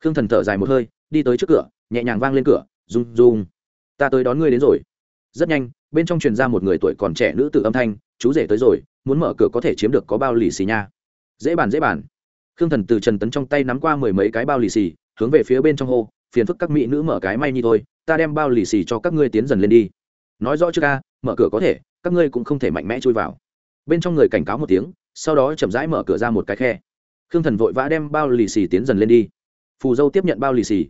khương thần thở dài một hơi, đi tới trước cửa, nhẹ nhàng vang lên cửa, rung rung. Ta tới đón ngươi đến rồi. Rất nhanh, bên trong truyền ra một người tuổi còn trẻ nữ tử âm thanh, chú rể tới rồi, muốn mở cửa có thể chiếm được có bao lì xì nha. Dễ bàn dễ bàn. Khương thần từ trần tấn trong tay nắm qua mười mấy cái bao lì xì, hướng về phía bên trong hô, phiền phức các mỹ nữ mở cái may như thôi, ta đem bao lì xì cho các ngươi tiến dần lên đi. Nói rõ chưa ca, mở cửa có thể, các ngươi cũng không thể mạnh mẽ chui vào. Bên trong người cảnh cáo một tiếng, sau đó chậm rãi mở cửa ra một cái khe. Khương thần vội vã đem bao lì xì tiến dần lên đi phù dâu tiếp nhận bao lì xì.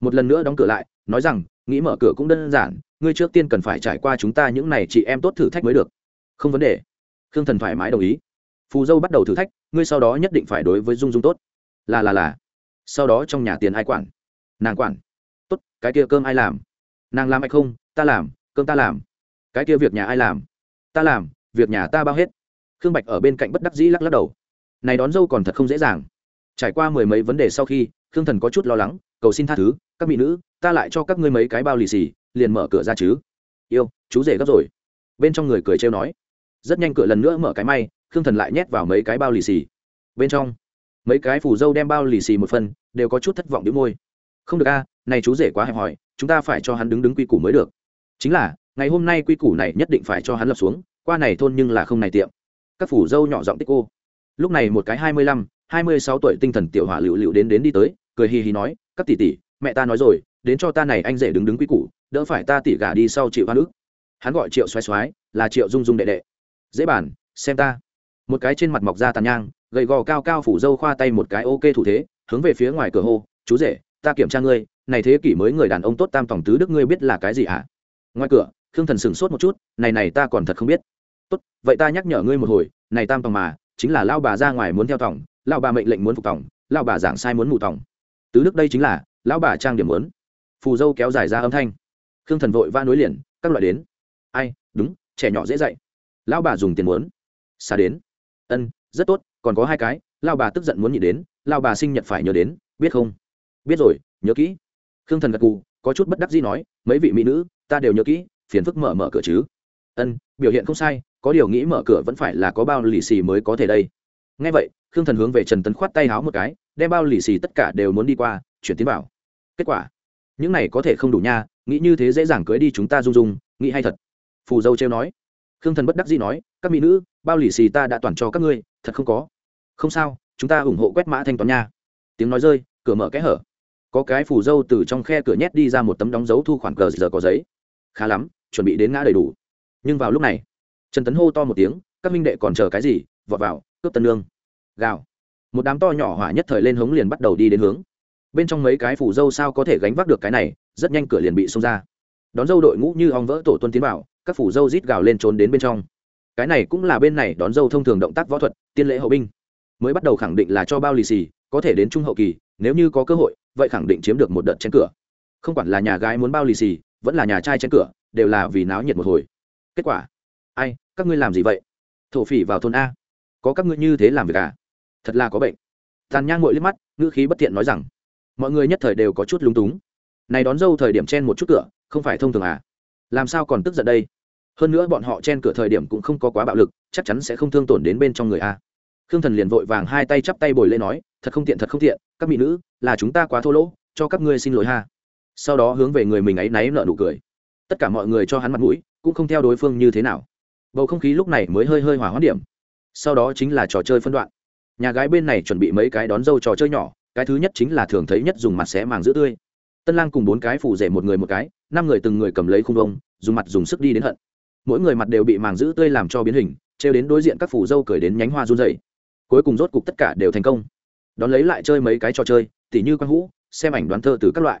Một lần nữa đóng cửa lại, nói rằng, nghĩ mở cửa cũng đơn giản, ngươi trước tiên cần phải trải qua chúng ta những này chị em tốt thử thách mới được. Không vấn đề. Khương thần thoải mái đồng ý. Phù dâu bắt đầu thử thách, ngươi sau đó nhất định phải đối với dung dung tốt. Là là là. Sau đó trong nhà tiền ai quản? Nàng quản. Tốt, cái kia cơm ai làm? Nàng làm hay không? Ta làm, cơm ta làm. Cái kia việc nhà ai làm? Ta làm, việc nhà ta bao hết. Khương bạch ở bên cạnh bất đắc dĩ lắc lắc đầu. Này đón dâu còn thật không dễ dàng. Trải qua mười mấy vấn đề sau khi khương thần có chút lo lắng, cầu xin tha thứ, các mỹ nữ, ta lại cho các ngươi mấy cái bao lì xì, liền mở cửa ra chứ. Yêu, chú rể gấp rồi. Bên trong người cười trêu nói. Rất nhanh cửa lần nữa mở cái may, khương thần lại nhét vào mấy cái bao lì xì. Bên trong, mấy cái phủ dâu đem bao lì xì một phần, đều có chút thất vọng đĩu môi. Không được a, này chú rể quá hẹp hòi, chúng ta phải cho hắn đứng đứng quy củ mới được. Chính là, ngày hôm nay quy củ này nhất định phải cho hắn lập xuống, qua này thôn nhưng là không này tiệm. Các phủ dâu nhỏ giọng tích cô. Lúc này một cái hai mươi lăm, hai mươi sáu tuổi tinh thần tiểu hỏa lựu lựu đến đến đi tới cười hì hì nói, các tỷ tỷ, mẹ ta nói rồi, đến cho ta này anh rể đứng đứng quy củ, đỡ phải ta tỷ gả đi sau chịu hoa nước hắn gọi triệu xoáy xoáy là triệu dung dung đệ đệ. Dễ bản xem ta. Một cái trên mặt mọc da tàn nhang, gầy gò cao cao phủ dâu khoa tay một cái ok thủ thế, hướng về phía ngoài cửa hô, chú rể, ta kiểm tra ngươi, này thế kỷ mới người đàn ông tốt tam tổng tứ đức ngươi biết là cái gì à? ngoài cửa, khương thần sửng sốt một chút, này này ta còn thật không biết. Tốt, vậy ta nhắc nhở ngươi một hồi, này tam tổng mà, chính là lao bà ra ngoài muốn theo tổng lao bà mệnh lệnh muốn phục tổng lao bà giảng sai muốn mù tổng tứ đức đây chính là lão bà trang điểm muốn phù dâu kéo dài ra âm thanh. Khương thần vội va nối liền, các loại đến. Ai, đúng, trẻ nhỏ dễ dạy. Lão bà dùng tiền muốn. Xa đến. Ân, rất tốt, còn có hai cái lao bà tức giận muốn nhị đến lao bà sinh nhật phải nhớ đến, biết không? Biết rồi, nhớ kỹ. Khương thần gật cù có chút bất đắc gì nói, mấy vị mỹ nữ, ta đều nhớ kỹ, phiền phức mở mở cửa chứ. Ân, biểu hiện không sai, có điều nghĩ mở cửa vẫn phải là có bao lì xì mới có thể đây. Ngay vậy khương thần hướng về trần tấn khoát tay háo một cái, đem bao lì xì tất cả đều muốn đi qua, chuyển tiến vào. Kết quả, những này có thể không đủ nha, nghĩ như thế dễ dàng cưới đi chúng ta dung dung, nghĩ hay thật. Phù dâu trêu nói. Khương thần bất đắc dĩ nói, các mỹ nữ, bao lì xì ta đã toàn cho các ngươi, thật không có. Không sao, chúng ta ủng hộ quét mã thanh toán nha. Tiếng nói rơi, cửa mở kẽ hở. Có cái phù dâu từ trong khe cửa nhét đi ra một tấm đóng dấu thu khoản cờ giờ có giấy. Khá lắm, chuẩn bị đến ngã đầy đủ. Nhưng vào lúc này, trần tấn hô to một tiếng, các minh đệ còn chờ cái gì? Vọt vào, cướp tân lương gào. Một đám to nhỏ hỏa nhất thời lên hống liền bắt đầu đi đến hướng. Bên trong mấy cái phủ dâu sao có thể gánh vác được cái này, rất nhanh cửa liền bị xông ra. Đón dâu đội ngũ như ong vỡ tổ tuân tiến vào, các phủ dâu rít gào lên trốn đến bên trong. Cái này cũng là bên này đón dâu thông thường động tác võ thuật, tiên lễ hậu binh. Mới bắt đầu khẳng định là cho bao lì xì, có thể đến trung hậu kỳ, nếu như có cơ hội, vậy khẳng định chiếm được một đợt chén cửa. Không quản là nhà gái muốn bao lì xì, vẫn là nhà trai chén cửa, đều là vì náo nhiệt một hồi. Kết quả? Ai? Các ngươi làm gì vậy? Thổ phỉ vào thôn a. Có các ngươi như thế làm việc à? Thật là có bệnh. Tàn nhang ngội liếc mắt, ngữ khí bất thiện nói rằng, mọi người nhất thời đều có chút lúng túng. Này đón dâu thời điểm chen một chút cửa, không phải thông thường à? Làm sao còn tức giận đây? Hơn nữa bọn họ chen cửa thời điểm cũng không có quá bạo lực, chắc chắn sẽ không thương tổn đến bên trong người a khương thần liền vội vàng hai tay chắp tay bồi lên nói, thật không tiện, thật không tiện, các mỹ nữ, là chúng ta quá thô lỗ, cho các ngươi xin lỗi ha. Sau đó hướng về người mình ấy náy nợ nụ cười. Tất cả mọi người cho hắn mặt mũi, cũng không theo đối phương như thế nào. Bầu không khí lúc này mới hơi hơi hỏa hoãn điểm. Sau đó chính là trò chơi phân đoạn nhà gái bên này chuẩn bị mấy cái đón dâu trò chơi nhỏ, cái thứ nhất chính là thường thấy nhất dùng mặt xé màng giữ tươi. Tân lang cùng bốn cái phủ rể một người một cái, năm người từng người cầm lấy khung vông, dùng mặt dùng sức đi đến hận. Mỗi người mặt đều bị màng giữ tươi làm cho biến hình, trêu đến đối diện các phủ dâu cười đến nhánh hoa run dày cuối cùng rốt cục tất cả đều thành công. Đón lấy lại chơi mấy cái trò chơi, tỉ như quang hũ, xem ảnh đoán thơ từ các loại.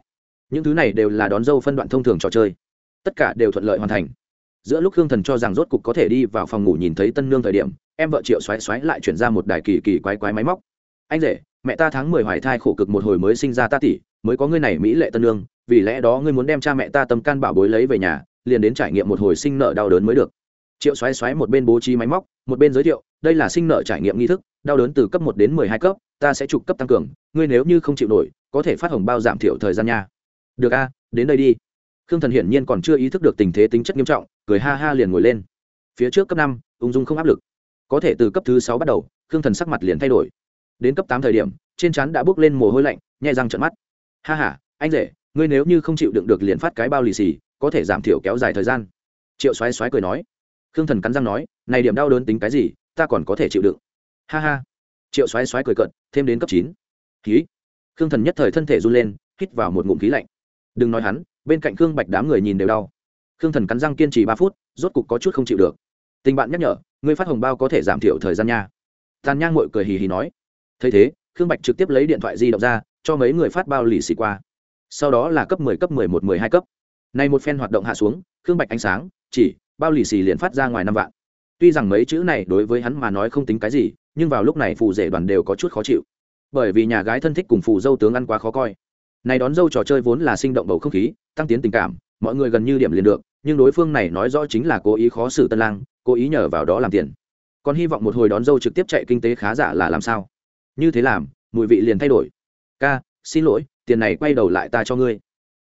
Những thứ này đều là đón dâu phân đoạn thông thường trò chơi. Tất cả đều thuận lợi hoàn thành. Giữa lúc hương thần cho rằng rốt cục có thể đi vào phòng ngủ nhìn thấy tân nương thời điểm em vợ triệu xoáy xoáy lại chuyển ra một đài kỳ kỳ quái quái máy móc. Anh rể, mẹ ta tháng mười hoài thai khổ cực một hồi mới sinh ra ta tỷ, mới có ngươi này mỹ lệ tân lương, vì lẽ đó ngươi muốn đem cha mẹ ta tâm can bảo bối lấy về nhà, liền đến trải nghiệm một hồi sinh nợ đau đớn mới được. Triệu xoáy xoáy một bên bố trí máy móc, một bên giới thiệu, đây là sinh nợ trải nghiệm nghi thức, đau đớn từ cấp một đến mười hai cấp, ta sẽ trục cấp tăng cường, ngươi nếu như không chịu nổi, có thể phát hồng bao giảm thiểu thời gian nha. Được a, đến đây đi. Khương thần hiển nhiên còn chưa ý thức được tình thế tính chất nghiêm trọng, cười ha ha liền ngồi lên. Phía trước cấp năm, ung dung không áp lực có thể từ cấp thứ sáu bắt đầu, khương thần sắc mặt liền thay đổi. Đến cấp tám thời điểm, trên chắn đã bước lên mồ hôi lạnh, nhẹ răng trận mắt. Ha h a anh rể, ngươi nếu như không chịu đựng được liền phát cái bao lì xì, có thể giảm thiểu kéo dài thời gian. Triệu xoáy xoáy cười nói. Khương thần cắn răng nói, này điểm đau đớn tính cái gì, ta còn có thể chịu đựng. Ha ha. Triệu xoáy xoáy cười cận thêm đến cấp chín. Khí khương thần nhất thời thân thể run lên, hít vào một ngụm khí lạnh. Đừng nói hắn, bên cạnh khương bạch đám người nhìn đều đau. Khương thần cắn răng kiên trì ba phút, rốt cục có chút không chịu được tình bạn nhắc nhở, ngươi phát hồng bao có thể giảm thiểu thời gian nha. Tàn nhang mội cười hì hì nói. Thấy thế, khương bạch trực tiếp lấy điện thoại di động ra, cho mấy người phát bao lì xì qua. Sau đó là cấp 10 cấp 11 12 cấp. Này một phen hoạt động hạ xuống, khương bạch ánh sáng, chỉ, bao lì xì liền phát ra ngoài năm vạn. Tuy rằng mấy chữ này đối với hắn mà nói không tính cái gì, nhưng vào lúc này phù rể đoàn đều có chút khó chịu. Bởi vì nhà gái thân thích cùng phù dâu tướng ăn quá khó coi. Này đón dâu trò chơi vốn là sinh động bầu không khí, tăng tiến tình cảm, mọi người gần như điểm liền được, nhưng đối phương này nói rõ chính là cố ý khó xử tân lang cố ý nhờ vào đó làm tiền. Còn hy vọng một hồi đón dâu trực tiếp chạy kinh tế khá giả là làm sao? Như thế làm, mùi vị liền thay đổi. Ca, xin lỗi, tiền này quay đầu lại ta cho ngươi.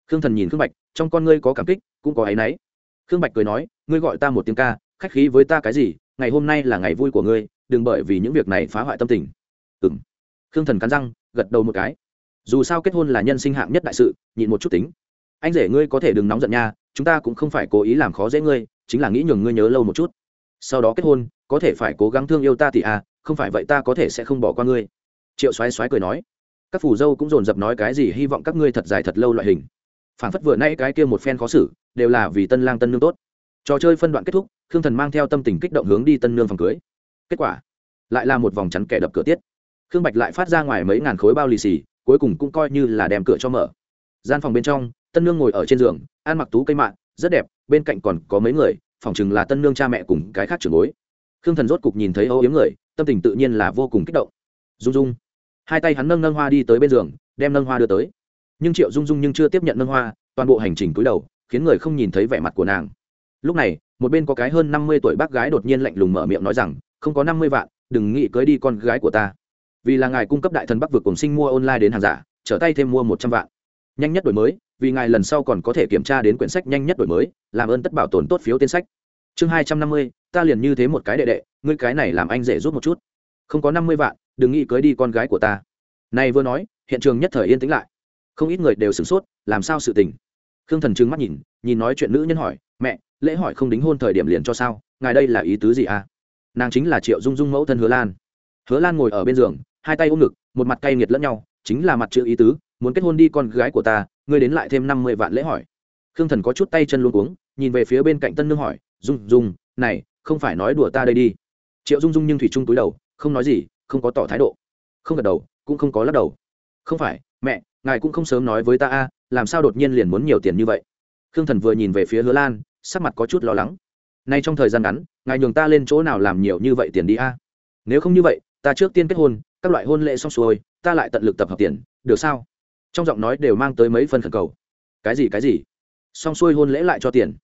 Khương thần nhìn khương bạch, trong con ngươi có cảm kích, cũng có áy náy. Khương bạch cười nói, ngươi gọi ta một tiếng ca, khách khí với ta cái gì, ngày hôm nay là ngày vui của ngươi, đừng bởi vì những việc này phá hoại tâm tình. Ừng khương thần cắn răng, gật đầu một cái. Dù sao kết hôn là nhân sinh hạng nhất đại sự, nhịn một chút tính. Anh rể ngươi có thể đừng nóng giận nha, chúng ta cũng không phải cố ý làm khó dễ ngươi, chính là nghĩ nhường ngươi nhớ lâu một chút sau đó kết hôn, có thể phải cố gắng thương yêu ta thì à không phải vậy ta có thể sẽ không bỏ qua ngươi. Triệu xoáy xoáy cười nói, các phủ dâu cũng dồn dập nói cái gì hy vọng các ngươi thật dài thật lâu loại hình. Phản phất vừa nay cái kia một phen khó xử, đều là vì tân lang tân nương tốt. Trò chơi phân đoạn kết thúc, khương thần mang theo tâm tình kích động hướng đi tân nương phòng cưới. Kết quả, lại là một vòng chắn kẻ đập cửa tiết. Khương bạch lại phát ra ngoài mấy ngàn khối bao lì xì, cuối cùng cũng coi như là đem cửa cho mở. Gian phòng bên trong, tân nương ngồi ở trên giường, ăn mặc tú cây mạ, rất đẹp, bên cạnh còn có mấy người Phỏng chừng là tân nương cha mẹ cùng cái khác trưởng bối. Khương thần rốt cục nhìn thấy âu yếm người, tâm tình tự nhiên là vô cùng kích động. Dung dung. Hai tay hắn nâng nâng hoa đi tới bên giường, đem nâng hoa đưa tới. Nhưng triệu dung dung nhưng chưa tiếp nhận nâng hoa, toàn bộ hành trình cúi đầu, khiến người không nhìn thấy vẻ mặt của nàng. Lúc này, một bên có cái hơn năm mươi tuổi bác gái đột nhiên lạnh lùng mở miệng nói rằng, không có năm mươi vạn, đừng nghĩ cưới đi con gái của ta. Vì là ngài cung cấp đại thần bắc vực cùng sinh mua online đến hàng giả, trở tay thêm mua một trăm vạn. Nhanh nhất đổi mới vì ngài lần sau còn có thể kiểm tra đến quyển sách nhanh nhất đổi mới, làm ơn tất bảo tồn tốt phiếu tên sách. Chương hai trăm năm mươi, ta liền như thế một cái đệ đệ, ngươi cái này làm anh dễ rút một chút. Không có năm mươi vạn, đừng nghĩ cưới đi con gái của ta. Này vừa nói, hiện trường nhất thời yên tĩnh lại. Không ít người đều sửng sốt, làm sao sự tình? Khương thần trừng mắt nhìn nhìn nói chuyện nữ nhân hỏi, mẹ, lễ hỏi không đính hôn thời điểm liền cho sao? Ngài đây là ý tứ gì à? Nàng chính là triệu dung dung mẫu thân hứa lan. Hứa lan ngồi ở bên giường, hai tay ôm ngực, một mặt cay nghiệt lẫn nhau, chính là mặt chữ ý tứ, muốn kết hôn đi con gái của ta ngươi đến lại thêm năm mươi vạn lễ hỏi. Khương thần có chút tay chân luôn cuống, nhìn về phía bên cạnh tân nương hỏi, dung dung, này, không phải nói đùa ta đây đi. Triệu dung dung nhưng thủy trung túi đầu, không nói gì, không có tỏ thái độ. Không gật đầu, cũng không có lắc đầu. Không phải, mẹ, ngài cũng không sớm nói với ta a, làm sao đột nhiên liền muốn nhiều tiền như vậy? Khương thần vừa nhìn về phía hứa lan, sắc mặt có chút lo lắng. Nay trong thời gian ngắn, ngài nhường ta lên chỗ nào làm nhiều như vậy tiền đi a? Nếu không như vậy, ta trước tiên kết hôn, các loại hôn lễ xong xuôi, ta lại tận lực tập hợp tiền, được sao? Trong giọng nói đều mang tới mấy phân khẩn cầu. Cái gì cái gì? Xong xuôi hôn lễ lại cho tiền.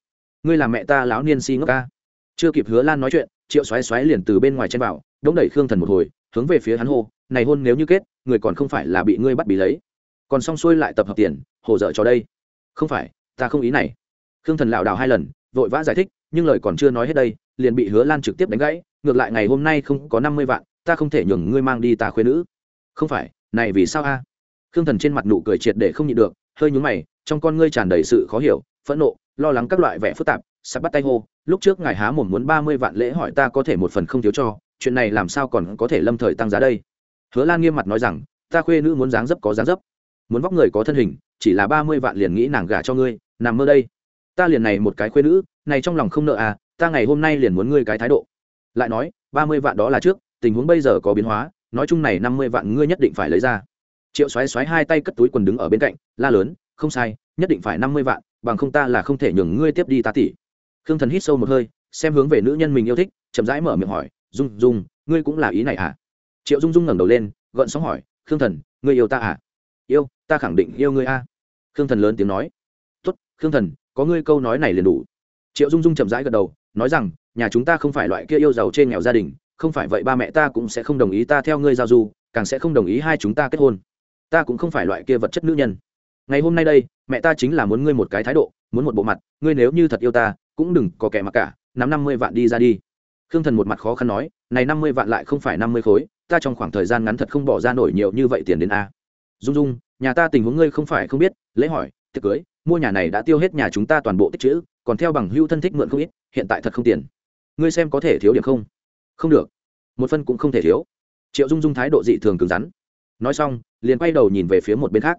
Ngươi làm mẹ ta lão niên si ngốc ca. Chưa kịp hứa lan nói chuyện, triệu xoáy xoáy liền từ bên ngoài chen vào, đống đẩy khương thần một hồi, hướng về phía hắn hô, này hôn nếu như kết, người còn không phải là bị ngươi bắt bị lấy. Còn xong xuôi lại tập hợp tiền, hồ dợ cho đây. Không phải, ta không ý này. Khương thần lảo đảo hai lần, vội vã giải thích, nhưng lời còn chưa nói hết đây, liền bị hứa lan trực tiếp đánh gãy, ngược lại ngày hôm nay không có năm mươi vạn, ta không thể nhường ngươi mang đi ta khuyên nữ. Không phải, này vì sao a? Khương thần trên mặt nụ cười triệt để không nhịn được, hơi nhúng mày, trong con ngươi tràn đầy sự khó hiểu, phẫn nộ, lo lắng các loại vẻ phức tạp, sắp bắt tay hô, lúc trước ngài há mồm muốn ba mươi vạn lễ hỏi ta có thể một phần không thiếu cho, chuyện này làm sao còn có thể lâm thời tăng giá đây? Hứa lan nghiêm mặt nói rằng, ta khuê nữ muốn dáng dấp có dáng dấp, muốn vóc người có thân hình, chỉ là ba mươi vạn liền nghĩ nàng gả cho ngươi, nằm mơ đây. Ta liền này một cái khuê nữ, này trong lòng không nợ à ta ngày hôm nay liền muốn ngươi cái thái độ. Lại nói, ba mươi vạn đó là trước, tình huống bây giờ có biến hóa, nói chung này năm mươi vạn ngươi nhất định phải lấy ra triệu xoáy xoáy hai tay cất túi quần đứng ở bên cạnh, la lớn, không sai, nhất định phải năm mươi vạn, bằng không ta là không thể nhường ngươi tiếp đi ta tỷ. Khương thần hít sâu một hơi, xem hướng về nữ nhân mình yêu thích, chậm rãi mở miệng hỏi, dung dung, ngươi cũng là ý này à? Triệu dung dung ngẩng đầu lên gợn sóng hỏi, khương thần, ngươi yêu ta à? Yêu, ta khẳng định yêu ngươi a à? khương thần lớn tiếng nói, tốt, khương thần, có ngươi câu nói này liền đủ. Triệu dung dung chậm rãi gật đầu, nói rằng, nhà chúng ta không phải loại kia yêu giàu trên nghèo gia đình, không phải vậy ba mẹ ta cũng sẽ không đồng ý ta theo ngươi giao du, càng sẽ không đồng ý hai chúng ta kết hôn ta cũng không phải loại kia vật chất nữ nhân. Ngày hôm nay đây, mẹ ta chính là muốn ngươi một cái thái độ, muốn một bộ mặt, ngươi nếu như thật yêu ta, cũng đừng có kẻ mặc cả, nắm năm mươi vạn đi ra đi. Khương thần một mặt khó khăn nói, này năm mươi vạn lại không phải năm mươi khối, ta trong khoảng thời gian ngắn thật không bỏ ra nổi nhiều như vậy tiền đến a. Dung dung, nhà ta tình huống ngươi không phải không biết lễ hỏi, tiệc cưới, mua nhà này đã tiêu hết nhà chúng ta toàn bộ tích chữ còn theo bằng hưu thân thích mượn không ít, hiện tại thật không tiền. Ngươi xem có thể thiếu điểm không? Không được. Một phân cũng không thể thiếu. Triệu dung dung thái độ dị thường cứng rắn nói xong, liền quay đầu nhìn về phía một bên khác.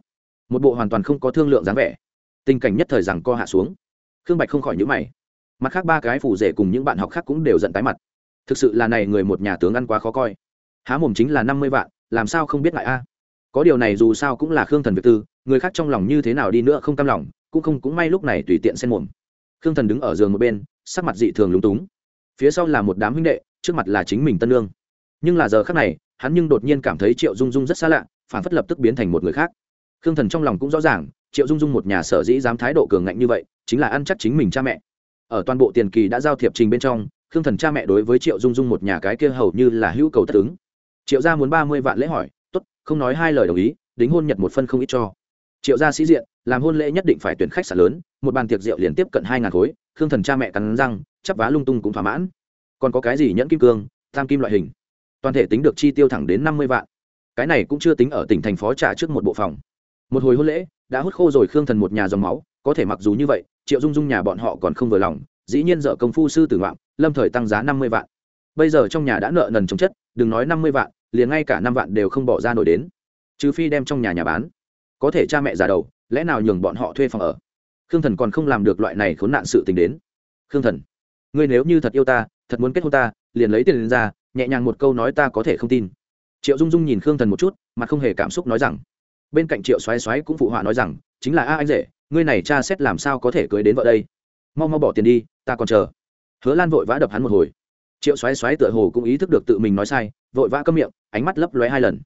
Một bộ hoàn toàn không có thương lượng dáng vẻ. Tình cảnh nhất thời rằng co hạ xuống. Khương bạch không khỏi nhữ mày. Mặt khác ba cái phủ rể cùng những bạn học khác cũng đều giận tái mặt. Thực sự là này người một nhà tướng ăn quá khó coi. Há mồm chính là năm mươi vạn, làm sao không biết lại a? Có điều này dù sao cũng là khương thần việt tư, người khác trong lòng như thế nào đi nữa không cam lòng, cũng không cũng may lúc này tùy tiện xen mồm. Khương thần đứng ở giường một bên, sắc mặt dị thường lúng túng. Phía sau là một đám huynh đệ, trước mặt là chính mình tân lương. Nhưng là giờ khác này hắn nhưng đột nhiên cảm thấy triệu dung dung rất xa lạ, phản phất lập tức biến thành một người khác. Khương thần trong lòng cũng rõ ràng, triệu dung dung một nhà sở dĩ dám thái độ cường ngạnh như vậy, chính là ăn chắc chính mình cha mẹ. Ở toàn bộ tiền kỳ đã giao thiệp trình bên trong, khương thần cha mẹ đối với triệu dung dung một nhà cái kia hầu như là hữu cầu tất ứng. Triệu gia muốn ba mươi vạn lễ hỏi t ố t không nói hai lời đồng ý, đính hôn nhật một phân không ít cho. Triệu gia sĩ diện, làm hôn lễ nhất định phải tuyển khách sạn lớn, một bàn tiệc rượu liền tiếp cận hai ngàn khối, khương thần cha mẹ cắn răng, chắp vá lung tung cũng thỏa mãn. Còn có cái gì nhẫn kim cương, tam kim loại hình? Toàn thể tính được chi tiêu thẳng đến năm mươi vạn. Cái này cũng chưa tính ở tỉnh thành phố trả trước một bộ phòng. Một hồi hôn lễ, đã hút khô rồi khương thần một nhà dòng máu, có thể mặc dù như vậy, triệu dung dung nhà bọn họ còn không vừa lòng, dĩ nhiên dợ công phu sư tử ngoạm, lâm thời tăng giá năm mươi vạn. Bây giờ trong nhà đã nợ nần chống chất, đừng nói năm mươi vạn, liền ngay cả năm vạn đều không bỏ ra nổi đến. Trừ phi đem trong nhà nhà bán. Có thể cha mẹ già đầu, lẽ nào nhường bọn họ thuê phòng ở? Khương thần còn không làm được loại này khốn nạn sự tình đến. Khương thần, ngươi nếu như thật yêu ta, thật muốn kết hôn ta, liền lấy tiền lên ra nhẹ nhàng một câu nói ta có thể không tin. Triệu dung dung nhìn khương thần một chút, mà không hề cảm xúc nói rằng, bên cạnh triệu xoáy xoáy cũng phụ họa nói rằng, chính là a anh rể, ngươi này cha xét làm sao có thể cưới đến vợ đây? Mau mau bỏ tiền đi, ta còn chờ. Hứa lan vội vã đập hắn một hồi. Triệu xoáy xoáy tựa hồ cũng ý thức được tự mình nói sai, vội vã câm miệng, ánh mắt lấp lóe hai lần.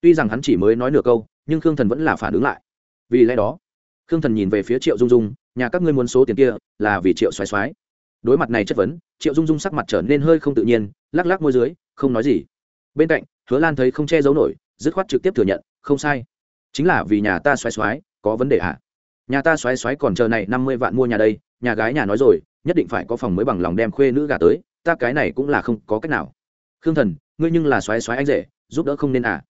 Tuy rằng hắn chỉ mới nói nửa câu, nhưng khương thần vẫn là phản ứng lại. Vì lẽ đó, khương thần nhìn về phía triệu dung dung, nhà các ngươi muốn số tiền kia là vì triệu xoáy xoáy đối mặt này chất vấn triệu dung dung sắc mặt trở nên hơi không tự nhiên lắc lắc môi dưới không nói gì. Bên cạnh hứa lan thấy không che giấu nổi dứt khoát trực tiếp thừa nhận không sai. Chính là vì nhà ta xoáy xoáy có vấn đề ạ. À? nhà ta xoáy xoáy còn chờ này năm mươi vạn mua nhà đây nhà gái nhà nói rồi nhất định phải có phòng mới bằng lòng đem khuê nữ gà tới ta cái này cũng là không có cách nào. Khương thần ngươi nhưng là xoáy xoáy anh rể giúp đỡ không nên à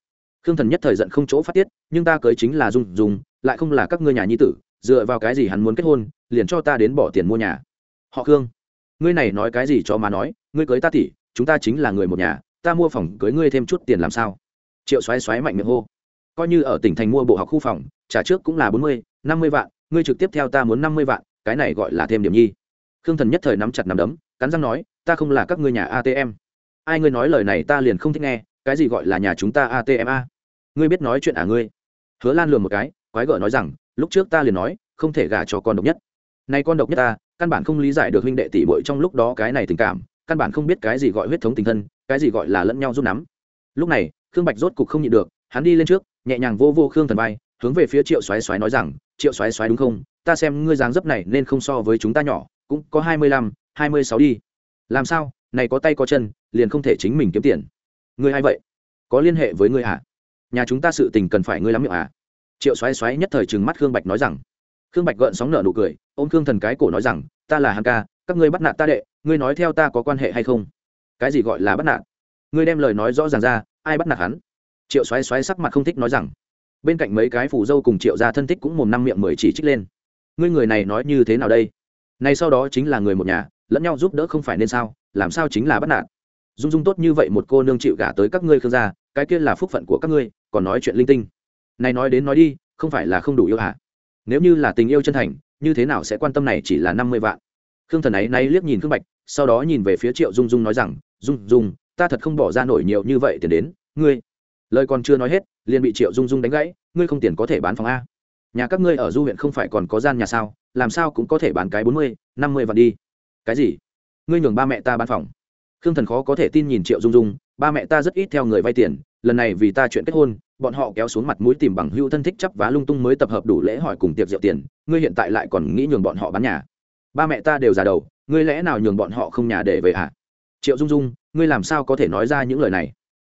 khương thần nhất thời giận không chỗ phát tiết nhưng ta cưới chính là dung dung, lại không là các ngươi nhà nhi tử dựa vào cái gì hắn muốn kết hôn liền cho ta đến bỏ tiền mua nhà. Họ khương ngươi này nói cái gì cho mà nói, ngươi cưới ta tỷ, chúng ta chính là người một nhà, ta mua phòng cưới ngươi thêm chút tiền làm sao? Triệu xoáy xoáy mạnh miệng hô. Coi như ở tỉnh thành mua bộ học khu phòng, trả trước cũng là bốn mươi, năm mươi vạn, ngươi trực tiếp theo ta muốn năm mươi vạn, cái này gọi là thêm điểm nhi. Khương thần nhất thời nắm chặt nắm đấm, cắn răng nói, ta không là các ngươi nhà atm ai ngươi nói lời này ta liền không thích nghe, cái gì gọi là nhà chúng ta atm a? Ngươi biết nói chuyện à ngươi? Hứa lan lừa một cái, quái gở nói rằng, lúc trước ta liền nói, không thể gả cho con độc nhất. Nay con độc nhất ta căn bản không lý giải được huynh đệ tỷ muội trong lúc đó cái này tình cảm, căn bản không biết cái gì gọi huyết thống tình thân, cái gì gọi là lẫn nhau giúp nắm lúc này, khương bạch rốt cục không nhịn được, hắn đi lên trước, nhẹ nhàng vô vô khương thần bay hướng về phía triệu xoáy xoáy nói rằng, triệu xoáy xoáy đúng không? Ta xem ngươi dáng dấp này nên không so với chúng ta nhỏ, cũng có hai mươi lăm, hai mươi sáu đi. Làm sao? Này có tay có chân, liền không thể chính mình kiếm tiền. Ngươi hay vậy? Có liên hệ với ngươi à? Nhà chúng ta sự tình cần phải ngươi lắm miệng à? Triệu xoáy xoáy nhất thời trừng mắt khương bạch nói rằng khương bạch gợn sóng nở nụ cười, ôm khương thần cái cổ nói rằng, ta là hàng ca, các ngươi bắt nạt ta đệ, ngươi nói theo ta có quan hệ hay không? Cái gì gọi là bắt nạt? Ngươi đem lời nói rõ ràng ra, ai bắt nạt hắn? Triệu xoáy xoáy sắc mặt không thích nói rằng. Bên cạnh mấy cái phù dâu cùng triệu gia thân thích cũng mồm năm miệng mười chỉ trích lên. Ngươi người này nói như thế nào đây? Này sau đó chính là người một nhà, lẫn nhau giúp đỡ không phải nên sao, làm sao chính là bắt nạt? Dung dung tốt như vậy một cô nương chịu gả tới các ngươi khương gia, cái kia là phúc phận của các ngươi, còn nói chuyện linh tinh. Này nói đến nói đi, không phải là không đủ yêu hả? Nếu như là tình yêu chân thành, như thế nào sẽ quan tâm này chỉ là năm mươi vạn? Khương thần ấy nay liếc nhìn khương bạch, sau đó nhìn về phía triệu dung dung nói rằng, dung dung, ta thật không bỏ ra nổi nhiều như vậy tiền đến, ngươi lời còn chưa nói hết, liền bị triệu dung dung đánh gãy, ngươi không tiền có thể bán phòng a. Nhà các ngươi ở du huyện không phải còn có gian nhà sao, làm sao cũng có thể bán cái bốn mươi, năm mươi vạn đi. Cái gì? Ngươi nhường ba mẹ ta bán phòng. Khương thần khó có thể tin nhìn triệu dung dung ba mẹ ta rất ít theo người vay tiền, lần này vì ta chuyện kết hôn, bọn họ kéo xuống mặt mũi tìm bằng hữu thân thích chấp vá lung tung mới tập hợp đủ lễ hỏi cùng tiệc rượu tiền, ngươi hiện tại lại còn nghĩ nhường bọn họ bán nhà. Ba mẹ ta đều già đầu, ngươi lẽ nào nhường bọn họ không nhà để về hả? Triệu dung dung, ngươi làm sao có thể nói ra những lời này?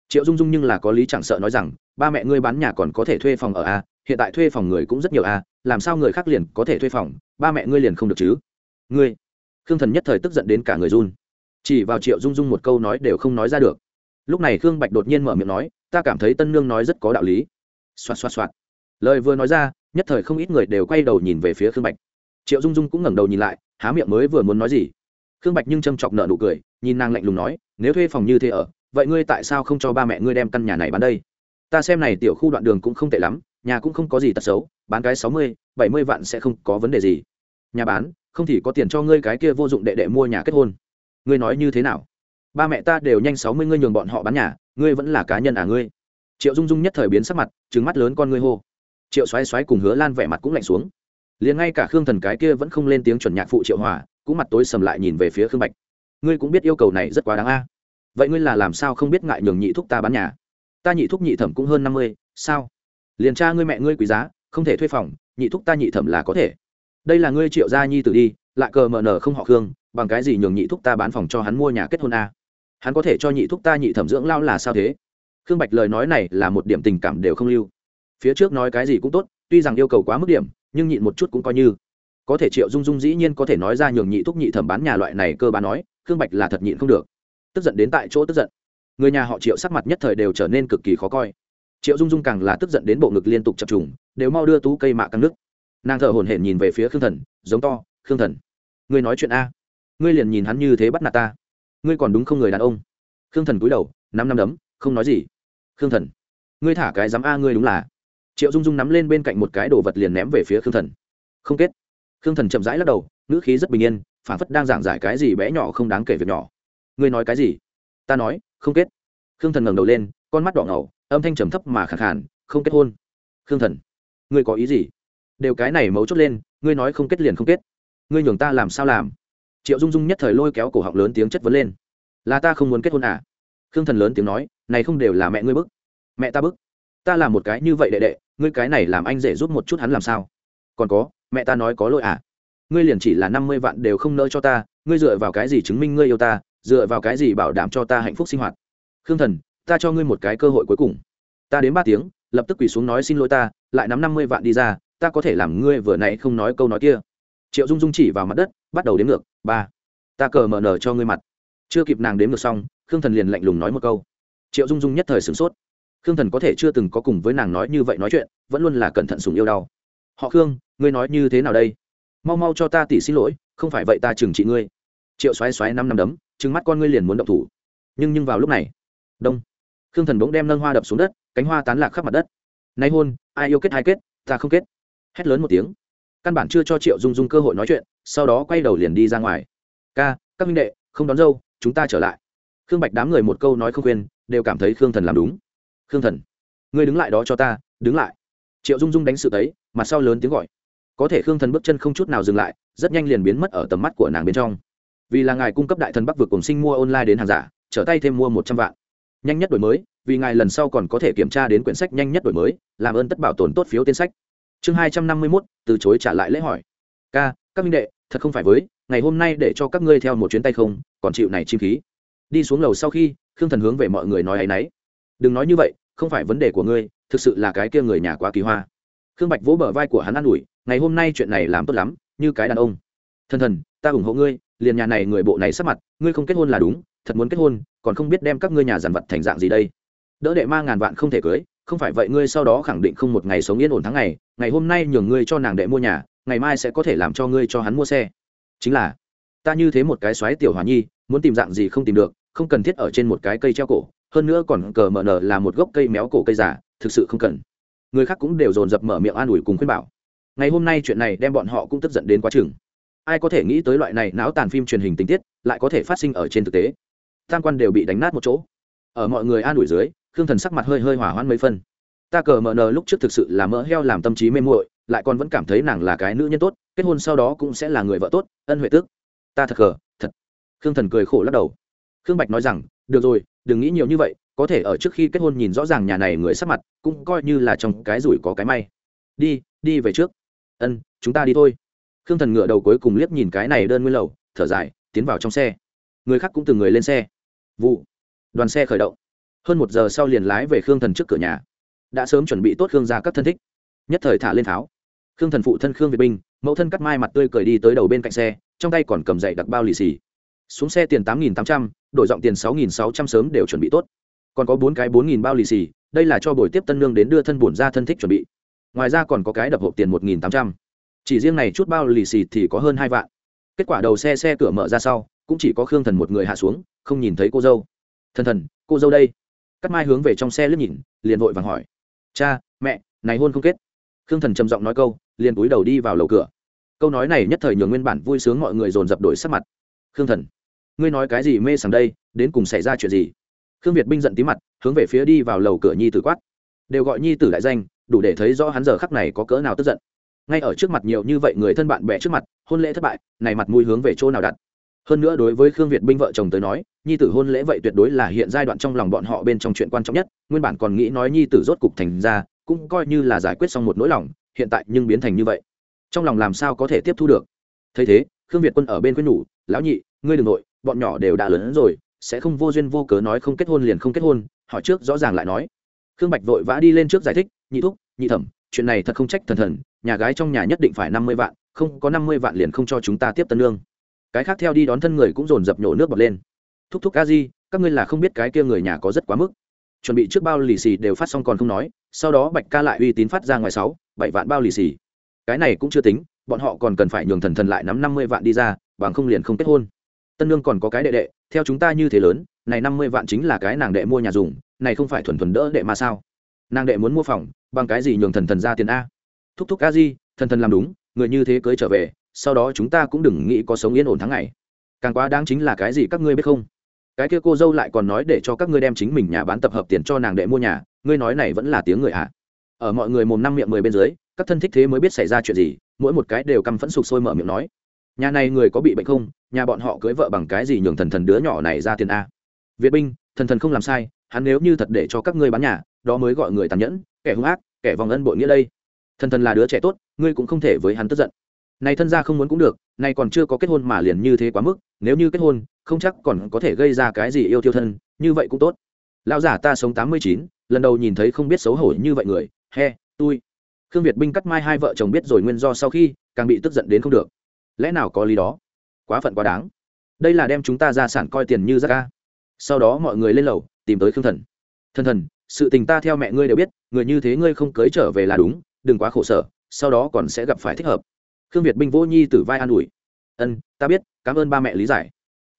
Triệu dung dung nhưng là có lý chẳng sợ nói rằng, ba mẹ ngươi bán nhà còn có thể thuê phòng ở a, hiện tại thuê phòng người cũng rất nhiều a, làm sao người khác liền có thể thuê phòng, ba mẹ ngươi liền không được chứ? Ngươi. Khương thần nhất thời tức giận đến cả người run. Chỉ vào triệu dung dung một câu nói đều không nói ra được lúc này khương bạch đột nhiên mở miệng nói, ta cảm thấy tân nương nói rất có đạo lý. Xoạt xoạt xoạt. Lời vừa nói ra, nhất thời không ít người đều quay đầu nhìn về phía khương bạch. Triệu dung dung cũng ngẩng đầu nhìn lại, há miệng mới vừa muốn nói gì. Khương bạch nhưng châm chọc nợ nụ cười, nhìn nàng lạnh lùng nói, nếu thuê phòng như thế ở, vậy ngươi tại sao không cho ba mẹ ngươi đem căn nhà này bán đây? Ta xem này tiểu khu đoạn đường cũng không tệ lắm, nhà cũng không có gì tật xấu, bán cái sáu mươi, bảy mươi vạn sẽ không có vấn đề gì. Nhà bán, không thì có tiền cho ngươi cái kia vô dụng đệ đệ mua nhà kết hôn. Ngươi nói như thế nào? Ba mẹ ta đều nhanh sáu mươi ngươi nhường bọn họ bán nhà, ngươi vẫn là cá nhân à ngươi? Triệu dung dung nhất thời biến sắc mặt trứng mắt lớn con ngươi hô. Triệu xoáy xoáy cùng hứa lan vẻ mặt cũng lạnh xuống. Liền ngay cả khương thần cái kia vẫn không lên tiếng chuẩn nhạc phụ triệu hòa, cũng mặt tối sầm lại nhìn về phía khương bạch. Ngươi cũng biết yêu cầu này rất quá đáng a. Vậy ngươi là làm sao không biết ngại nhường nhị thúc ta bán nhà? Ta nhị thúc nhị thẩm cũng hơn năm mươi, sao? Liền cha ngươi mẹ ngươi quý giá, không thể thuê phòng, nhị thúc ta nhị thẩm là có thể. Đây là ngươi triệu gia nhi tử đi, lại cờ mờ nở không họ khương, bằng cái gì nhường nhị thúc ta bán phòng cho hắn mua nhà kết hôn a? Hắn có thể cho nhị thúc ta nhị thẩm dưỡng lao là sao thế? Khương bạch lời nói này là một điểm tình cảm đều không lưu. Phía trước nói cái gì cũng tốt, tuy rằng yêu cầu quá mức điểm, nhưng nhịn một chút cũng coi như. Có thể triệu dung dung dĩ nhiên có thể nói ra nhường nhị thúc nhị thẩm bán nhà loại này cơ bán nói, khương bạch là thật nhịn không được. Tức giận đến tại chỗ tức giận. Người nhà họ triệu sắc mặt nhất thời đều trở nên cực kỳ khó coi. Triệu dung dung càng là tức giận đến bộ ngực liên tục chập trùng, đều mau đưa tú cây mạ căng nước. Nàng thở hổn hển nhìn về phía khương thần, giống to, khương thần, ngươi nói chuyện a. Ngươi liền nhìn hắn như thế bắt nạt ta ngươi còn đúng không người đàn ông? Khương thần cúi đầu năm năm đấm, không nói gì. Khương thần, ngươi thả cái dám a ngươi đúng là. Triệu dung dung nắm lên bên cạnh một cái đồ vật liền ném về phía khương thần. Không kết. Khương thần chậm rãi lắc đầu, ngữ khí rất bình yên, phản phất đang giảng giải cái gì bé nhỏ không đáng kể việc nhỏ. Ngươi nói cái gì? Ta nói, không kết. Khương thần ngẩng đầu lên, con mắt đỏ ngầu, âm thanh trầm thấp mà khẳng khản không kết hôn. Khương thần, ngươi có ý gì? Đều cái này mấu chốt lên, ngươi nói không kết liền không kết. Ngươi nhường ta làm sao làm? Triệu dung dung nhất thời lôi kéo cổ họng lớn tiếng chất vấn lên là ta không muốn kết hôn à? khương thần lớn tiếng nói, này không đều là mẹ ngươi bức. mẹ ta bức. ta làm một cái như vậy đệ đệ, ngươi cái này làm anh dễ giúp một chút hắn làm sao? còn có, mẹ ta nói có lỗi à? ngươi liền chỉ là năm mươi vạn đều không nỡ cho ta, ngươi dựa vào cái gì chứng minh ngươi yêu ta, dựa vào cái gì bảo đảm cho ta hạnh phúc sinh hoạt? khương thần, ta cho ngươi một cái cơ hội cuối cùng. ta đến ba tiếng, lập tức quỳ xuống nói xin lỗi ta, lại nắm năm mươi vạn đi ra, ta có thể làm ngươi vừa nãy không nói câu nói kia triệu dung dung chỉ vào mặt đất, bắt đầu đếm ngược, ba, ta cờ mờ nở cho ngươi mặt. Chưa kịp nàng đếm ngược xong, khương thần liền lạnh lùng nói một câu. Triệu dung dung nhất thời sửng sốt. Khương thần có thể chưa từng có cùng với nàng nói như vậy nói chuyện, vẫn luôn là cẩn thận sùng yêu đau. Họ khương, ngươi nói như thế nào đây? Mau mau cho ta tỉ xin lỗi, không phải vậy ta trừng trị ngươi. Triệu xoáy xoáy năm năm đấm, trừng mắt con ngươi liền muốn động thủ. Nhưng nhưng vào lúc này, đông, khương thần bỗng đem nâng hoa đập xuống đất, cánh hoa tán lạc khắp mặt đất. Nay hôn, ai yêu kết hai kết, ta không kết. Hét lớn một tiếng căn bản chưa cho triệu dung dung cơ hội nói chuyện, sau đó quay đầu liền đi ra ngoài. Ca, các minh đệ, không đón dâu, chúng ta trở lại. Khương bạch đám người một câu nói không khuyên, đều cảm thấy khương thần làm đúng. Khương thần, ngươi đứng lại đó cho ta, đứng lại. Triệu dung dung đánh sự tấy mặt sau lớn tiếng gọi. Có thể khương thần bước chân không chút nào dừng lại, rất nhanh liền biến mất ở tầm mắt của nàng bên trong. Vì là ngài cung cấp đại thần bắc vượt cùng sinh mua online đến hàng giả, trở tay thêm mua một trăm vạn. Nhanh nhất đổi mới, vì ngài lần sau còn có thể kiểm tra đến quyển sách nhanh nhất đổi mới, làm ơn tất bảo tồn tốt phiếu tên sách chương hai trăm năm mươi mốt, từ chối trả lại lễ hỏi. Ca, các minh đệ, thật không phải với, ngày hôm nay để cho các ngươi theo một chuyến tay không, còn chịu này chi khí. Đi xuống lầu sau khi, khương thần hướng về mọi người nói ấ y n ấ y đừng nói như vậy, không phải vấn đề của ngươi, thực sự là cái kia người nhà quá kỳ hoa. Khương bạch vỗ bờ vai của hắn an ủi, ngày hôm nay chuyện này làm tốt lắm, như cái đàn ông. Thần thần, ta ủng hộ ngươi, liền nhà này người bộ này sắp mặt, ngươi không kết hôn là đúng, thật muốn kết hôn, còn không biết đem các ngươi nhà giàn vật thành dạng gì đây. Đỡ đệ ma ngàn vạn không thể cưới không phải vậy ngươi sau đó khẳng định không một ngày sống yên ổn tháng ngày ngày hôm nay nhường ngươi cho nàng đệ mua nhà, ngày mai sẽ có thể làm cho ngươi cho hắn mua xe. Chính là, ta như thế một cái xoáy tiểu hòa nhi, muốn tìm dạng gì không tìm được, không cần thiết ở trên một cái cây treo cổ, hơn nữa còn cờ mở nở là một gốc cây méo cổ cây giả thực sự không cần. Người khác cũng đều dồn dập mở miệng an ủi cùng khuyên bảo. Ngày hôm nay chuyện này đem bọn họ cũng tức giận đến quá chừng. Ai có thể nghĩ tới loại này não tàn phim truyền hình tình tiết, lại có thể phát sinh ở trên thực tế. Tam quan đều bị đánh nát một chỗ. Ở mọi người an ủi dưới khương thần sắc mặt hơi hơi hỏa hoãn mấy phân. Ta cờ mờ nờ lúc trước thực sự là mỡ heo làm tâm trí mê muội, lại còn vẫn cảm thấy nàng là cái nữ nhân tốt, kết hôn sau đó cũng sẽ là người vợ tốt, ân huệ tước. Ta thật cờ, thật. Khương thần cười khổ lắc đầu. Khương bạch nói rằng, được rồi, đừng nghĩ nhiều như vậy, có thể ở trước khi kết hôn nhìn rõ ràng nhà này người sắp mặt, cũng coi như là trong cái rủi có cái may. Đi đi về trước. Ân, chúng ta đi thôi. Khương thần ngựa đầu cuối cùng liếc nhìn cái này đơn nguyên lầu, thở dài, tiến vào trong xe. Người khác cũng từng người lên xe. Vụ. Đoàn xe khởi động hơn một giờ sau liền lái về khương thần trước cửa nhà. Đã sớm chuẩn bị tốt khương ra các thân thích. Nhất thời thả lên tháo. Khương thần phụ thân khương việt binh mẫu thân cắt mai mặt tươi cười đi tới đầu bên cạnh xe, trong tay còn cầm dậy đặc bao lì xì. Xuống xe tiền tám nghìn tám trăm, đổi giọng tiền sáu nghìn sáu trăm sớm đều chuẩn bị tốt. Còn có bốn cái bốn nghìn bao lì xì, đây là cho buổi tiếp tân lương đến đưa thân bổn ra thân thích chuẩn bị. Ngoài ra còn có cái đập hộp tiền một nghìn tám trăm. Chỉ riêng này chút bao lì xì thì có hơn hai vạn. Kết quả đầu xe xe cửa mở ra sau, cũng chỉ có khương thần một người hạ xuống, không nhìn thấy cô dâu. Thần thần, cô dâu đây cắt mai hướng về trong xe lướt nhìn, liền vội vàng hỏi. Cha, mẹ, này hôn không kết. Khương thần trầm giọng nói câu, liền túi đầu đi vào lầu cửa. Câu nói này nhất thời nhường nguyên bản vui sướng mọi người dồn dập đổi sắc mặt. Khương thần, ngươi nói cái gì mê sảng đây, đến cùng xảy ra chuyện gì? Khương việt binh giận tí mặt, hướng về phía đi vào lầu cửa nhi tử quát. Đều gọi nhi tử đại danh, đủ để thấy rõ hắn giờ khắc này có cỡ nào tức giận. Ngay ở trước mặt nhiều như vậy người thân bạn bè trước mặt, hôn lễ thất bại, này mặt mũi hướng về chỗ nào đặt? Hơn nữa đối với khương việt binh vợ chồng tới nói, nhi tử hôn lễ vậy tuyệt đối là hiện giai đoạn trong lòng bọn họ bên trong chuyện quan trọng nhất, nguyên bản còn nghĩ nói nhi tử rốt cục thành ra, cũng coi như là giải quyết xong một nỗi lòng, hiện tại nhưng biến thành như vậy. Trong lòng làm sao có thể tiếp thu được? Thấy thế, khương việt quân ở bên khuyên nhủ, lão nhị, ngươi đ ừ n g nội, bọn nhỏ đều đã lớn hơn rồi, sẽ không vô duyên vô cớ nói không kết hôn liền không kết hôn, hỏi trước rõ ràng lại nói. Khương bạch vội vã đi lên trước giải thích, nhị thúc, nhị thẩm, chuyện này thật không trách thần thần, nhà gái trong nhà nhất định phải năm mươi vạn, không có năm mươi vạn liền không cho chúng ta tiếp tân lương cái khác theo đi đón thân người cũng dồn dập nhổ nước bọt lên. Thúc thúc a di, các ngươi là không biết cái kia người nhà có rất quá mức. Chuẩn bị trước bao lì xì đều phát xong còn không nói, sau đó bạch ca lại uy tín phát ra ngoài sáu, bảy vạn bao lì xì. Cái này cũng chưa tính, bọn họ còn cần phải nhường thần thần lại nắm năm mươi vạn đi ra, bằng không liền không kết hôn. Tân lương còn có cái đệ đệ, theo chúng ta như thế lớn, này năm mươi vạn chính là cái nàng đệ mua nhà dùng, này không phải thuần thuần đỡ đệ mà sao? Nàng đệ muốn mua phòng, bằng cái gì nhường thần thần ra tiền a? Thúc thúc a di, thần thần làm đúng, người như thế cưới trở về sau đó chúng ta cũng đừng nghĩ có sống yên ổn tháng ngày. Càng quá đáng chính là cái gì các ngươi biết không? Cái kia cô dâu lại còn nói để cho các ngươi đem chính mình nhà bán tập hợp tiền cho nàng đệ mua nhà, ngươi nói này vẫn là tiếng người ạ ở mọi người mồm năm miệng mười bên dưới, các thân thích thế mới biết xảy ra chuyện gì, mỗi một cái đều căm phẫn sục sôi mở miệng nói. Nhà này người có bị bệnh không? Nhà bọn họ cưới vợ bằng cái gì nhường thần thần đứa nhỏ này ra tiền a? Việt binh, thần thần không làm sai, hắn nếu như thật để cho các ngươi bán nhà, đó mới gọi người tàn nhẫn, kẻ hung ác, kẻ vòng ân bội nghĩa đây. Thần thần là đứa trẻ tốt, ngươi cũng không thể với hắn tức giận này thân gia không muốn cũng được này còn chưa có kết hôn mà liền như thế quá mức, nếu như kết hôn, không chắc còn có thể gây ra cái gì yêu thiêu thân, như vậy cũng tốt. Lão giả ta sống tám mươi chín, lần đầu nhìn thấy không biết xấu hổ như vậy người, he tôi khương việt binh cắt mai hai vợ chồng biết rồi nguyên do sau khi, càng bị tức giận đến không được. Lẽ nào có lý đó? Quá phận quá đáng. Đây là đem chúng ta ra sản coi tiền như ra ca sau đó mọi người lên lầu, tìm tới khương thần. Thần thần, sự tình ta theo mẹ ngươi đều biết, người như thế ngươi không cưới trở về là đúng, đừng quá khổ sở, sau đó còn sẽ gặp phải thích hợp khương việt binh vô nhi tử vai an ủi. Ân, ta biết, cảm ơn ba mẹ lý giải.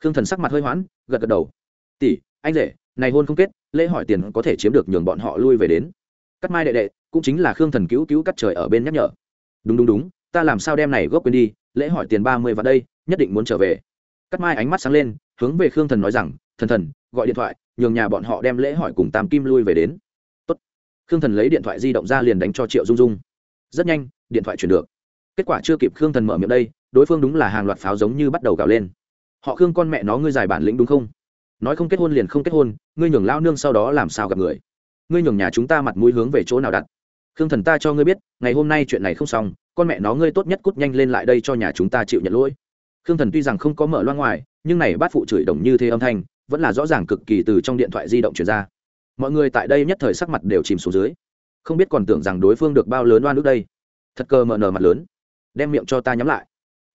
Khương thần sắc mặt hơi hoãn, gật gật đầu. Tỷ, anh rể, này hôn không kết, lễ hỏi tiền có thể chiếm được nhường bọn họ lui về đến. Cắt mai đệ đệ, cũng chính là khương thần cứu cứu cắt trời ở bên nhắc nhở. Đúng đúng đúng, ta làm sao đem này góp quên đi, lễ hỏi tiền ba mươi vào đây, nhất định muốn trở về. Cắt mai ánh mắt sáng lên, hướng về khương thần nói rằng, thần thần, gọi điện thoại, nhường nhà bọn họ đem lễ hỏi cùng tam kim lui về đến. Tốt. khương thần lấy điện thoại di động ra liền đánh cho triệu dung dung. Rất nhanh, điện thoại chuyển được kết quả chưa kịp khương thần mở miệng đây, đối phương đúng là hàng loạt pháo giống như bắt đầu gào lên. Họ khương con mẹ nó ngươi giải bản lĩnh đúng không? Nói không kết hôn liền không kết hôn, ngươi nhường lao nương sau đó làm sao gặp người? Ngươi nhường nhà chúng ta mặt mũi hướng về chỗ nào đặt? Khương thần ta cho ngươi biết, ngày hôm nay chuyện này không xong, con mẹ nó ngươi tốt nhất cút nhanh lên lại đây cho nhà chúng ta chịu nhận lỗi. Khương thần tuy rằng không có mở loa ngoài, nhưng này bát phụ chửi đồng như thế âm thanh, vẫn là rõ ràng cực kỳ từ trong điện thoại di động truyền ra. Mọi người tại đây nhất thời sắc mặt đều chìm xuống dưới. Không biết còn tưởng rằng đối phương được bao lớn oan nước đây. Thật cơ mờ nở mặt lớn đem miệng cho ta nhắm lại.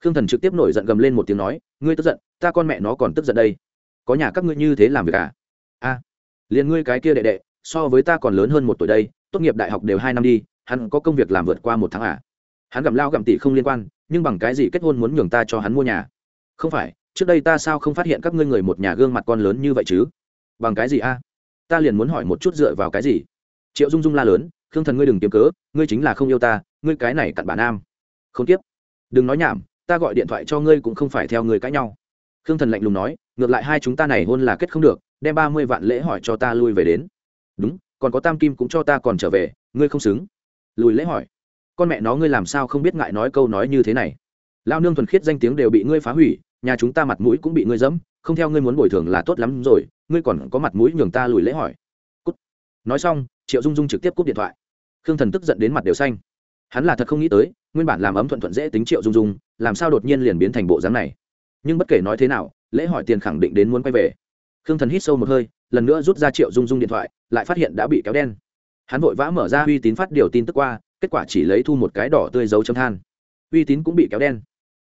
Khương thần trực tiếp nổi giận gầm lên một tiếng nói ngươi tức giận ta con mẹ nó còn tức giận đây. Có nhà các ngươi như thế làm việc à? A à, liền ngươi cái kia đệ đệ so với ta còn lớn hơn một tuổi đây tốt nghiệp đại học đều hai năm đi hắn có công việc làm vượt qua một tháng à? Hắn gặm lao gặm tỷ không liên quan nhưng bằng cái gì kết hôn muốn nhường ta cho hắn mua nhà? Không phải trước đây ta sao không phát hiện các ngươi người một nhà gương mặt con lớn như vậy chứ? Bằng cái gì a? Ta liền muốn hỏi một chút dựa vào cái gì? Triệu dung dung la lớn khương thần ngươi đừng kiếm cớ ngươi chính là không yêu ta ngươi cái này cặn bản nam không tiếp. Đừng nói nhảm, ta gọi điện thoại cho ngươi cũng không phải theo người cãi nhau. Khương thần lạnh lùng nói, ngược lại hai chúng ta này hôn là kết không được, đem ba mươi vạn lễ hỏi cho ta lui về đến. Đúng, còn có tam kim cũng cho ta còn trở về, ngươi không xứng. Lùi lễ hỏi. Con mẹ nó ngươi làm sao không biết ngại nói câu nói như thế này? Lao nương thuần khiết danh tiếng đều bị ngươi phá hủy, nhà chúng ta mặt mũi cũng bị ngươi dẫm, không theo ngươi muốn bồi thường là tốt lắm rồi, ngươi còn có mặt mũi nhường ta lùi lễ hỏi. Cút. Nói xong, triệu dung dung trực tiếp cúp điện thoại. Khương thần tức giận đến mặt đều xanh. Hắn là thật không nghĩ tới nguyên bản làm ấm thuận thuận dễ tính triệu dung dung, làm sao đột nhiên liền biến thành bộ dáng này? Nhưng bất kể nói thế nào, lễ hỏi tiền khẳng định đến muốn quay về. Khương thần hít sâu một hơi, lần nữa rút ra triệu dung dung điện thoại, lại phát hiện đã bị kéo đen. Hắn vội vã mở ra uy tín phát điều tin tức qua, kết quả chỉ lấy thu một cái đỏ tươi dấu chấm than. Uy tín cũng bị kéo đen.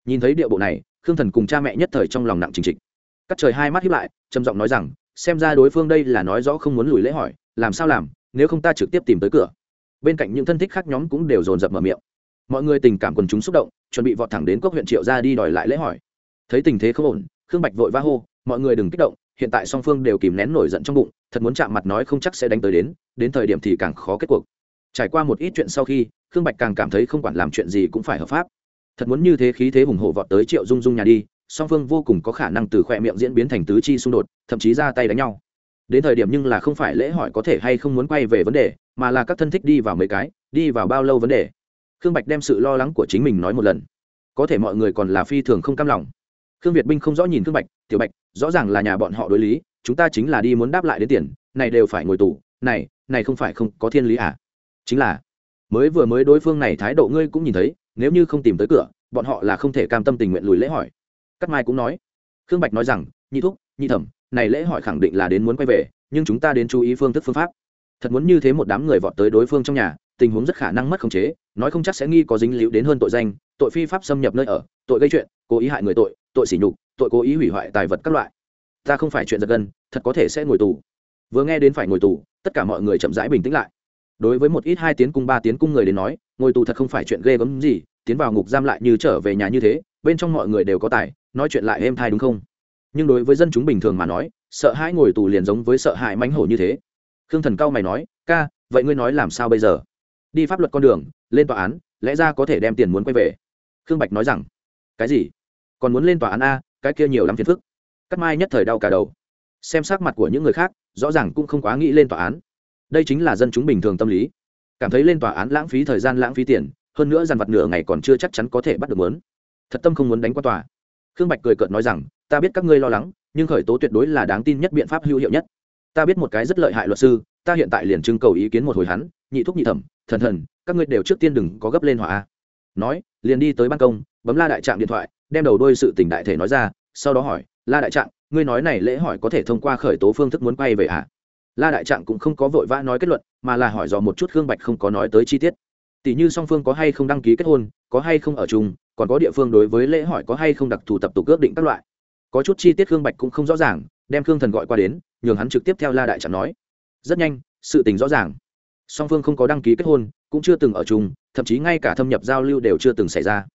Nhìn thấy điệu bộ này, khương thần cùng cha mẹ nhất thời trong lòng nặng trình trịch. Cắt trời hai mắt hiếp lại, trầm giọng nói rằng, xem ra đối phương đây là nói rõ không muốn lùi lễ hỏi, làm sao làm, nếu không ta trực tiếp tìm tới cửa. Bên cạnh những thân thích khác nhóm cũng đều dồn dập mở miệng mọi người tình cảm quần chúng xúc động, chuẩn bị vọt thẳng đến cốc huyện triệu ra đi đòi lại lễ hỏi. Thấy tình thế không ổn, khương bạch vội va hô, mọi người đừng kích động, hiện tại song phương đều kìm nén nổi giận trong bụng, thật muốn chạm mặt nói không chắc sẽ đánh tới đến đến thời điểm thì càng khó kết cuộc. Trải qua một ít chuyện sau khi, khương bạch càng cảm thấy không quản làm chuyện gì cũng phải hợp pháp. Thật muốn như thế khí thế hùng hổ vọt tới triệu dung dung nhà đi, song phương vô cùng có khả năng từ khoe miệng diễn biến thành tứ chi xung đột, thậm chí ra tay đánh nhau. Đến thời điểm nhưng là không phải lễ hỏi có thể hay không muốn quay về vấn đề, mà là các thân thích đi vào mấy cái, đi vào bao lâu vấn đề khương bạch đem sự lo lắng của chính mình nói một lần. Có thể mọi người còn là phi thường không cam lòng. Khương việt binh không rõ nhìn khương bạch, tiểu bạch, rõ ràng là nhà bọn họ đối lý, chúng ta chính là đi muốn đáp lại đến tiền, này đều phải ngồi tù, này này không phải không có thiên lý à? Chính là. Mới vừa mới đối phương này thái độ ngươi cũng nhìn thấy, nếu như không tìm tới cửa, bọn họ là không thể cam tâm tình nguyện lùi lễ hỏi. Cắt mai cũng nói. Khương bạch nói rằng, nhị thúc, nhị thẩm, này lễ hỏi khẳng định là đến muốn quay về, nhưng chúng ta đến chú ý phương thức phương pháp. Thật muốn như thế một đám người vọt tới đối phương trong nhà tình huống rất khả năng mất khống chế, nói không chắc sẽ nghi có dính líu đến hơn tội danh, tội phi pháp xâm nhập nơi ở, tội gây chuyện, cố ý hại người tội tội sỉ nhục, tội cố ý hủy hoại tài vật các loại. Ta không phải chuyện giật gân, thật có thể sẽ ngồi tù. Vừa nghe đến phải ngồi tù, tất cả mọi người chậm rãi bình tĩnh lại. Đối với một ít hai tiếng cung, ba tiếng cung người đến nói, ngồi tù thật không phải chuyện ghê gớm gì, tiến vào ngục giam lại như trở về nhà như thế, bên trong mọi người đều có tài, nói chuyện lại êm thai đúng không? Nhưng đối với dân chúng bình thường mà nói, sợ hãi ngồi tù liền giống với sợ hãi mánh hổ như thế. Khương thần cao mày nói, ca, vậy ngươi nói làm sao bây giờ? Đi pháp luật con đường, lên tòa án, lẽ ra có thể đem tiền muốn quay về. Khương bạch nói rằng, cái gì? Còn muốn lên tòa án a, cái kia nhiều lắm phiền phức. Cắt mai nhất thời đau cả đầu. Xem sắc mặt của những người khác, rõ ràng cũng không quá nghĩ lên tòa án. Đây chính là dân chúng bình thường tâm lý. Cảm thấy lên tòa án lãng phí thời gian, lãng phí tiền, hơn nữa dàn vặt nửa ngày còn chưa chắc chắn có thể bắt được mớn. Thật tâm không muốn đánh qua tòa. Khương bạch cười cợt nói rằng, ta biết các ngươi lo lắng, nhưng khởi tố tuyệt đối là đáng tin nhất biện pháp hữu hiệu nhất. Ta biết một cái rất lợi hại luật sư ta hiện tại liền trưng cầu ý kiến một hồi hắn, nhị thúc nhị thẩm, thần thần, các ngươi đều trước tiên đừng có gấp lên hỏa nói, liền đi tới ban công, bấm la đại trạm điện thoại, đem đầu đôi sự tình đại thể nói ra, sau đó hỏi, la đại trạng ngươi nói này lễ hỏi có thể thông qua khởi tố phương thức muốn quay về à la đại trạng cũng không có vội vã nói kết luận, mà là hỏi dò một chút khương bạch không có nói tới chi tiết. Tỷ như song phương có hay không đăng ký kết hôn, có hay không ở chung, còn có địa phương đối với lễ hỏi có hay không đặc thù tập tục ước định các loại. Có chút chi tiết khương bạch cũng không rõ ràng, đem khương thần gọi qua đến, nhường hắn trực tiếp theo la đại trạng nói rất nhanh, sự tình rõ ràng. Song phương không có đăng ký kết hôn, cũng chưa từng ở chung, thậm chí ngay cả thâm nhập giao lưu đều chưa từng xảy ra.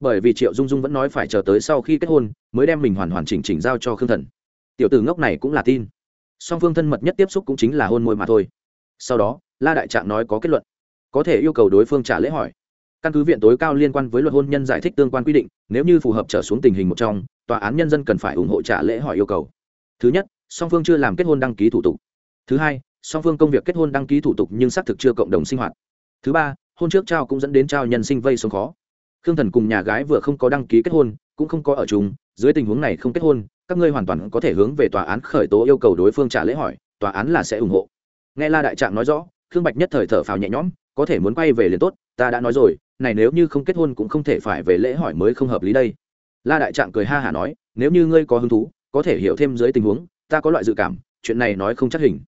Bởi vì triệu dung dung vẫn nói phải chờ tới sau khi kết hôn, mới đem mình hoàn hoàn chỉnh chỉnh giao cho khương thần. Tiểu tử ngốc này cũng là tin. Song phương thân mật nhất tiếp xúc cũng chính là hôn môi mà thôi. Sau đó, la đại trạng nói có kết luận. Có thể yêu cầu đối phương trả lễ hỏi. Căn cứ viện tối cao liên quan với luật hôn nhân giải thích tương quan quy định, nếu như phù hợp trở xuống tình hình một trong, tòa án nhân dân cần phải ủng hộ trả lễ hỏi yêu cầu. Thứ nhất, song phương chưa làm kết hôn đăng ký thủ tục. Thứ hai song phương công việc kết hôn đăng ký thủ tục nhưng xác thực chưa cộng đồng sinh hoạt. Thứ ba, hôn trước trao cũng dẫn đến trao nhân sinh vây sống khó. Khương thần cùng nhà gái vừa không có đăng ký kết hôn, cũng không có ở chung, dưới tình huống này không kết hôn, các ngươi hoàn toàn có thể hướng về tòa án khởi tố yêu cầu đối phương trả lễ hỏi, tòa án là sẽ ủng hộ. Nghe la đại trạng nói rõ, khương bạch nhất thời thở phào nhẹ nhõm, có thể muốn quay về liền tốt, ta đã nói rồi, này nếu như không kết hôn cũng không thể phải về lễ hỏi mới không hợp lý đây. La đại trạng cười ha hả nói, nếu như ngươi có hứng thú, có thể hiểu thêm dưới tình huống, ta có loại dự cảm, chuyện này nói không chắc hình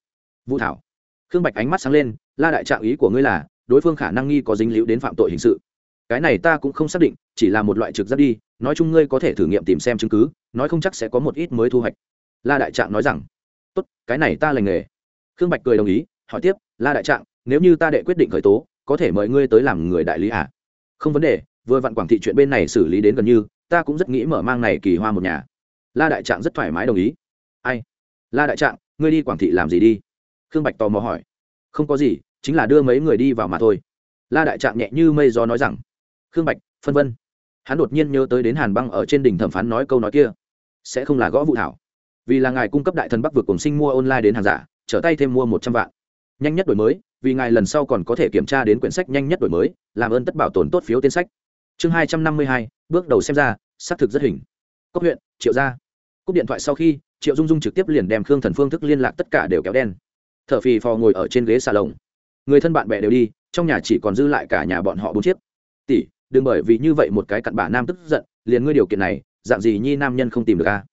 vũ thảo. Khương bạch ánh mắt sáng lên, la đại trạng ý của ngươi là, đối phương khả năng nghi có dính líu đến phạm tội hình sự. Cái này ta cũng không xác định, chỉ là một loại trực giác đi, nói chung ngươi có thể thử nghiệm tìm xem chứng cứ, nói không chắc sẽ có một ít mới thu hoạch. La đại trạng nói rằng, tốt, cái này ta lành nghề. Khương bạch cười đồng ý, hỏi tiếp, la đại trạng, nếu như ta đệ quyết định khởi tố, có thể mời ngươi tới làm người đại lý à? không vấn đề, vừa vặn quảng thị chuyện bên này xử lý đến gần như, ta cũng rất nghĩ mở mang này kỳ hoa một nhà. La đại trạng rất thoải mái đồng ý. Ai? La đại trạng, ngươi đi quảng thị làm gì đi? Khương bạch tò mò hỏi. Không có gì, chính là đưa mấy người đi vào mà thôi. La đại trạng nhẹ như mây gió nói rằng. Khương bạch, phân vân. Hắn đột nhiên nhớ tới đến hàn băng ở trên đỉnh thẩm phán nói câu nói kia. Sẽ không là gõ vụ thảo. Vì là ngài cung cấp đại thần bắc vượt cùng sinh mua online đến hàng giả, trở tay thêm mua một trăm vạn. Nhanh nhất đổi mới, vì ngài lần sau còn có thể kiểm tra đến quyển sách nhanh nhất đổi mới, làm ơn tất bảo tồn tốt phiếu tên sách. Chương hai trăm năm mươi hai, bước đầu xem ra, xác thực rất hình. Cốc huyện, triệu gia. Cúp điện thoại sau khi, triệu dung dung trực tiếp liền đem khương thần phương thức liên lạc tất cả đều kéo đen t h ở phì phò ngồi ở trên ghế xà lồng người thân bạn bè đều đi, trong nhà chỉ còn dư lại cả nhà bọn họ bốn chiếc. Tỷ, đừng bởi vì như vậy một cái cặn bà nam tức giận, liền ngươi điều kiện này, dạng gì nhi nam nhân không tìm được a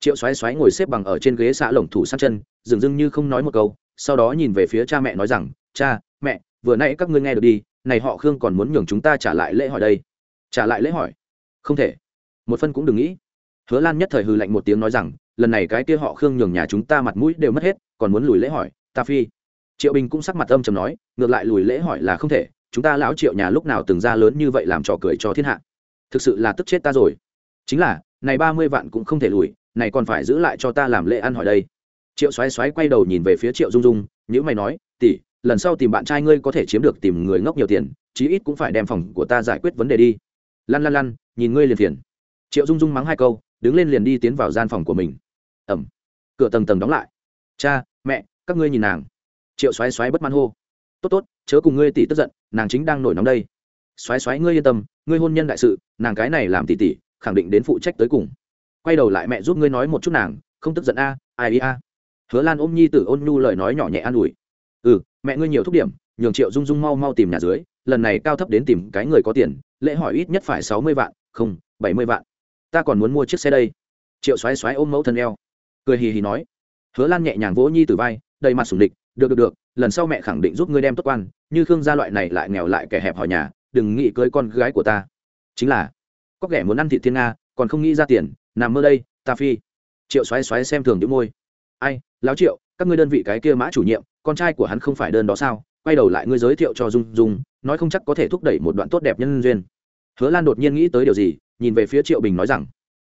triệu xoáy xoáy ngồi xếp bằng ở trên ghế xạ lồng thủ sát chân, dừng dưng như không nói một câu, sau đó nhìn về phía cha mẹ nói rằng, cha, mẹ, vừa nãy các ngươi nghe được đi, này họ khương còn muốn nhường chúng ta trả lại lễ hỏi đây. Trả lại lễ hỏi? Không thể. Một phân cũng đừng nghĩ. Hứa lan nhất thời hư lạnh một tiếng nói rằng, lần này cái kia họ khương nhường nhà chúng ta mặt mũi đều mất hết, còn muốn lùi lễ hỏi ta phi. Triệu bình cũng sắc mặt âm chầm nói, ngược lại lùi lễ hỏi là không thể, chúng ta lão triệu nhà lúc nào từng ra lớn như vậy làm trò cười cho thiên hạ? Thực sự là tức chết ta rồi. Chính là, này ba mươi vạn cũng không thể lùi, này còn phải giữ lại cho ta làm lễ ăn hỏi đây. Triệu xoáy xoáy quay đầu nhìn về phía triệu dung dung nhữ mày nói, tỷ, lần sau tìm bạn trai ngươi có thể chiếm được tìm người ngốc nhiều tiền, chí ít cũng phải đem phòng của ta giải quyết vấn đề đi. Lăn lăn lăn, nhìn ngươi liền phiền. Triệu dung dung mắng hai câu, đứng lên liền đi tiến vào gian phòng của mình. Ẩm. Cửa tầng tầng đóng lại. Cha, mẹ các ngươi nhìn nàng. Triệu xoáy xoáy bất mãn hô. Tốt tốt, chớ cùng ngươi tỷ tức giận, nàng chính đang nổi nóng đây. Xoáy xoáy ngươi yên tâm, ngươi hôn nhân đại sự, nàng cái này làm tỷ tỷ, khẳng định đến phụ trách tới cùng. Quay đầu lại mẹ giúp ngươi nói một chút nàng, không tức giận a, ai ý a. Hứa lan ôm nhi tử ôn nhu lời nói nhỏ nhẹ an ủi. Ừ mẹ ngươi nhiều thúc điểm, nhường triệu dung dung mau mau tìm nhà dưới, lần này cao thấp đến tìm cái người có tiền, lễ hỏi ít nhất phải sáu mươi vạn, không, bảy mươi vạn. Ta còn muốn mua chiếc xe đây. Triệu xoáy xoáy ôm mẫu thân eo, cười hì hì nói. Hứa lan nhẹ nhàng vỗ nhi từ vai đầy mặt sủng địch, được được được, lần sau mẹ khẳng định giúp ngươi đem tốt quan, như khương gia loại này lại nghèo lại kẻ hẹp hỏi nhà, đừng nghĩ cưới con gái của ta. Chính là, có kẻ muốn ăn thịt thiên nga, còn không nghĩ ra tiền, nằm mơ đây, ta phi. Triệu xoáy xoáy xem thường những môi. Ai, lão triệu, các ngươi đơn vị cái kia mã chủ nhiệm, con trai của hắn không phải đơn đó sao? Quay đầu lại ngươi giới thiệu cho dung dung, nói không chắc có thể thúc đẩy một đoạn tốt đẹp nhân duyên. Hứa lan đột nhiên nghĩ tới điều gì, nhìn về phía triệu bình nói rằng,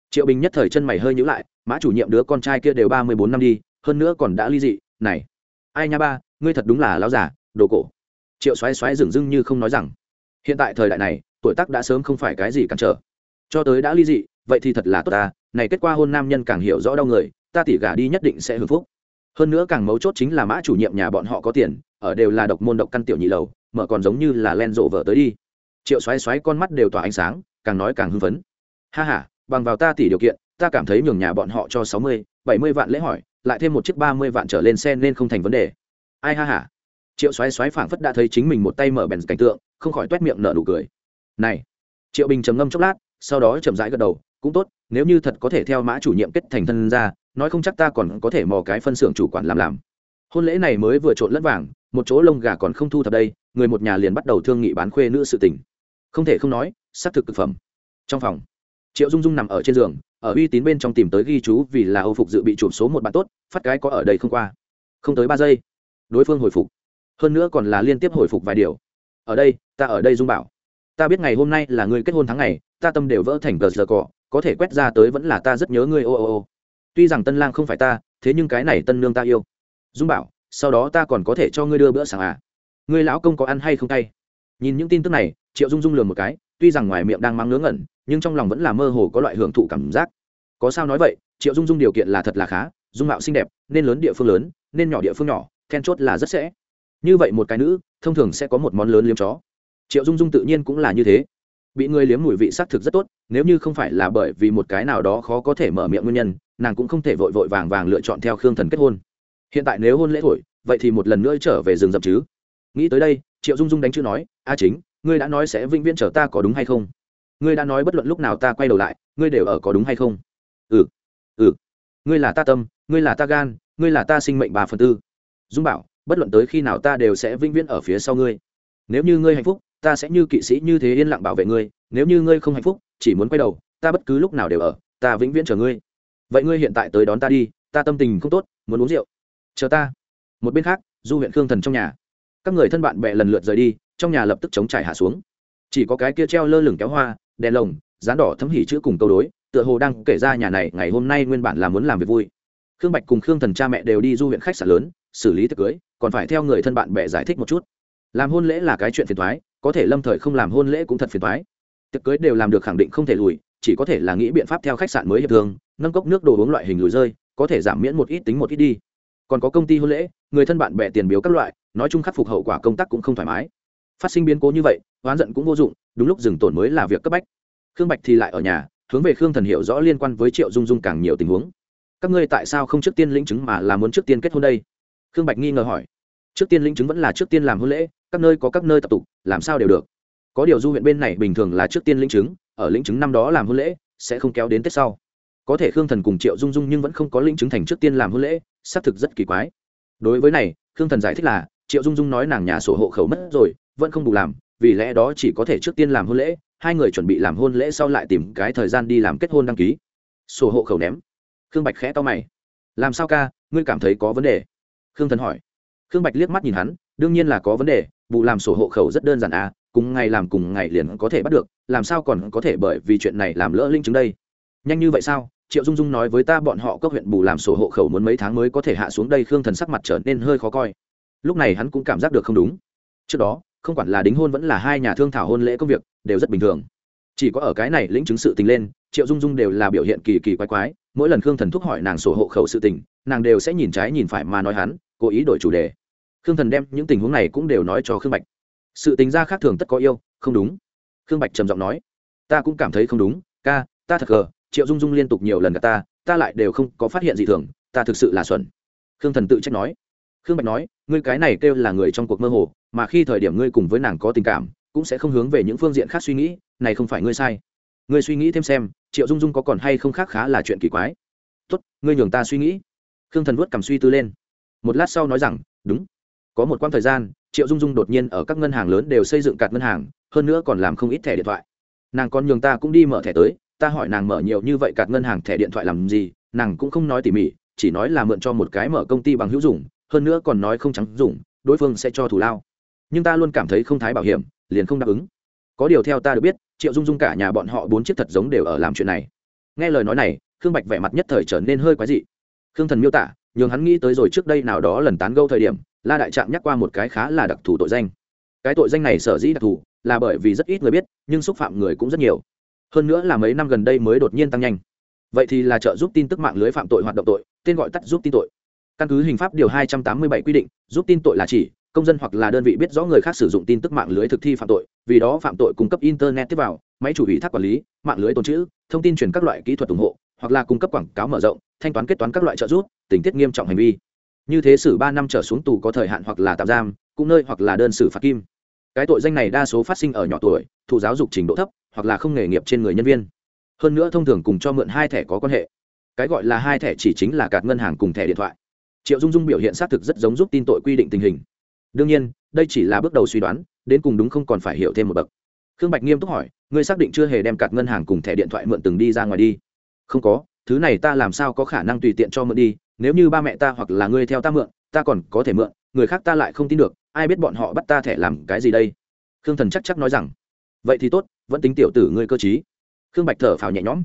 triệu bình nhất thời chân mày hơi nhữ lại, mã chủ nhiệm đứa con trai kia đều ba mươi bốn năm đi, hơn nữa còn đã ly dị này, ai nha ba, ngươi thật đúng là lão giả đồ cổ. Triệu xoáy xoáy dừng dưng như không nói rằng, hiện tại thời đại này, tuổi tác đã sớm không phải cái gì cản trở. Cho tới đã ly dị, vậy thì thật là tốt ta, này kết quả hôn nam nhân càng hiểu rõ đau người, ta tỉ gả đi nhất định sẽ hưởng phúc. Hơn nữa càng mấu chốt chính là mã chủ nhiệm nhà bọn họ có tiền, ở đều là độc môn độc căn tiểu nhị lầu, mở còn giống như là len rộ vợ tới đi. Triệu xoáy xoáy con mắt đều tỏa ánh sáng, càng nói càng hưng phấn. Ha h a bằng vào ta tỷ điều kiện, ta cảm thấy nhường nhà bọn họ cho sáu mươi, bảy mươi vạn lễ hỏi lại thêm một chiếc ba mươi vạn trở lên xe nên không thành vấn đề. Ai ha hả triệu xoáy xoáy phảng phất đã thấy chính mình một tay mở bèn cảnh tượng, không khỏi t miệng nở nụ cười. Này. Triệu bình trầm ngâm chốc lát, sau đó chậm rãi gật đầu, cũng tốt, nếu như thật có thể theo mã chủ nhiệm kết thành thân ra nói không chắc ta còn có thể mò cái phân xưởng chủ quản làm làm. Hôn lễ này mới vừa trộn lẫn vàng, một chỗ lông gà còn không thu thập đây, người một nhà liền bắt đầu thương nghị bán khuê nữ sự tình. Không thể không nói, xác thực thực phẩm. Trong phòng, triệu dung dung nằm ở trên giường ở uy tín bên trong tìm tới ghi chú vì là âu phục dự bị chụp số một bạn tốt, phát cái có ở đây không qua. Không tới ba giây, đối phương hồi phục. Hơn nữa còn là liên tiếp hồi phục vài điều. Ở đây, ta ở đây dung bảo. Ta biết ngày hôm nay là ngươi kết hôn tháng ngày, ta tâm đều vỡ thành cờ giờ cỏ có thể quét ra tới vẫn là ta rất nhớ ngươi, ô ô ô. Tuy rằng tân lang không phải ta, thế nhưng cái này tân nương ta yêu. Dung bảo, sau đó ta còn có thể cho ngươi đưa bữa sáng à? Ngươi lão công có ăn hay không tay nhìn những tin tức này, triệu dung dung lừa một cái tuy rằng ngoài miệng đang mang ngớ ngẩn, nhưng trong lòng vẫn là mơ hồ có loại hưởng thụ cảm giác. Có sao nói vậy, triệu dung dung điều kiện là thật là khá, dung mạo xinh đẹp, nên lớn địa phương lớn, nên nhỏ địa phương nhỏ, then chốt là rất sẽ. Như vậy một cái nữ, thông thường sẽ có một món lớn liếm chó. Triệu dung dung tự nhiên cũng là như thế. Bị người liếm mùi vị xác thực rất tốt, nếu như không phải là bởi vì một cái nào đó khó có thể mở miệng nguyên nhân, nàng cũng không thể vội vội vàng vàng lựa chọn theo khương thần kết hôn. Hiện tại nếu hôn lễ thổi, vậy thì một lần nữa trở về rừng rậm chứ. Nghĩ tới đây, triệu dung dung đánh chữ nói, a chính ngươi đã nói sẽ vĩnh viễn chờ ta có đúng hay không? Ngươi đã nói bất luận lúc nào ta quay đầu lại, ngươi đều ở có đúng hay không? Ừ ừ. Ngươi là ta tâm, ngươi là ta gan, ngươi là ta sinh mệnh ba phần tư. Dung bảo, bất luận tới khi nào ta đều sẽ vĩnh viễn ở phía sau ngươi. Nếu như ngươi hạnh phúc, ta sẽ như kỵ sĩ như thế yên lặng bảo vệ ngươi. Nếu như ngươi không hạnh phúc, chỉ muốn quay đầu, ta bất cứ lúc nào đều ở, ta vĩnh viễn chờ ngươi. Vậy ngươi hiện tại tới đón ta đi, ta tâm tình không tốt, muốn uống rượu. Chờ ta. Một bên khác, du huyện khương thần trong nhà các người thân bạn bè lần lượt rời đi, trong nhà lập tức chống trải hạ xuống. Chỉ có cái kia treo lơ lửng kéo hoa, đèn lồng, dán đỏ thấm hỉ chữ cùng câu đối, tựa hồ đang kể ra nhà này ngày hôm nay nguyên bản là muốn làm việc vui. Khương bạch cùng khương thần cha mẹ đều đi du huyện khách sạn lớn, xử lý tiệc cưới, còn phải theo người thân bạn bè giải thích một chút. Làm hôn lễ là cái chuyện phiền thoái có thể lâm thời không làm hôn lễ cũng thật phiền thoái tiệc cưới đều làm được khẳng định không thể lùi, chỉ có thể là nghĩ biện pháp theo khách sạn mới hiệp thương, nâng cốc nước đồ uống loại hình lùi rơi, có thể giảm miễn một ít tính một ít đi. Còn có công ty hôn lễ, người thân bạn bè tiền biếu các loại nói chung khắc phục hậu quả công tác cũng không thoải mái. Phát sinh biến cố như vậy, oán giận cũng vô dụng, đúng lúc dừng tổn mới là việc cấp bách. Khương bạch thì lại ở nhà, hướng về khương thần hiểu rõ liên quan với triệu dung dung càng nhiều tình huống. Các ngươi tại sao không trước tiên lĩnh chứng mà là muốn trước tiên kết hôn đây? Khương bạch nghi ngờ hỏi. Trước tiên lĩnh chứng vẫn là trước tiên làm hôn lễ, các nơi có các nơi tập tục, làm sao đều được. Có điều du huyện bên này bình thường là trước tiên lĩnh chứng, ở lĩnh chứng năm đó làm hôn lễ, sẽ không kéo đến tết sau. Có thể khương thần cùng triệu dung dung nhưng vẫn không có lĩnh chứng thành trước tiên làm hôn lễ, xác thực rất kỳ quái. Đối với này, khương thần giải thích là triệu dung dung nói nàng nhà sổ hộ khẩu mất rồi, vẫn không đủ làm, vì lẽ đó chỉ có thể trước tiên làm hôn lễ, hai người chuẩn bị làm hôn lễ sau lại tìm cái thời gian đi làm kết hôn đăng ký. Sổ hộ khẩu ném. Khương bạch khẽ to mày. Làm sao ca, ngươi cảm thấy có vấn đề? Khương thần hỏi. Khương bạch liếc mắt nhìn hắn, đương nhiên là có vấn đề vụ làm sổ hộ khẩu rất đơn giản à cùng ngày làm cùng ngày liền có thể bắt được, làm sao còn có thể bởi vì chuyện này làm lỡ linh chứng đây? Nhanh như vậy sao? Triệu dung dung nói với ta bọn họ cấp huyện bù làm sổ hộ khẩu muốn mấy tháng mới có thể hạ xuống đây, khương thần sắc mặt trở nên hơi khó coi lúc này hắn cũng cảm giác được không đúng. Trước đó, không quản là đính hôn vẫn là hai nhà thương thảo hôn lễ công việc, đều rất bình thường. Chỉ có ở cái này lĩnh chứng sự tình lên, triệu dung dung đều là biểu hiện kỳ kỳ quái quái, mỗi lần khương thần thúc hỏi nàng sổ hộ khẩu sự tình, nàng đều sẽ nhìn trái nhìn phải mà nói hắn, cố ý đổi chủ đề. Khương thần đem những tình huống này cũng đều nói cho khương bạch. Sự tính ra khác thường tất có yêu, không đúng. Khương bạch trầm giọng nói, ta cũng cảm thấy không đúng, ca, ta thật gờ, triệu dung dung liên tục nhiều lần gặp ta ta lại đều không có phát hiện gì thường, ta thực sự là xuẩn. Khương thần tự trách nói khương bạch nói, ngươi cái này kêu là người trong cuộc mơ hồ, mà khi thời điểm ngươi cùng với nàng có tình cảm, cũng sẽ không hướng về những phương diện khác suy nghĩ, này không phải ngươi sai. Ngươi suy nghĩ thêm xem, triệu dung dung có còn hay không khác khá là chuyện kỳ quái. Tốt, ngươi nhường ta suy nghĩ. Khương thần vuốt cầm suy tư lên. Một lát sau nói rằng, đúng. Có một quãng thời gian, triệu dung dung đột nhiên ở các ngân hàng lớn đều xây dựng cạt ngân hàng, hơn nữa còn làm không ít thẻ điện thoại. Nàng còn nhường ta cũng đi mở thẻ tới, ta hỏi nàng mở nhiều như vậy cạt ngân hàng thẻ điện thoại làm gì, nàng cũng không nói tỉ mỉ, chỉ nói là mượn cho một cái mở công ty bằng hữu dụng hơn nữa còn nói không trắng dùng, đối phương sẽ cho thủ lao. Nhưng ta luôn cảm thấy không thái bảo hiểm, liền không đáp ứng. Có điều theo ta được biết, triệu dung dung cả nhà bọn họ bốn chiếc thật giống đều ở làm chuyện này. Nghe lời nói này, khương bạch vẻ mặt nhất thời trở nên hơi quái dị. Khương thần miêu tả, nhường hắn nghĩ tới rồi trước đây nào đó lần tán gâu thời điểm, la đại trạng nhắc qua một cái khá là đặc thù tội danh. Cái tội danh này sở dĩ đặc thù, là bởi vì rất ít người biết, nhưng xúc phạm người cũng rất nhiều. Hơn nữa là mấy năm gần đây mới đột nhiên tăng nhanh. Vậy thì là trợ giúp tin tức mạng lưới phạm tội hoạt động tội, tên gọi tắt giúp tin tội căn cứ hình pháp điều hai trăm tám mươi bảy quy định, giúp tin tội là chỉ, công dân hoặc là đơn vị biết rõ người khác sử dụng tin tức mạng lưới thực thi phạm tội, vì đó phạm tội cung cấp internet tiếp vào, máy chủ ủy thác quản lý, mạng lưới tồn chữ thông tin truyền các loại kỹ thuật ủng hộ, hoặc là cung cấp quảng cáo mở rộng, thanh toán kết toán các loại trợ giúp, tình tiết nghiêm trọng hành vi. Như thế xử ba năm trở xuống tù có thời hạn hoặc là tạm giam, cũng nơi hoặc là đơn xử phạt kim. Cái tội danh này đa số phát sinh ở nhỏ tuổi, thụ giáo dục trình độ thấp, hoặc là không nghề nghiệp trên người nhân viên. Hơn nữa thông thường cùng cho mượn hai thẻ có quan hệ. Cái gọi là hai thẻ chỉ chính là cạt ngân hàng cùng thẻ điện thoại triệu dung dung biểu hiện xác thực rất giống giúp tin tội quy định tình hình. Đương nhiên, đây chỉ là bước đầu suy đoán, đến cùng đúng không còn phải hiểu thêm một bậc. Khương bạch nghiêm túc hỏi, ngươi xác định chưa hề đem cạt ngân hàng cùng thẻ điện thoại mượn từng đi ra ngoài đi? Không có, thứ này ta làm sao có khả năng tùy tiện cho mượn đi, nếu như ba mẹ ta hoặc là ngươi theo ta mượn, ta còn có thể mượn, người khác ta lại không tin được, ai biết bọn họ bắt ta thẻ làm cái gì đây? Khương thần chắc chắc nói rằng, vậy thì tốt, vẫn tính tiểu tử ngươi cơ t khương bạch thở phào nhẹ nhõm.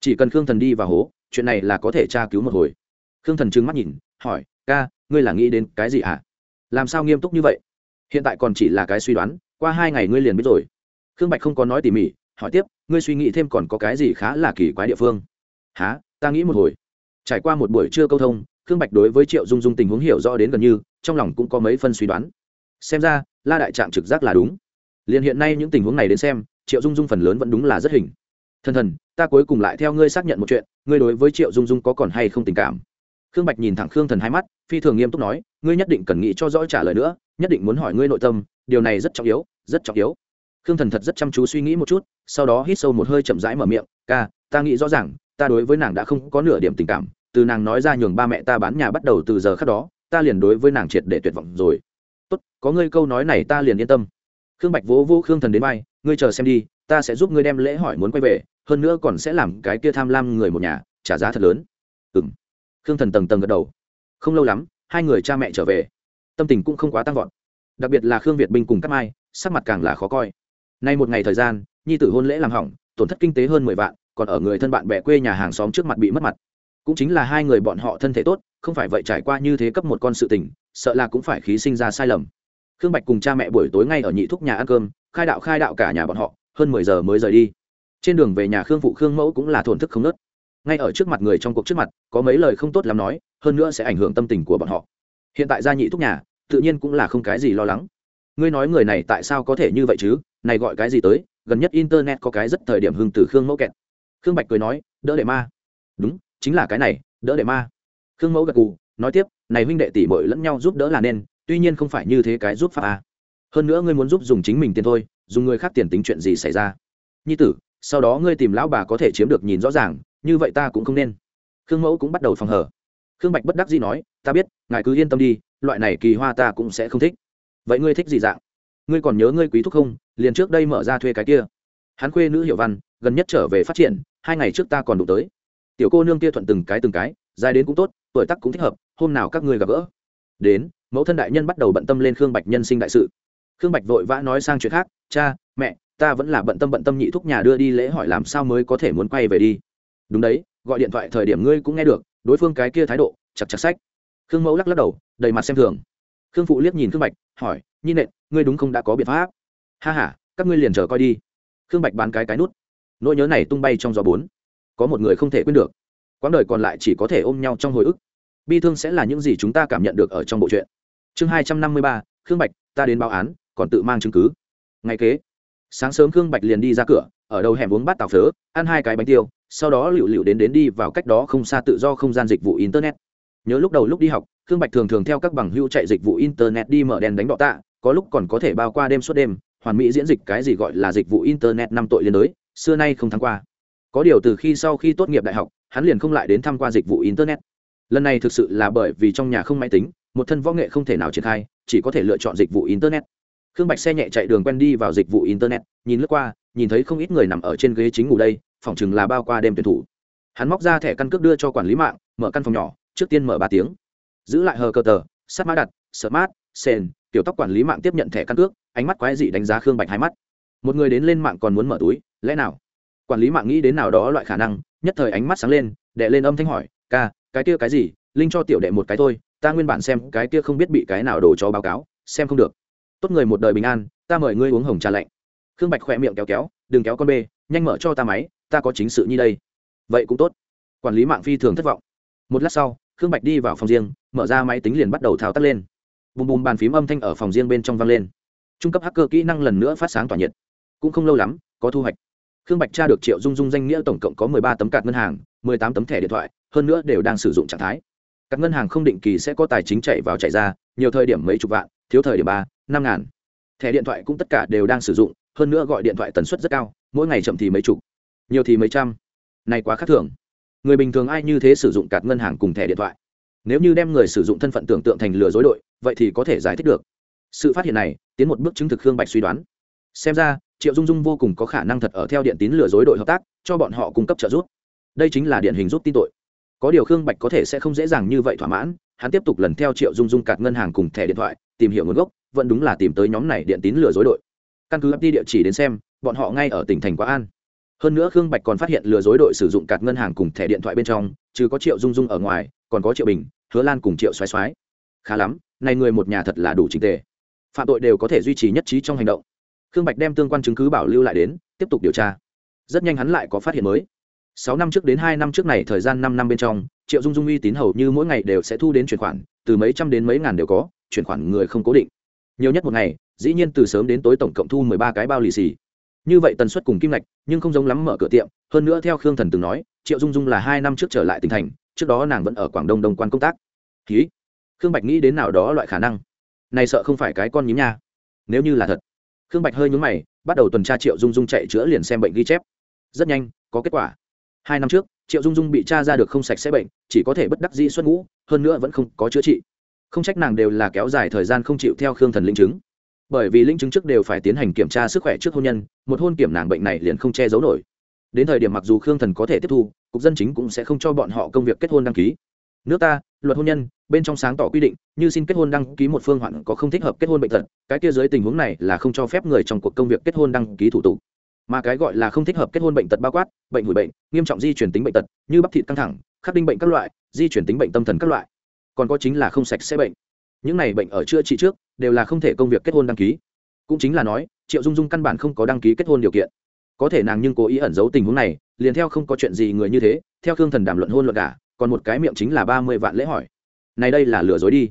Chỉ cần khương thần đi và hố, chuyện này là có thể tra cứu một hồi. Khương thần trừng mắt nhìn hỏi, ca, ngươi là nghĩ đến cái gì ạ à? làm sao nghiêm túc như vậy? Hiện tại còn chỉ là cái suy đoán, qua hai ngày ngươi liền biết rồi. Khương bạch không có nói tỉ mỉ, hỏi tiếp, ngươi suy nghĩ thêm còn có cái gì khá là kỳ quái địa phương? Há ta nghĩ một hồi. Trải qua một buổi trưa câu thông, khương bạch đối với triệu dung dung tình huống hiểu rõ đến gần như, trong lòng cũng có mấy phân suy đoán. Xem ra, la đại Trạm trực giác là đúng. Liền hiện nay những tình huống này đến xem, triệu dung dung phần lớn vẫn đúng là rất hình. Thần thần, ta cuối cùng lại theo ngươi xác nhận một chuyện, ngươi đối với triệu dung dung có còn hay không tình cảm? Khương bạch nhìn thẳng khương thần hai mắt, phi thường nghiêm túc nói, ngươi nhất định cần nghĩ cho rõ trả lời nữa, nhất định muốn hỏi ngươi nội tâm, điều này rất trọng yếu, rất trọng yếu. Khương thần thật rất chăm chú suy nghĩ một chút, sau đó hít sâu một hơi chậm rãi mở miệng, ca, ta nghĩ rõ ràng, ta đối với nàng đã không có nửa điểm tình cảm, từ nàng nói ra nhường ba mẹ ta bán nhà bắt đầu từ giờ khác đó, ta liền đối với nàng triệt để tuyệt vọng rồi. Tốt, có ngươi câu nói này ta liền yên tâm. Khương bạch vỗ vỗ khương thần đến bay ngươi chờ xem đi, ta sẽ giúp ngươi đem lễ hỏi muốn quay về, hơn nữa còn sẽ làm cái kia tham lam người một nhà, trả giá thật lớn. Ừ m khương thần tầng tầng gật đầu. Không lâu lắm, hai người cha mẹ trở về. Tâm tình cũng không quá tăng vọt. Đặc biệt là khương việt binh cùng các mai, sắc mặt càng là khó coi. Nay một ngày thời gian, nhi tử hôn lễ làm hỏng, tổn thất kinh tế hơn mười vạn, còn ở người thân bạn bè quê nhà hàng xóm trước mặt bị mất mặt. Cũng chính là hai người bọn họ thân thể tốt, không phải vậy trải qua như thế cấp một con sự tình, sợ là cũng phải khí sinh ra sai lầm. Khương bạch cùng cha mẹ buổi tối ngay ở nhị thúc nhà ăn cơm, khai đạo khai đạo cả nhà bọn họ, hơn mười giờ mới rời đi. Trên đường về nhà khương phụ khương mẫu cũng là thổn thức không nớt ngay ở trước mặt người trong cuộc trước mặt, có mấy lời không tốt lắm nói, hơn nữa sẽ ảnh hưởng tâm tình của bọn họ. Hiện tại gia nhị thúc nhà, tự nhiên cũng là không cái gì lo lắng. Ngươi nói người này tại sao có thể như vậy chứ? Này gọi cái gì tới? Gần nhất internet có cái rất thời điểm hưng từ khương mẫu kẹt. Khương bạch cười nói, đỡ đệ ma. Đúng, chính là cái này, đỡ đệ ma. Khương mẫu gật cù nói tiếp, này huynh đệ tỷ bội lẫn nhau giúp đỡ là nên, tuy nhiên không phải như thế cái giúp pháp à. hơn nữa ngươi muốn giúp dùng chính mình tiền thôi, dùng người khác tiền tính chuyện gì xảy ra? Nhi tử, sau đó ngươi tìm lão bà có thể chiếm được nhìn rõ ràng như vậy ta cũng không nên. Khương mẫu cũng bắt đầu phòng hở khương bạch bất đắc dĩ nói, ta biết, ngài cứ yên tâm đi, loại này kỳ hoa ta cũng sẽ không thích. Vậy ngươi thích gì dạng? Ngươi còn nhớ ngươi quý thúc không? Liền trước đây mở ra thuê cái kia. Hắn khuê nữ hiệu văn, gần nhất trở về phát triển, hai ngày trước ta còn đủ tới. Tiểu cô nương kia thuận từng cái từng cái, dài đến cũng tốt, tuổi tắc cũng thích hợp, hôm nào các ngươi gặp gỡ. Đến, mẫu thân đại nhân bắt đầu bận tâm lên khương bạch nhân sinh đại sự. Khương bạch vội vã nói sang chuyện khác, cha, mẹ, ta vẫn là bận tâm bận tâm nhị thúc nhà đưa đi lễ hỏi làm sao mới có thể muốn quay về đi? Đúng đấy, gọi điện thoại thời điểm ngươi cũng nghe được, đối phương cái kia thái độ, chặt chặt sách. Khương mẫu lắc lắc đầu, đầy mặt xem thường. Khương phụ liếc nhìn khương bạch, hỏi, nhi nện, ngươi đúng không đã có biện pháp? Ha h a các ngươi liền chờ coi đi. Khương bạch bán cái cái nút. Nỗi nhớ này tung bay trong gió bốn. Có một người không thể quên được. Quãng đời còn lại chỉ có thể ôm nhau trong hồi ức. Bi thương sẽ là những gì chúng ta cảm nhận được ở trong bộ truyện. Chương hai trăm năm mươi ba, khương bạch, ta đến báo án, còn tự mang chứng cứ. Ngay kế, sáng sớm khương bạch liền đi ra cửa, ở đầu hẻm uống bát tàu phớ, ăn hai cái bánh tiêu sau đó lựu lựu đến đến đi vào cách đó không xa tự do không gian dịch vụ internet. Nhớ lúc đầu lúc đi học, khương bạch thường thường theo các bằng hưu chạy dịch vụ internet đi mở đèn đánh bọ tạ, có lúc còn có thể bao qua đêm suốt đêm, hoàn mỹ diễn dịch cái gì gọi là dịch vụ internet năm tội liên đới, xưa nay không thắng qua. Có điều từ khi sau khi tốt nghiệp đại học, hắn liền không lại đến tham qua dịch vụ internet. Lần này thực sự là bởi vì trong nhà không máy tính, một thân võ nghệ không thể nào triển khai, chỉ có thể lựa chọn dịch vụ internet. Khương bạch xe nhẹ chạy đường quen đi vào dịch vụ internet, nhìn lướt qua, nhìn thấy không ít người nằm ở trên ghế chính ngủ đây phòng chừng là bao qua đêm tuyển thủ. Hắn móc ra thẻ căn cước đưa cho quản lý mạng, mở căn phòng nhỏ, trước tiên mở ba tiếng. Giữ lại hờ cơ tờ, sắt mã đặt, smart sen tiểu tóc quản lý mạng tiếp nhận thẻ căn cước, ánh mắt quái dị đánh giá khương bạch hai mắt. Một người đến lên mạng còn muốn mở túi, lẽ nào? Quản lý mạng nghĩ đến nào đó loại khả năng, nhất thời ánh mắt sáng lên đệ lên âm thanh hỏi, ca, cái kia cái gì? Linh cho tiểu đệ một cái thôi, ta nguyên bản xem cái kia không biết bị cái nào đổ cho báo cáo, xem không được. Tốt người một đời bình an, ta mời ngươi uống hồng trà lạnh. Khương bạch khỏe miệng kéo kéo, đừng kéo con bê nhanh mở cho ta máy, ta có chính sự như đây. Vậy cũng tốt. Quản lý mạng phi thường thất vọng. Một lát sau, khương bạch đi vào phòng riêng, mở ra máy tính liền bắt đầu thao tác lên. Bùm bùm bàn phím âm thanh ở phòng riêng bên trong vang lên. Trung cấp hacker kỹ năng lần nữa phát sáng tỏa nhiệt. Cũng không lâu lắm, có thu hoạch. Khương bạch tra được triệu dung dung danh nghĩa tổng cộng có mười ba tấm card ngân hàng, mười tám tấm thẻ điện thoại, hơn nữa đều đang sử dụng trạng thái. Các ngân hàng không định kỳ sẽ có tài chính chạy vào chạy ra, nhiều thời điểm mấy chục vạn, thiếu thời điểm ba, năm ngàn. Thẻ điện thoại cũng tất cả đều đang sử dụng, hơn nữa gọi điện thoại tần suất rất cao mỗi ngày chậm thì mấy chục, nhiều thì mấy trăm. Này quá khác thường. Người bình thường ai như thế sử dụng cạt ngân hàng cùng thẻ điện thoại? Nếu như đem người sử dụng thân phận tưởng tượng thành lừa dối đội, vậy thì có thể giải thích được. Sự phát hiện này, tiến một bước chứng thực khương bạch suy đoán. Xem ra, triệu dung dung vô cùng có khả năng thật ở theo điện tín lừa dối đội hợp tác, cho bọn họ cung cấp trợ giúp. Đây chính là điển hình giúp tin tội. Có điều khương bạch có thể sẽ không dễ dàng như vậy thỏa mãn, hắn tiếp tục lần theo triệu dung dung cạt ngân hàng cùng thẻ điện thoại, tìm hiểu nguồn gốc, vẫn đúng là tìm tới nhóm này điện tín lừa dối đội. Căn cứ ấp đi địa chỉ đến xem bọn họ ngay ở tỉnh thành quá an. Hơn nữa khương bạch còn phát hiện lừa dối đội sử dụng cạt ngân hàng cùng thẻ điện thoại bên trong chứ có triệu dung dung ở ngoài, còn có triệu bình, hứa lan cùng triệu xoái xoái khá lắm, này người một nhà thật là đủ trình tề. Phạm tội đều có thể duy trì nhất trí trong hành động. Khương bạch đem tương quan chứng cứ bảo lưu lại đến, tiếp tục điều tra. Rất nhanh hắn lại có phát hiện mới. Sáu năm trước đến hai năm trước này, thời gian năm năm bên trong, triệu dung dung uy tín hầu như mỗi ngày đều sẽ thu đến chuyển khoản, từ mấy trăm đến mấy ngàn đều có, chuyển khoản người không cố định. Nhiều nhất một ngày, dĩ nhiên từ sớm đến tối tổng cộng thu mười ba cái bao lì xì như vậy tần suất cùng kim ngạch, nhưng không giống lắm mở cửa tiệm. Hơn nữa theo khương thần từng nói, triệu dung dung là hai năm trước trở lại tỉnh thành, trước đó nàng vẫn ở quảng đông đông quan công tác. Ký khương bạch nghĩ đến nào đó loại khả năng. Này sợ không phải cái con nhím nha. Nếu như là thật. Khương bạch hơi nhúng mày, bắt đầu tuần tra triệu dung dung chạy chữa liền xem bệnh ghi chép. Rất nhanh, có kết quả. Hai năm trước, triệu dung dung bị t ra được không sạch sẽ bệnh, chỉ có thể bất đắc dĩ xuất ngũ, hơn nữa vẫn không có chữa trị. Không trách nàng đều là kéo dài thời gian không chịu theo khương thần linh chứng bởi vì linh chứng trước đều phải tiến hành kiểm tra sức khỏe trước hôn nhân, một hôn kiểm nàng bệnh này liền không che giấu nổi. Đến thời điểm mặc dù khương thần có thể tiếp thu, cục dân chính cũng sẽ không cho bọn họ công việc kết hôn đăng ký. Nước ta, luật hôn nhân, bên trong sáng tỏ quy định, như xin kết hôn đăng ký một phương hoạn có không thích hợp kết hôn bệnh tật, cái kia dưới tình huống này là không cho phép người trong cuộc công việc kết hôn đăng ký thủ tục. Mà cái gọi là không thích hợp kết hôn bệnh tật bao quát, bệnh hủy bệnh, nghiêm trọng di chuyển tính bệnh tật, như bắp thịt căng thẳng, khắc đinh bệnh các loại, di chuyển tính bệnh tâm thần các loại. Còn có chính là không sạch sẽ bệnh những này bệnh ở chữa trị trước đều là không thể công việc kết hôn đăng ký. Cũng chính là nói, triệu dung dung căn bản không có đăng ký kết hôn điều kiện. Có thể nàng nhưng cố ý ẩn giấu tình huống này, liền theo không có chuyện gì người như thế, theo khương thần đàm luận hôn luận cả, còn một cái miệng chính là ba mươi vạn lễ hỏi. Này đây là lừa dối đi.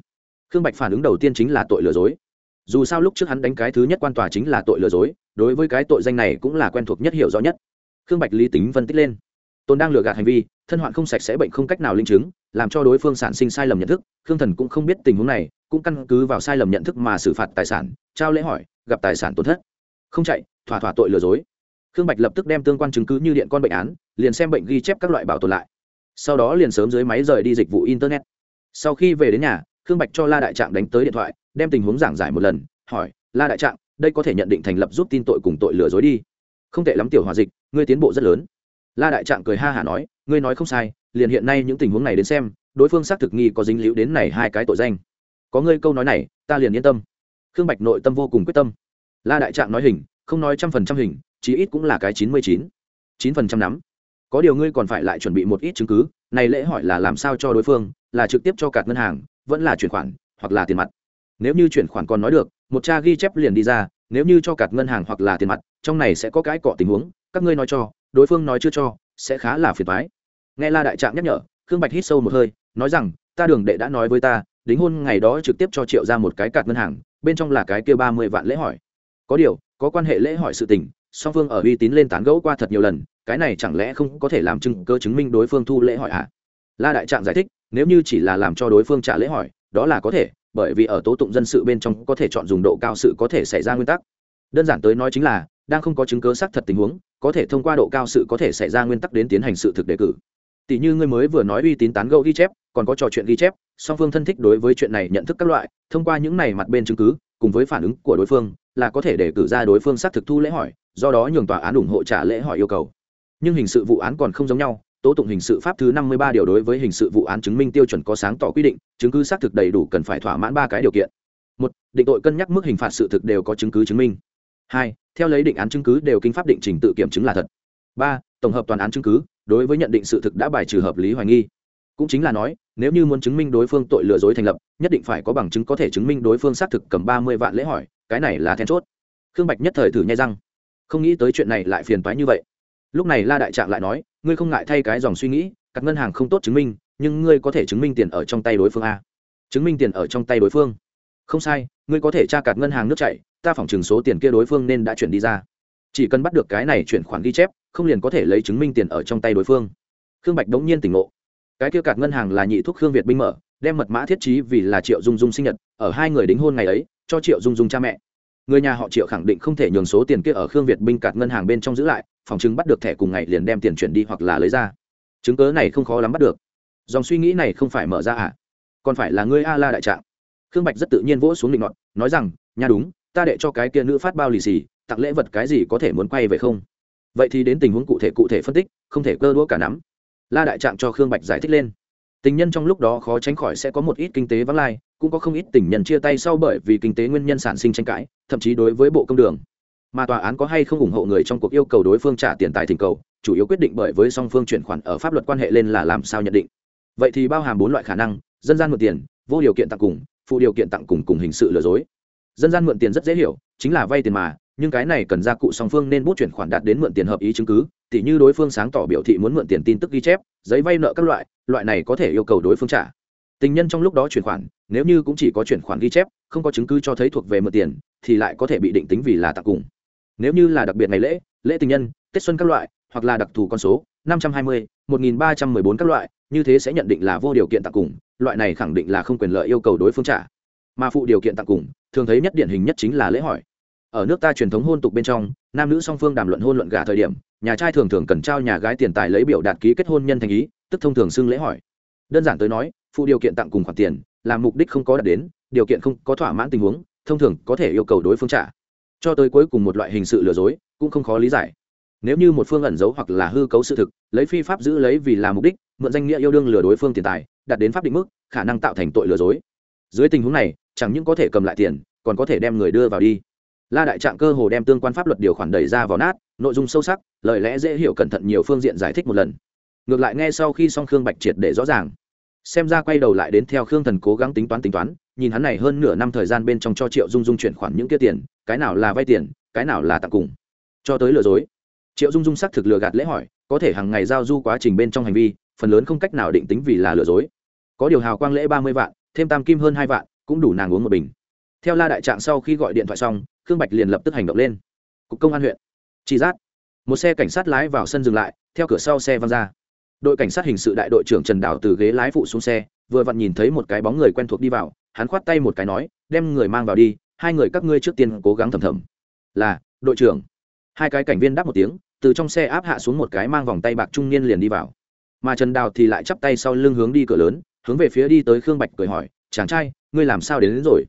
Khương bạch phản ứng đầu tiên chính là tội lừa dối. Dù sao lúc trước hắn đánh cái thứ nhất quan tòa chính là tội lừa dối, đối với cái tội danh này cũng là quen thuộc nhất hiểu rõ nhất. Khương bạch lý tính phân tích lên. Tôn đang lừa gạt hành vi, thân hoạn không sạch sẽ bệnh không cách nào linh chứng, làm cho đối phương sản sinh sai lầm nhận thức, khương thần cũng không biết tình huống này cũng căn cứ vào sai lầm nhận thức mà xử phạt tài sản, trao lễ hỏi, gặp tài sản tổn thất. Không chạy, thỏa thỏa tội lừa dối. Khương bạch lập tức đem tương quan chứng cứ như điện con bệnh án, liền xem bệnh ghi chép các loại bảo tồn lại. Sau đó liền sớm dưới máy rời đi dịch vụ internet. Sau khi về đến nhà, khương bạch cho la đại trạng đánh tới điện thoại, đem tình huống giảng giải một lần, hỏi, la đại trạng, đây có thể nhận định thành lập giúp tin tội cùng tội lừa dối đi? Không tệ lắm tiểu hòa dịch, ngươi tiến bộ rất lớn. La đại trạng cười ha hả nói, ngươi nói không sai, liền hiện nay những tình huống này đến xem, đối phương xác thực nghi có dính líu đến này hai cái tội danh có ngươi câu nói này, ta liền yên tâm. Khương bạch nội tâm vô cùng quyết tâm. La đại trạng nói hình, không nói trăm phần trăm hình, chí ít cũng là cái chín mươi chín. chín phần trăm nắm. Có điều ngươi còn phải lại chuẩn bị một ít chứng cứ, này lễ hỏi là làm sao cho đối phương, là trực tiếp cho cạt ngân hàng, vẫn là chuyển khoản, hoặc là tiền mặt. Nếu như chuyển khoản còn nói được, một cha ghi chép liền đi ra, nếu như cho cạt ngân hàng hoặc là tiền mặt, trong này sẽ có cái cọ tình huống, các ngươi nói cho, đối phương nói chưa cho, sẽ khá là phiền thoái nghe la đại trạng nhắc nhở, khương bạch hít sâu một hơi, nói rằng, ta đường đệ đã nói với ta đính hôn ngày đó trực tiếp cho triệu ra một cái cạt ngân hàng, bên trong là cái kia ba mươi vạn lễ hỏi. Có điều, có quan hệ lễ hỏi sự tình, song phương ở uy tín lên tán gẫu qua thật nhiều lần, cái này chẳng lẽ không có thể làm chứng cơ chứng minh đối phương thu lễ hỏi ạ à? la đại trạng giải thích, nếu như chỉ là làm cho đối phương trả lễ hỏi, đó là có thể, bởi vì ở tố tụng dân sự bên trong có thể chọn dùng độ cao sự có thể xảy ra nguyên tắc. Đơn giản tới nói chính là, đang không có chứng cứ xác thật tình huống, có thể thông qua độ cao sự có thể xảy ra nguyên tắc đến tiến hành sự thực đề cử. Tỷ như ngươi mới vừa nói uy tín tán gẫu ghi chép còn có trò chuyện ghi chép, song phương thân thích đối với chuyện này nhận thức các loại, thông qua những này mặt bên chứng cứ, cùng với phản ứng của đối phương, là có thể để cử ra đối phương xác thực thu lễ hỏi, do đó nhường tòa án ủng hộ trả lễ hỏi yêu cầu. Nhưng hình sự vụ án còn không giống nhau, tố tụng hình sự pháp thứ năm mươi ba điều đối với hình sự vụ án chứng minh tiêu chuẩn có sáng tỏ quy định, chứng cứ xác thực đầy đủ cần phải thỏa mãn ba cái điều kiện. Một, định tội cân nhắc mức hình phạt sự thực đều có chứng cứ chứng minh. Hai, theo lấy định án chứng cứ đều kinh pháp định trình tự kiểm chứng là thật. Ba, tổng hợp toàn án chứng cứ, đối với nhận định sự thực đã bài trừ hợp lý hoài nghi cũng chính là nói, nếu như muốn chứng minh đối phương tội lừa dối thành lập, nhất định phải có bằng chứng có thể chứng minh đối phương xác thực cầm ba mươi vạn lễ hỏi, cái này là then chốt. Khương bạch nhất thời thử nhai răng. Không nghĩ tới chuyện này lại phiền toái như vậy. Lúc này la đại trạng lại nói, ngươi không ngại thay cái dòng suy nghĩ, các ngân hàng không tốt chứng minh, nhưng ngươi có thể chứng minh tiền ở trong tay đối phương a. Chứng minh tiền ở trong tay đối phương. Không sai, ngươi có thể tra cạt ngân hàng nước chảy, ta phỏng chừng số tiền kia đối phương nên đã chuyển đi ra. Chỉ cần bắt được cái này chuyển khoản ghi chép, không liền có thể lấy chứng minh tiền ở trong tay đối phương. Khương bạch đống nhiên tỉnh ngộ cái kia cạt ngân hàng là nhị thuốc khương việt binh mở, đem mật mã thiết trí vì là triệu dung dung sinh nhật, ở hai người đính hôn ngày ấy, cho triệu dung dung cha mẹ. Người nhà họ triệu khẳng định không thể nhường số tiền kia ở khương việt binh cạt ngân hàng bên trong giữ lại, phòng chứng bắt được thẻ cùng ngày liền đem tiền chuyển đi hoặc là lấy ra. Chứng cớ này không khó lắm bắt được. Dòng suy nghĩ này không phải mở ra à? Còn phải là ngươi a la đại trạng. Khương bạch rất tự nhiên vỗ xuống định ngọn nói rằng nhà đúng, ta đệ cho cái kia nữ phát bao lì xì, tặng lễ vật cái gì có thể muốn quay về không? Vậy thì đến tình huống cụ thể cụ thể phân tích, không thể cơ đũa cả nắm la đại trạng cho khương bạch giải thích lên. Tình nhân trong lúc đó khó tránh khỏi sẽ có một ít kinh tế vắng lai, cũng có không ít tình nhân chia tay sau bởi vì kinh tế nguyên nhân sản sinh tranh cãi, thậm chí đối với bộ công đường. Mà tòa án có hay không ủng hộ người trong cuộc yêu cầu đối phương trả tiền tài thỉnh cầu, chủ yếu quyết định bởi với song phương chuyển khoản ở pháp luật quan hệ lên là làm sao nhận định. Vậy thì bao hàm bốn loại khả năng, dân gian mượn tiền, vô điều kiện tặng cùng, phụ điều kiện tặng cùng cùng hình sự lừa dối. Dân gian mượn tiền rất dễ hiểu, chính là vay tiền mà nhưng cái này cần ra cụ song phương nên bút chuyển khoản đạt đến mượn tiền hợp ý chứng cứ, tỉ như đối phương sáng tỏ biểu thị muốn mượn tiền tin tức ghi chép, giấy vay nợ các loại loại này có thể yêu cầu đối phương trả. Tình nhân trong lúc đó chuyển khoản, nếu như cũng chỉ có chuyển khoản ghi chép, không có chứng cứ cho thấy thuộc về mượn tiền, thì lại có thể bị định tính vì là tặng cùng. Nếu như là đặc biệt ngày lễ lễ tình nhân, tết xuân các loại, hoặc là đặc thù con số, năm trăm hai mươi, một nghìn ba trăm mười bốn các loại, như thế sẽ nhận định là vô điều kiện tặng cùng, loại này khẳng định là không quyền lợi yêu cầu đối phương trả. Mà phụ điều kiện tặng cùng, thường thấy nhất điển hình nhất chính là lễ hỏi ở nước ta truyền thống hôn tục bên trong, nam nữ song phương đàm luận hôn luận gả thời điểm, nhà trai thường thường cần trao nhà gái tiền tài lấy biểu đạt ký kết hôn nhân thành ý, tức thông thường xưng lễ hỏi. Đơn giản tới nói, phụ điều kiện tặng cùng khoản tiền, là mục đích không có đạt đến, điều kiện không có thỏa mãn tình huống, thông thường có thể yêu cầu đối phương trả. Cho tới cuối cùng một loại hình sự lừa dối, cũng không khó lý giải. Nếu như một phương ẩn giấu hoặc là hư cấu sự thực, lấy phi pháp giữ lấy vì là mục đích, mượn danh nghĩa yêu đương lừa đối phương tiền tài, đạt đến pháp định mức, khả năng tạo thành tội lừa dối. Dưới tình huống này, chẳng những có thể cầm lại tiền, còn có thể đem người đưa vào đi la đại trạng cơ hồ đem tương quan pháp luật điều khoản đẩy ra vào nát, nội dung sâu sắc, lời lẽ dễ hiểu cẩn thận nhiều phương diện giải thích một lần. Ngược lại nghe sau khi xong khương bạch triệt để rõ ràng. Xem ra quay đầu lại đến theo khương thần cố gắng tính toán tính toán, nhìn hắn này hơn nửa năm thời gian bên trong cho triệu dung dung chuyển khoản những kia tiền, cái nào là vay tiền, cái nào là tặng cùng. Cho tới lừa dối. Triệu dung dung xác thực lừa gạt lễ hỏi, có thể hàng ngày giao du quá trình bên trong hành vi, phần lớn không cách nào định tính vì là lừa dối. Có điều hào quang lễ ba mươi vạn, thêm tam kim hơn hai vạn, cũng đủ nàng uống một bình theo la đại trạng sau khi gọi điện thoại xong khương bạch liền lập tức hành động lên. Cục công an huyện. Chỉ giác một xe cảnh sát lái vào sân dừng lại theo cửa sau xe văng ra. Đội cảnh sát hình sự đại đội trưởng trần đảo từ ghế lái phụ xuống xe vừa vặn nhìn thấy một cái bóng người quen thuộc đi vào hắn khoát tay một cái nói đem người mang vào đi hai người các ngươi trước tiên cố gắng thầm thầm. Là đội trưởng. Hai cái cảnh viên đáp một tiếng từ trong xe áp hạ xuống một cái mang vòng tay bạc trung niên liền đi vào. Mà trần đào thì lại chắp tay sau lưng hướng đi cửa lớn hướng về phía đi tới khương bạch cười hỏi chàng trai ngươi làm sao đến, đến rồi?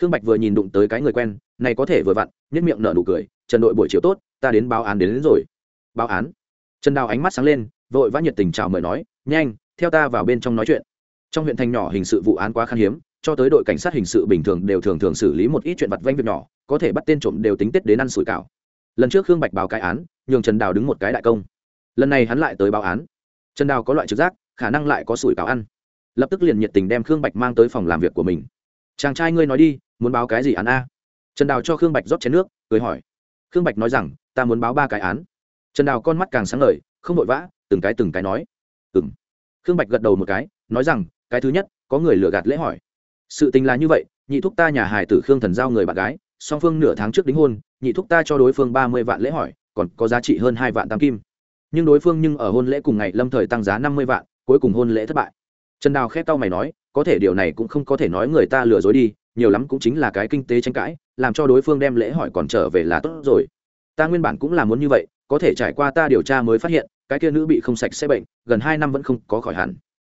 Khương bạch vừa nhìn đụng tới cái người quen này có thể vừa vặn nhất miệng nở nụ cười trần đội buổi chiều tốt ta đến báo án đến, đến rồi. Báo án? Trần đào ánh mắt sáng lên vội vã nhiệt tình chào mời nói nhanh theo ta vào bên trong nói chuyện. Trong huyện thành nhỏ hình sự vụ án quá khan hiếm cho tới đội cảnh sát hình sự bình thường đều thường thường xử lý một ít chuyện vặt vanh việc nhỏ có thể bắt tên trộm đều tính tết đến ăn sủi cảo. Lần trước khương bạch báo cái án nhường trần đào đứng một cái đại công. Lần này hắn lại tới báo án. Trần đào có loại trực giác khả năng lại có sủi cảo ăn. Lập tức liền nhiệt tình đem khương bạch mang tới phòng làm việc của mình chàng trai ngươi nói đi, muốn báo cái gì án a? Trần đào cho khương bạch rót chén nước, cười hỏi. Khương bạch nói rằng, ta muốn báo ba cái án. Trần đào con mắt càng sáng ngời, không vội vã, từng cái từng cái nói. Ừ m khương bạch gật đầu một cái, nói rằng, cái thứ nhất, có người lừa gạt lễ hỏi. Sự tình là như vậy, nhị thúc ta nhà hải tử khương thần giao người bạn gái, song phương nửa tháng trước đính hôn, nhị thúc ta cho đối phương ba mươi vạn lễ hỏi, còn có giá trị hơn hai vạn tam kim. Nhưng đối phương nhưng ở hôn lễ cùng ngày lâm thời tăng giá năm mươi vạn, cuối cùng hôn lễ thất bại trần đào khét tao mày nói, có thể điều này cũng không có thể nói người ta lừa dối đi, nhiều lắm cũng chính là cái kinh tế tranh cãi, làm cho đối phương đem lễ hỏi còn trở về là tốt rồi. Ta nguyên bản cũng là muốn như vậy, có thể trải qua ta điều tra mới phát hiện, cái kia nữ bị không sạch sẽ bệnh, gần hai năm vẫn không có khỏi hẳn.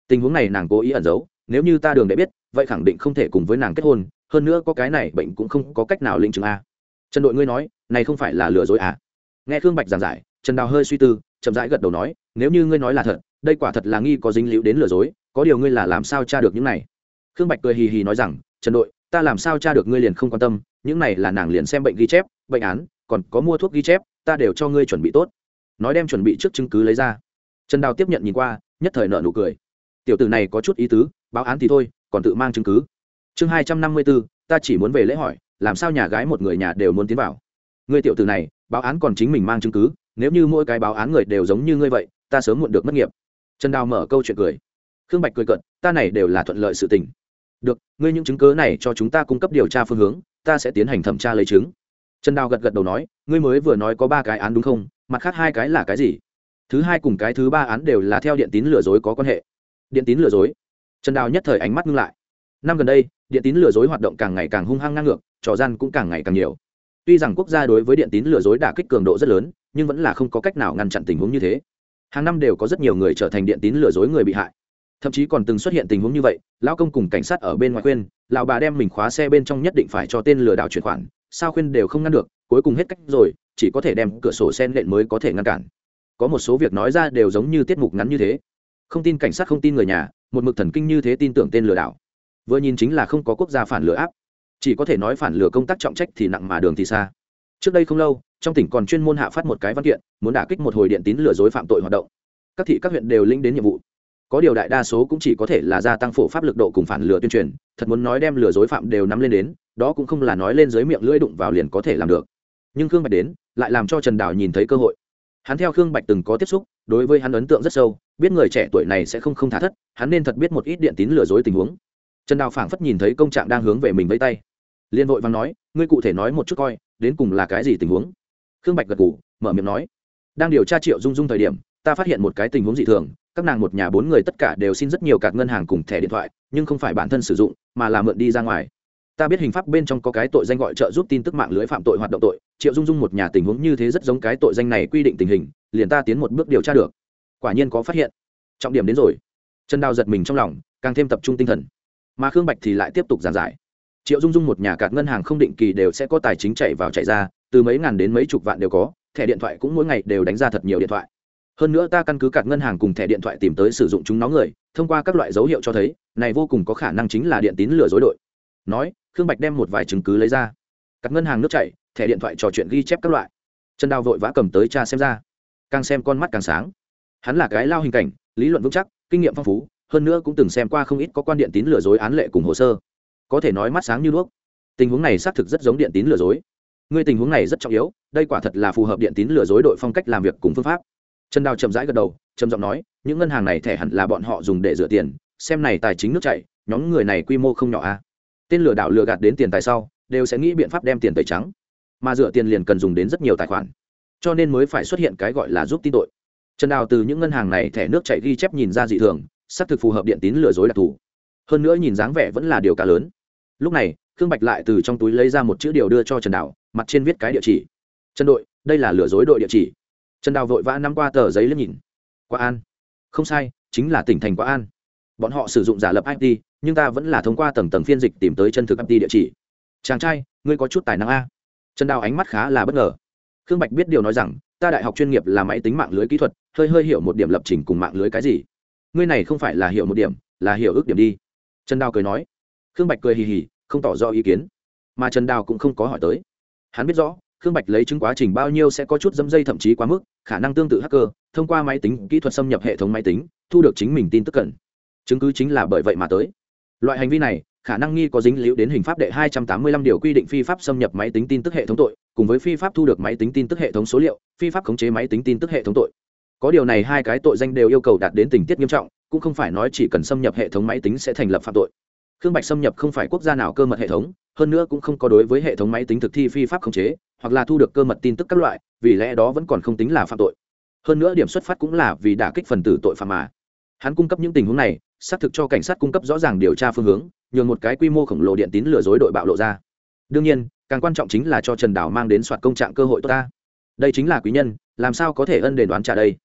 Tình huống này nàng cố ý ẩn giấu, nếu như ta đường để biết, vậy khẳng định không thể cùng với nàng kết hôn, hơn nữa có cái này bệnh cũng không có cách nào linh chứng a. Trần đội ngươi nói, này không phải là lừa dối à? Nghe khương bạch giảng giải, trần đào hơi suy tư, chậm rãi gật đầu nói, nếu như ngươi nói là thật đây quả thật là nghi có dính líu đến lừa dối, có điều ngươi là làm sao tra được những này? Khương bạch cười hì hì nói rằng, trần đội, ta làm sao tra được ngươi liền không quan tâm, những này là nàng liền xem bệnh ghi chép, bệnh án, còn có mua thuốc ghi chép, ta đều cho ngươi chuẩn bị tốt. Nói đem chuẩn bị trước chứng cứ lấy ra. Trần đào tiếp nhận nhìn qua, nhất thời nợ nụ cười. Tiểu tử này có chút ý tứ, báo án thì thôi, còn tự mang chứng cứ. Chương hai trăm năm mươi bốn ta chỉ muốn về lễ hỏi, làm sao nhà gái một người nhà đều muốn tiến vào? Ngươi tiểu tử này, báo án còn chính mình mang chứng cứ, nếu như mỗi cái báo án người đều giống như ngươi vậy, ta sớm muộn được mất nghiệp trần đào mở câu chuyện cười. Khương bạch cười cận ta này đều là thuận lợi sự tình. Được, ngươi những chứng cứ này cho chúng ta cung cấp điều tra phương hướng, ta sẽ tiến hành thẩm tra lấy chứng. Trần đào gật gật đầu nói, ngươi mới vừa nói có ba cái án đúng không? Mặt khác hai cái là cái gì? Thứ hai cùng cái thứ ba án đều là theo điện tín lừa dối có quan hệ. Điện tín lừa dối. Trần đào nhất thời ánh mắt ngưng lại. Năm gần đây, điện tín lừa dối hoạt động càng ngày càng hung hăng ngang ngược, trò gian cũng càng ngày càng nhiều. Tuy rằng quốc gia đối với điện tín lừa dối đả kích cường độ rất lớn, nhưng vẫn là không có cách nào ngăn chặn tình huống như thế hàng năm đều có rất nhiều người trở thành điện tín lừa dối người bị hại. Thậm chí còn từng xuất hiện tình huống như vậy, lão công cùng cảnh sát ở bên ngoài khuyên, lão bà đem mình khóa xe bên trong nhất định phải cho tên lừa đảo chuyển khoản, sao khuyên đều không ngăn được, cuối cùng hết cách rồi, chỉ có thể đem cửa sổ sen lện mới có thể ngăn cản. Có một số việc nói ra đều giống như tiết mục ngắn như thế. Không tin cảnh sát, không tin người nhà, một mực thần kinh như thế tin tưởng tên lừa đảo. Vừa nhìn chính là không có quốc gia phản lừa áp. Chỉ có thể nói phản lừa công tác trọng trách thì nặng mà đường thì xa. Trước đây không lâu trong tỉnh còn chuyên môn hạ phát một cái văn kiện, muốn đả kích một hồi điện tín lừa dối phạm tội hoạt động. Các thị các huyện đều linh đến nhiệm vụ. Có điều đại đa số cũng chỉ có thể là gia tăng phổ pháp lực độ cùng phản lừa tuyên truyền, thật muốn nói đem lừa dối phạm đều nắm lên đến, đó cũng không là nói lên dưới miệng lưỡi đụng vào liền có thể làm được. Nhưng khương bạch đến, lại làm cho trần đào nhìn thấy cơ hội. Hắn theo khương bạch từng có tiếp xúc, đối với hắn ấn tượng rất sâu, biết người trẻ tuổi này sẽ không không thả thất, hắn nên thật biết một ít điện tín lừa dối tình huống. Trần đào phảng phất nhìn thấy công trạng đang hướng về mình với tay. Liên vội văn nói, ngươi cụ thể nói một chút coi, đến cùng là cái gì tình huống? Khương bạch gật g ủ mở miệng nói, đang điều tra triệu dung dung thời điểm, ta phát hiện một cái tình huống dị thường, các nàng một nhà bốn người tất cả đều xin rất nhiều các ngân hàng cùng thẻ điện thoại, nhưng không phải bản thân sử dụng, mà là mượn đi ra ngoài. Ta biết hình pháp bên trong có cái tội danh gọi trợ giúp tin tức mạng lưới phạm tội hoạt động tội, triệu dung dung một nhà tình huống như thế rất giống cái tội danh này quy định tình hình, liền ta tiến một bước điều tra được. Quả nhiên có phát hiện. Trọng điểm đến rồi. Trần đào giật mình trong lòng, càng thêm tập trung tinh thần. Mà khương bạch thì lại tiếp tục giàn giải. Triệu dung dung một nhà cạt ngân hàng không định kỳ đều sẽ có tài chính chạy vào chạy ra từ mấy ngàn đến mấy chục vạn đều có, thẻ điện thoại cũng mỗi ngày đều đánh ra thật nhiều điện thoại. Hơn nữa ta căn cứ cạt ngân hàng cùng thẻ điện thoại tìm tới sử dụng chúng nó người, thông qua các loại dấu hiệu cho thấy, này vô cùng có khả năng chính là điện tín lừa dối đội. Nói, khương bạch đem một vài chứng cứ lấy ra. Cắt ngân hàng nước chảy, thẻ điện thoại trò chuyện ghi chép các loại. Trần đào vội vã cầm tới cha xem ra. Càng xem con mắt càng sáng. Hắn là cái lao hình cảnh, lý luận vững chắc, kinh nghiệm phong phú, hơn nữa cũng từng xem qua không ít có quan điện tín lừa dối án lệ cùng hồ sơ. Có thể nói mắt sáng như đuốc. Tình huống này xác thực rất giống điện tín lừa dối ngươi tình huống này rất trọng yếu, đây quả thật là phù hợp điện tín lừa dối đội phong cách làm việc cùng phương pháp. Trần đào chậm rãi gật đầu, trầm giọng nói, những ngân hàng này thẻ hẳn là bọn họ dùng để rửa tiền, xem này tài chính nước chảy, nhóm người này quy mô không nhỏ a à. tên lừa đảo lừa gạt đến tiền tài sau, đều sẽ nghĩ biện pháp đem tiền tẩy trắng. Mà rửa tiền liền cần dùng đến rất nhiều tài khoản. Cho nên mới phải xuất hiện cái gọi là giúp tin tội. Trần đào từ những ngân hàng này thẻ nước chảy ghi chép nhìn ra dị thường, xác thực phù hợp điện tín lừa dối đặc thù. Hơn nữa nhìn dáng vẻ vẫn là điều cả lớn. Lúc này, khương bạch lại từ trong túi lấy ra một chữ điều đưa cho trần đào mặt trên viết cái địa chỉ. Trần đội, đây là lừa dối đội địa chỉ. Trần đào vội vã nắm qua tờ giấy lên nhìn. Quá an. Không sai, chính là tỉnh thành quá an. Bọn họ sử dụng giả lập it nhưng ta vẫn là thông qua tầng tầng phiên dịch tìm tới chân thực it địa chỉ. Chàng trai, ngươi có chút tài năng a. Trần đào ánh mắt khá là bất ngờ. Khương bạch biết điều nói rằng, ta đại học chuyên nghiệp là máy tính mạng lưới kỹ thuật, hơi hơi hiểu một điểm lập trình cùng mạng lưới cái gì. Ngươi này không phải là hiểu một điểm, là hiểu ước điểm đi. Trần đào cười nói. Khương bạch cười hì hì, không tỏ rõ ý kiến. Mà trần đào cũng không có hỏi tới hắn biết rõ, khương bạch lấy chứng quá trình bao nhiêu sẽ có chút dâm dây thậm chí quá mức, khả năng tương tự hacker, thông qua máy tính, kỹ thuật xâm nhập hệ thống máy tính, thu được chính mình tin tức cần. Chứng cứ chính là bởi vậy mà tới. Loại hành vi này, khả năng nghi có dính liễu đến hình pháp đệ 285 điều quy định phi pháp xâm nhập máy tính tin tức hệ thống tội, cùng với phi pháp thu được máy tính tin tức hệ thống số liệu, phi pháp khống chế máy tính tin tức hệ thống tội. Có điều này hai cái tội danh đều yêu cầu đạt đến tình tiết nghiêm trọng, cũng không phải nói chỉ cần xâm nhập hệ thống máy tính sẽ thành lập phạm tội. Khương bạch xâm nhập không phải quốc gia nào cơ mật hệ thống hơn nữa cũng không có đối với hệ thống máy tính thực thi phi pháp khống chế, hoặc là thu được cơ mật tin tức các loại, vì lẽ đó vẫn còn không tính là phạm tội. Hơn nữa điểm xuất phát cũng là vì đả kích phần tử tội phạm mà. Hắn cung cấp những tình huống này, xác thực cho cảnh sát cung cấp rõ ràng điều tra phương hướng, nhường một cái quy mô khổng lồ điện tín lừa dối đội bạo lộ ra. Đương nhiên, càng quan trọng chính là cho trần đảo mang đến soạt công trạng cơ hội tốt ta. Đây chính là quý nhân, làm sao có thể ân đền đoán trả đây?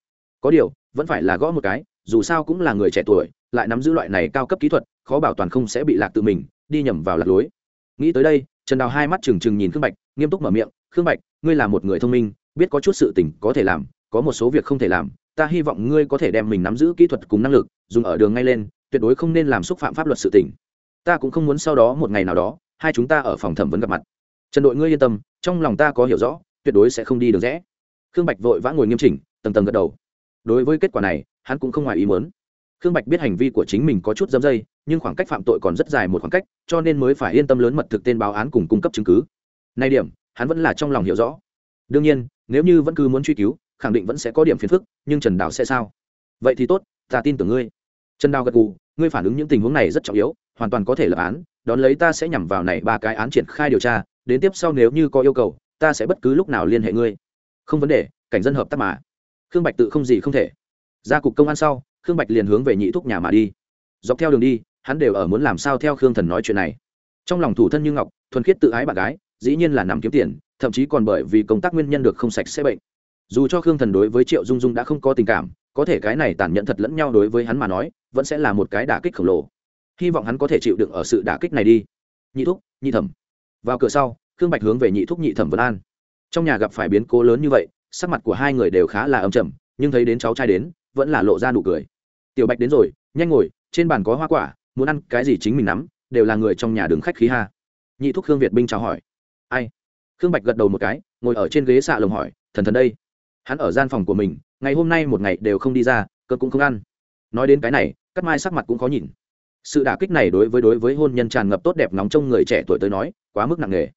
Có điều, vẫn phải là gõ một cái, dù sao cũng là người trẻ tuổi, lại nắm giữ loại này cao cấp kỹ thuật, khó bảo toàn không sẽ bị lạc tự mình, đi nhầm vào lạc lối nghĩ tới đây, trần đào hai mắt trừng trừng nhìn khương bạch, nghiêm túc mở miệng, khương bạch, ngươi là một người thông minh, biết có chút sự tỉnh có thể làm, có một số việc không thể làm, ta hy vọng ngươi có thể đem mình nắm giữ kỹ thuật cùng năng lực, dùng ở đường ngay lên, tuyệt đối không nên làm xúc phạm pháp luật sự tỉnh. ta cũng không muốn sau đó một ngày nào đó, hai chúng ta ở phòng thẩm vấn gặp mặt. Trần đội ngươi yên tâm, trong lòng ta có hiểu rõ, tuyệt đối sẽ không đi được rẽ khương bạch vội vã ngồi nghiêm chỉnh, tầng tầng gật đầu. Đối với kết quả này, hắn cũng không ngoài ý muốn. Khương bạch biết hành vi của chính mình có chút dâm dây nhưng khoảng cách phạm tội còn rất dài một khoảng cách, cho nên mới phải yên tâm lớn mật thực tên báo án cùng cung cấp chứng cứ. Nay điểm, hắn vẫn là trong lòng hiểu rõ. Đương nhiên, nếu như vẫn cứ muốn truy cứu, khẳng định vẫn sẽ có điểm phiền phức, nhưng trần đào sẽ sao? Vậy thì tốt, ta tin tưởng ngươi. Trần đào gật gù, ngươi phản ứng những tình huống này rất trọng yếu, hoàn toàn có thể lập án, đón lấy ta sẽ nhằm vào này ba cái án triển khai điều tra, đến tiếp sau nếu như có yêu cầu, ta sẽ bất cứ lúc nào liên hệ ngươi. Không vấn đề, cảnh dân hợp tác mà. Khương bạch tự không gì không thể. Ra cục công an sau, khương bạch liền hướng về nhị thúc nhà mà đi. Dọc theo đường đi hắn đều ở muốn làm sao theo khương thần nói chuyện này. Trong lòng thủ thân như ngọc, thuần khiết tự ái bạn gái, dĩ nhiên là nằm kiếm tiền, thậm chí còn bởi vì công tác nguyên nhân được không sạch sẽ bệnh. Dù cho khương thần đối với triệu dung dung đã không có tình cảm, có thể cái này tàn nhẫn thật lẫn nhau đối với hắn mà nói, vẫn sẽ là một cái đả kích khổng lồ. Hy vọng hắn có thể chịu đựng ở sự đả kích này đi. Nhị thúc, nhị thẩm. Vào cửa sau, khương bạch hướng về nhị thúc nhị thẩm vân an. Trong nhà gặp phải biến cố lớn như vậy, sắc mặt của hai người đều khá là âm trầm, nhưng thấy đến cháu trai đến, vẫn là lộ ra nụ cười. Tiểu bạch đến rồi, nhanh ngồi, trên bàn có hoa quả muốn ăn cái gì chính mình nắm, đều là người trong nhà đứng khách khí ha. Nhị thúc khương việt binh chào hỏi. Ai? Khương bạch gật đầu một cái, ngồi ở trên ghế xạ lồng hỏi, thần thần đây? Hắn ở gian phòng của mình, ngày hôm nay một ngày đều không đi ra cơ cũng không ăn. Nói đến cái này cắt mai sắc mặt cũng khó nhìn. Sự đả kích này đối với đối với hôn nhân tràn ngập tốt đẹp nóng trong người trẻ tuổi tới nói, quá mức nặng nề.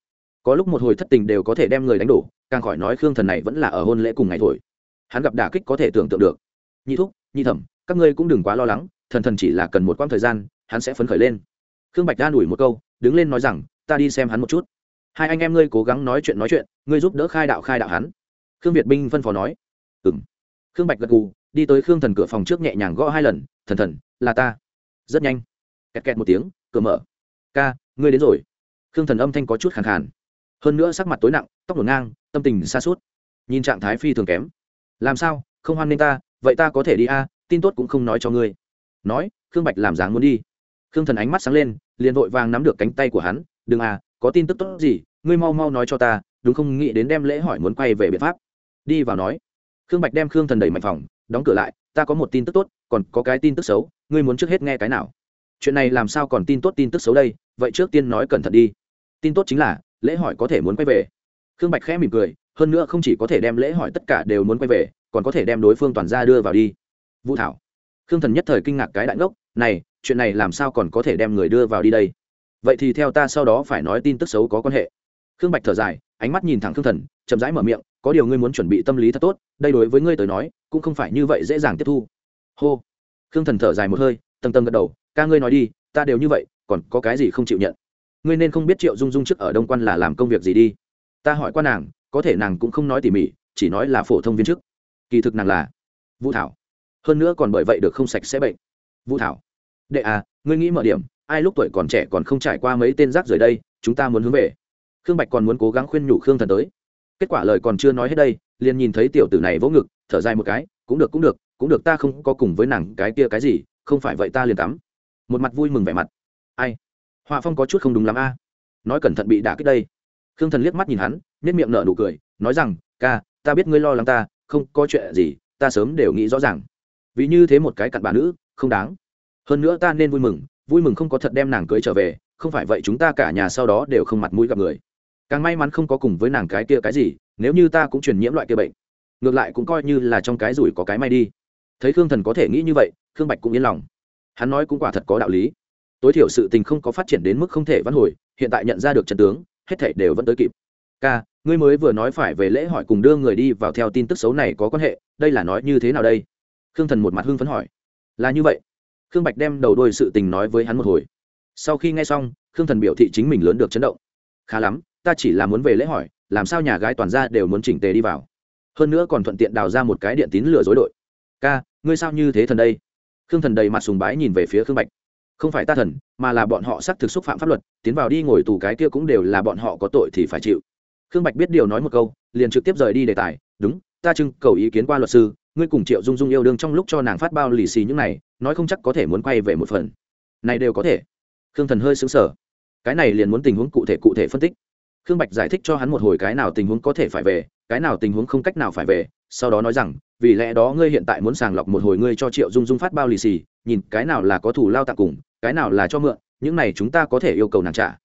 Có lúc một hồi thất tình đều có thể đem người đánh đổ, càng khỏi nói khương thần này vẫn là ở hôn lễ cùng ngày thổi. Hắn gặp đả kích có thể tưởng tượng được. Nhị thúc, nhị thẩm, các ngươi cũng đừng quá lo lắng, thần thần chỉ là cần một quãng thời gian hắn sẽ phấn khởi lên. Khương bạch đan ủi một câu, đứng lên nói rằng, ta đi xem hắn một chút. Hai anh em ngươi cố gắng nói chuyện nói chuyện, ngươi giúp đỡ khai đạo khai đạo hắn. Khương việt binh phân phó nói. Ừ m khương bạch gật gù, đi tới khương thần cửa phòng trước nhẹ nhàng gõ hai lần, thần thần, là ta. Rất nhanh. Kẹt kẹt một tiếng, cửa mở. Ca, ngươi đến rồi. Khương thần âm thanh có chút khàn khàn. Hơn nữa sắc mặt tối nặng, tóc nổ ngang, tâm tình xa suốt nhìn trạng thái phi thường kém. Làm sao? Không hoan nghênh ta? Vậy ta có thể đi a, tin tốt cũng không nói cho ngươi. Nói, khương bạch làm dáng muốn đi khương thần ánh mắt sáng lên, liền vội vàng nắm được cánh tay của hắn, đừng à có tin tức tốt gì, ngươi mau mau nói cho ta, đúng không? Nghĩ đến đem lễ hỏi muốn quay về biện pháp. Đi vào nói. Khương bạch đem khương thần đẩy mạnh phòng, đóng cửa lại, ta có một tin tức tốt, còn có cái tin tức xấu, ngươi muốn trước hết nghe cái nào? Chuyện này làm sao còn tin tốt tin tức xấu đây? Vậy trước tiên nói cẩn thận đi. Tin tốt chính là, lễ hỏi có thể muốn quay về. Khương bạch khẽ mỉm cười, hơn nữa không chỉ có thể đem lễ hỏi tất cả đều muốn quay về, còn có thể đem đối phương toàn ra đưa vào đi. Vũ thảo. Khương thần nhất thời kinh ngạc cái đại ngốc, này chuyện này làm sao còn có thể đem người đưa vào đi đây? Vậy thì theo ta sau đó phải nói tin tức xấu có quan hệ. Khương bạch thở dài, ánh mắt nhìn thẳng khương thần, chậm rãi mở miệng, có điều ngươi muốn chuẩn bị tâm lý thật tốt, đây đối với ngươi tới nói, cũng không phải như vậy dễ dàng tiếp thu. Hô. Khương thần thở dài một hơi, tầng tầng gật đầu, ca ngươi nói đi, ta đều như vậy, còn có cái gì không chịu nhận? Ngươi nên không biết triệu dung dung trước ở đông quan là làm công việc gì đi. Ta hỏi qua nàng, có thể nàng cũng không nói tỉ mỉ, chỉ nói là phổ thông viên chức. Kỳ thực nàng là vũ thảo. Hơn nữa còn bởi vậy được không sạch sẽ bệnh. Vũ thảo đệ à ngươi nghĩ mở điểm, ai lúc tuổi còn trẻ còn không trải qua mấy tên rác rời đây, chúng ta muốn hướng về. Khương bạch còn muốn cố gắng khuyên nhủ khương thần tới. Kết quả lời còn chưa nói hết đây, liền nhìn thấy tiểu tử này vỗ ngực, thở dài một cái, cũng được cũng được cũng được, ta không có cùng với nàng cái kia cái gì, không phải vậy ta liền tắm. Một mặt vui mừng vẻ mặt. Ai? Họa phong có chút không đúng lắm a. Nói cẩn thận bị đả kích đây. Khương thần liếc mắt nhìn hắn nết miệng nở nụ cười, nói rằng, ca, ta biết ngươi lo lắng ta, không có chuyện gì, ta sớm đều nghĩ rõ ràng. Vì như thế một cái cặn bà nữ, không đáng hơn nữa ta nên vui mừng vui mừng không có thật đem nàng cưới trở về, không phải vậy chúng ta cả nhà sau đó đều không mặt mũi gặp người. Càng may mắn không có cùng với nàng cái kia cái gì, nếu như ta cũng truyền nhiễm loại kia bệnh, ngược lại cũng coi như là trong cái rủi có cái may đi. Thấy khương thần có thể nghĩ như vậy, khương bạch cũng yên lòng. Hắn nói cũng quả thật có đạo lý. Tối thiểu sự tình không có phát triển đến mức không thể vãn hồi, hiện tại nhận ra được trận tướng, hết thảy đều vẫn tới kịp. Ca, ngươi mới vừa nói phải về lễ hỏi cùng đưa người đi vào theo tin tức xấu này có quan hệ, đây là nói như thế nào đây? Khương thần một mặt hưng phấn hỏi. Là như vậy khương bạch đem đầu đôi sự tình nói với hắn một hồi. Sau khi nghe xong, khương thần biểu thị chính mình lớn được chấn động. Khá lắm, ta chỉ là muốn về lễ hỏi, làm sao nhà gái toàn ra đều muốn chỉnh tề đi vào? Hơn nữa còn thuận tiện đào ra một cái điện tín lừa dối đội. Ca, ngươi sao như thế thần đây? Khương thần đầy mặt sùng bái nhìn về phía khương bạch. Không phải ta thần, mà là bọn họ xác thực xúc phạm pháp luật, tiến vào đi ngồi tù cái kia cũng đều là bọn họ có tội thì phải chịu. Khương bạch biết điều nói một câu, liền trực tiếp rời đi đề tài. Đúng, ta trưng cầu ý kiến qua luật sư ngươi cùng triệu dung dung yêu đương trong lúc cho nàng phát bao lì xì những này, nói không chắc có thể muốn quay về một phần. Này đều có thể. Khương thần hơi xứng sở cái này liền muốn tình huống cụ thể cụ thể phân tích. Khương bạch giải thích cho hắn một hồi cái nào tình huống có thể phải về, cái nào tình huống không cách nào phải về, sau đó nói rằng, vì lẽ đó ngươi hiện tại muốn sàng lọc một hồi ngươi cho triệu dung dung phát bao lì xì, nhìn cái nào là có thủ lao tặng cùng, cái nào là cho mượn, những này chúng ta có thể yêu cầu nàng trả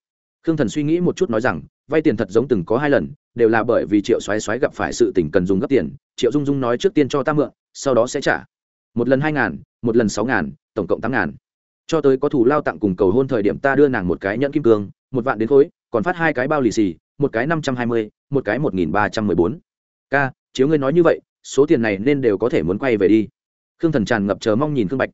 khương thần suy nghĩ một chút nói rằng, vay tiền thật giống từng có hai lần, đều là bởi vì triệu xoáy xoáy gặp phải sự tình cần dùng gấp tiền, triệu dung dung nói trước tiên cho ta mượn, sau đó sẽ trả. Một lần hai ngàn, một lần sáu ngàn, tổng cộng tám ngàn. Cho tới có thủ lao tặng cùng cầu hôn thời điểm ta đưa nàng một cái nhẫn kim cương, một vạn đến khối, còn phát hai cái bao lì xì, một cái năm trăm hai mươi, một cái một nghìn ba trăm mười bốn. K chiếu ngươi nói như vậy, số tiền này nên đều có thể muốn quay về đi. Khương thần tràn ngập chờ mong nhìn khương bạch.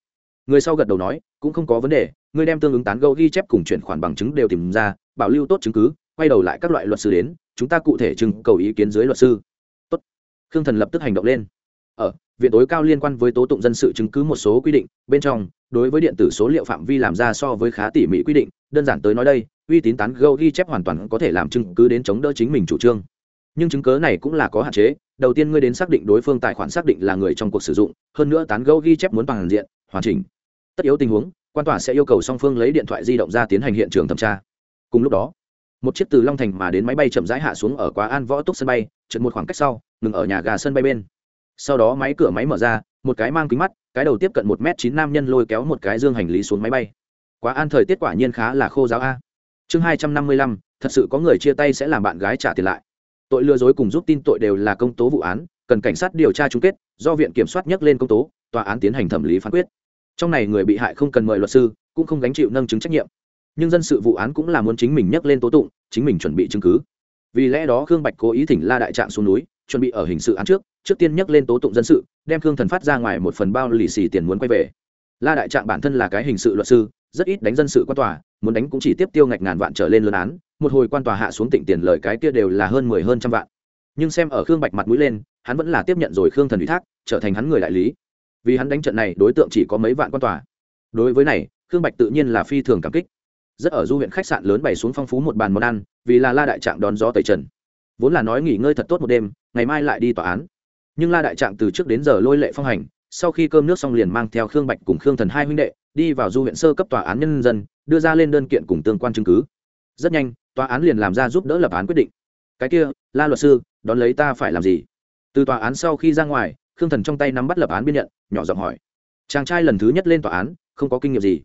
Người sau gật đầu nói, cũng không có vấn đề ngươi đem tương ứng tán gẫu ghi chép cùng chuyển khoản bằng chứng đều tìm ra, bảo lưu tốt chứng cứ, quay đầu lại các loại luật sư đến, chúng ta cụ thể trưng cầu ý kiến dưới luật sư. Tốt. Khương thần lập tức hành động lên. Ở, viện tối cao liên quan với tố tụng dân sự chứng cứ một số quy định, bên trong, đối với điện tử số liệu phạm vi làm ra so với khá tỉ mỉ quy định, đơn giản tới nói đây, uy tín tán gẫu ghi chép hoàn toàn có thể làm chứng cứ đến chống đỡ chính mình chủ trương. Nhưng chứng cớ này cũng là có hạn chế, đầu tiên ngươi đến xác định đối phương tài khoản xác định là người trong cuộc sử dụng, hơn nữa tán gẫu ghi chép muốn bằng diện, hoàn chỉnh. Tất yếu tình huống quan tòa sẽ yêu cầu song phương lấy điện thoại di động ra tiến hành hiện trường thẩm tra. Cùng lúc đó, một chiếc từ long thành mà đến máy bay chậm rãi hạ xuống ở quá an võ túc sân bay trượt một khoảng cách sau, ngừng ở nhà gà sân bay bên. Sau đó máy cửa máy mở ra, một cái mang kính mắt, cái đầu tiếp cận một m chín nam nhân lôi kéo một cái dương hành lý xuống máy bay. Quá an thời tiết quả nhiên khá là khô giáo a. Chương hai trăm năm mươi lăm, thật sự có người chia tay sẽ làm bạn gái trả tiền lại. Tội lừa dối cùng giúp tin tội đều là công tố vụ án, cần cảnh sát điều tra chung kết, do viện kiểm soát nhắc lên công tố, tòa án tiến hành thẩm lý phán quyết trong này người bị hại không cần mời luật sư, cũng không gánh chịu nâng chứng trách nhiệm. Nhưng dân sự vụ án cũng là muốn chính mình nhắc lên tố tụng, chính mình chuẩn bị chứng cứ. Vì lẽ đó khương bạch cố ý thỉnh la đại trạng xuống núi, chuẩn bị ở hình sự án trước trước tiên nhắc lên tố tụng dân sự, đem khương thần phát ra ngoài một phần bao lì xì tiền muốn quay về. La đại trạng bản thân là cái hình sự luật sư, rất ít đánh dân sự quan tòa, muốn đánh cũng chỉ tiếp tiêu ngạch ngàn vạn trở lên lớn án, một hồi quan tòa hạ xuống tỉnh tiền lời cái kia đều là hơn mười hơn trăm vạn. Nhưng xem ở khương bạch mặt mũi lên, hắn vẫn là tiếp nhận rồi khương thần ủy thác, trở thành hắn người đại lý vì hắn đánh trận này đối tượng chỉ có mấy vạn quan tòa. Đối với này, khương bạch tự nhiên là phi thường cảm kích. Rất ở du huyện khách sạn lớn bày xuống phong phú một bàn món ăn, vì là la đại trạng đón gió tẩy trần. Vốn là nói nghỉ ngơi thật tốt một đêm, ngày mai lại đi tòa án. Nhưng la đại trạng từ trước đến giờ lôi lệ phong hành, sau khi cơm nước xong liền mang theo khương bạch cùng khương thần hai huynh đệ, đi vào du huyện sơ cấp tòa án nhân dân, đưa ra lên đơn kiện cùng tương quan chứng cứ. Rất nhanh, tòa án liền làm ra giúp đỡ lập án quyết định. Cái kia, la luật sư, đón lấy ta phải làm gì? Từ tòa án sau khi ra ngoài khương thần trong tay nắm bắt lập án biên nhận, nhỏ giọng hỏi. Chàng trai lần thứ nhất lên tòa án, không có kinh nghiệm gì.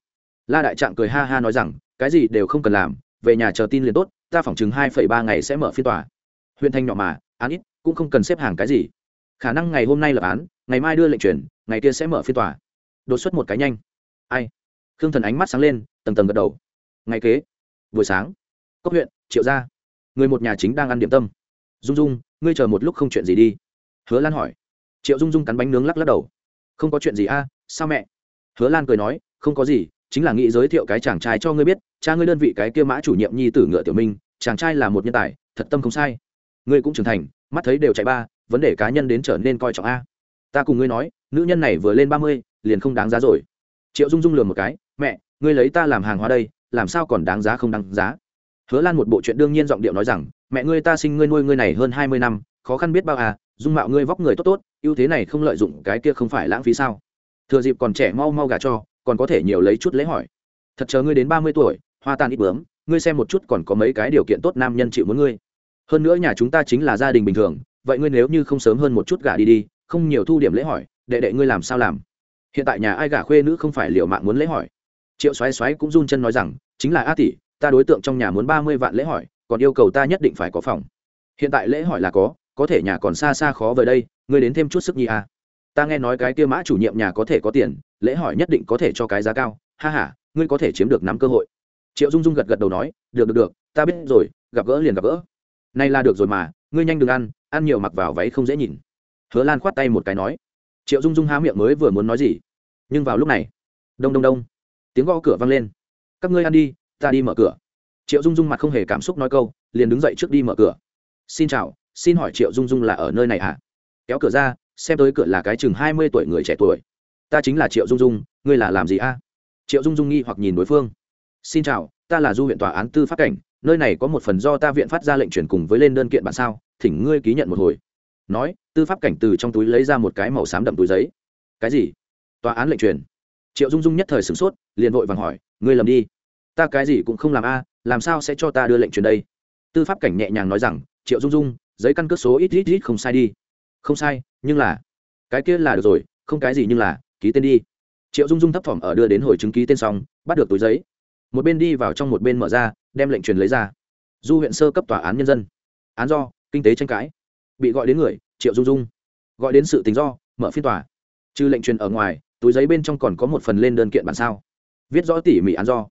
La đại trạng cười ha ha nói rằng, cái gì đều không cần làm, về nhà chờ tin liền tốt, ta phỏng chừng hai phẩy ba ngày sẽ mở phiên tòa. Huyện thanh nhỏ mà, án ít, cũng không cần xếp hàng cái gì. Khả năng ngày hôm nay lập án, ngày mai đưa lệnh truyền, ngày kia sẽ mở phiên tòa. Đột xuất một cái nhanh. Ai? Khương thần ánh mắt sáng lên, tầng tầng gật đầu. Ngày kế. Buổi sáng. Cốc huyện, triệu gia. Người một nhà chính đang ăn điểm tâm. Dung dung, ngươi chờ một lúc không chuyện gì đi. Hứa lan hỏi triệu dung dung cắn bánh nướng lắc lắc đầu. Không có chuyện gì a, sao mẹ? Hứa lan cười nói, không có gì, chính là nghĩ giới thiệu cái chàng trai cho ngươi biết, cha ngươi đơn vị cái kia mã chủ nhiệm nhi tử ngựa tiểu minh, chàng trai là một nhân tài, thật tâm không sai. Ngươi cũng trưởng thành, mắt thấy đều chạy ba, vấn đề cá nhân đến trở nên coi trọng a. Ta cùng ngươi nói, nữ nhân này vừa lên ba mươi, liền không đáng giá rồi. Triệu dung dung lừa một cái, mẹ, ngươi lấy ta làm hàng hóa đây, làm sao còn đáng giá không đáng giá? Hứa lan một bộ chuyện đương nhiên giọng điệu nói rằng, mẹ ngươi ta sinh ngươi nuôi ngươi này hơn hai mươi năm, khó khăn biết bao à dung mạo ngươi vóc người tốt tốt, ưu thế này không lợi dụng cái kia không phải lãng phí sao? Thừa dịp còn trẻ mau mau gả cho, còn có thể nhiều lấy chút lễ hỏi. Thật chờ ngươi đến ba mươi tuổi, hoa tan ít bướm, ngươi xem một chút còn có mấy cái điều kiện tốt nam nhân chịu muốn ngươi. Hơn nữa nhà chúng ta chính là gia đình bình thường, vậy ngươi nếu như không sớm hơn một chút gả đi đi, không nhiều thu điểm lễ hỏi, đệ đệ ngươi làm sao làm? Hiện tại nhà ai gả khuê nữ không phải liệu mạng muốn lễ hỏi. Triệu xoáy xoáy cũng run chân nói rằng, chính là a tỷ, ta đối tượng trong nhà muốn ba mươi vạn lễ hỏi, còn yêu cầu ta nhất định phải có phòng. Hiện tại lễ hỏi là có có thể nhà còn xa xa khó về đây, ngươi đến thêm chút sức nhi à. ta nghe nói cái kia mã chủ nhiệm nhà có thể có tiền, lễ hỏi nhất định có thể cho cái giá cao. Ha h a ngươi có thể chiếm được nắm cơ hội. Triệu dung dung gật gật đầu nói, được được được, ta biết rồi, gặp gỡ liền gặp gỡ. Nay là được rồi mà, ngươi nhanh đừng ăn ăn nhiều mặc vào váy không dễ nhìn. Hứa lan khoát tay một cái nói. Triệu dung dung há miệng mới vừa muốn nói gì. Nhưng vào lúc này, đông đông đông, tiếng gõ cửa vang lên. Các ngươi ăn đi, ta đi mở cửa. Triệu dung dung mặt không hề cảm xúc nói câu, liền đứng dậy trước đi mở cửa. Xin chào xin hỏi triệu dung dung là ở nơi này à? Kéo cửa ra, xem tới cửa là cái chừng hai mươi tuổi người trẻ tuổi. Ta chính là triệu dung dung, ngươi là làm gì a triệu dung dung nghi hoặc nhìn đối phương. Xin chào, ta là du huyện tòa án tư pháp cảnh, nơi này có một phần do ta viện phát ra lệnh chuyển cùng với lên đơn kiện bản sao? Thỉnh ngươi ký nhận một hồi. Nói, tư pháp cảnh từ trong túi lấy ra một cái màu xám đậm túi giấy. Cái gì? Tòa án lệnh truyền. Triệu dung dung nhất thời sửng sốt, liền vội vàng hỏi, ngươi lầm đi. Ta cái gì cũng không làm a làm sao sẽ cho ta đưa lệnh truyền đây? Tư pháp cảnh nhẹ nhàng nói rằng, triệu dung dung giấy căn cước số ít ít ít không sai đi. Không sai, nhưng là, cái kia là được rồi, không cái gì nhưng là, ký tên đi. Triệu dung dung thấp thỏm ở đưa đến hồi chứng ký tên xong, bắt được túi giấy. Một bên đi vào trong một bên mở ra, đem lệnh truyền lấy ra. Du huyện sơ cấp tòa án nhân dân. Án do, kinh tế tranh cãi. Bị gọi đến người, triệu dung dung. Gọi đến sự tính do, mở phiên tòa. Trừ lệnh truyền ở ngoài, túi giấy bên trong còn có một phần lên đơn kiện bản sao. Viết rõ tỉ mỉ án do.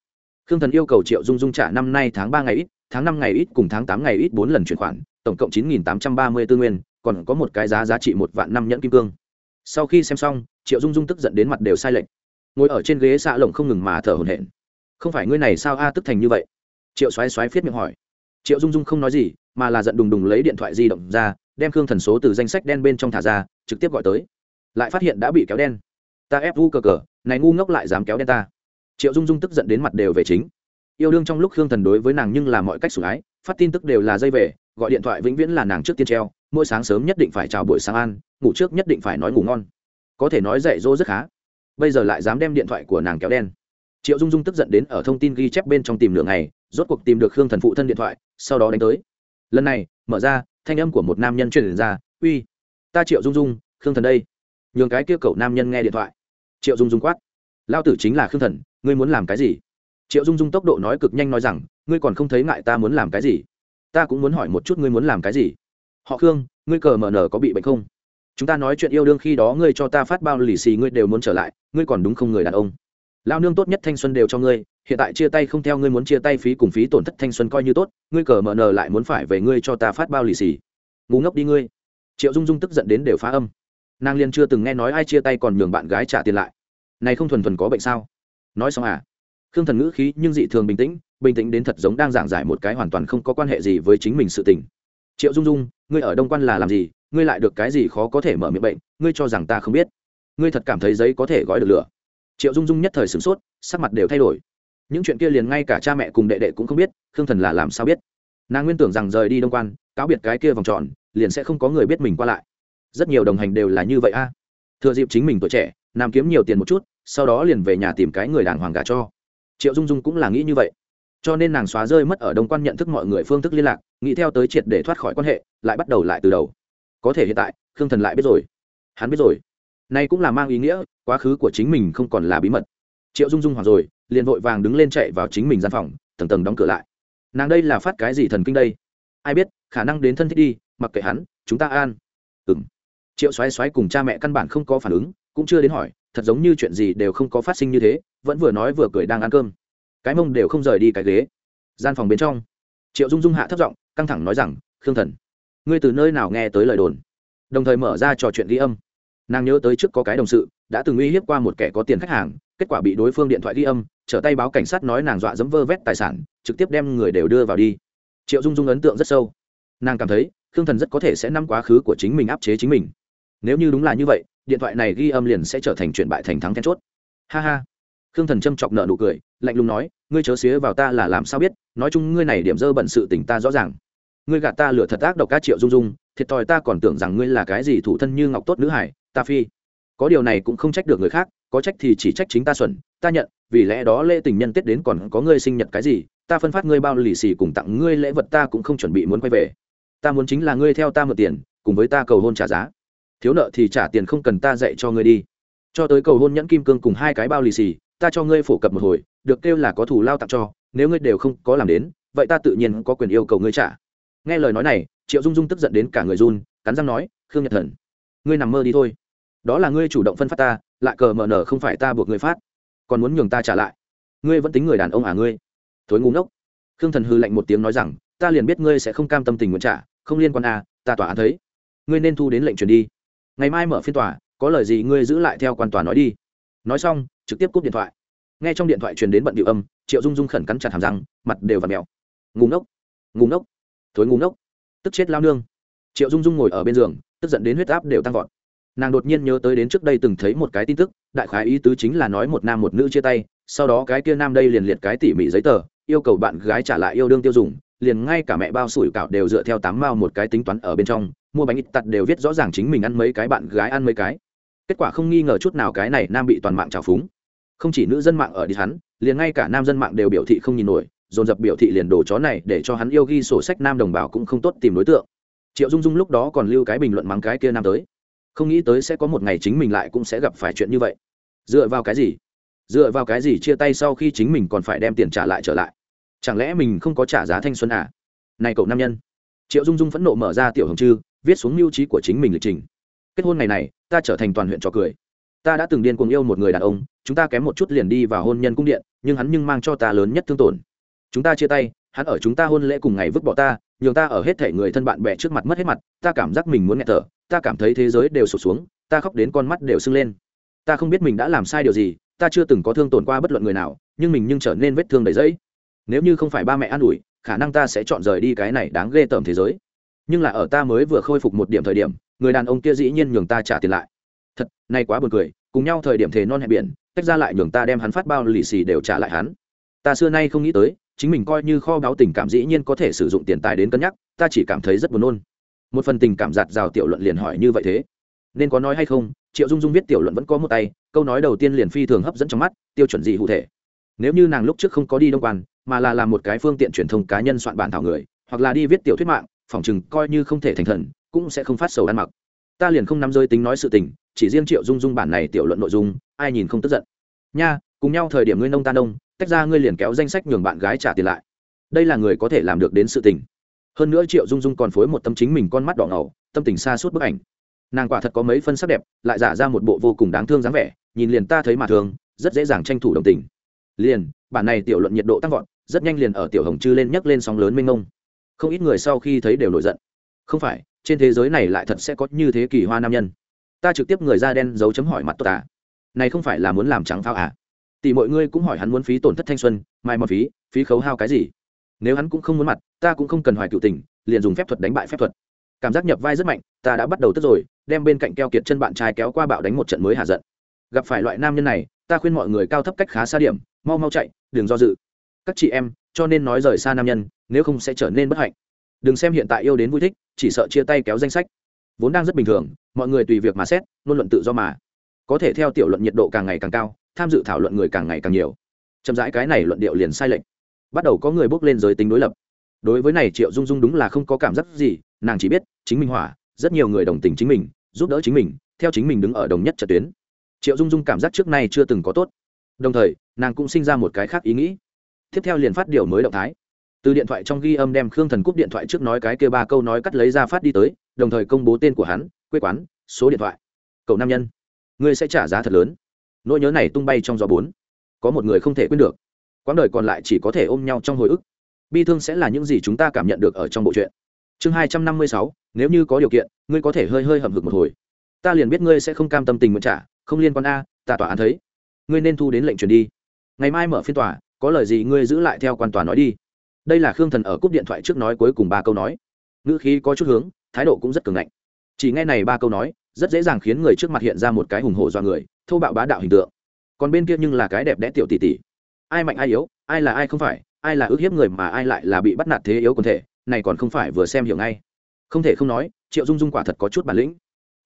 Khương thần yêu cầu triệu dung dung trả năm nay tháng ba ngày ít, tháng năm ngày ít cùng tháng tám ngày ít bốn lần chuyển khoản tổng cộng chín nghìn tám trăm ba mươi tư nguyên, còn có một cái giá giá trị một vạn năm nhẫn kim cương. Sau khi xem xong, triệu dung dung tức giận đến mặt đều sai lệch. Ngồi ở trên ghế xạ lồng không ngừng mà thở hổn hển. Không phải ngươi này sao a tức thành như vậy? Triệu xoáy xoáy phiết miệng hỏi. Triệu dung dung không nói gì, mà là giận đùng đùng lấy điện thoại di động ra, đem khương thần số từ danh sách đen bên trong thả ra, trực tiếp gọi tới. Lại phát hiện đã bị kéo đen. Ta ép vu cờ cờ, này ngu ngốc lại dám kéo đen ta. Triệu dung dung tức giận đến mặt đều về chính. Yêu đương trong lúc khương thần đối với nàng nhưng là mọi cách sủng ái, phát tin tức đều là dây về gọi điện thoại vĩnh viễn là nàng trước tiên treo, mỗi sáng sớm nhất định phải chào buổi sáng an ngủ trước nhất định phải nói ngủ ngon. Có thể nói dạy dỗ rất khá. Bây giờ lại dám đem điện thoại của nàng kéo đen. Triệu dung dung tức giận đến ở thông tin ghi chép bên trong tìm lượng này rốt cuộc tìm được khương thần phụ thân điện thoại, sau đó đánh tới. Lần này, mở ra, thanh âm của một nam nhân truyền ra, uy, ta triệu dung dung, khương thần đây. Nhường cái kia cậu nam nhân nghe điện thoại. Triệu dung dung quát, lao tử chính là khương thần, ngươi muốn làm cái gì? Triệu dung dung tốc độ nói cực nhanh nói rằng, ngươi còn không thấy ngại ta muốn làm cái gì? Ta cũng muốn hỏi một chút ngươi muốn làm cái gì? Họ khương, ngươi cờ mờ nở có bị bệnh không? Chúng ta nói chuyện yêu đương khi đó ngươi cho ta phát bao lì xì, ngươi đều muốn trở lại, ngươi còn đúng không người đàn ông? Lao nương tốt nhất thanh xuân đều cho ngươi, hiện tại chia tay không theo ngươi muốn chia tay phí cùng phí tổn thất thanh xuân coi như tốt, ngươi cờ mờ nờ lại muốn phải về ngươi cho ta phát bao lì xì. Ngủ ngốc đi ngươi. Triệu dung dung tức giận đến đều phá âm. Nàng liên chưa từng nghe nói ai chia tay còn nhường bạn gái trả tiền lại. Này không thuần thuần có bệnh sao? Nói xong à? Khương thần ngữ khí nhưng dị thường bình tĩnh bình tĩnh đến thật giống đang giảng giải một cái hoàn toàn không có quan hệ gì với chính mình sự tình. Triệu dung dung, ngươi ở đông quan là làm gì? Ngươi lại được cái gì khó có thể mở miệng bệnh? Ngươi cho rằng ta không biết. Ngươi thật cảm thấy giấy có thể gói được lửa. Triệu dung dung nhất thời sửng sốt, sắc mặt đều thay đổi. Những chuyện kia liền ngay cả cha mẹ cùng đệ đệ cũng không biết, khương thần là làm sao biết? Nàng nguyên tưởng rằng rời đi đông quan, cáo biệt cái kia vòng tròn, liền sẽ không có người biết mình qua lại. Rất nhiều đồng hành đều là như vậy a. Thừa dịp chính mình tuổi trẻ làm kiếm nhiều tiền một chút, sau đó liền về nhà tìm cái người đàng hoàng gà cho. Triệu dung dung cũng là nghĩ như vậy cho nên nàng xóa rơi mất ở đông quan nhận thức mọi người phương thức liên lạc, nghĩ theo tới triệt để thoát khỏi quan hệ, lại bắt đầu lại từ đầu. Có thể hiện tại, khương thần lại biết rồi. Hắn biết rồi. Nay cũng là mang ý nghĩa, quá khứ của chính mình không còn là bí mật. Triệu dung dung hoặc rồi, liền vội vàng đứng lên chạy vào chính mình gian phòng, tầng tầng đóng cửa lại. Nàng đây là phát cái gì thần kinh đây? Ai biết, khả năng đến thân thích đi, mặc kệ hắn, chúng ta an. Ừng triệu xoáy xoáy cùng cha mẹ căn bản không có phản ứng, cũng chưa đến hỏi, thật giống như chuyện gì đều không có phát sinh như thế, vẫn vừa nói vừa cười đang ăn cơm cái mông đều không rời đi cái ghế. Gian phòng bên trong, triệu dung dung hạ thấp giọng, căng thẳng nói rằng, khương thần, ngươi từ nơi nào nghe tới lời đồn? Đồng thời mở ra trò chuyện ghi âm. Nàng nhớ tới trước có cái đồng sự, đã từng uy hiếp qua một kẻ có tiền khách hàng, kết quả bị đối phương điện thoại ghi âm, trở tay báo cảnh sát nói nàng dọa dẫm vơ vét tài sản, trực tiếp đem người đều đưa vào đi. Triệu dung dung ấn tượng rất sâu. Nàng cảm thấy, khương thần rất có thể sẽ nắm quá khứ của chính mình áp chế chính mình. Nếu như đúng là như vậy, điện thoại này ghi âm liền sẽ trở thành chuyện bại thành thắng then chốt. Ha ha khương thần châm chọc nợ nụ cười, lạnh lùng nói, ngươi chớ xía vào ta là làm sao biết, nói chung ngươi này điểm dơ bận sự tình ta rõ ràng. Ngươi gạt ta lửa thật ác độc cá triệu dung dung, thiệt thòi ta còn tưởng rằng ngươi là cái gì thủ thân như ngọc tốt nữ hải, ta phi. Có điều này cũng không trách được người khác, có trách thì chỉ trách chính ta xuẩn, ta nhận, vì lẽ đó lễ tình nhân tết đến còn có ngươi sinh nhật cái gì, ta phân phát ngươi bao lì xì cùng tặng ngươi lễ vật ta cũng không chuẩn bị muốn quay về. Ta muốn chính là ngươi theo ta mượn tiền, cùng với ta cầu hôn trả giá. Thiếu nợ thì trả tiền không cần ta dạy cho ngươi đi. Cho tới cầu hôn nhẫn kim cương cùng hai cái bao lì xì ta cho ngươi phổ cập một hồi, được kêu là có thủ lao tặng cho, nếu ngươi đều không có làm đến, vậy ta tự nhiên có quyền yêu cầu ngươi trả. Nghe lời nói này, triệu dung dung tức giận đến cả người run, cắn răng nói, khương nhật thần, ngươi nằm mơ đi thôi. Đó là ngươi chủ động phân phát ta, lại cờ mờ nở không phải ta buộc ngươi phát. Còn muốn nhường ta trả lại. Ngươi vẫn tính người đàn ông à ngươi? Thối ngu ngốc. Khương thần hư lạnh một tiếng nói rằng, ta liền biết ngươi sẽ không cam tâm tình nguyện trả, không liên quan à ta tỏa án thấy. Ngươi nên thu đến lệnh truyền đi. Ngày mai mở phiên tòa, có lời gì ngươi giữ lại theo quan tòa nói đi. Nói xong trực tiếp cúp điện thoại. Nghe trong điện thoại truyền đến bận điệu âm, triệu dung dung khẩn cắn chặt hàm răng, mặt đều và mèo. Ngủ ngốc ngủ ngốc, thối ngủ ngốc, tức chết lao nương. Triệu dung dung ngồi ở bên giường, tức giận đến huyết áp đều tăng vọt. Nàng đột nhiên nhớ tới đến trước đây từng thấy một cái tin tức, đại khái ý tứ chính là nói một nam một nữ chia tay, sau đó cái kia nam đây liền liệt cái tỉ mỉ giấy tờ, yêu cầu bạn gái trả lại yêu đương tiêu dùng, liền ngay cả mẹ bao sủi cạo đều dựa theo tám mao một cái tính toán ở bên trong, mua bánh ít tặt đều viết rõ ràng chính mình ăn mấy cái, bạn gái ăn mấy cái. Kết quả không nghi ngờ chút nào cái này nam bị toàn mạng trào phúng không chỉ nữ dân mạng ở đi hắn, liền ngay cả nam dân mạng đều biểu thị không nhìn nổi, dồn dập biểu thị liền đồ chó này để cho hắn yêu ghi sổ sách nam đồng bào cũng không tốt tìm đối tượng. Triệu dung dung lúc đó còn lưu cái bình luận mắng cái kia nam tới. Không nghĩ tới sẽ có một ngày chính mình lại cũng sẽ gặp phải chuyện như vậy. Dựa vào cái gì? Dựa vào cái gì chia tay sau khi chính mình còn phải đem tiền trả lại trở lại? Chẳng lẽ mình không có trả giá thanh xuân à? Này cậu nam nhân. Triệu dung dung phẫn nộ mở ra tiểu hồng chư, viết xuống mưu trí của chính mình lịch trình. Kết hôn ngày này, ta trở thành toàn huyện trò cười ta đã từng điên cuồng yêu một người đàn ông, chúng ta kém một chút liền đi vào hôn nhân cung điện, nhưng hắn nhưng mang cho ta lớn nhất thương tổn. Chúng ta chia tay, hắn ở chúng ta hôn lễ cùng ngày vứt bỏ ta, nhường ta ở hết thể người thân bạn bè trước mặt mất hết mặt, ta cảm giác mình muốn nghẹt thở, ta cảm thấy thế giới đều sụp xuống, ta khóc đến con mắt đều sưng lên. Ta không biết mình đã làm sai điều gì, ta chưa từng có thương tổn qua bất luận người nào, nhưng mình nhưng trở nên vết thương đầy dẫy nếu như không phải ba mẹ an ủi, khả năng ta sẽ chọn rời đi cái này đáng ghê tởm thế giới. Nhưng là ở ta mới vừa khôi phục một điểm thời điểm, người đàn ông kia dĩ nhiên nhường ta trả tiền lại thật, nay quá buồn cười, cùng nhau thời điểm thề non hẹn biển, tách ra lại nhường ta đem hắn phát bao lì xì đều trả lại hắn. Ta xưa nay không nghĩ tới, chính mình coi như kho báu tình cảm dĩ nhiên có thể sử dụng tiền tài đến cân nhắc, ta chỉ cảm thấy rất buồn nôn. Một phần tình cảm giạt rào tiểu luận liền hỏi như vậy thế. Nên có nói hay không, triệu dung dung viết tiểu luận vẫn có một tay, câu nói đầu tiên liền phi thường hấp dẫn trong mắt, tiêu chuẩn gì cụ thể. Nếu như nàng lúc trước không có đi đông quan, mà là làm một cái phương tiện truyền thông cá nhân soạn bản thảo người, hoặc là đi viết tiểu thuyết mạng, phỏng chừng coi như không thể thành thần, cũng sẽ không phát sầu ăn mặc. Ta liền không nắm rơi tính nói sự tình chỉ riêng triệu dung dung bản này tiểu luận nội dung, ai nhìn không tức giận. Nha, cùng nhau thời điểm ngươi nông ta nông, tách ra ngươi liền kéo danh sách nhường bạn gái trả tiền lại. Đây là người có thể làm được đến sự tình. Hơn nữa triệu dung dung còn phối một tâm chính mình con mắt đỏ ngầu, tâm tình xa suốt bức ảnh. Nàng quả thật có mấy phân sắc đẹp, lại giả ra một bộ vô cùng đáng thương dáng vẻ, nhìn liền ta thấy mà thường, rất dễ dàng tranh thủ đồng tình. Liền, bản này tiểu luận nhiệt độ tăng vọt, rất nhanh liền ở tiểu hồng chư lên nhấc lên sóng lớn mênh mông. Không ít người sau khi thấy đều nổi giận. Không phải, trên thế giới này lại thật sẽ có như thế kỳ hoa nam nhân ta trực tiếp người da đen giấu chấm hỏi mặt tốt à? Này không phải là muốn làm trắng phao à? Tỷ mọi ngươi cũng hỏi hắn muốn phí tổn thất thanh xuân, mai mọt phí phí khấu hao cái gì? Nếu hắn cũng không muốn mặt, ta cũng không cần hoài cựu tình, liền dùng phép thuật đánh bại phép thuật. Cảm giác nhập vai rất mạnh, ta đã bắt đầu tức rồi, đem bên cạnh keo kiệt chân bạn trai kéo qua bạo đánh một trận mới hạ giận. Gặp phải loại nam nhân này, ta khuyên mọi người cao thấp cách khá xa điểm, mau mau chạy, đừng do dự. Các chị em, cho nên nói rời xa nam nhân, nếu không sẽ trở nên bất hạnh. Đừng xem hiện tại yêu đến vui thích, chỉ sợ chia tay kéo danh sách vốn đang rất bình thường, mọi người tùy việc mà xét luôn luận tự do mà. Có thể theo tiểu luận nhiệt độ càng ngày càng cao, tham dự thảo luận người càng ngày càng nhiều. Chậm rãi cái này luận điệu liền sai lệch. Bắt đầu có người bước lên giới tính đối lập. Đối với này triệu dung dung đúng là không có cảm giác gì, nàng chỉ biết, chính mình hỏa, rất nhiều người đồng tình chính mình, giúp đỡ chính mình, theo chính mình đứng ở đồng nhất trận tuyến. Triệu dung dung cảm giác trước nay chưa từng có tốt. Đồng thời, nàng cũng sinh ra một cái khác ý nghĩ. Tiếp theo liền phát điều mới động thái. Từ điện thoại trong ghi âm đem khương thần cúp điện thoại trước nói cái kia ba câu nói cắt lấy ra phát đi tới đồng thời công bố tên của hắn, quê quán, số điện thoại. Cậu nam nhân, ngươi sẽ trả giá thật lớn. Nỗi nhớ này tung bay trong gió bốn. Có một người không thể quên được. Quãng đời còn lại chỉ có thể ôm nhau trong hồi ức. Bi thương sẽ là những gì chúng ta cảm nhận được ở trong bộ truyện. Chương hai trăm năm mươi sáu, nếu như có điều kiện, ngươi có thể hơi hơi hầm hực một hồi. Ta liền biết ngươi sẽ không cam tâm tình nguyện trả, không liên quan a, ta tòa án thấy. Ngươi nên thu đến lệnh truyền đi. Ngày mai mở phiên tòa, có lời gì ngươi giữ lại theo quan tòa nói đi. Đây là khương thần ở cúp điện thoại trước nói cuối cùng ba câu nói. Ngữ khí có chút hướng thái độ cũng rất cường ngạnh. Chỉ nghe này ba câu nói, rất dễ dàng khiến người trước mặt hiện ra một cái hùng hổ do người, thô bạo bá đạo hình tượng. Còn bên kia nhưng là cái đẹp đẽ tiểu tỷ tỷ. Ai mạnh ai yếu, ai là ai không phải, ai là ước hiếp người mà ai lại là bị bắt nạt thế yếu quần thể, này còn không phải vừa xem hiểu ngay. Không thể không nói, triệu dung dung quả thật có chút bản lĩnh.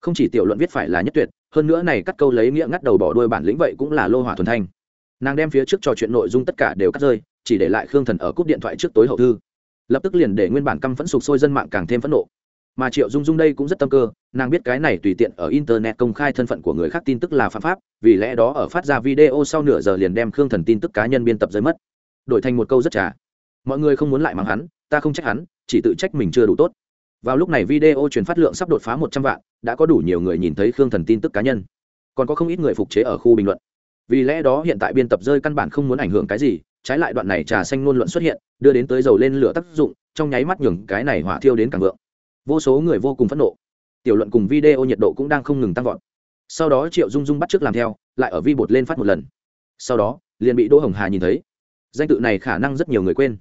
Không chỉ tiểu luận viết phải là nhất tuyệt, hơn nữa này cắt câu lấy nghĩa ngắt đầu bỏ đuôi bản lĩnh vậy cũng là lô hỏa thuần thanh. Nàng đem phía trước trò chuyện nội dung tất cả đều cắt rơi, chỉ để lại khương thần ở cúp điện thoại trước tối hậu thư. Lập tức liền để nguyên bản căm phẫn sục sôi dân mạng càng thêm phẫn nộ mà triệu dung dung đây cũng rất tâm cơ, nàng biết cái này tùy tiện ở internet công khai thân phận của người khác tin tức là phạm pháp, vì lẽ đó ở phát ra video sau nửa giờ liền đem khương thần tin tức cá nhân biên tập rơi mất. Đổi thành một câu rất trà. Mọi người không muốn lại mắng hắn, ta không trách hắn, chỉ tự trách mình chưa đủ tốt. Vào lúc này video truyền phát lượng sắp đột phá một trăm vạn, đã có đủ nhiều người nhìn thấy khương thần tin tức cá nhân. Còn có không ít người phục chế ở khu bình luận. Vì lẽ đó hiện tại biên tập rơi căn bản không muốn ảnh hưởng cái gì, trái lại đoạn này trà xanh ngôn luận xuất hiện, đưa đến tới dầu lên lửa tác dụng, trong nháy mắt nhường cái này hỏa thiêu đến càng vượng vô số người vô cùng phẫn nộ. Tiểu luận cùng video nhiệt độ cũng đang không ngừng tăng vọt. Sau đó triệu dung dung bắt t làm theo, lại ở vi bột lên phát một lần. Sau đó, liền bị đỗ hồng hà nhìn thấy. Danh tự này khả năng rất nhiều người quên.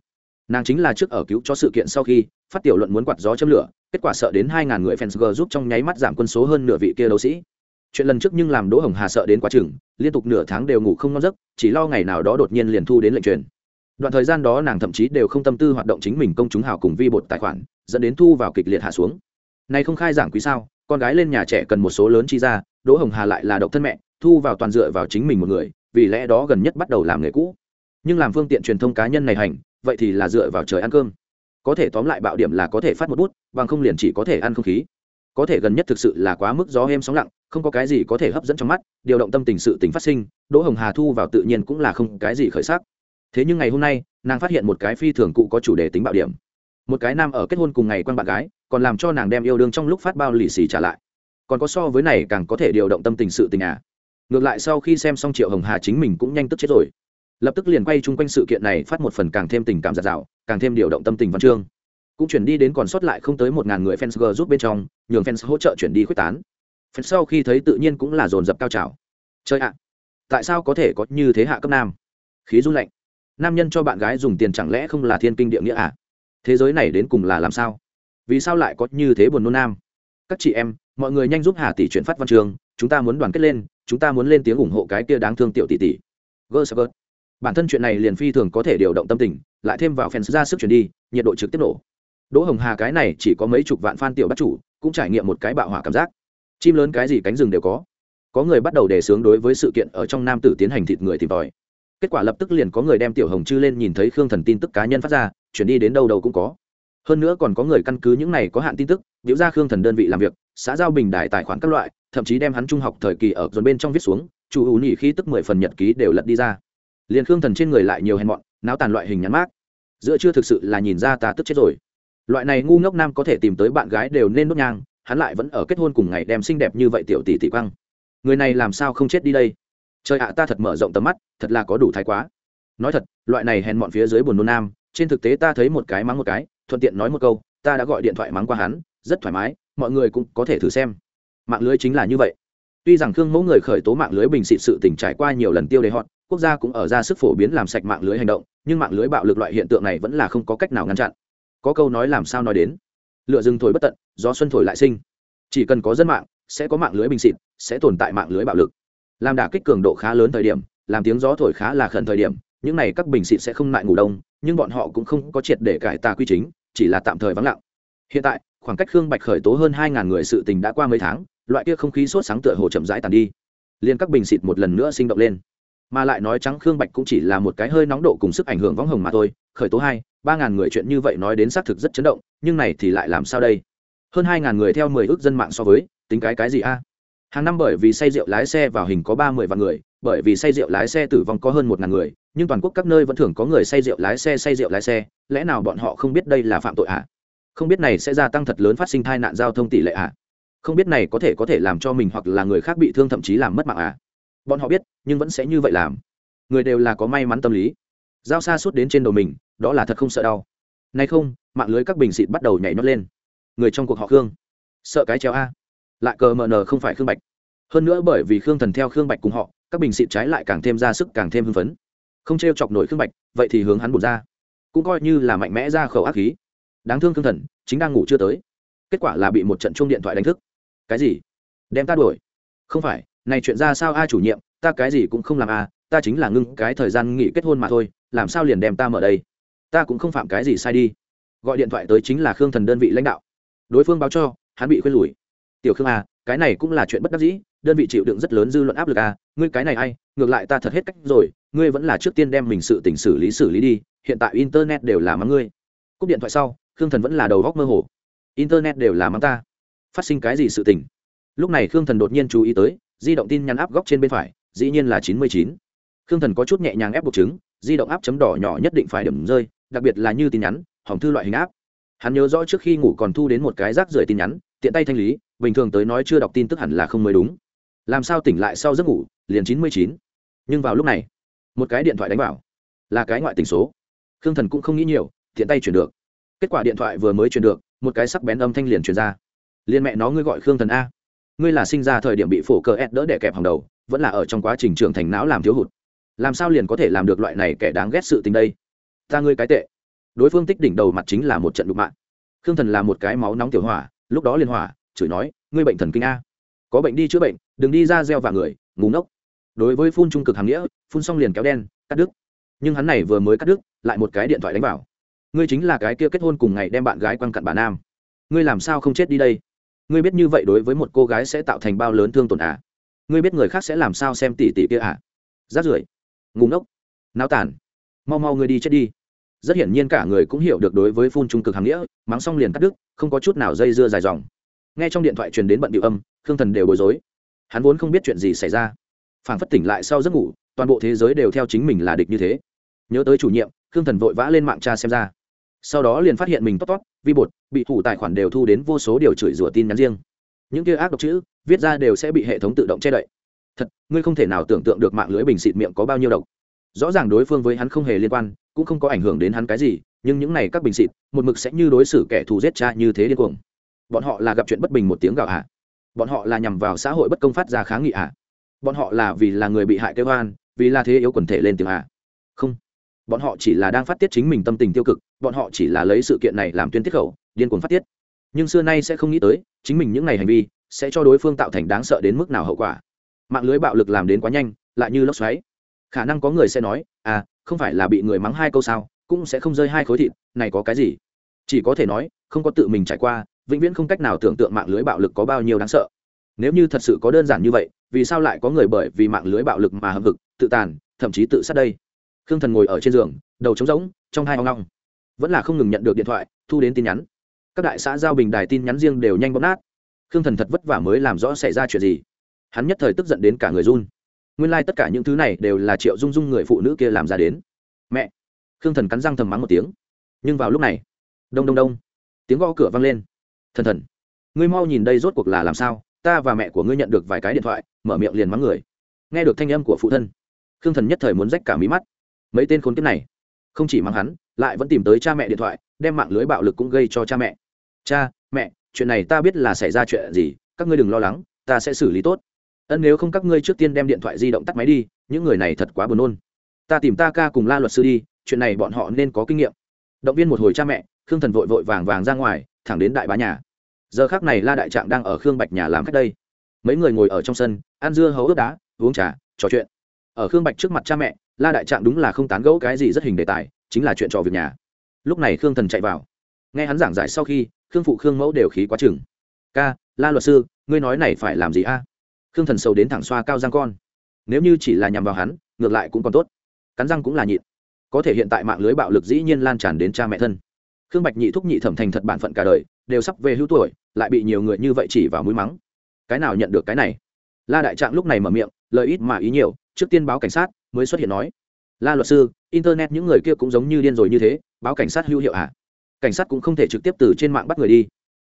Nàng chính là trước ở cứu cho sự kiện sau khi, phát tiểu luận muốn quạt gió châm lửa, kết quả sợ đến hai ngàn người fans g giúp trong nháy mắt giảm quân số hơn nửa vị kia đấu sĩ. Chuyện lần trước nhưng làm đỗ hồng hà sợ đến quá chừng, liên tục nửa tháng đều ngủ không ngon giấc, chỉ lo ngày nào đó đột nhiên liền thu đến lệnh truyền. Đoạn thời gian đó nàng thậm chí đều không tâm tư hoạt động chính mình công chúng hào cùng vi bột tài khoản dẫn đến thu vào kịch liệt hạ xuống. Này không khai giảng quý sao, con gái lên nhà trẻ cần một số lớn chi ra, đỗ hồng hà lại là độc thân mẹ, thu vào toàn dựa vào chính mình một người, vì lẽ đó gần nhất bắt đầu làm nghề cũ. Nhưng làm phương tiện truyền thông cá nhân này hành, vậy thì là dựa vào trời ăn cơm. Có thể tóm lại bạo điểm là có thể phát một bút, bằng không liền chỉ có thể ăn không khí. Có thể gần nhất thực sự là quá mức gió êm sóng lặng, không có cái gì có thể hấp dẫn trong mắt, điều động tâm tình sự tình phát sinh, đỗ hồng hà thu vào tự nhiên cũng là không cái gì khởi sắc. Thế nhưng ngày hôm nay, nàng phát hiện một cái phi thường cụ có chủ đề tính bạo điểm một cái nam ở kết hôn cùng ngày quen bạn gái, còn làm cho nàng đem yêu đương trong lúc phát bao lì xì trả lại. Còn có so với này càng có thể điều động tâm tình sự tình à. Ngược lại sau khi xem xong triệu hồng hà chính mình cũng nhanh tức chết rồi. Lập tức liền quay chung quanh sự kiện này phát một phần càng thêm tình cảm giạt rào, càng thêm điều động tâm tình văn chương. Cũng chuyển đi đến còn sót lại không tới một ngàn người fans g giúp bên trong, nhường fans hỗ trợ chuyển đi quyết tán. Fans sau khi thấy tự nhiên cũng là dồn dập cao trào. Chơi ạ, tại sao có thể có như thế hạ cấp nam? Khí run lạnh. Nam nhân cho bạn gái dùng tiền chẳng lẽ không là thiên kinh địa nghĩa à? Thế giới này đến cùng là làm sao? Vì sao lại có như thế buồn nôn nam? Các chị em, mọi người nhanh giúp hà tỷ chuyển phát văn trường, chúng ta muốn đoàn kết lên, chúng ta muốn lên tiếng ủng hộ cái kia đáng thương tiểu tỷ tỷ. Gơ sơ gớt. Bản thân chuyện này liền phi thường có thể điều động tâm tình, lại thêm vào fans ra sức chuyển đi, nhiệt độ trực tiếp nổ. Đỗ hồng hà cái này chỉ có mấy chục vạn fan tiểu bắt chủ, cũng trải nghiệm một cái bạo hỏa cảm giác. Chim lớn cái gì cánh rừng đều có. Có người bắt đầu đề xướng đối với sự kiện ở trong nam tử tiến hành thịt người tìm tòi. Kết quả lập tức liền có người đem tiểu hồng chư lên nhìn thấy khương thần tin tức cá nhân phát ra chuyển đi đến đâu đâu cũng có. Hơn nữa còn có người căn cứ những này có hạn tin tức, biểu ra khương thần đơn vị làm việc, xã giao bình đại tài khoản các loại, thậm chí đem hắn trung học thời kỳ ở dồn bên trong viết xuống, chủ ủ nhị khi tức mười phần nhật ký đều lật đi ra. Liền khương thần trên người lại nhiều hèn mọn, náo tàn loại hình nhắn mát giữa chưa thực sự là nhìn ra ta tức chết rồi. Loại này ngu ngốc nam có thể tìm tới bạn gái đều nên đốt nhang, hắn lại vẫn ở kết hôn cùng ngày đem xinh đẹp như vậy tiểu tỷ tỷ quăng. Người này làm sao không chết đi đây? Trời ạ, ta thật mở rộng tầm mắt, thật là có đủ thái quá. Nói thật, loại này hèn mọn phía dưới buồn nôn nam trên thực tế ta thấy một cái mắng một cái, thuận tiện nói một câu, ta đã gọi điện thoại mắng qua hắn, rất thoải mái, mọi người cũng có thể thử xem. Mạng lưới chính là như vậy. Tuy rằng khương mẫu người khởi tố mạng lưới bình xịt sự tỉnh trải qua nhiều lần tiêu đề hot, quốc gia cũng ở ra sức phổ biến làm sạch mạng lưới hành động, nhưng mạng lưới bạo lực loại hiện tượng này vẫn là không có cách nào ngăn chặn. Có câu nói làm sao nói đến? Lựa rừng thổi bất tận, gió xuân thổi lại sinh. Chỉ cần có dân mạng, sẽ có mạng lưới bình xịt, sẽ tồn tại mạng lưới bạo lực. Làm đả kích cường độ khá lớn thời điểm, làm tiếng gió thổi khá là khẩn thời điểm, những này các bình xịt sẽ không ngại ngủ đông nhưng bọn họ cũng không có triệt để cải tà quy chính, chỉ là tạm thời vắng lặng. Hiện tại, khoảng cách khương bạch khởi tố hơn hai ngàn người sự tình đã qua mấy tháng, loại kia không khí sốt sáng tựa hồ chậm rãi tàn đi. Liên các bình xịt một lần nữa sinh động lên. Mà lại nói trắng khương bạch cũng chỉ là một cái hơi nóng độ cùng sức ảnh hưởng võng hồng mà thôi, khởi tố hai, ba ngàn người chuyện như vậy nói đến xác thực rất chấn động, nhưng này thì lại làm sao đây? Hơn hai ngàn người theo mười ước dân mạng so với, tính cái cái gì a? Hàng năm bởi vì say rượu lái xe vào hình có ba mươi vạn người bởi vì say rượu lái xe tử vong có hơn một ngàn người, nhưng toàn quốc các nơi vẫn thường có người say rượu lái xe, say rượu lái xe, lẽ nào bọn họ không biết đây là phạm tội ạ? À? không biết này sẽ gia tăng thật lớn phát sinh tai nạn giao thông tỷ lệ ạ? À? không biết này có thể có thể làm cho mình hoặc là người khác bị thương thậm chí làm mất mạng à bọn họ biết, nhưng vẫn sẽ như vậy làm. Người đều là có may mắn tâm lý. Giao xa suốt đến trên đầu mình, đó là thật không sợ đau. Nay không, mạng lưới các bình xịt bắt đầu nhảy nhót lên. Người trong cuộc họ khương. Sợ cái treo a. Lại cờ mờ nờ không phải khương bạch. Hơn nữa bởi vì khương thần theo khương bạch cùng họ các bình xịt trái lại càng thêm ra sức càng thêm hưng phấn. Không t r e o chọc nổi khương bạch, vậy thì hướng hắn bột ra. Cũng coi như là mạnh mẽ ra khẩu ác khí. Đáng thương khương thần, chính đang ngủ chưa tới. Kết quả là bị một trận chung điện thoại đánh thức. Cái gì? Đem ta đuổi? Không phải, này chuyện ra sao a chủ nhiệm, ta cái gì cũng không làm a ta chính là ngưng cái thời gian nghỉ kết hôn mà thôi, làm sao liền đem ta mở đây? Ta cũng không phạm cái gì sai đi. Gọi điện thoại tới chính là khương thần đơn vị lãnh đạo. Đối phương báo cho, hắn bị khuyên lùi. Tiểu khương a cái này cũng là chuyện bất đắc dĩ đơn vị chịu đựng rất lớn dư luận áp lực a ngươi cái này ai, ngược lại ta thật hết cách rồi, ngươi vẫn là trước tiên đem mình sự tỉnh xử lý xử lý đi, hiện tại internet đều là mắng ngươi. Cúp điện thoại sau, khương thần vẫn là đầu góc mơ hồ. Internet đều là mắng ta. Phát sinh cái gì sự tình? Lúc này khương thần đột nhiên chú ý tới, di động tin nhắn áp góc trên bên phải, dĩ nhiên là chín mươi chín. Khương thần có chút nhẹ nhàng ép buộc chứng, di động áp chấm đỏ nhỏ nhất định phải điểm rơi, đặc biệt là như tin nhắn, hỏng thư loại hình áp hắn nhớ rõ trước khi ngủ còn thu đến một cái rác rưởi tin nhắn, tiện tay thanh lý, bình thường tới nói chưa đọc tin tức hẳn là không mới đúng làm sao tỉnh lại sau giấc ngủ, liền chín mươi chín. Nhưng vào lúc này, một cái điện thoại đánh vào. Là cái ngoại tình số. Khương thần cũng không nghĩ nhiều thiện tay chuyển được. Kết quả điện thoại vừa mới chuyển được, một cái sắc bén âm thanh liền chuyển ra. Liên mẹ nó ngươi gọi khương thần a. Ngươi là sinh ra thời điểm bị phổ cờ ép đỡ đẻ kẹp hàng đầu, vẫn là ở trong quá trình trưởng thành não làm thiếu hụt. Làm sao liền có thể làm được loại này kẻ đáng ghét sự tình đây? Ta ngươi cái tệ. Đối phương tích đỉnh đầu mặt chính là một trận đục mạng. Khương thần là một cái máu nóng tiểu hỏa, lúc đó liên hỏa, chửi nói, ngươi bệnh thần kinh a có bệnh đi chữa bệnh, đừng đi ra gieo vào người ngủ ngốc. Đối với phun trung cực hàm nghĩa, phun xong liền kéo đen, cắt đứt. Nhưng hắn này vừa mới cắt đứt, lại một cái điện thoại đánh vào. Ngươi chính là cái kia kết hôn cùng ngày đem bạn gái quăng cặn bà nam. Ngươi làm sao không chết đi đây? Ngươi biết như vậy đối với một cô gái sẽ tạo thành bao lớn thương tổn à? Ngươi biết người khác sẽ làm sao xem tỷ tỷ kia à? Rát rưởi. Ngủ ngốc. Náo tản mau mau ngươi đi chết đi. Rất hiển nhiên cả người cũng hiểu được đối với phun trung cực hàm nghĩa, mắng xong liền cắt đứt, không có chút nào dây dưa dài dòng nghe trong điện thoại truyền đến bận điệu âm, khương thần đều bối rối. Hắn vốn không biết chuyện gì xảy ra. Phảng phất tỉnh lại sau giấc ngủ, toàn bộ thế giới đều theo chính mình là địch như thế. Nhớ tới chủ nhiệm, khương thần vội vã lên mạng tra xem ra. Sau đó liền phát hiện mình tốt tốt, vi bột, bị thủ tài khoản đều thu đến vô số điều chửi rủa tin nhắn riêng. Những kia ác độc chữ, viết ra đều sẽ bị hệ thống tự động che đậy. Thật, ngươi không thể nào tưởng tượng được mạng lưới bình xịt miệng có bao nhiêu độc. Rõ ràng đối phương với hắn không hề liên quan, cũng không có ảnh hưởng đến hắn cái gì, nhưng những này các bình xịt, một mực sẽ như đối xử kẻ thù giết cha như thế điên cuồng bọn họ là gặp chuyện bất bình một tiếng gạo à, bọn họ là nhằm vào xã hội bất công phát ra kháng nghị à, bọn họ là vì là người bị hại kêu hoan vì là thế yếu quần thể lên tiếng à, không. Bọn họ chỉ là đang phát tiết chính mình tâm tình tiêu cực bọn họ chỉ là lấy sự kiện này làm tuyên tiết khẩu điên cuồng phát tiết. Nhưng xưa nay sẽ không nghĩ tới chính mình những ngày hành vi sẽ cho đối phương tạo thành đáng sợ đến mức nào hậu quả. Mạng lưới bạo lực làm đến quá nhanh lại như lốc xoáy. Khả năng có người sẽ nói à không phải là bị người mắng hai câu sao cũng sẽ không rơi hai khối thịt này có cái gì? Chỉ có thể nói không có tự mình trải qua vĩnh viễn không cách nào tưởng tượng mạng lưới bạo lực có bao nhiêu đáng sợ. Nếu như thật sự có đơn giản như vậy, vì sao lại có người bởi vì mạng lưới bạo lực mà hâm hực, tự tàn, thậm chí tự sát đây? Khương thần ngồi ở trên giường, đầu trống rỗng, trong hai hoang long. Vẫn là không ngừng nhận được điện thoại, thu đến tin nhắn. Các đại xã giao bình đài tin nhắn riêng đều nhanh bóp nát. Khương thần thật vất vả mới làm rõ xảy ra chuyện gì. Hắn nhất thời tức giận đến cả người run. Nguyên lai、like、tất cả những thứ này đều là triệu dung dung người phụ nữ kia làm ra đến. Mẹ! Khương thần cắn răng thầm mắng một tiếng. Nhưng vào lúc này, đông đông đông, tiếng gõ cửa vang lên thần thần, ngươi mau nhìn đây rốt cuộc là làm sao? Ta và mẹ của ngươi nhận được vài cái điện thoại, mở miệng liền mắng người. Nghe được thanh âm của phụ thân, khương thần nhất thời muốn rách cả mí mắt. Mấy tên khốn kiếp này, không chỉ mắng hắn, lại vẫn tìm tới cha mẹ điện thoại, đem mạng lưới bạo lực cũng gây cho cha mẹ. Cha, mẹ, chuyện này ta biết là xảy ra chuyện gì, các ngươi đừng lo lắng, ta sẽ xử lý tốt. Ân, nếu không các ngươi trước tiên đem điện thoại di động tắt máy đi, những người này thật quá buồn nôn. Ta tìm ta ca cùng la luật sư đi, chuyện này bọn họ nên có kinh nghiệm. Động viên một hồi cha mẹ, khương thần vội vội vàng vàng ra ngoài, thẳng đến đại bá nhà giờ khác này la đại trạng đang ở khương bạch nhà làm khách đây mấy người ngồi ở trong sân ăn dưa hấu ướp đá uống trà trò chuyện ở khương bạch trước mặt cha mẹ la đại trạng đúng là không tán gẫu cái gì rất hình đề tài chính là chuyện trò việc nhà lúc này khương thần chạy vào nghe hắn giảng giải sau khi khương phụ khương mẫu đều khí quá chừng ca, la luật sư, ngươi nói này phải làm gì a? Khương thần sầu đến thẳng xoa cao răng con. Nếu như chỉ là nhằm vào hắn, ngược lại cũng còn tốt. Cắn răng cũng là nhịn. Có thể hiện tại mạng lưới bạo lực dĩ nhiên lan tràn đến cha mẹ thân khương bạch nhị thúc nhị thẩm thành thật bản phận cả đời, đều sắp về hữu tuổi, lại bị nhiều người như vậy chỉ vào mũi mắng. Cái nào nhận được cái này? La đại trạng lúc này mở miệng, lời ít mà ý nhiều, trước tiên báo cảnh sát, mới xuất hiện nói. La luật sư, internet những người kia cũng giống như điên rồi như thế, báo cảnh sát hữu hiệu ạ à? cảnh sát cũng không thể trực tiếp từ trên mạng bắt người đi.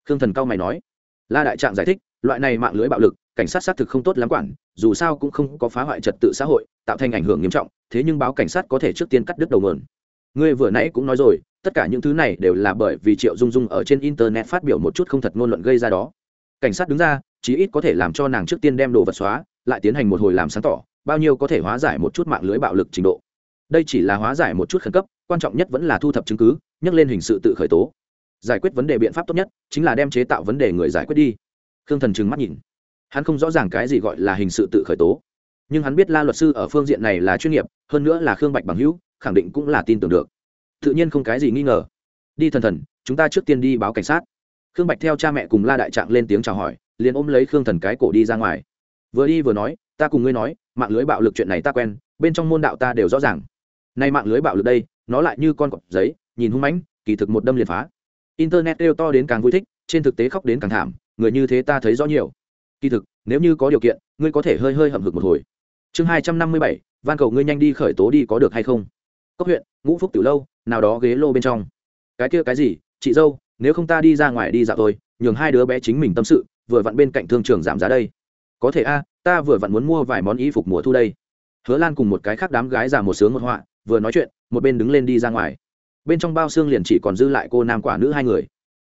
Khương thần cao mày nói. La đại trạng giải thích, loại này mạng lưới bạo lực, cảnh sát xác thực không tốt lắm quản, dù sao cũng không có phá hoại trật tự xã hội, tạo thành ảnh hưởng nghiêm trọng, thế nhưng báo cảnh sát có thể trước tiên cắt đứt đầu mườn ngươi vừa nãy cũng nói rồi tất cả những thứ này đều là bởi vì triệu dung dung ở trên internet phát biểu một chút không thật ngôn luận gây ra đó. Cảnh sát đứng ra, chí ít có thể làm cho nàng trước tiên đem đồ vật xóa, lại tiến hành một hồi làm sáng tỏ, bao nhiêu có thể hóa giải một chút mạng lưới bạo lực trình độ. Đây chỉ là hóa giải một chút khẩn cấp, quan trọng nhất vẫn là thu thập chứng cứ, nhắc lên hình sự tự khởi tố. Giải quyết vấn đề biện pháp tốt nhất chính là đem chế tạo vấn đề người giải quyết đi. Khương thần trừng mắt nhìn. Hắn không rõ ràng cái gì gọi là hình sự tự khởi tố. Nhưng hắn biết la luật sư ở phương diện này là chuyên nghiệp, hơn nữa là khương bạch bằng hữu, khẳng định cũng là tin tưởng được tự nhiên không cái gì nghi ngờ. Đi thần thần, chúng ta trước tiên đi báo cảnh sát. Khương bạch theo cha mẹ cùng la đại trạng lên tiếng chào hỏi, liền ôm lấy khương thần cái cổ đi ra ngoài. Vừa đi vừa nói, ta cùng ngươi nói, mạng lưới bạo lực chuyện này ta quen, bên trong môn đạo ta đều rõ ràng. Nay mạng lưới bạo lực đây, nó lại như con cọp giấy, nhìn hung mãnh, kỳ thực một đâm liền phá. Internet đều to đến càng vui thích, trên thực tế khóc đến càng thảm, người như thế ta thấy rõ nhiều. Kỳ thực, nếu như có điều kiện, ngươi có thể hơi hơi hậm hực một hồi. Chương hai trăm năm mươi bảy, van cầu ngươi nhanh đi khởi tố đi có được hay không? Cốc huyện ngũ phúc tiểu lâu nào đó ghế lô bên trong. Cái kia cái gì? Chị dâu nếu không ta đi ra ngoài đi dạo thôi, nhường hai đứa bé chính mình tâm sự vừa vặn bên cạnh thương trường giảm giá đây. Có thể a ta vừa vặn muốn mua vài món y phục mùa thu đây. Hứa lan cùng một cái khác đám gái già một sướng một họa vừa nói chuyện một bên đứng lên đi ra ngoài. Bên trong bao xương liền chỉ còn dư lại cô nam quả nữ hai người.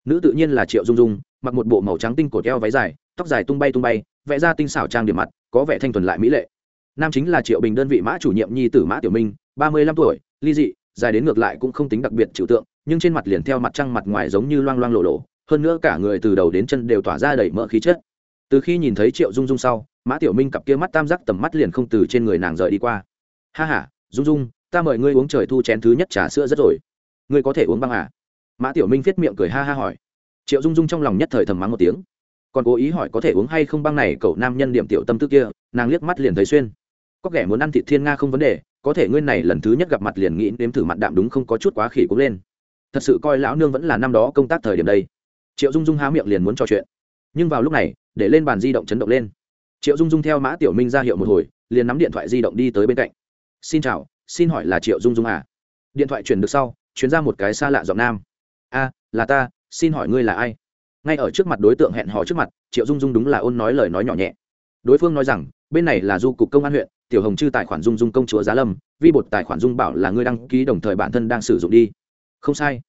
Nữ tự nhiên là triệu dung dung mặc một bộ màu trắng tinh cột eo váy dài tóc dài tung bay tung bay vẽ ra tinh xảo trang điểm mặt có vẻ thanh thuần lại mỹ lệ. Nam chính là triệu bình đơn vị mã chủ nhiệm nhi tử mã tiểu minh ba mươi lăm tuổi ly dị, dài đến ngược lại cũng không tính đặc biệt trừu tượng, nhưng trên mặt liền theo mặt trăng mặt ngoài giống như loang loang lộ lộ hơn nữa cả người từ đầu đến chân đều tỏa ra đầy mỡ khí chất. Từ khi nhìn thấy triệu dung dung sau, mã tiểu minh cặp kia mắt tam giác tầm mắt liền không từ trên người nàng rời đi qua. Ha h a dung dung, ta mời ngươi uống trời thu chén thứ nhất trà sữa rất rồi. Ngươi có thể uống băng à? Mã tiểu minh viết miệng cười ha ha hỏi. Triệu dung dung trong lòng nhất thời thầm mắng một tiếng. Còn cố ý hỏi có thể uống hay không băng này, cậu nam nhân điểm tiểu tâm tư kia, nàng liếc mắt liền thấy xuyên có kẻ muốn ăn thịt thiên nga không vấn đề, có thể ngươi này lần thứ nhất gặp mặt liền nghĩ đếm thử mặt đạm đúng không có chút quá khỉ cũng lên. Thật sự coi lão nương vẫn là năm đó công tác thời điểm đây. Triệu dung dung há miệng liền muốn trò chuyện. Nhưng vào lúc này, để lên bàn di động chấn động lên. Triệu dung dung theo mã tiểu minh ra hiệu một hồi, liền nắm điện thoại di động đi tới bên cạnh. Xin chào, xin hỏi là triệu dung dung à? Điện thoại chuyển được sau, chuyển ra một cái xa lạ giọng nam. A, là ta, xin hỏi ngươi là ai? Ngay ở trước mặt đối tượng hẹn hò trước mặt, triệu dung dung đúng là ôn nói lời nói nhỏ nhẹ. Đối phương nói rằng, bên này là du cục công an huyện tiểu hồng chư tài khoản dung dung công chúa giá lâm, vi bột tài khoản dung bảo là ngươi đăng ký đồng thời bản thân đang sử dụng đi. Không sai.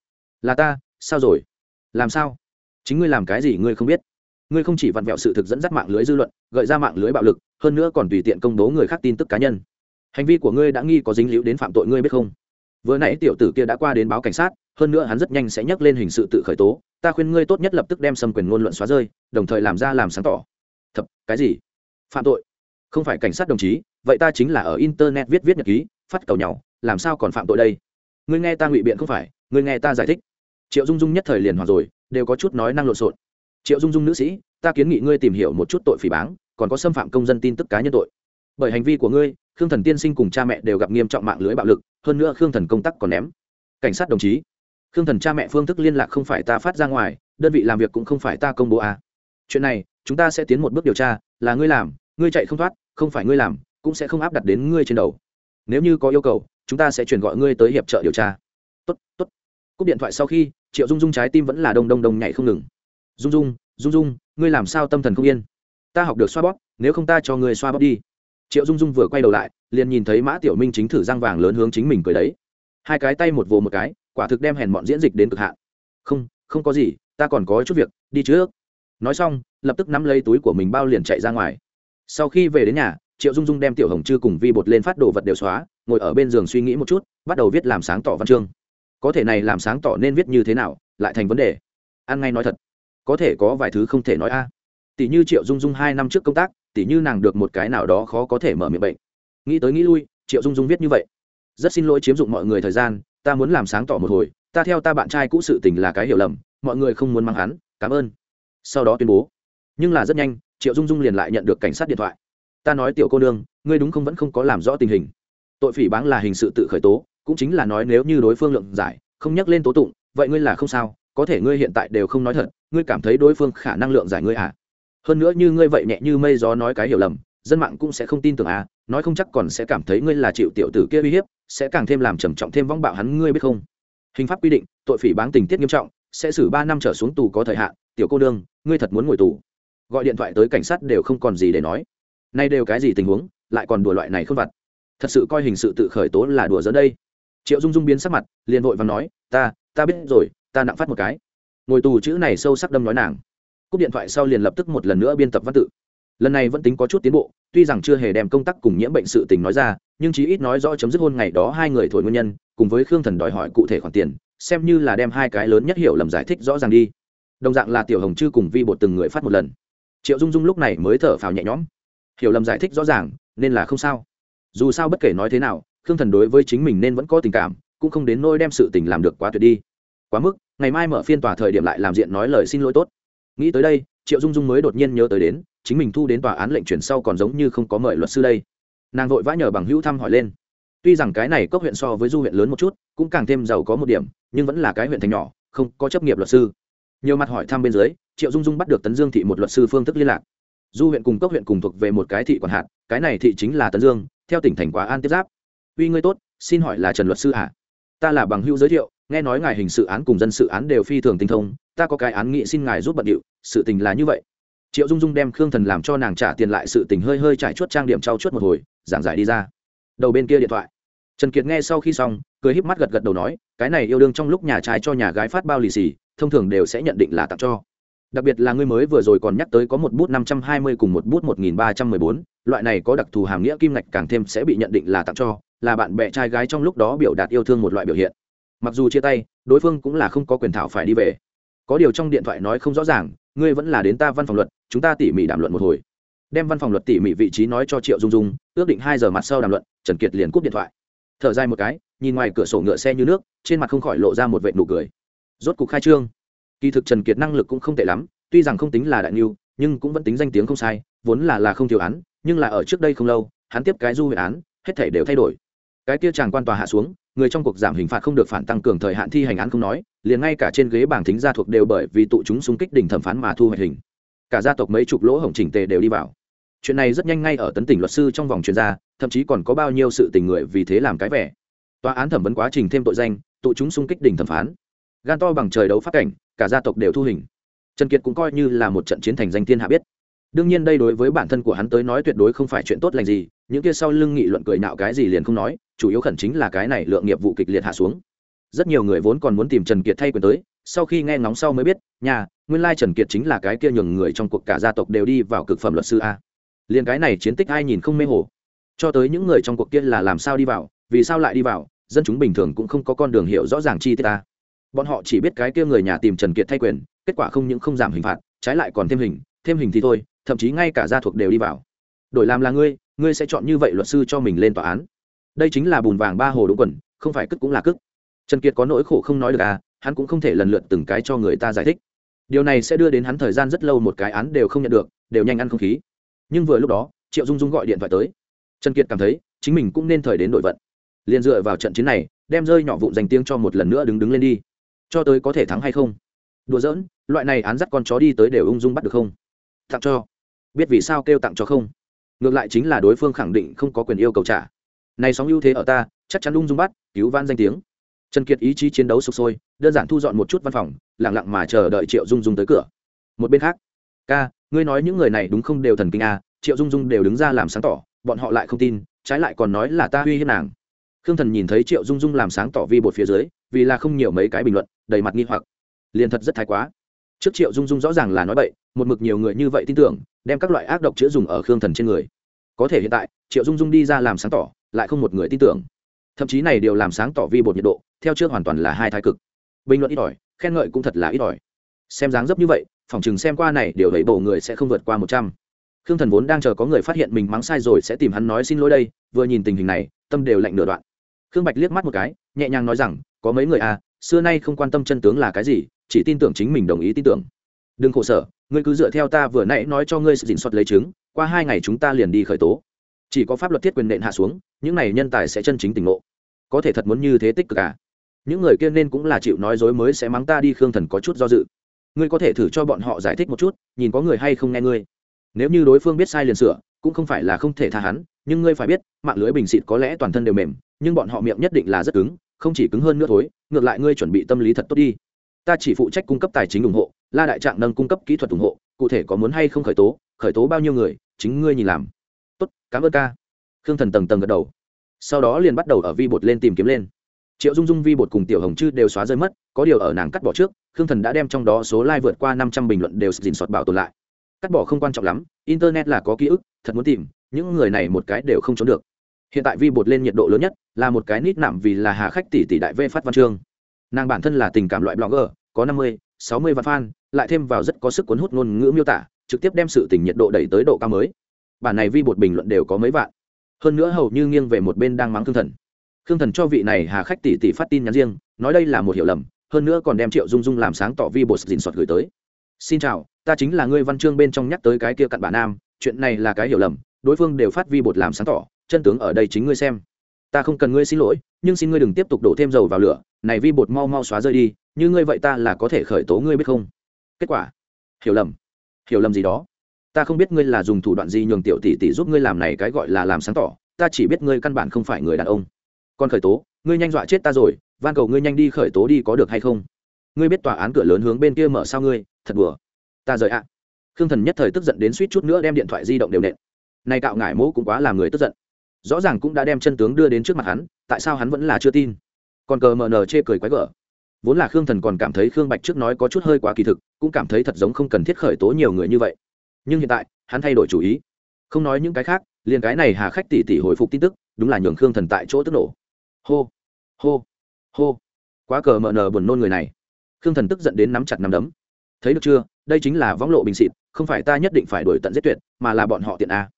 Là ta, sao rồi? Làm sao? Chính ngươi làm cái gì ngươi không biết. Ngươi không chỉ vặn vẹo sự thực dẫn dắt mạng lưới dư luận, gợi ra mạng lưới bạo lực, hơn nữa còn tùy tiện công bố người khác tin tức cá nhân. Hành vi của ngươi đã nghi có dính líu đến phạm tội ngươi biết không? Vừa nãy tiểu tử kia đã qua đến báo cảnh sát, hơn nữa hắn rất nhanh sẽ nhắc lên hình sự tự khởi tố, ta khuyên ngươi tốt nhất lập tức đem xâm quyền ngôn luận xóa rơi, đồng thời làm ra làm sáng tỏ. Thật, cái gì? Phạm tội. Không phải cảnh sát đồng chí vậy ta chính là ở internet viết viết nhật ký, phát cầu nhau, làm sao còn phạm tội đây? Ngươi nghe ta ngụy biện không phải, ngươi nghe ta giải thích. Triệu dung dung nhất thời liền hoặc rồi, đều có chút nói năng lộn xộn. Triệu dung dung nữ sĩ, ta kiến nghị ngươi tìm hiểu một chút tội phỉ báng, còn có xâm phạm công dân tin tức cá nhân tội. Bởi hành vi của ngươi, khương thần tiên sinh cùng cha mẹ đều gặp nghiêm trọng mạng lưới bạo lực, hơn nữa khương thần công tác còn ném. Cảnh sát đồng chí, khương thần cha mẹ phương thức liên lạc không phải ta phát ra ngoài, đơn vị làm việc cũng không phải ta công bố à. chuyện này, chúng ta sẽ tiến một bước điều tra, là ngươi làm, ngươi chạy không thoát, không phải ngươi làm cũng sẽ không áp đặt đến ngươi trên đầu. Nếu như có yêu cầu, chúng ta sẽ chuyển gọi ngươi tới hiệp trợ điều tra. Tốt tốt. Cúp điện thoại sau khi, triệu dung dung trái tim vẫn là đông đông đông nhảy không ngừng. Dung dung dung dung, ngươi làm sao tâm thần không yên? Ta học được xoa bóp, nếu không ta cho ngươi xoa bóp đi. Triệu dung dung vừa quay đầu lại, liền nhìn thấy mã tiểu minh chính thử răng vàng lớn hướng chính mình cười đấy. Hai cái tay một vồ một cái, quả thực đem hèn bọn diễn dịch đến cực hạn. Không không có gì, ta còn có chút việc, đi trước. Nói xong, lập tức nắm lấy túi của mình bao liền chạy ra ngoài. Sau khi về đến nhà triệu dung dung đem tiểu hồng chư cùng vi bột lên phát đồ vật đều xóa, ngồi ở bên giường suy nghĩ một chút, bắt đầu viết làm sáng tỏ văn chương. Có thể này làm sáng tỏ nên viết như thế nào, lại thành vấn đề. Ăn ngay nói thật, có thể có vài thứ không thể nói a. Tỷ như triệu dung dung hai năm trước công tác, tỷ như nàng được một cái nào đó khó có thể mở miệng bệnh. Nghĩ tới nghĩ lui, triệu dung dung viết như vậy. Rất xin lỗi chiếm dụng mọi người thời gian, ta muốn làm sáng tỏ một hồi, ta theo ta bạn trai cũ sự tình là cái hiểu lầm, mọi người không muốn mang hắn, cảm ơn. Sau đó tuyên bố. Nhưng là rất nhanh, triệu dung dung liền lại nhận được cảnh sát điện thoại ta nói tiểu cô nương, ngươi đúng không vẫn không có làm rõ tình hình. Tội phỉ báng là hình sự tự khởi tố, cũng chính là nói nếu như đối phương lượng giải, không nhắc lên tố tụng, vậy ngươi là không sao, có thể ngươi hiện tại đều không nói thật, ngươi cảm thấy đối phương khả năng lượng giải ngươi à? Hơn nữa như ngươi vậy nhẹ như mây gió nói cái hiểu lầm, dân mạng cũng sẽ không tin tưởng à nói không chắc còn sẽ cảm thấy ngươi là chịu tiểu tử kia uy hiếp, sẽ càng thêm làm trầm trọng thêm vong bạo hắn, ngươi biết không? Hình pháp quy định, tội phỉ báng tình tiết nghiêm trọng, sẽ xử ba năm trở xuống tù có thời hạn, tiểu cô đương ngươi thật muốn ngồi tù. Gọi điện thoại tới cảnh sát đều không còn gì để nói nay đều cái gì tình huống, lại còn đùa loại này không vặt. Thật sự coi hình sự tự khởi tố là đùa dẫn đây. Triệu dung dung biến sắc mặt, liền vội và nói, ta ta biết rồi, ta nặng phát một cái. Ngồi tù chữ này sâu sắc đâm nói nàng. Cúp điện thoại sau liền lập tức một lần nữa biên tập văn tự. Lần này vẫn tính có chút tiến bộ, tuy rằng chưa hề đem công tác cùng nhiễm bệnh sự tình nói ra, nhưng chí ít nói rõ chấm dứt hôn ngày đó hai người thổi nguyên nhân, cùng với khương thần đòi hỏi cụ thể khoản tiền, xem như là đem hai cái lớn nhất hiểu lầm giải thích rõ ràng đi. Đồng dạng là tiểu hồng chư cùng vi bột từng người phát một lần. Triệu dung dung lúc này mới thở phào nhẹ nhõm hiểu lầm giải thích rõ ràng, nên là không sao. Dù sao bất kể nói thế nào, khương thần đối với chính mình nên vẫn có tình cảm, cũng không đến nôi đem sự tình làm được quá tuyệt đi. Quá mức, ngày mai mở phiên tòa thời điểm lại làm diện nói lời xin lỗi tốt. Nghĩ tới đây, triệu dung dung mới đột nhiên nhớ tới đến, chính mình thu đến tòa án lệnh chuyển sau còn giống như không có mời luật sư đây. Nàng vội vã nhờ bằng hữu thăm hỏi lên. Tuy rằng cái này cốc huyện so với du huyện lớn một chút, cũng càng thêm giàu có một điểm, nhưng vẫn là cái huyện thành nhỏ, không có chấp nghiệp luật sư. Nhiều mặt hỏi thăm bên dưới, triệu dung dung bắt được tấn dương thị một luật sư phương thức liên lạc du huyện cùng cốc huyện cùng thuộc về một cái thị quản hạt, cái này thị chính là tấn dương, theo tỉnh thành quá an tiếp giáp. Uy ngươi tốt, xin hỏi là trần luật sư ạ ta là bằng hữu giới thiệu, nghe nói ngài hình sự án cùng dân sự án đều phi thường tinh thông, ta có cái án nghị xin ngài giúp bận điệu, sự tình là như vậy. Triệu dung dung đem khương thần làm cho nàng trả tiền lại sự tình hơi hơi trải chuốt trang điểm trao chuốt một hồi, giảng giải đi ra. Đầu bên kia điện thoại. Trần kiệt nghe sau khi xong, cười híp mắt gật gật đầu nói, cái này yêu đương trong lúc nhà trai cho nhà gái phát bao lì xì, thông thường đều sẽ nhận định là tặng cho đặc biệt là ngươi mới vừa rồi còn nhắc tới có một bút năm trăm hai mươi cùng một bút một nghìn ba trăm mười bốn, loại này có đặc thù hàm nghĩa kim ngạch càng thêm sẽ bị nhận định là tặng cho, là bạn bè trai gái trong lúc đó biểu đạt yêu thương một loại biểu hiện. Mặc dù chia tay, đối phương cũng là không có quyền thảo phải đi về. Có điều trong điện thoại nói không rõ ràng, ngươi vẫn là đến ta văn phòng luật, chúng ta tỉ mỉ đàm luận một hồi. Đem văn phòng luật tỉ mỉ vị trí nói cho triệu dung dung, ước định hai giờ mặt sau đàm luận, trần kiệt liền cúp điện thoại. Thở dài một cái, nhìn ngoài cửa sổ ngựa xe như nước, trên mặt không khỏi lộ ra một vệ nụ cười. Rốt cục khai trương kỳ thực trần kiệt năng lực cũng không tệ lắm, tuy rằng không tính là đại niu nhưng cũng vẫn tính danh tiếng không sai, vốn là là không thiếu án, nhưng là ở trước đây không lâu, hắn tiếp cái du huyện án, hết thể đều thay đổi. Cái kia chàng quan tòa hạ xuống, người trong cuộc giảm hình phạt không được phản tăng cường thời hạn thi hành án không nói, liền ngay cả trên ghế bảng thính gia thuộc đều bởi vì tụ chúng xung kích đỉnh thẩm phán mà thu hoạch hình. Cả gia tộc mấy chục lỗ hổng chỉnh tề đều đi vào. Chuyện này rất nhanh ngay ở tấn tỉnh luật sư trong vòng chuyên gia, thậm chí còn có bao nhiêu sự tình người vì thế làm cái vẻ. Tòa án thẩm vấn quá trình thêm tội danh, tụ chúng xung kích đỉnh thẩm phán. Gan to bằng trời đấu phát cảnh cả gia tộc đều thu hình. Trần kiệt cũng coi như là một trận chiến thành danh thiên hạ biết. Đương nhiên đây đối với bản thân của hắn tới nói tuyệt đối không phải chuyện tốt lành gì, những kia sau lưng nghị luận cười nạo cái gì liền không nói, chủ yếu khẩn chính là cái này lượng nghiệp vụ kịch liệt hạ xuống. Rất nhiều người vốn còn muốn tìm trần kiệt thay quyền tới, sau khi nghe ngóng sau mới biết, nhà, nguyên lai trần kiệt chính là cái kia nhường người trong cuộc cả gia tộc đều đi vào cực phẩm luật sư a. Liền cái này chiến tích ai nhìn không mê hồ. Cho tới những người trong cuộc kia là làm sao đi vào, vì sao lại đi vào, dân chúng bình thường cũng không có con đường hiểu rõ ràng chi tiết ta bọn họ chỉ biết cái kia người nhà tìm trần kiệt thay quyền, kết quả không những không giảm hình phạt, trái lại còn thêm hình thêm hình thì thôi, thậm chí ngay cả gia thuộc đều đi vào. Đổi làm là ngươi ngươi sẽ chọn như vậy luật sư cho mình lên tòa án. Đây chính là bùn vàng ba hồ đúng quần, không phải cức cũng là cức. Trần kiệt có nỗi khổ không nói được à hắn cũng không thể lần lượt từng cái cho người ta giải thích. Điều này sẽ đưa đến hắn thời gian rất lâu một cái án đều không nhận được, đều nhanh ăn không khí. Nhưng vừa lúc đó, triệu dung dung gọi điện thoại tới. Trần kiệt cảm thấy, chính mình cũng nên thời đến đội vận. Liền dựa vào trận chiến này, đem rơi nhỏ vụn danh tiếng cho một lần nữa đứng đứng lên đi cho tới có thể thắng hay không? Đùa giỡn loại này án dắt con chó đi tới đều ung dung bắt được không? Tặng cho. Biết vì sao kêu tặng cho không? Ngược lại chính là đối phương khẳng định không có quyền yêu cầu trả. Này sóng ưu thế ở ta chắc chắn ung dung bắt cứu van danh tiếng. Trần kiệt ý chí chiến đấu sụp sôi đơn giản thu dọn một chút văn phòng lẳng lặng mà chờ đợi triệu dung dung tới cửa. Một bên khác ca ngươi nói những người này đúng không đều thần kinh à, triệu dung dung đều đứng ra làm sáng tỏ bọn họ lại không tin trái lại còn nói là ta uy hiếp nàng. Khương thần nhìn thấy triệu dung dung làm sáng tỏ vi bột phía dưới vì là không nhiều mấy cái bình luận, đầy mặt nghi hoặc. Liền thật rất thái quá. Trước triệu dung dung rõ ràng là nói bậy, một mực nhiều người như vậy tin tưởng, đem các loại ác độc chữa dùng ở khương thần trên người. Có thể hiện tại, triệu dung dung đi ra làm sáng tỏ, lại không một người tin tưởng. Thậm chí này đều làm sáng tỏ vi bột nhiệt độ, theo trước hoàn toàn là hai thái cực. Bình luận ít ỏi, khen ngợi cũng thật là ít ỏi. Xem dáng dấp như vậy, phòng chừng xem qua này điều đẩy bổ người sẽ không vượt qua một trăm. Khương thần vốn đang chờ có người phát hiện mình mắng sai rồi sẽ tìm hắn nói xin lỗi đây, vừa nhìn tình hình này, tâm đều lạnh nửa đoạn. Khương bạch liếc mắt một cái, nhẹ nhàng nói rằng có mấy người à xưa nay không quan tâm chân tướng là cái gì, chỉ tin tưởng chính mình đồng ý tin tưởng. Đừng khổ sở, ngươi cứ dựa theo ta vừa nãy nói cho ngươi sự dình soát lấy chứng, qua hai ngày chúng ta liền đi khởi tố. Chỉ có pháp luật thiết quyền nện hạ xuống, những này nhân tài sẽ chân chính tỉnh ngộ. Có thể thật muốn như thế tích cực à? Những người kia nên cũng là chịu nói dối mới sẽ mắng ta đi, khương thần có chút do dự. Ngươi có thể thử cho bọn họ giải thích một chút, nhìn có người hay không nghe ngươi. Nếu như đối phương biết sai liền sửa, cũng không phải là không thể tha hắn, nhưng ngươi phải biết, mạng lưới bình xịt có lẽ toàn thân đều mềm, nhưng bọn họ miệng nhất định là rất cứng không chỉ cứng hơn nữa thối, ngược lại ngươi chuẩn bị tâm lý thật tốt đi. Ta chỉ phụ trách cung cấp tài chính ủng hộ, la đại trạng nâng cung cấp kỹ thuật ủng hộ, cụ thể có muốn hay không khởi tố khởi tố bao nhiêu người, chính ngươi nhìn làm. Tốt, cảm ơn ca. Khương thần tầng tầng gật đầu. Sau đó liền bắt đầu ở vi bột lên tìm kiếm lên. Triệu dung dung, vi bột cùng tiểu hồng chư đều xóa rơi mất, có điều ở nàng cắt bỏ trước, khương thần đã đem trong đó số like vượt qua năm trăm bình luận đều dình soạt bảo tồn lại. Cắt bỏ không quan trọng lắm, internet là có ký ức, thật muốn tìm, những người này một cái đều không trốn được hiện tại vi bột lên nhiệt độ lớn nhất là một cái nít nạm vì là hà khách tỷ tỷ đại v phát văn chương. Nàng bản thân là tình cảm loại blogger, có năm mươi, sáu mươi văn fan, lại thêm vào rất có sức cuốn hút ngôn ngữ miêu tả, trực tiếp đem sự tình nhiệt độ đẩy tới độ cao mới. Bản này vi bột bình luận đều có mấy vạn. Hơn nữa hầu như nghiêng về một bên đang mắng thương thần. Khương thần cho vị này hà khách tỷ tỷ phát tin nhắn riêng, nói đây là một hiểu lầm, hơn nữa còn đem triệu dung dung làm sáng tỏ vi bột dình sọt gửi tới. Xin chào, ta chính là ngươi văn chương bên trong nhắc tới cái kia cặn bản nam, chuyện này là cái hiểu lầm, đối phương đều phát vi bột làm sáng tỏ chân tướng ở đây chính ngươi xem. Ta không cần ngươi xin lỗi, nhưng xin ngươi đừng tiếp tục đổ thêm dầu vào lửa, này vi bột mau mau xóa rơi đi, như ngươi vậy ta là có thể khởi tố ngươi biết không? Kết quả? Hiểu lầm. Hiểu lầm gì đó? Ta không biết ngươi là dùng thủ đoạn gì nhường tiểu tỷ tỷ giúp ngươi làm này cái gọi là làm sáng tỏ, ta chỉ biết ngươi căn bản không phải người đàn ông. Còn khởi tố, ngươi nhanh dọa chết ta rồi, van cầu ngươi nhanh đi khởi tố đi có được hay không? Ngươi biết tòa án cửa lớn hướng bên kia mở sao ngươi? Thật đùa. Ta rời ạ. À. khương thần nhất thời tức giận đến suýt chút nữa đem điện thoại di động đều nện. Này cạo ngải mỗ cũng quá làm người tức giận rõ ràng cũng đã đem chân tướng đưa đến trước mặt hắn, tại sao hắn vẫn là chưa tin? Còn cờ mờ nờ chê cười quái gở. Vốn là khương thần còn cảm thấy khương bạch trước nói có chút hơi quá kỳ thực, cũng cảm thấy thật giống không cần thiết khởi tố nhiều người như vậy. Nhưng hiện tại, hắn thay đổi chủ ý. Không nói những cái khác, liền cái này hà khách tỷ tỷ hồi phục tin tức, đúng là nhường khương thần tại chỗ tức nổ. Hô hô hô. Quá cờ mờ nờ buồn nôn người này. Khương thần tức giận đến nắm chặt nắm đấm. Thấy được chưa? Đây chính là võng lộ bình xịt, không phải ta nhất định phải đổi tận giết tuyệt, mà là bọn họ tiện a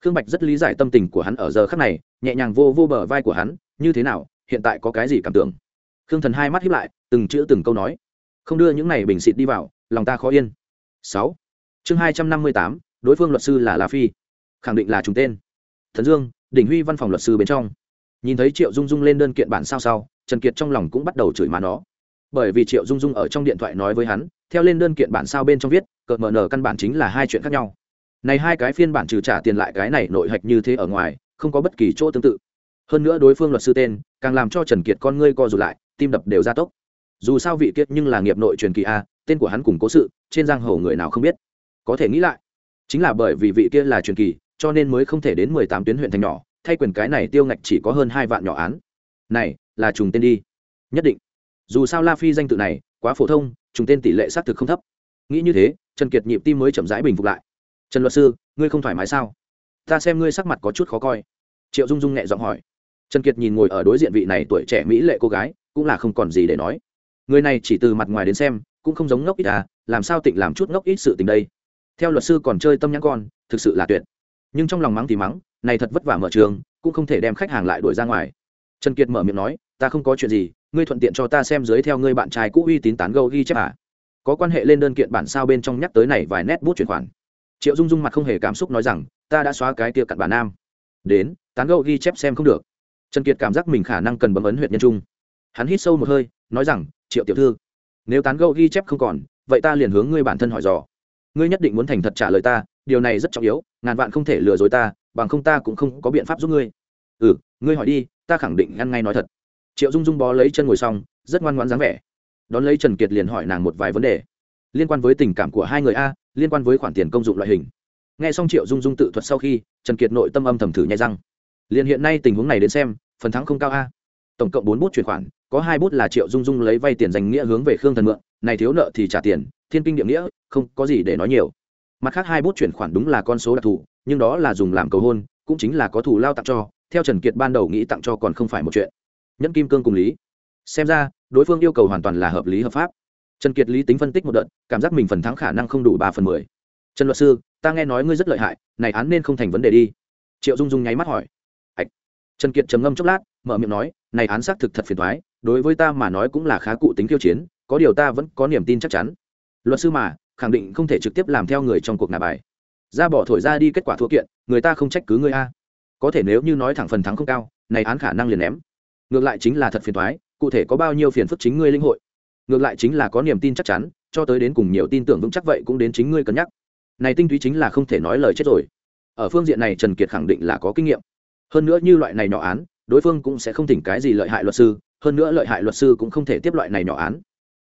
khương bạch rất lý giải tâm tình của hắn ở giờ khắc này, nhẹ nhàng vô vô bờ vai của hắn, như thế nào, hiện tại có cái gì cảm tưởng? Khương thần hai mắt hiếp lại, từng chữ từng câu nói, không đưa những này bình xịt đi vào, lòng ta khó yên. Sáu. Chương hai trăm năm mươi tám, đối phương luật sư là la phi. Khẳng định là chúng tên. Thần dương, đỉnh huy văn phòng luật sư bên trong. Nhìn thấy triệu dung dung lên đơn kiện bản sao sau, trần kiệt trong lòng cũng bắt đầu chửi má nó. Bởi vì triệu dung dung ở trong điện thoại nói với hắn, theo lên đơn kiện bản sao bên trong viết cợt mờ nở căn bản chính là hai chuyện khác nhau này hai cái phiên bản trừ trả tiền lại cái này nội hạch như thế ở ngoài, không có bất kỳ chỗ tương tự. Hơn nữa đối phương luật sư tên, càng làm cho trần kiệt con ngươi co rụt lại, tim đập đều gia tốc. Dù sao vị kiệt nhưng là nghiệp nội truyền kỳ a, tên của hắn cùng cố sự, trên giang hồ người nào không biết. Có thể nghĩ lại, chính là bởi vì vị kia là truyền kỳ, cho nên mới không thể đến mười tám tuyến huyện thành nhỏ, thay quyền cái này tiêu ngạch chỉ có hơn hai vạn nhỏ án. Này, là trùng tên đi. Nhất định. Dù sao la phi danh tự này, quá phổ thông, trùng tên tỷ lệ xác thực không thấp. Nghĩ như thế, trần kiệt nhịp tim mới chậm rãi bình phục lại trần luật sư, ngươi không thoải mái sao? Ta xem ngươi sắc mặt có chút khó coi. Triệu dung dung nhẹ giọng hỏi. Trần kiệt nhìn ngồi ở đối diện vị này tuổi trẻ mỹ lệ cô gái, cũng là không còn gì để nói. Người này chỉ từ mặt ngoài đến xem, cũng không giống ngốc ít à làm sao tịnh làm chút ngốc ít sự tình đây? Theo luật sư còn chơi tâm nhãn con, thực sự là tuyệt. Nhưng trong lòng mắng thì mắng, này thật vất vả mở trường, cũng không thể đem khách hàng lại đuổi ra ngoài. Trần kiệt mở miệng nói, ta không có chuyện gì, ngươi thuận tiện cho ta xem dưới theo ngươi bạn trai cũ uy tín tán gâu ghi chép à. Có quan hệ lên đơn kiện bản sao bên trong nhắc tới này vài nét bút chuyển khoản triệu dung dung mặt không hề cảm xúc nói rằng, ta đã xóa cái tia cặn bà nam. Đến, tán gẫu ghi chép xem không được. Trần kiệt cảm giác mình khả năng cần bấm ấn huyện nhân trung. Hắn hít sâu một hơi, nói rằng, triệu tiểu thư, nếu tán gẫu ghi chép không còn, vậy ta liền hướng ngươi bản thân hỏi dò. Ngươi nhất định muốn thành thật trả lời ta, điều này rất trọng yếu, ngàn vạn không thể lừa dối ta, bằng không ta cũng không có biện pháp giúp ngươi. Ừ ngươi hỏi đi, ta khẳng định ngăn ngay nói thật. Triệu dung dung bó lấy chân ngồi xong, rất ngoan ngoãn dáng vẻ. Đón lấy trần kiệt liền hỏi nàng một vài vấn đề liên quan với tình cảm của hai người a, liên quan với khoản tiền công dụng loại hình. Nghe xong triệu dung dung tự thuật sau khi, trần kiệt nội tâm âm thầm thử nhai răng. Liền hiện nay tình huống này đến xem, phần thắng không cao a. Tổng cộng bốn bút chuyển khoản, có hai bút là triệu dung dung lấy vay tiền dành nghĩa hướng về khương thần mượn, này thiếu nợ thì trả tiền, thiên kinh địa nghĩa, không có gì để nói nhiều. Mặt khác hai bút chuyển khoản đúng là con số đặc thù, nhưng đó là dùng làm cầu hôn, cũng chính là có thù lao tặng cho, theo trần kiệt ban đầu nghĩ tặng cho còn không phải một chuyện. Nhẫn kim cương cùng lý. Xem ra, đối phương yêu cầu hoàn toàn là hợp lý hợp pháp trần kiệt lý tính phân tích một đợt, cảm giác mình phần thắng khả năng không đủ ba phần mười. Trần luật sư, ta nghe nói ngươi rất lợi hại, này án nên không thành vấn đề đi. Triệu dung dung nháy mắt hỏi. Hạch. trần kiệt trầm ngâm chốc lát, mở miệng nói, này án xác thực thật phiền thoái đối với ta mà nói cũng là khá cụ tính kiêu chiến, có điều ta vẫn có niềm tin chắc chắn. Luật sư mà, khẳng định không thể trực tiếp làm theo người trong cuộc nạp bài. Ra bỏ thổi ra đi kết quả thua kiện, người ta không trách cứ ngươi a. Có thể nếu như nói thẳng phần thắng không cao, này án khả năng liền ném. Ngược lại chính là thật phiền thoái cụ thể có bao nhiêu phiền phức chính ngươi linh hội ngược lại chính là có niềm tin chắc chắn, cho tới đến cùng nhiều tin tưởng vững chắc vậy cũng đến chính ngươi cân nhắc. Này tinh túy chính là không thể nói lời chết rồi. Ở phương diện này trần kiệt khẳng định là có kinh nghiệm. Hơn nữa như loại này nhỏ án, đối phương cũng sẽ không thỉnh cái gì lợi hại luật sư, hơn nữa lợi hại luật sư cũng không thể tiếp loại này nhỏ án.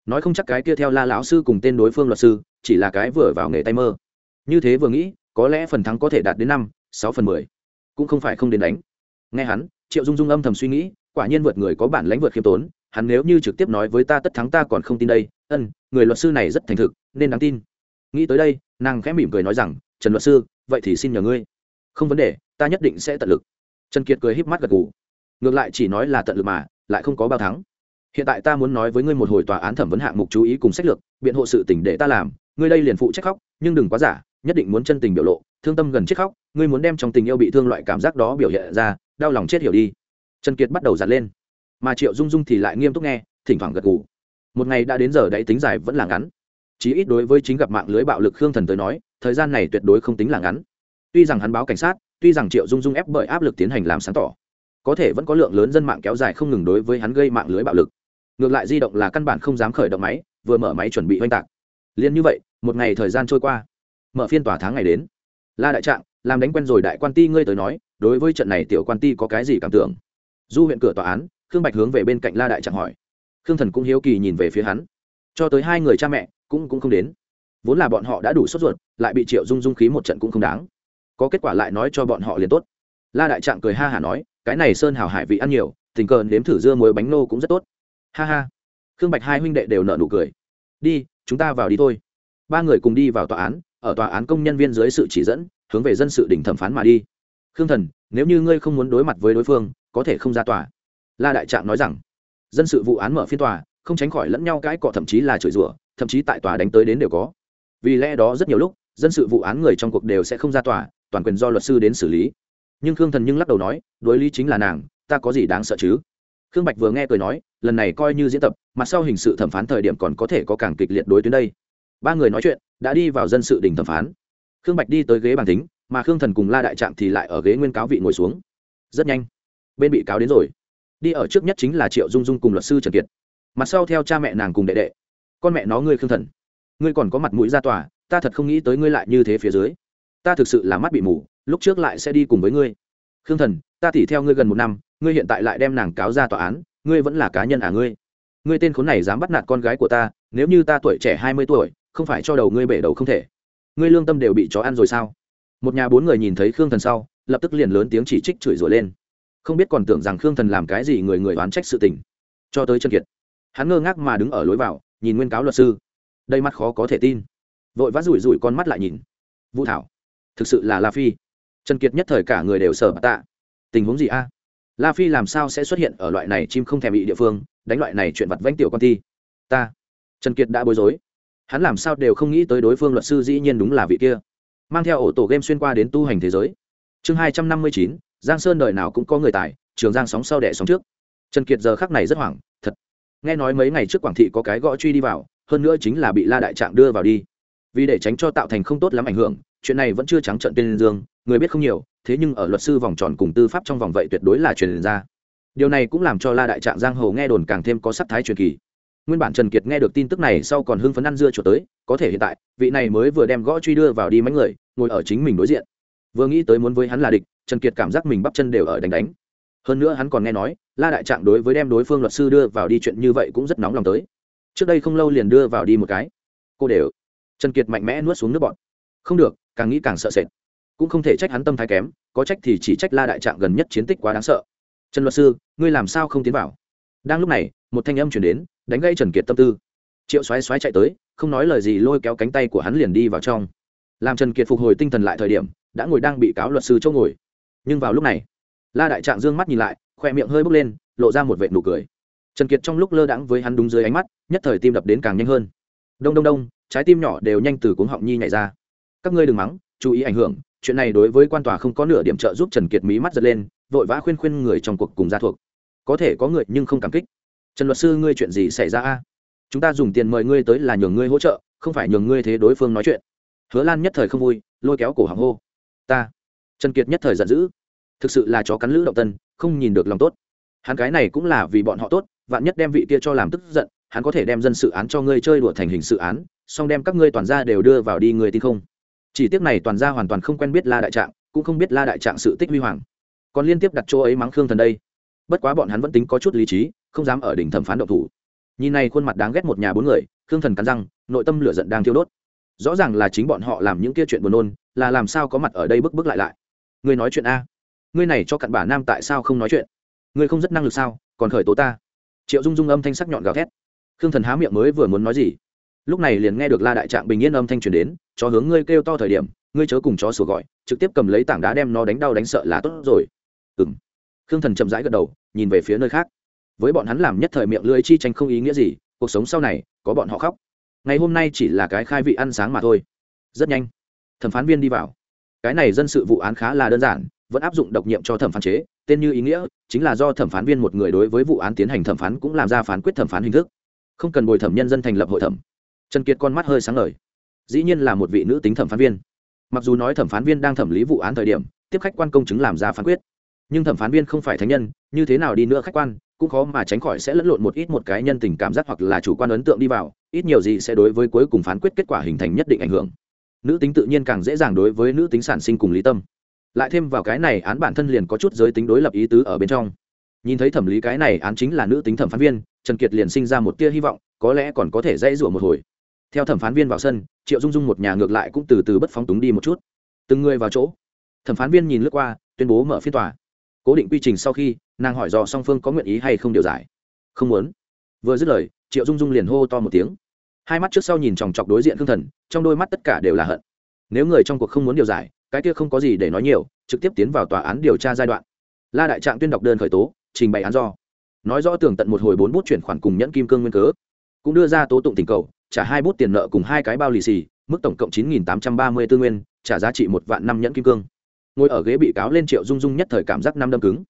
Nói không chắc cái kia theo la lão sư cùng tên đối phương luật sư, chỉ là cái vừa vào nghề tay mơ. Như thế vừa nghĩ, có lẽ phần thắng có thể đạt đến năm, sáu phần mười. Cũng không phải không đến đánh. Nghe hắn, triệu dung dung âm thầm suy nghĩ, quả nhiên vượt người có bản lãnh vượt khiêm tốn hắn nếu như trực tiếp nói với ta tất thắng ta còn không tin đây, ân, người luật sư này rất thành thực, nên đáng tin. Nghĩ tới đây, nàng khẽ mỉm cười nói rằng, trần luật sư, vậy thì xin nhờ ngươi. Không vấn đề, ta nhất định sẽ tận lực. Trần kiệt cười híp mắt gật gù. Ngược lại chỉ nói là tận lực mà, lại không có bao thắng. Hiện tại ta muốn nói với ngươi một hồi tòa án thẩm vấn hạng mục chú ý cùng sách lược, biện hộ sự tỉnh để ta làm. Ngươi đây liền phụ trách khóc, nhưng đừng quá giả, nhất định muốn chân tình biểu lộ, thương tâm gần chết khóc. Ngươi muốn đem trong tình yêu bị thương loại cảm giác đó biểu hiện ra, đau lòng chết hiểu đi. Trần kiệt bắt đầu giặt lên mà triệu dung dung thì lại nghiêm túc nghe, thỉnh thoảng gật gù. Một ngày đã đến giờ đáy tính dài vẫn là ngắn. Chí ít đối với chính gặp mạng lưới bạo lực khương thần tới nói, thời gian này tuyệt đối không tính là ngắn. Tuy rằng hắn báo cảnh sát, tuy rằng triệu dung dung ép bởi áp lực tiến hành làm sáng tỏ, có thể vẫn có lượng lớn dân mạng kéo dài không ngừng đối với hắn gây mạng lưới bạo lực. Ngược lại di động là căn bản không dám khởi động máy, vừa mở máy chuẩn bị oanh tạc. Liền như vậy, một ngày thời gian trôi qua. Mở phiên tòa tháng ngày đến. La đại trạng, làm đánh quen rồi đại quan ti ngươi tới nói, đối với trận này tiểu quan ti có cái gì cảm tưởng? Du huyện cửa tòa án khương bạch hướng về bên cạnh la đại trạng hỏi. Khương thần cũng hiếu kỳ nhìn về phía hắn. Cho tới hai người cha mẹ, cũng cũng không đến. Vốn là bọn họ đã đủ sốt ruột, lại bị triệu dung dung khí một trận cũng không đáng. Có kết quả lại nói cho bọn họ liền tốt. La đại trạng cười ha hả nói, cái này sơn hào hải vị ăn nhiều, tình cờ nếm thử dưa muối bánh nô cũng rất tốt. Ha ha. Khương bạch hai huynh đệ đều nợ nụ cười. Đi, chúng ta vào đi thôi. Ba người cùng đi vào tòa án, ở tòa án công nhân viên dưới sự chỉ dẫn, hướng về dân sự đỉnh thẩm phán mà đi. Khương thần, nếu như ngươi không muốn đối mặt với đối phương, có thể không ra tòa la đại trạng nói rằng, dân sự vụ án mở phiên tòa, không tránh khỏi lẫn nhau cãi cọ thậm chí là chửi rủa, thậm chí tại tòa đánh tới đến đều có. Vì lẽ đó rất nhiều lúc, dân sự vụ án người trong cuộc đều sẽ không ra tòa, toàn quyền do luật sư đến xử lý. Nhưng khương thần nhưng lắc đầu nói, đối lý chính là nàng, ta có gì đáng sợ chứ? Khương bạch vừa nghe cười nói, lần này coi như diễn tập, mặt sau hình sự thẩm phán thời điểm còn có thể có càng kịch liệt đối tuyến đây. Ba người nói chuyện, đã đi vào dân sự đình thẩm phán. Khương bạch đi tới ghế bàn tính mà khương thần cùng la đại trạng thì lại ở ghế nguyên cáo vị ngồi xuống. Rất nhanh, bên bị cáo đến rồi đi ở trước nhất chính là triệu dung dung cùng luật sư trần kiệt mặt sau theo cha mẹ nàng cùng đệ đệ con mẹ nó ngươi khương thần ngươi còn có mặt mũi ra tòa ta thật không nghĩ tới ngươi lại như thế phía dưới ta thực sự là mắt bị mù lúc trước lại sẽ đi cùng với ngươi khương thần ta tỉ theo ngươi gần một năm ngươi hiện tại lại đem nàng cáo ra tòa án ngươi vẫn là cá nhân à ngươi ngươi tên khốn này dám bắt nạt con gái của ta nếu như ta tuổi trẻ hai mươi tuổi không phải cho đầu ngươi bể đầu không thể ngươi lương tâm đều bị chó ăn rồi sao một nhà bốn người nhìn thấy khương thần sau lập tức liền lớn tiếng chỉ trích chửi rủa lên không biết còn tưởng rằng khương thần làm cái gì người người oán trách sự tình cho tới chân kiệt hắn ngơ ngác mà đứng ở lối vào nhìn nguyên cáo luật sư đây mắt khó có thể tin vội vã rủi rủi con mắt lại nhìn vũ thảo thực sự là la phi trần kiệt nhất thời cả người đều sở tạ tình huống gì a la phi làm sao sẽ xuất hiện ở loại này chim không thèm bị địa phương đánh loại này chuyện vặt vanh tiểu con ti ta trần kiệt đã bối rối hắn làm sao đều không nghĩ tới đối phương luật sư dĩ nhiên đúng là vị kia mang theo ổ tổ game xuyên qua đến tu hành thế giới chương hai trăm năm mươi chín giang sơn đời nào cũng có người tài, trường giang sóng sau đẻ sóng trước. Trần kiệt giờ khắc này rất hoảng, thật. Nghe nói mấy ngày trước quảng thị có cái gõ truy đi vào, hơn nữa chính là bị la đại trạng đưa vào đi. Vì để tránh cho tạo thành không tốt lắm ảnh hưởng, chuyện này vẫn chưa trắng trận tên dương, người biết không nhiều, thế nhưng ở luật sư vòng tròn cùng tư pháp trong vòng vậy tuyệt đối là truyền ra. Điều này cũng làm cho la đại trạng giang hồ nghe đồn càng thêm có sắc thái truyền kỳ. Nguyên bản trần kiệt nghe được tin tức này sau còn hưng phấn ăn dưa chuột tới, có thể hiện tại, vị này mới vừa đem gõ truy đưa vào đi mánh người, ngồi ở chính mình đối diện vừa nghĩ tới muốn với hắn là địch, trần kiệt cảm giác mình bắp chân đều ở đánh đánh. Hơn nữa hắn còn nghe nói, la đại trạng đối với đem đối phương luật sư đưa vào đi chuyện như vậy cũng rất nóng lòng tới. Trước đây không lâu liền đưa vào đi một cái. Cô đều. Trần kiệt mạnh mẽ nuốt xuống nước bọn không được, càng nghĩ càng sợ sệt. Cũng không thể trách hắn tâm thái kém, có trách thì chỉ trách la đại trạng gần nhất chiến tích quá đáng sợ. Trần luật sư, ngươi làm sao không tiến vào? Đang lúc này, một thanh âm chuyển đến, đánh gây trần kiệt tâm tư. Triệu xoáy xoáy chạy tới, không nói lời gì lôi kéo cánh tay của hắn liền đi vào trong. Làm trần kiệt phục hồi tinh thần lại thời điểm đã ngồi đang bị cáo luật sư châu ngồi. Nhưng vào lúc này, la đại trạng d ư ơ n g mắt nhìn lại, khoe miệng hơi bốc lên, lộ ra một vệ nụ cười. Trần kiệt trong lúc lơ đãng với hắn đúng dưới ánh mắt, nhất thời tim đập đến càng nhanh hơn. Đông đông đông, trái tim nhỏ đều nhanh từ cuống họng nhi nhảy ra. Các ngươi đừng mắng, chú ý ảnh hưởng, chuyện này đối với quan tòa không có nửa điểm trợ giúp trần kiệt mí mắt giật lên, vội vã khuyên khuyên người trong cuộc cùng gia thuộc. Có thể có người nhưng không cảm kích. Trần luật sư, ngươi chuyện gì xảy ra a? Chúng ta dùng tiền mời ngươi tới là nhường ngươi hỗ trợ, không phải nhường ngươi thế đối phương nói chuyện. Hứa lan nhất thời không vui, lôi kéo cổ hàng hô ta. Trần kiệt nhất thời giận dữ. Thực sự là chó cắn lữ động tân, không nhìn được lòng tốt. Hắn cái này cũng là vì bọn họ tốt, vạn nhất đem vị kia cho làm tức giận, hắn có thể đem dân sự án cho ngươi chơi đùa thành hình sự án, xong đem các ngươi toàn gia đều đưa vào đi người tin không. Chỉ tiếc này toàn gia hoàn toàn không quen biết la đại trạng, cũng không biết la đại trạng sự tích huy hoàng. Còn liên tiếp đặt chỗ ấy mắng khương thần đây. Bất quá bọn hắn vẫn tính có chút lý trí, không dám ở đỉnh thẩm phán động thủ. Nhìn này khuôn mặt đáng ghét một nhà bốn người, khương thần cắn răng, nội tâm lửa giận đang thiêu đốt rõ ràng là chính bọn họ làm những kia chuyện buồn nôn, là làm sao có mặt ở đây bức bức lại lại. Ngươi nói chuyện a. Ngươi này cho cặn bà nam tại sao không nói chuyện? Ngươi không rất năng lực sao? Còn khởi tố ta. Triệu dung dung âm thanh sắc nhọn gào thét. Khương thần há miệng mới vừa muốn nói gì, lúc này liền nghe được la đại trạng bình yên âm thanh truyền đến cho hướng ngươi kêu to thời điểm, ngươi chớ cùng chó sủa gọi, trực tiếp cầm lấy tảng đá đem nó đánh đau đánh sợ là tốt rồi. Ừ m khương thần chậm rãi gật đầu, nhìn về phía nơi khác. Với bọn hắn làm nhất thời miệng lưỡi chi tranh không ý nghĩa gì, cuộc sống sau này, có bọn họ khóc ngày hôm nay chỉ là cái khai vị ăn sáng mà thôi. Rất nhanh, thẩm phán viên đi vào. Cái này dân sự vụ án khá là đơn giản, vẫn áp dụng độc nhiệm cho thẩm phán chế. Tên như ý nghĩa, chính là do thẩm phán viên một người đối với vụ án tiến hành thẩm phán cũng làm ra phán quyết thẩm phán hình thức. Không cần bồi thẩm nhân dân thành lập hội thẩm. Trần kiệt con mắt hơi sáng lời dĩ nhiên là một vị nữ tính thẩm phán viên. Mặc dù nói thẩm phán viên đang thẩm lý vụ án thời điểm, tiếp khách quan công chứng làm ra phán quyết. Nhưng thẩm phán viên không phải thánh nhân, như thế nào đi nữa khách quan cũng khó mà tránh khỏi sẽ lẫn lộn một ít một cái nhân tình cảm giác hoặc là chủ quan ấn tượng đi vào, ít nhiều gì sẽ đối với cuối cùng phán quyết kết quả hình thành nhất định ảnh hưởng. Nữ tính tự nhiên càng dễ dàng đối với nữ tính sản sinh cùng lý tâm. Lại thêm vào cái này, án bản thân liền có chút giới tính đối lập ý tứ ở bên trong. Nhìn thấy thẩm lý cái này, án chính là nữ tính thẩm phán viên, trần kiệt liền sinh ra một tia hy vọng, có lẽ còn có thể dãy rủa một hồi. Theo thẩm phán viên vào sân, triệu dung dung một nhà ngược lại cũng từ từ bất phóng túng đi một chút. Từng người vào chỗ. Thẩm phán viên nhìn lướt qua, tuyên bố mở phiên tòa. Cố định quy trình sau khi nàng hỏi dò song phương có nguyện ý hay không điều giải. Không muốn. Vừa dứt lời, triệu dung dung liền hô to một tiếng. Hai mắt trước sau nhìn chòng chọc đối diện khương thần, trong đôi mắt tất cả đều là hận. Nếu người trong cuộc không muốn điều giải, cái kia không có gì để nói nhiều, trực tiếp tiến vào tòa án điều tra giai đoạn. La đại trạng tuyên đọc đơn khởi tố, trình bày án do. Nói rõ tường tận một hồi bốn bút chuyển khoản cùng nhẫn kim cương nguyên cớ. Cũng đưa ra tố tụng tình cầu, trả hai bút tiền nợ cùng hai cái bao lì xì, mức tổng cộng chín nghìn tám trăm ba mươi tư nguyên, trả giá trị một vạn năm nhẫn kim cương. Ngồi ở ghế bị cáo lên triệu dung dung nhất thời cảm giác năm đâm cứng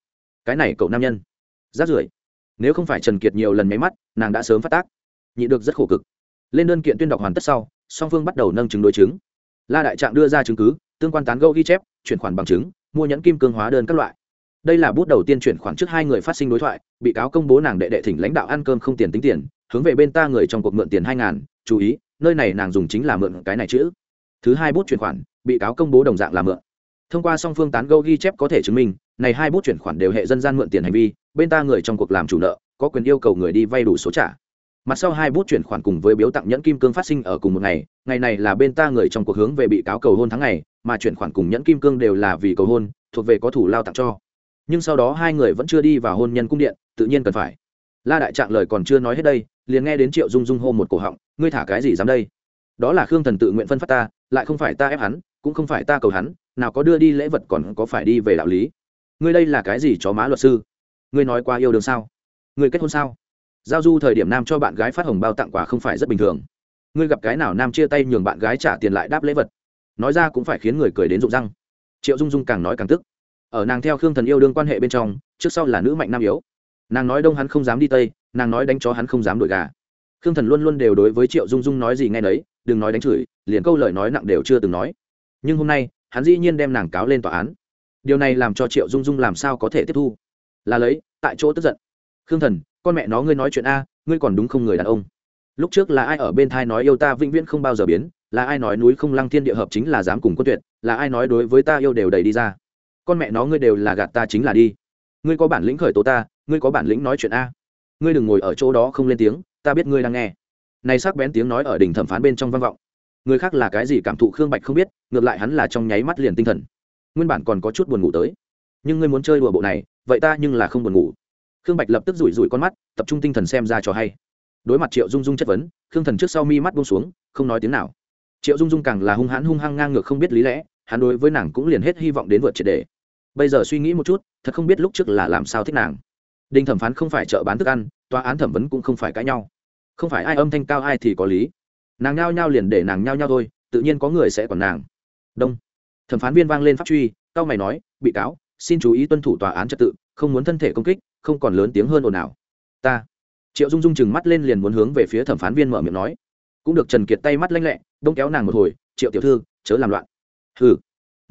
cái này cậu nam nhân. Rát rưởi. Nếu không phải trần kiệt nhiều lần máy mắt, nàng đã sớm phát tác. Nhị được rất khổ cực. Lên đơn kiện tuyên đọc hoàn tất sau, song phương bắt đầu nâng chứng đối chứng. La đại trạng đưa ra chứng cứ, tương quan tán gâu ghi chép, chuyển khoản bằng chứng, mua nhẫn kim cương hóa đơn các loại. Đây là bút đầu tiên chuyển khoản trước hai người phát sinh đối thoại, bị cáo công bố nàng đệ đệ thỉnh lãnh đạo ăn cơm không tiền tính tiền, hướng về bên ta người trong cuộc mượn tiền hai ngàn, chú ý, nơi này nàng dùng chính là mượn cái này chữ. Thứ hai bút chuyển khoản, bị cáo công bố đồng dạng là mượn thông qua song phương tán gâu ghi chép có thể chứng minh, này hai bút chuyển khoản đều hệ dân gian mượn tiền hành vi, bên ta người trong cuộc làm chủ nợ, có quyền yêu cầu người đi vay đủ số trả. Mặt sau hai bút chuyển khoản cùng với biếu tặng nhẫn kim cương phát sinh ở cùng một ngày ngày này là bên ta người trong cuộc hướng về bị cáo cầu hôn tháng ngày, mà chuyển khoản cùng nhẫn kim cương đều là vì cầu hôn, thuộc về có thủ lao tặng cho. Nhưng sau đó hai người vẫn chưa đi vào hôn nhân cung điện, tự nhiên cần phải. La đại trạng lời còn chưa nói hết đây, liền nghe đến triệu dung dung hô một cổ họng, ngươi thả cái gì dám đây? Đó là khương thần tự nguyện phân phát ta, lại không phải ta ép hắn, cũng không phải ta cầu hắn nào có đưa đi lễ vật còn có phải đi về đạo lý? Ngươi đây là cái gì chó má luật sư? Ngươi nói qua yêu đương sao? Ngươi kết hôn sao? Giao du thời điểm nam cho bạn gái phát hồng bao tặng quà không phải rất bình thường. Ngươi gặp cái nào nam chia tay nhường bạn gái trả tiền lại đáp lễ vật? Nói ra cũng phải khiến người cười đến rụng răng. Triệu dung dung càng nói càng tức. Ở nàng theo khương thần yêu đương quan hệ bên trong, trước sau là nữ mạnh nam yếu. Nàng nói đông hắn không dám đi tây, nàng nói đánh chó hắn không dám đổi gà. Khương thần luôn luôn đều đối với triệu dung dung nói gì nghe nấy, đừng nói đánh chửi, liền câu lời nói nặng đều chưa từng nói. Nhưng hôm nay hắn dĩ nhiên đem nàng cáo lên tòa án. Điều này làm cho triệu dung dung làm sao có thể tiếp thu? Là lấy, tại chỗ tức giận. Khương thần, con mẹ nó ngươi nói chuyện a, ngươi còn đúng không người đàn ông? Lúc trước là ai ở bên thai nói yêu ta vĩnh viễn không bao giờ biến, là ai nói núi không lăng thiên địa hợp chính là dám cùng quân tuyệt, là ai nói đối với ta yêu đều đầy đi ra. Con mẹ nó ngươi đều là gạt ta chính là đi. Ngươi có bản lĩnh khởi tố ta, ngươi có bản lĩnh nói chuyện a. Ngươi đừng ngồi ở chỗ đó không lên tiếng, ta biết ngươi đang nghe. Này sắc bén tiếng nói ở đỉnh thẩm phán bên trong vang vọng. Người khác là cái gì cảm thụ khương bạch không biết ngược lại hắn là trong nháy mắt liền tinh thần. Nguyên bản còn có chút buồn ngủ tới. Nhưng ngươi muốn chơi đùa bộ này, vậy ta nhưng là không buồn ngủ. Khương bạch lập tức rủi rủi con mắt, tập trung tinh thần xem ra cho hay. Đối mặt triệu dung dung chất vấn, khương thần trước sau mi mắt bông xuống, không nói tiếng nào. Triệu dung dung càng là hung hãn hung hăng ngang ngược không biết lý lẽ, hắn đối với nàng cũng liền hết hy vọng đến vượt triệt đề bây giờ suy nghĩ một chút, thật không biết lúc trước là làm sao thích nàng. Đinh thẩm phán không phải chợ bán thức ăn, tòa án thẩm vấn cũng không phải cãi nhau. Không phải ai âm thanh cao ai thì có lý. Nàng nhao nhao liền để nàng nhao nhao thôi, tự nhiên có người sẽ còn nàng đông. Thẩm phán viên vang lên pháp truy cao mày nói, bị cáo, xin chú ý tuân thủ tòa án trật tự, không muốn thân thể công kích, không còn lớn tiếng hơn ồn ào. Ta. Triệu dung dung chừng mắt lên liền muốn hướng về phía thẩm phán viên mở miệng nói. Cũng được, trần kiệt tay mắt lanh lẹ, đông kéo nàng một hồi, triệu tiểu thư, chớ làm loạn. Ừ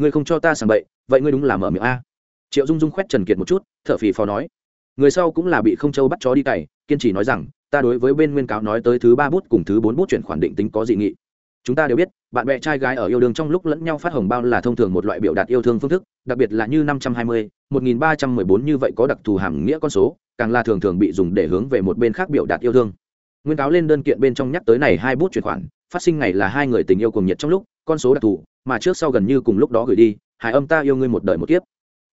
ngươi không cho ta sàng bậy, vậy ngươi đúng là mở miệng a. Triệu dung dung khoét trần kiệt một chút t h ở phì phò nói. Người sau cũng là bị không châu bắt chó đi cày, kiên trì nói rằng, ta đối với bên nguyên cáo nói tới thứ ba bút cùng thứ bốn bút chuyển khoản định tính có dị nghị chúng ta đều biết, bạn bè trai gái ở yêu đương trong lúc lẫn nhau phát hồng bao là thông thường một loại biểu đạt yêu thương phương thức, đặc biệt là như năm trăm hai mươi, một nghìn ba trăm mười bốn như vậy có đặc thù hàm nghĩa con số, càng là thường thường bị dùng để hướng về một bên khác biểu đạt yêu thương. Nguyên cáo lên đơn kiện bên trong nhắc tới này hai bút chuyển khoản, phát sinh ngày là hai người tình yêu cùng nhiệt trong lúc, con số đặc thù, mà trước sau gần như cùng lúc đó gửi đi hải âm ta yêu ngươi một đời một kiếp.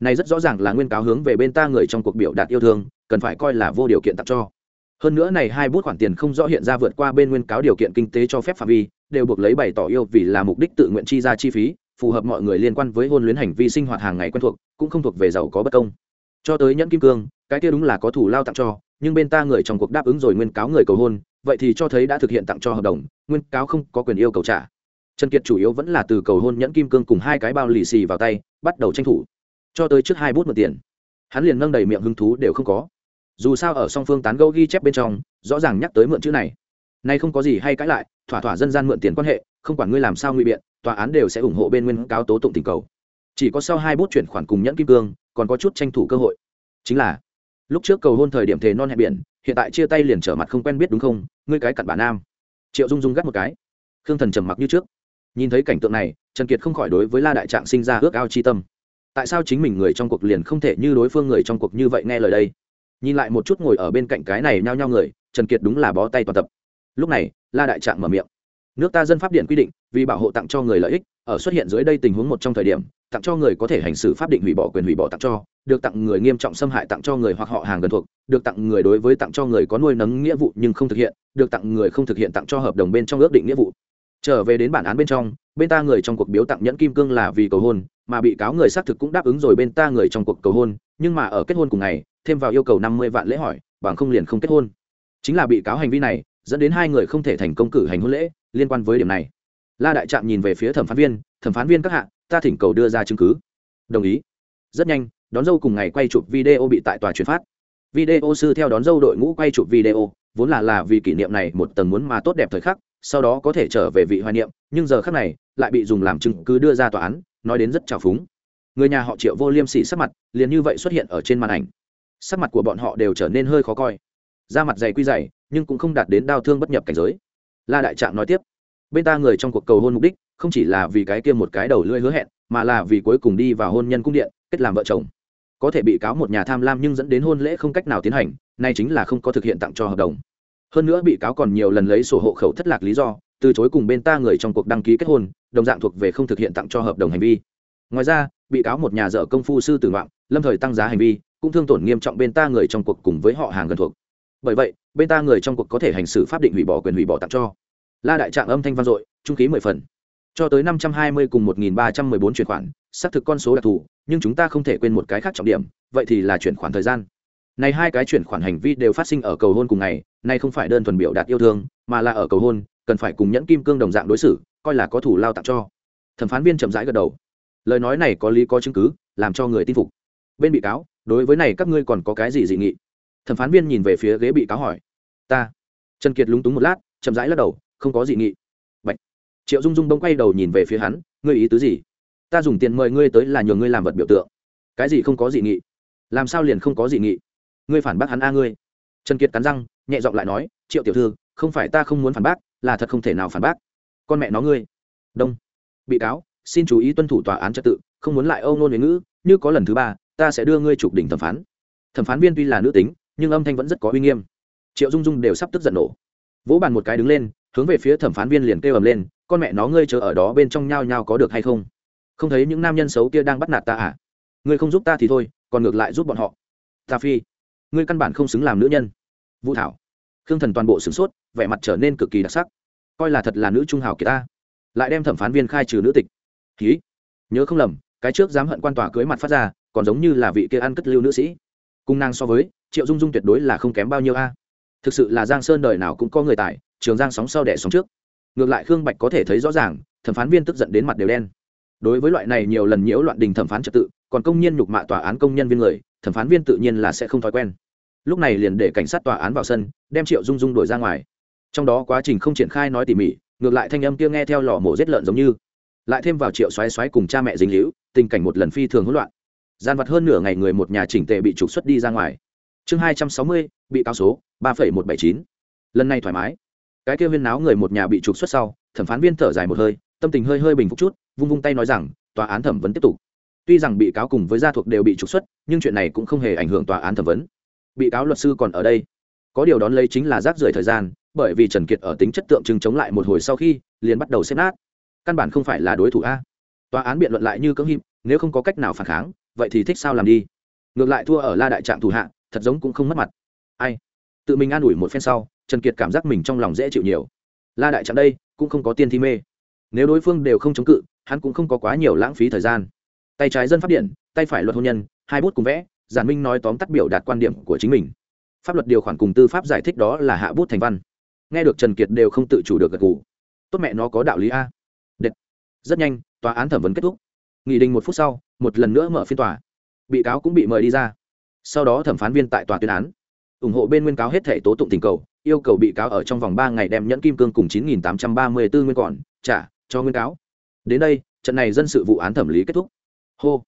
Này rất rõ ràng là nguyên cáo hướng về bên ta người trong cuộc biểu đạt yêu thương, cần phải coi là vô điều kiện tặng cho. Hơn nữa này hai bút khoản tiền không rõ hiện ra vượt qua bên nguyên cáo điều kiện kinh tế cho phép phạm vi đều buộc lấy bày tỏ yêu vì là mục đích tự nguyện chi ra chi phí, phù hợp mọi người liên quan với hôn luyến hành vi sinh hoạt hàng ngày quen thuộc, cũng không thuộc về giàu có bất công. Cho tới nhẫn kim cương, cái kia đúng là có thủ lao tặng cho, nhưng bên ta người trong cuộc đáp ứng rồi nguyên cáo người cầu hôn, vậy thì cho thấy đã thực hiện tặng cho hợp đồng, nguyên cáo không có quyền yêu cầu trả. Trần kiệt chủ yếu vẫn là từ cầu hôn nhẫn kim cương cùng hai cái bao lì xì vào tay, bắt đầu tranh thủ. Cho tới trước hai bút một tiền, hắn liền nâng đầy miệng hứng thú đều không có. Dù sao ở song phương tán gẫu ghi chép bên trong, rõ ràng nhắc tới mượn chữ này. Nay không có gì hay cãi lại thỏa thỏa dân gian mượn tiền quan hệ, không quản ngươi làm sao ngụy biện, tòa án đều sẽ ủng hộ bên nguyên cáo tố tụng tình cầu. Chỉ có sau hai bút chuyển khoản cùng nhẫn kim cương, còn có chút tranh thủ cơ hội. Chính là, lúc trước cầu hôn thời điểm thề non hẹn biển, hiện tại chia tay liền trở mặt không quen biết đúng không? Ngươi cái cặn bà nam. Triệu dung dung gắt một cái. Khương thần trầm mặc như trước. Nhìn thấy cảnh tượng này, trần kiệt không khỏi đối với la đại trạng sinh ra ước ao chi tâm. Tại sao chính mình người trong cuộc liền không thể như đối phương người trong cuộc như vậy nghe lời đây? Nhìn lại một chút ngồi ở bên cạnh cái này nhao nhao người, trần kiệt đúng là bó tay toàn tập. Lúc này la đại trạng mở miệng. Nước ta dân pháp điện quy định, vì bảo hộ tặng cho người lợi ích, ở xuất hiện dưới đây tình huống một trong thời điểm, tặng cho người có thể hành xử pháp định hủy bỏ quyền hủy bỏ tặng cho, được tặng người nghiêm trọng xâm hại tặng cho người hoặc họ hàng gần thuộc, được tặng người đối với tặng cho người có nuôi nấng nghĩa vụ nhưng không thực hiện, được tặng người không thực hiện tặng cho hợp đồng bên trong ước định nghĩa vụ. Trở về đến bản án bên trong, bên ta người trong cuộc biếu tặng nhẫn kim cương là vì cầu hôn, mà bị cáo người xác thực cũng đáp ứng rồi bên ta người trong cuộc cầu hôn, nhưng mà ở kết hôn cùng ngày, thêm vào yêu cầu năm mươi vạn lễ hỏi, bằng không liền không kết hôn. Chính là bị cáo hành vi này dẫn đến hai người không thể thành công cử hành hôn lễ liên quan với điểm này. La đại trạm nhìn về phía thẩm phán viên, thẩm phán viên các hạ, ta thỉnh cầu đưa ra chứng cứ. Đồng ý. Rất nhanh, đón dâu cùng ngày quay chụp video bị tại tòa truyền phát. Video sư theo đón dâu đội ngũ quay chụp video, vốn là là vì kỷ niệm này một tầng muốn mà tốt đẹp thời khắc, sau đó có thể trở về vị hoài niệm, nhưng giờ khắc này, lại bị dùng làm chứng cứ đưa ra tòa án, nói đến rất trào phúng. Người nhà họ triệu vô liêm sỉ sắc mặt liền như vậy xuất hiện ở trên màn ảnh. Sắc mặt của bọn họ đều trở nên hơi khó coi. Da mặt dày quy dày nhưng cũng không đạt đến đau thương bất nhập cảnh giới. La đại trạng nói tiếp, bên ta người trong cuộc cầu hôn mục đích không chỉ là vì cái kia một cái đầu lưỡi hứa hẹn, mà là vì cuối cùng đi vào hôn nhân cung điện, kết làm vợ chồng. Có thể bị cáo một nhà tham lam nhưng dẫn đến hôn lễ không cách nào tiến hành, nay chính là không có thực hiện tặng cho hợp đồng. Hơn nữa bị cáo còn nhiều lần lấy sổ hộ khẩu thất lạc lý do, từ chối cùng bên ta người trong cuộc đăng ký kết hôn, đồng dạng thuộc về không thực hiện tặng cho hợp đồng hành vi. Ngoài ra, bị cáo một nhà dở công phu sư tử ngoạn, lâm thời tăng giá hành vi, cũng thương tổn nghiêm trọng bên ta người trong cuộc cùng với họ hàng gần thuộc. Bởi vậy bên ta người trong cuộc có thể hành xử pháp định hủy bỏ quyền hủy bỏ tặng cho. La đại trạng âm thanh vang dội, trung ký mười phần. Cho tới năm trăm hai mươi cùng một nghìn ba trăm mười bốn chuyển khoản, xác thực con số đặc thù, nhưng chúng ta không thể quên một cái khác trọng điểm, vậy thì là chuyển khoản thời gian. Này hai cái chuyển khoản hành vi đều phát sinh ở cầu hôn cùng ngày, nay không phải đơn thuần biểu đạt yêu thương, mà là ở cầu hôn, cần phải cùng nhẫn kim cương đồng dạng đối xử, coi là có thủ lao tặng cho. Thẩm phán viên chậm rãi gật đầu. Lời nói này có lý có chứng cứ, làm cho người tin phục. Bên bị cáo, đối với này các ngươi còn có cái gì dị nghị? Thẩm phán viên nhìn về phía ghế bị cáo hỏi ta. Trần kiệt lúng túng một lát, chậm rãi lắc đầu, không có gì nghị. Bạch. triệu dung dung bỗng quay đầu nhìn về phía hắn, ngươi ý tứ gì? Ta dùng tiền mời ngươi tới là nhờ ngươi làm vật biểu tượng. Cái gì không có dị nghị? Làm sao liền không có dị nghị? Ngươi phản bác hắn a ngươi. Trần kiệt cắn răng, nhẹ giọng lại nói, triệu tiểu thư, không phải ta không muốn phản bác, là thật không thể nào phản bác. Con mẹ nó ngươi. Đông. Bị cáo, xin chú ý tuân thủ tòa án trật tự, không muốn lại âu ngôn huế ngữ, như có lần thứ ba, ta sẽ đưa ngươi trục đỉnh thẩm phán. Thẩm phán viên tuy là nữ tính, nhưng âm thanh vẫn rất có uy nghiêm triệu dung dung đều sắp tức giận nổ. Vỗ bàn một cái đứng lên, hướng về phía thẩm phán viên liền kêu ầm lên, con mẹ nó, ngươi chờ ở đó bên trong nhao nhao có được hay không? Không thấy những nam nhân xấu kia đang bắt nạt ta à? Ngươi không giúp ta thì thôi, còn ngược lại giúp bọn họ. Ta phi, ngươi căn bản không xứng làm nữ nhân. Vũ thảo, khương thần toàn bộ sửng sốt, vẻ mặt trở nên cực kỳ đặc sắc. Coi là thật là nữ trung hào kỳ ta. Lại đem thẩm phán viên khai trừ nữ tịch. Ký nhớ không lầm, cái trước dám hận quan tòa cưới mặt phát ra, còn giống như là vị kia ăn cất lưu nữ sĩ. Cung năng so với, triệu dung dung tuyệt đối là không kém bao nhiêu a thực sự là giang sơn đời nào cũng có người tài, trường giang sóng sau đẻ sóng trước. Ngược lại khương bạch có thể thấy rõ ràng, thẩm phán viên tức giận đến mặt đều đen. Đối với loại này nhiều lần nhiễu loạn đình thẩm phán trật tự, còn công nhân nhục mạ tòa án công nhân viên người, thẩm phán viên tự nhiên là sẽ không thói quen. Lúc này liền để cảnh sát tòa án vào sân, đem triệu dung dung đổi ra ngoài. Trong đó quá trình không triển khai nói tỉ mỉ, ngược lại thanh âm kia nghe theo lò mổ giết lợn giống như. Lại thêm vào triệu xoáy xoáy cùng cha mẹ dính hữu tình cảnh một lần phi thường hỗn loạn. Gian vặt hơn nửa ngày người một nhà chỉnh tề bị trục xuất đi ra ngoài. Chương hai trăm sáu mươi, bị cáo số ba phẩy một bảy chín. Lần này thoải mái. Cái kia viên náo người một nhà bị trục xuất sau, thẩm phán viên thở dài một hơi, tâm tình hơi hơi bình phục chút, vung vung tay nói rằng, tòa án thẩm vấn tiếp tục. Tuy rằng bị cáo cùng với gia thuộc đều bị trục xuất, nhưng chuyện này cũng không hề ảnh hưởng tòa án thẩm vấn. Bị cáo luật sư còn ở đây. Có điều đón lấy chính là rác rưởi thời gian, bởi vì trần kiệt ở tính chất tượng trưng chống lại một hồi sau khi, liền bắt đầu xếp nát. Căn bản không phải là đối thủ a. Tòa án biện luận lại như cưỡng hiệp, nếu không có cách nào phản kháng, vậy thì thích sao làm đi. Ngược lại thua ở la đại trạng thủ hạ, thật giống cũng không mất mặt. Ai? Tự mình an ủi một phen sau, trần kiệt cảm giác mình trong lòng dễ chịu nhiều. La đại trạng đây, cũng không có tiên thi mê. Nếu đối phương đều không chống cự, hắn cũng không có quá nhiều lãng phí thời gian. Tay trái dân pháp điện, tay phải luật hôn nhân, hai bút cùng vẽ, giản minh nói tóm tắt biểu đạt quan điểm của chính mình. Pháp luật điều khoản cùng tư pháp giải thích đó là hạ bút thành văn. Nghe được trần kiệt đều không tự chủ được gật g ủ tốt mẹ, nó có đạo lý a. Đệt. rất nhanh, tòa án thẩm vấn kết thúc. Nghị định một phút sau, một lần nữa mở phiên tòa. Bị cáo cũng bị mời đi ra. Sau đó thẩm phán viên tại tòa tuyên án ủng hộ bên nguyên cáo hết thể tố tụng tình cầu, yêu cầu bị cáo ở trong vòng ba ngày đem nhẫn kim cương cùng chín nghìn tám trăm ba mươi bốn nguyên còn trả cho nguyên cáo. Đến đây, trận này dân sự vụ án thẩm lý kết thúc. Hô.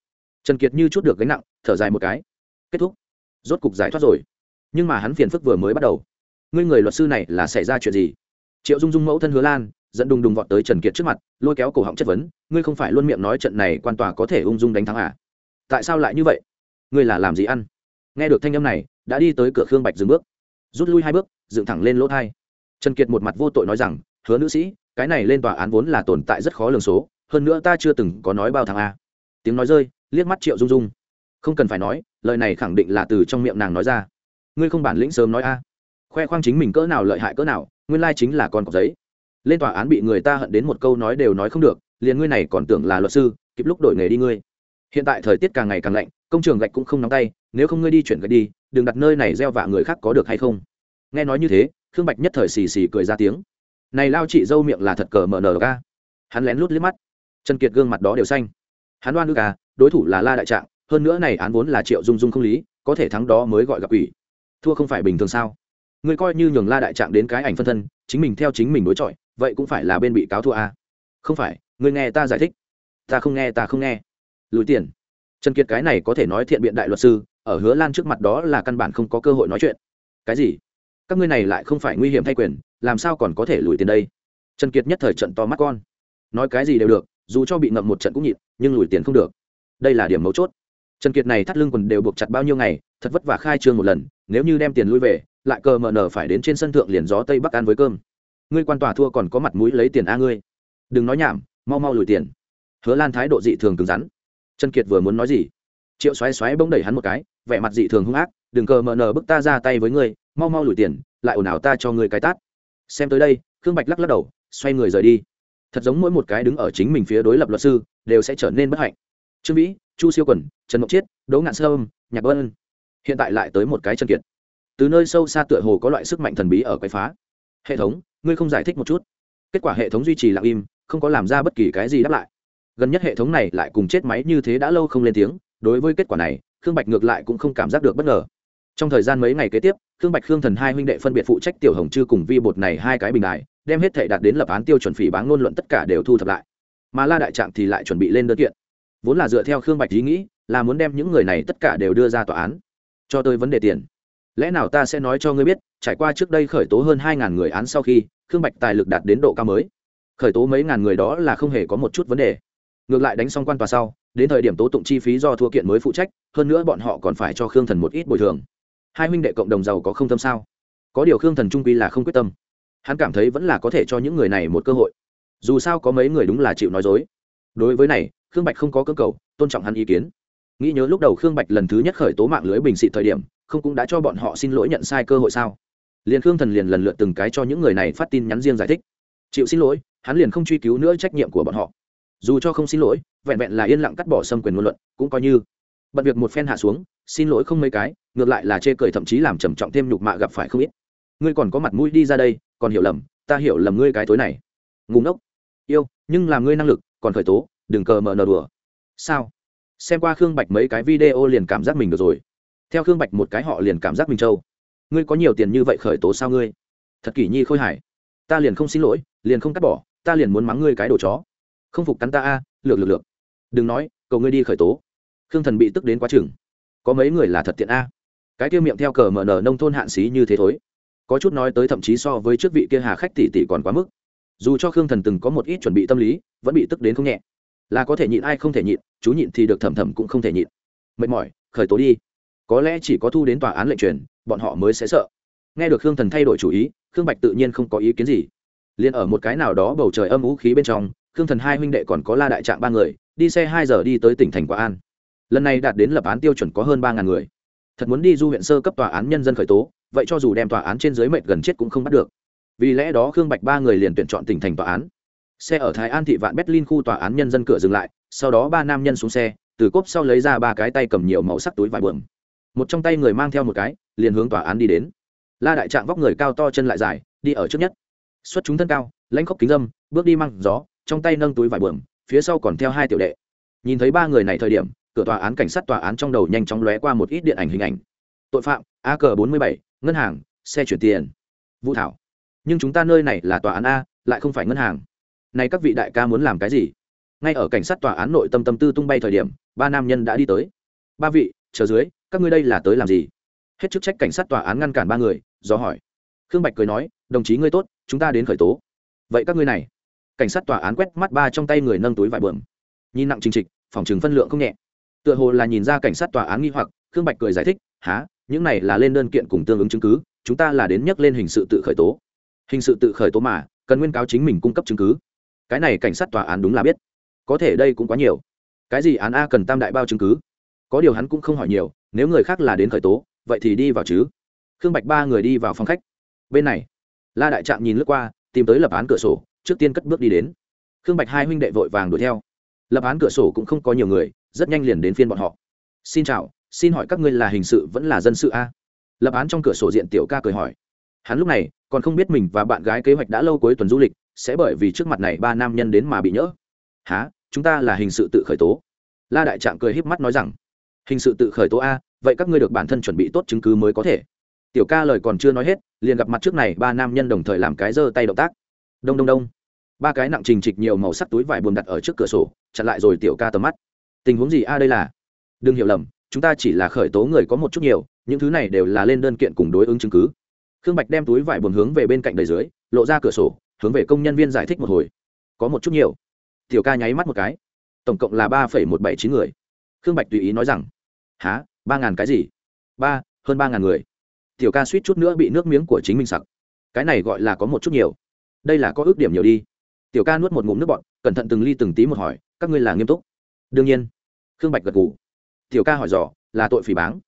Trần kiệt như chút được gánh nặng, thở dài một cái. Kết thúc. Rốt cục giải thoát rồi. Nhưng mà hắn phiền phức vừa mới bắt đầu. Ngươi người luật sư này là xảy ra chuyện gì? Triệu dung dung mẫu thân hứa lan dẫn đùng đùng vọt tới trần kiệt trước mặt, lôi kéo cổ họng chất vấn, ngươi không phải luôn miệng nói trận này quan tòa có thể ung dung đánh thắng à? Tại sao lại như vậy? Ngươi là làm gì ăn? Nghe được thanh âm này đã đi tới cửa khương bạch dừng bước, rút lui hai bước, dựng thẳng lên lỗ thai. Trần kiệt một mặt vô tội nói rằng, hứa nữ sĩ, cái này lên tòa án vốn là tồn tại rất khó lường số, hơn nữa ta chưa từng có nói bao thằng a. Tiếng nói rơi, liếc mắt triệu dung dung. Không cần phải nói, lời này khẳng định là từ trong miệng nàng nói ra. Ngươi không bản lĩnh sớm nói a. Khoe khoang chính mình cỡ nào lợi hại cỡ nào, nguyên lai chính là con cọc giấy. Lên tòa án bị người ta hận đến một câu nói đều nói không được, liền ngươi này còn tưởng là luật sư, kịp lúc đổi nghề đi ngươi. Hiện tại thời tiết càng ngày càng lạnh, công trường gạch cũng không nóng tay, nếu không ngươi đi chuyển gạch đi đừng đặt nơi này gieo vạ người khác có được hay không. Nghe nói như thế, khương bạch nhất thời xì xì cười ra tiếng. Này lao chị dâu miệng là thật cờ mở nở ca hắn lén lút liếc mắt. Trần kiệt gương mặt đó đều xanh. Hắn đoan nước à đối thủ là la đại trạng, hơn nữa này án vốn là triệu dung dung không lý, có thể thắng đó mới gọi gặp ủy thua không phải bình thường sao? Người coi như nhường la đại trạng đến cái ảnh phân thân, chính mình theo chính mình đối chọi, vậy cũng phải là bên bị cáo thua à? không phải, người nghe ta giải thích. Ta không nghe, ta không nghe. Lùi tiền. Trần kiệt cái này có thể nói thiện biện đại luật sư ở hứa lan trước mặt đó là căn bản không có cơ hội nói chuyện. Cái gì? Các ngươi này lại không phải nguy hiểm thay quyền, làm sao còn có thể lùi tiền đây? Trần kiệt nhất thời trận to mắt con. Nói cái gì đều được, dù cho bị ngậm một trận cũng nhịn, nhưng lùi tiền không được. Đây là điểm mấu chốt. Trần kiệt này thắt lưng quần đều buộc chặt bao nhiêu ngày, thật vất vả khai trương một lần, nếu như đem tiền lui về, lại cờ mờ nở phải đến trên sân thượng liền gió tây bắc ăn với cơm. Ngươi quan tòa thua còn có mặt mũi lấy tiền a ngươi. Đừng nói nhảm, mau mau lùi tiền. Hứa lan thái độ dị thường cứng rắn. Trần kiệt vừa muốn nói gì? Triệu xoáy xoáy bỗng đẩy hắn một cái, vẻ mặt dị thường hung ác, đừng cờ mờ nờ, bức ta ra tay với ngươi, mau mau lùi tiền, lại ồn ào ta cho ngươi cái tát. Xem tới đây, khương bạch lắc lắc đầu, xoay người rời đi. Thật giống mỗi một cái đứng ở chính mình phía đối lập luật sư, đều sẽ trở nên bất hạnh. Trương vĩ, chu siêu quần trần mộc chiết, đỗ ngạn sơ âm, nhạc bân hiện tại lại tới một cái chân kiệt. Từ nơi sâu xa tựa hồ có loại sức mạnh thần bí ở quậy phá. Hệ thống, ngươi không giải thích một chút. Kết quả hệ thống duy trì lặng im, không có làm ra bất kỳ cái gì đáp lại. Gần nhất hệ thống này lại cùng chết máy như thế đã lâu không lên tiếng đối với kết quả này, khương bạch ngược lại cũng không cảm giác được bất ngờ. Trong thời gian mấy ngày kế tiếp, khương bạch, khương thần hai huynh đệ phân biệt phụ trách tiểu hồng chư cùng vi bột này hai cái bình đài, đem hết thể đạt đến lập án tiêu chuẩn phỉ bán ngôn luận tất cả đều thu thập lại. Mà la đại trạng thì lại chuẩn bị lên đơn kiện. Vốn là dựa theo khương bạch ý nghĩ, là muốn đem những người này tất cả đều đưa ra tòa án. Cho tôi vấn đề tiền. Lẽ nào ta sẽ nói cho ngươi biết, trải qua trước đây khởi tố hơn hai ngàn người án sau khi, khương bạch tài lực đạt đến độ cao mới? Khởi tố mấy ngàn người đó là không hề có một chút vấn đề ngược lại đánh xong quan tòa sau, đến thời điểm tố tụng chi phí do thua kiện mới phụ trách, hơn nữa bọn họ còn phải cho khương thần một ít bồi thường. Hai huynh đệ cộng đồng giàu có không tâm sao? Có điều khương thần trung quy là không quyết tâm. Hắn cảm thấy vẫn là có thể cho những người này một cơ hội. Dù sao có mấy người đúng là chịu nói dối. Đối với này, khương bạch không có cơ cầu, tôn trọng hắn ý kiến. Nghĩ nhớ lúc đầu khương bạch lần thứ nhất khởi tố mạng lưới bình xị thời điểm, không cũng đã cho bọn họ xin lỗi nhận sai cơ hội sao? Liền khương thần liền lần lượt từng cái cho những người này phát tin nhắn riêng giải thích. Chịu xin lỗi, hắn liền không truy cứu nữa trách nhiệm của bọn họ dù cho không xin lỗi, vẹn vẹn là yên lặng cắt bỏ xâm quyền ngôn luận, cũng coi như. Bận việc một phen hạ xuống, xin lỗi không mấy cái, ngược lại là chê cười thậm chí làm trầm trọng thêm nhục mạ gặp phải không ít. Ngươi còn có mặt mũi đi ra đây, còn hiểu lầm, ta hiểu lầm ngươi cái tối này. Ngùng ốc yêu, nhưng làm ngươi năng lực, còn khởi tố, đừng cờ mờ nờ đùa. Sao? Xem qua khương bạch mấy cái video liền cảm giác mình được rồi. Theo khương bạch một cái họ liền cảm giác mình trâu. Ngươi có nhiều tiền như vậy khởi tố sao ngươi? Thật kỷ nhi khôi hải ta liền không xin lỗi, liền không cắt bỏ, ta liền muốn mắng ngươi cái đồ chó không phục cắn ta a, lược lược lược. Đừng nói, cầu ngươi đi khởi tố. Khương thần bị tức đến quá chừng. Có mấy người là thật tiện a. Cái kia miệng theo cờ mở nở nông thôn hạn xí như thế thối. Có chút nói tới thậm chí so với trước vị kia hà khách tỷ tỷ còn quá mức. Dù cho khương thần từng có một ít chuẩn bị tâm lý, vẫn bị tức đến không nhẹ. Là có thể nhịn ai không thể nhịn, chú nhịn thì được thầm thầm cũng không thể nhịn. Mệt mỏi, khởi tố đi. Có lẽ chỉ có thu đến tòa án lệnh truyền, bọn họ mới sẽ sợ. Nghe được khương thần thay đổi chủ ý, khương bạch tự nhiên không có ý kiến gì. Liền ở một cái nào đó bầu trời âm vũ khí bên trong khương thần hai huynh đệ còn có la đại trạng ba người, đi xe hai giờ đi tới tỉnh thành quả an. Lần này đạt đến lập án tiêu chuẩn có hơn ba ngàn người. Thật muốn đi du huyện sơ cấp tòa án nhân dân khởi tố, vậy cho dù đem tòa án trên dưới mệnh gần chết cũng không bắt được. Vì lẽ đó khương bạch ba người liền tuyển chọn tỉnh thành tòa án. Xe ở thái an, thị vạn berlin khu tòa án nhân dân cửa dừng lại, sau đó ba nam nhân xuống xe, từ cốp sau lấy ra ba cái tay cầm nhiều màu sắc túi vải bờm một trong tay người mang theo một cái, liền hướng tòa án đi đến. La đại trạng vóc người cao to, chân lại dài, đi ở trước nhất. Xuất chúng thân cao, lãnh khóc kính dâm, bước đi măng gió trong tay nâng túi vải bờm phía sau còn theo hai tiểu đệ. Nhìn thấy ba người này thời điểm, cửa tòa án cảnh sát tòa án trong đầu nhanh chóng lóe qua một ít điện ảnh hình ảnh. Tội phạm, a cờ bốn mươi bảy, ngân hàng, xe chuyển tiền. Vũ thảo. Nhưng chúng ta nơi này là tòa án a, lại không phải ngân hàng. Này các vị đại ca muốn làm cái gì? Ngay ở cảnh sát tòa án nội tâm tâm tư tung bay thời điểm, ba nam nhân đã đi tới. Ba vị, chờ dưới, các ngươi đây là tới làm gì? Hết chức trách cảnh sát tòa án ngăn cản ba người, do hỏi. Khương bạch cười nói, đồng chí ngươi tốt, chúng ta đến khởi tố. Vậy các ngươi này cảnh sát tòa án quét mắt ba trong tay người nâng túi vải bờm nhìn nặng trình trịch, phòng chừng phân lượng không nhẹ. Tựa hồ là nhìn ra cảnh sát tòa án nghi hoặc, khương bạch cười giải thích há những này là lên đơn kiện cùng tương ứng chứng cứ, chúng ta là đến nhắc lên hình sự tự khởi tố. Hình sự tự khởi tố mà, cần nguyên cáo chính mình cung cấp chứng cứ. Cái này cảnh sát tòa án đúng là biết. Có thể đây cũng quá nhiều. Cái gì án a cần tam đại bao chứng cứ? Có điều hắn cũng không hỏi nhiều, nếu người khác là đến khởi tố, vậy thì đi vào chứ. Khương bạch ba người đi vào phòng khách. Bên này, la đại trạng nhìn lướt qua, tìm tới lập án cửa sổ trước tiên cất bước đi đến. Khương bạch hai huynh đệ vội vàng đuổi theo. Lập án cửa sổ cũng không có nhiều người, rất nhanh liền đến phiên bọn họ. Xin chào, xin hỏi các ngươi là hình sự vẫn là dân sự a? Lập án trong cửa sổ diện tiểu ca cười hỏi. Hắn lúc này còn không biết mình và bạn gái kế hoạch đã lâu cuối tuần du lịch, sẽ bởi vì trước mặt này ba nam nhân đến mà bị nhỡ. Há chúng ta là hình sự tự khởi tố? La đại trạng cười híp mắt nói rằng. Hình sự tự khởi tố a? Vậy các ngươi được bản thân chuẩn bị tốt chứng cứ mới có thể. Tiểu ca lời còn chưa nói hết, liền gặp mặt trước này ba nam nhân đồng thời làm cái giơ tay động tác đông đông đông. Ba cái nặng trình trịch nhiều màu sắc túi vải buồn đặt ở trước cửa sổ, chặn lại rồi tiểu ca tầm mắt. Tình huống gì a, đây là? Đừng hiểu lầm, chúng ta chỉ là khởi tố người có một chút nhiều, những thứ này đều là lên đơn kiện cùng đối ứng chứng cứ. Khương bạch đem túi vải buồn hướng về bên cạnh đầy dưới, lộ ra cửa sổ, hướng về công nhân viên giải thích một hồi. Có một chút nhiều. Tiểu ca nháy mắt một cái. Tổng cộng là ba phẩy một bảy chín người. Khương bạch tùy ý nói rằng há ba ngàn cái gì? Ba, hơn ba ngàn người. Tiểu ca suýt chút nữa bị nước miếng của chính mình sặc. Cái này gọi là có một chút nhiều đây là có ước điểm nhiều đi. Tiểu ca nuốt một ngụm nước bọt, cẩn thận từng ly từng tí một hỏi, các ngươi là nghiêm túc? Đương nhiên. Khương bạch gật gù. Tiểu ca hỏi dò, là tội phỉ báng.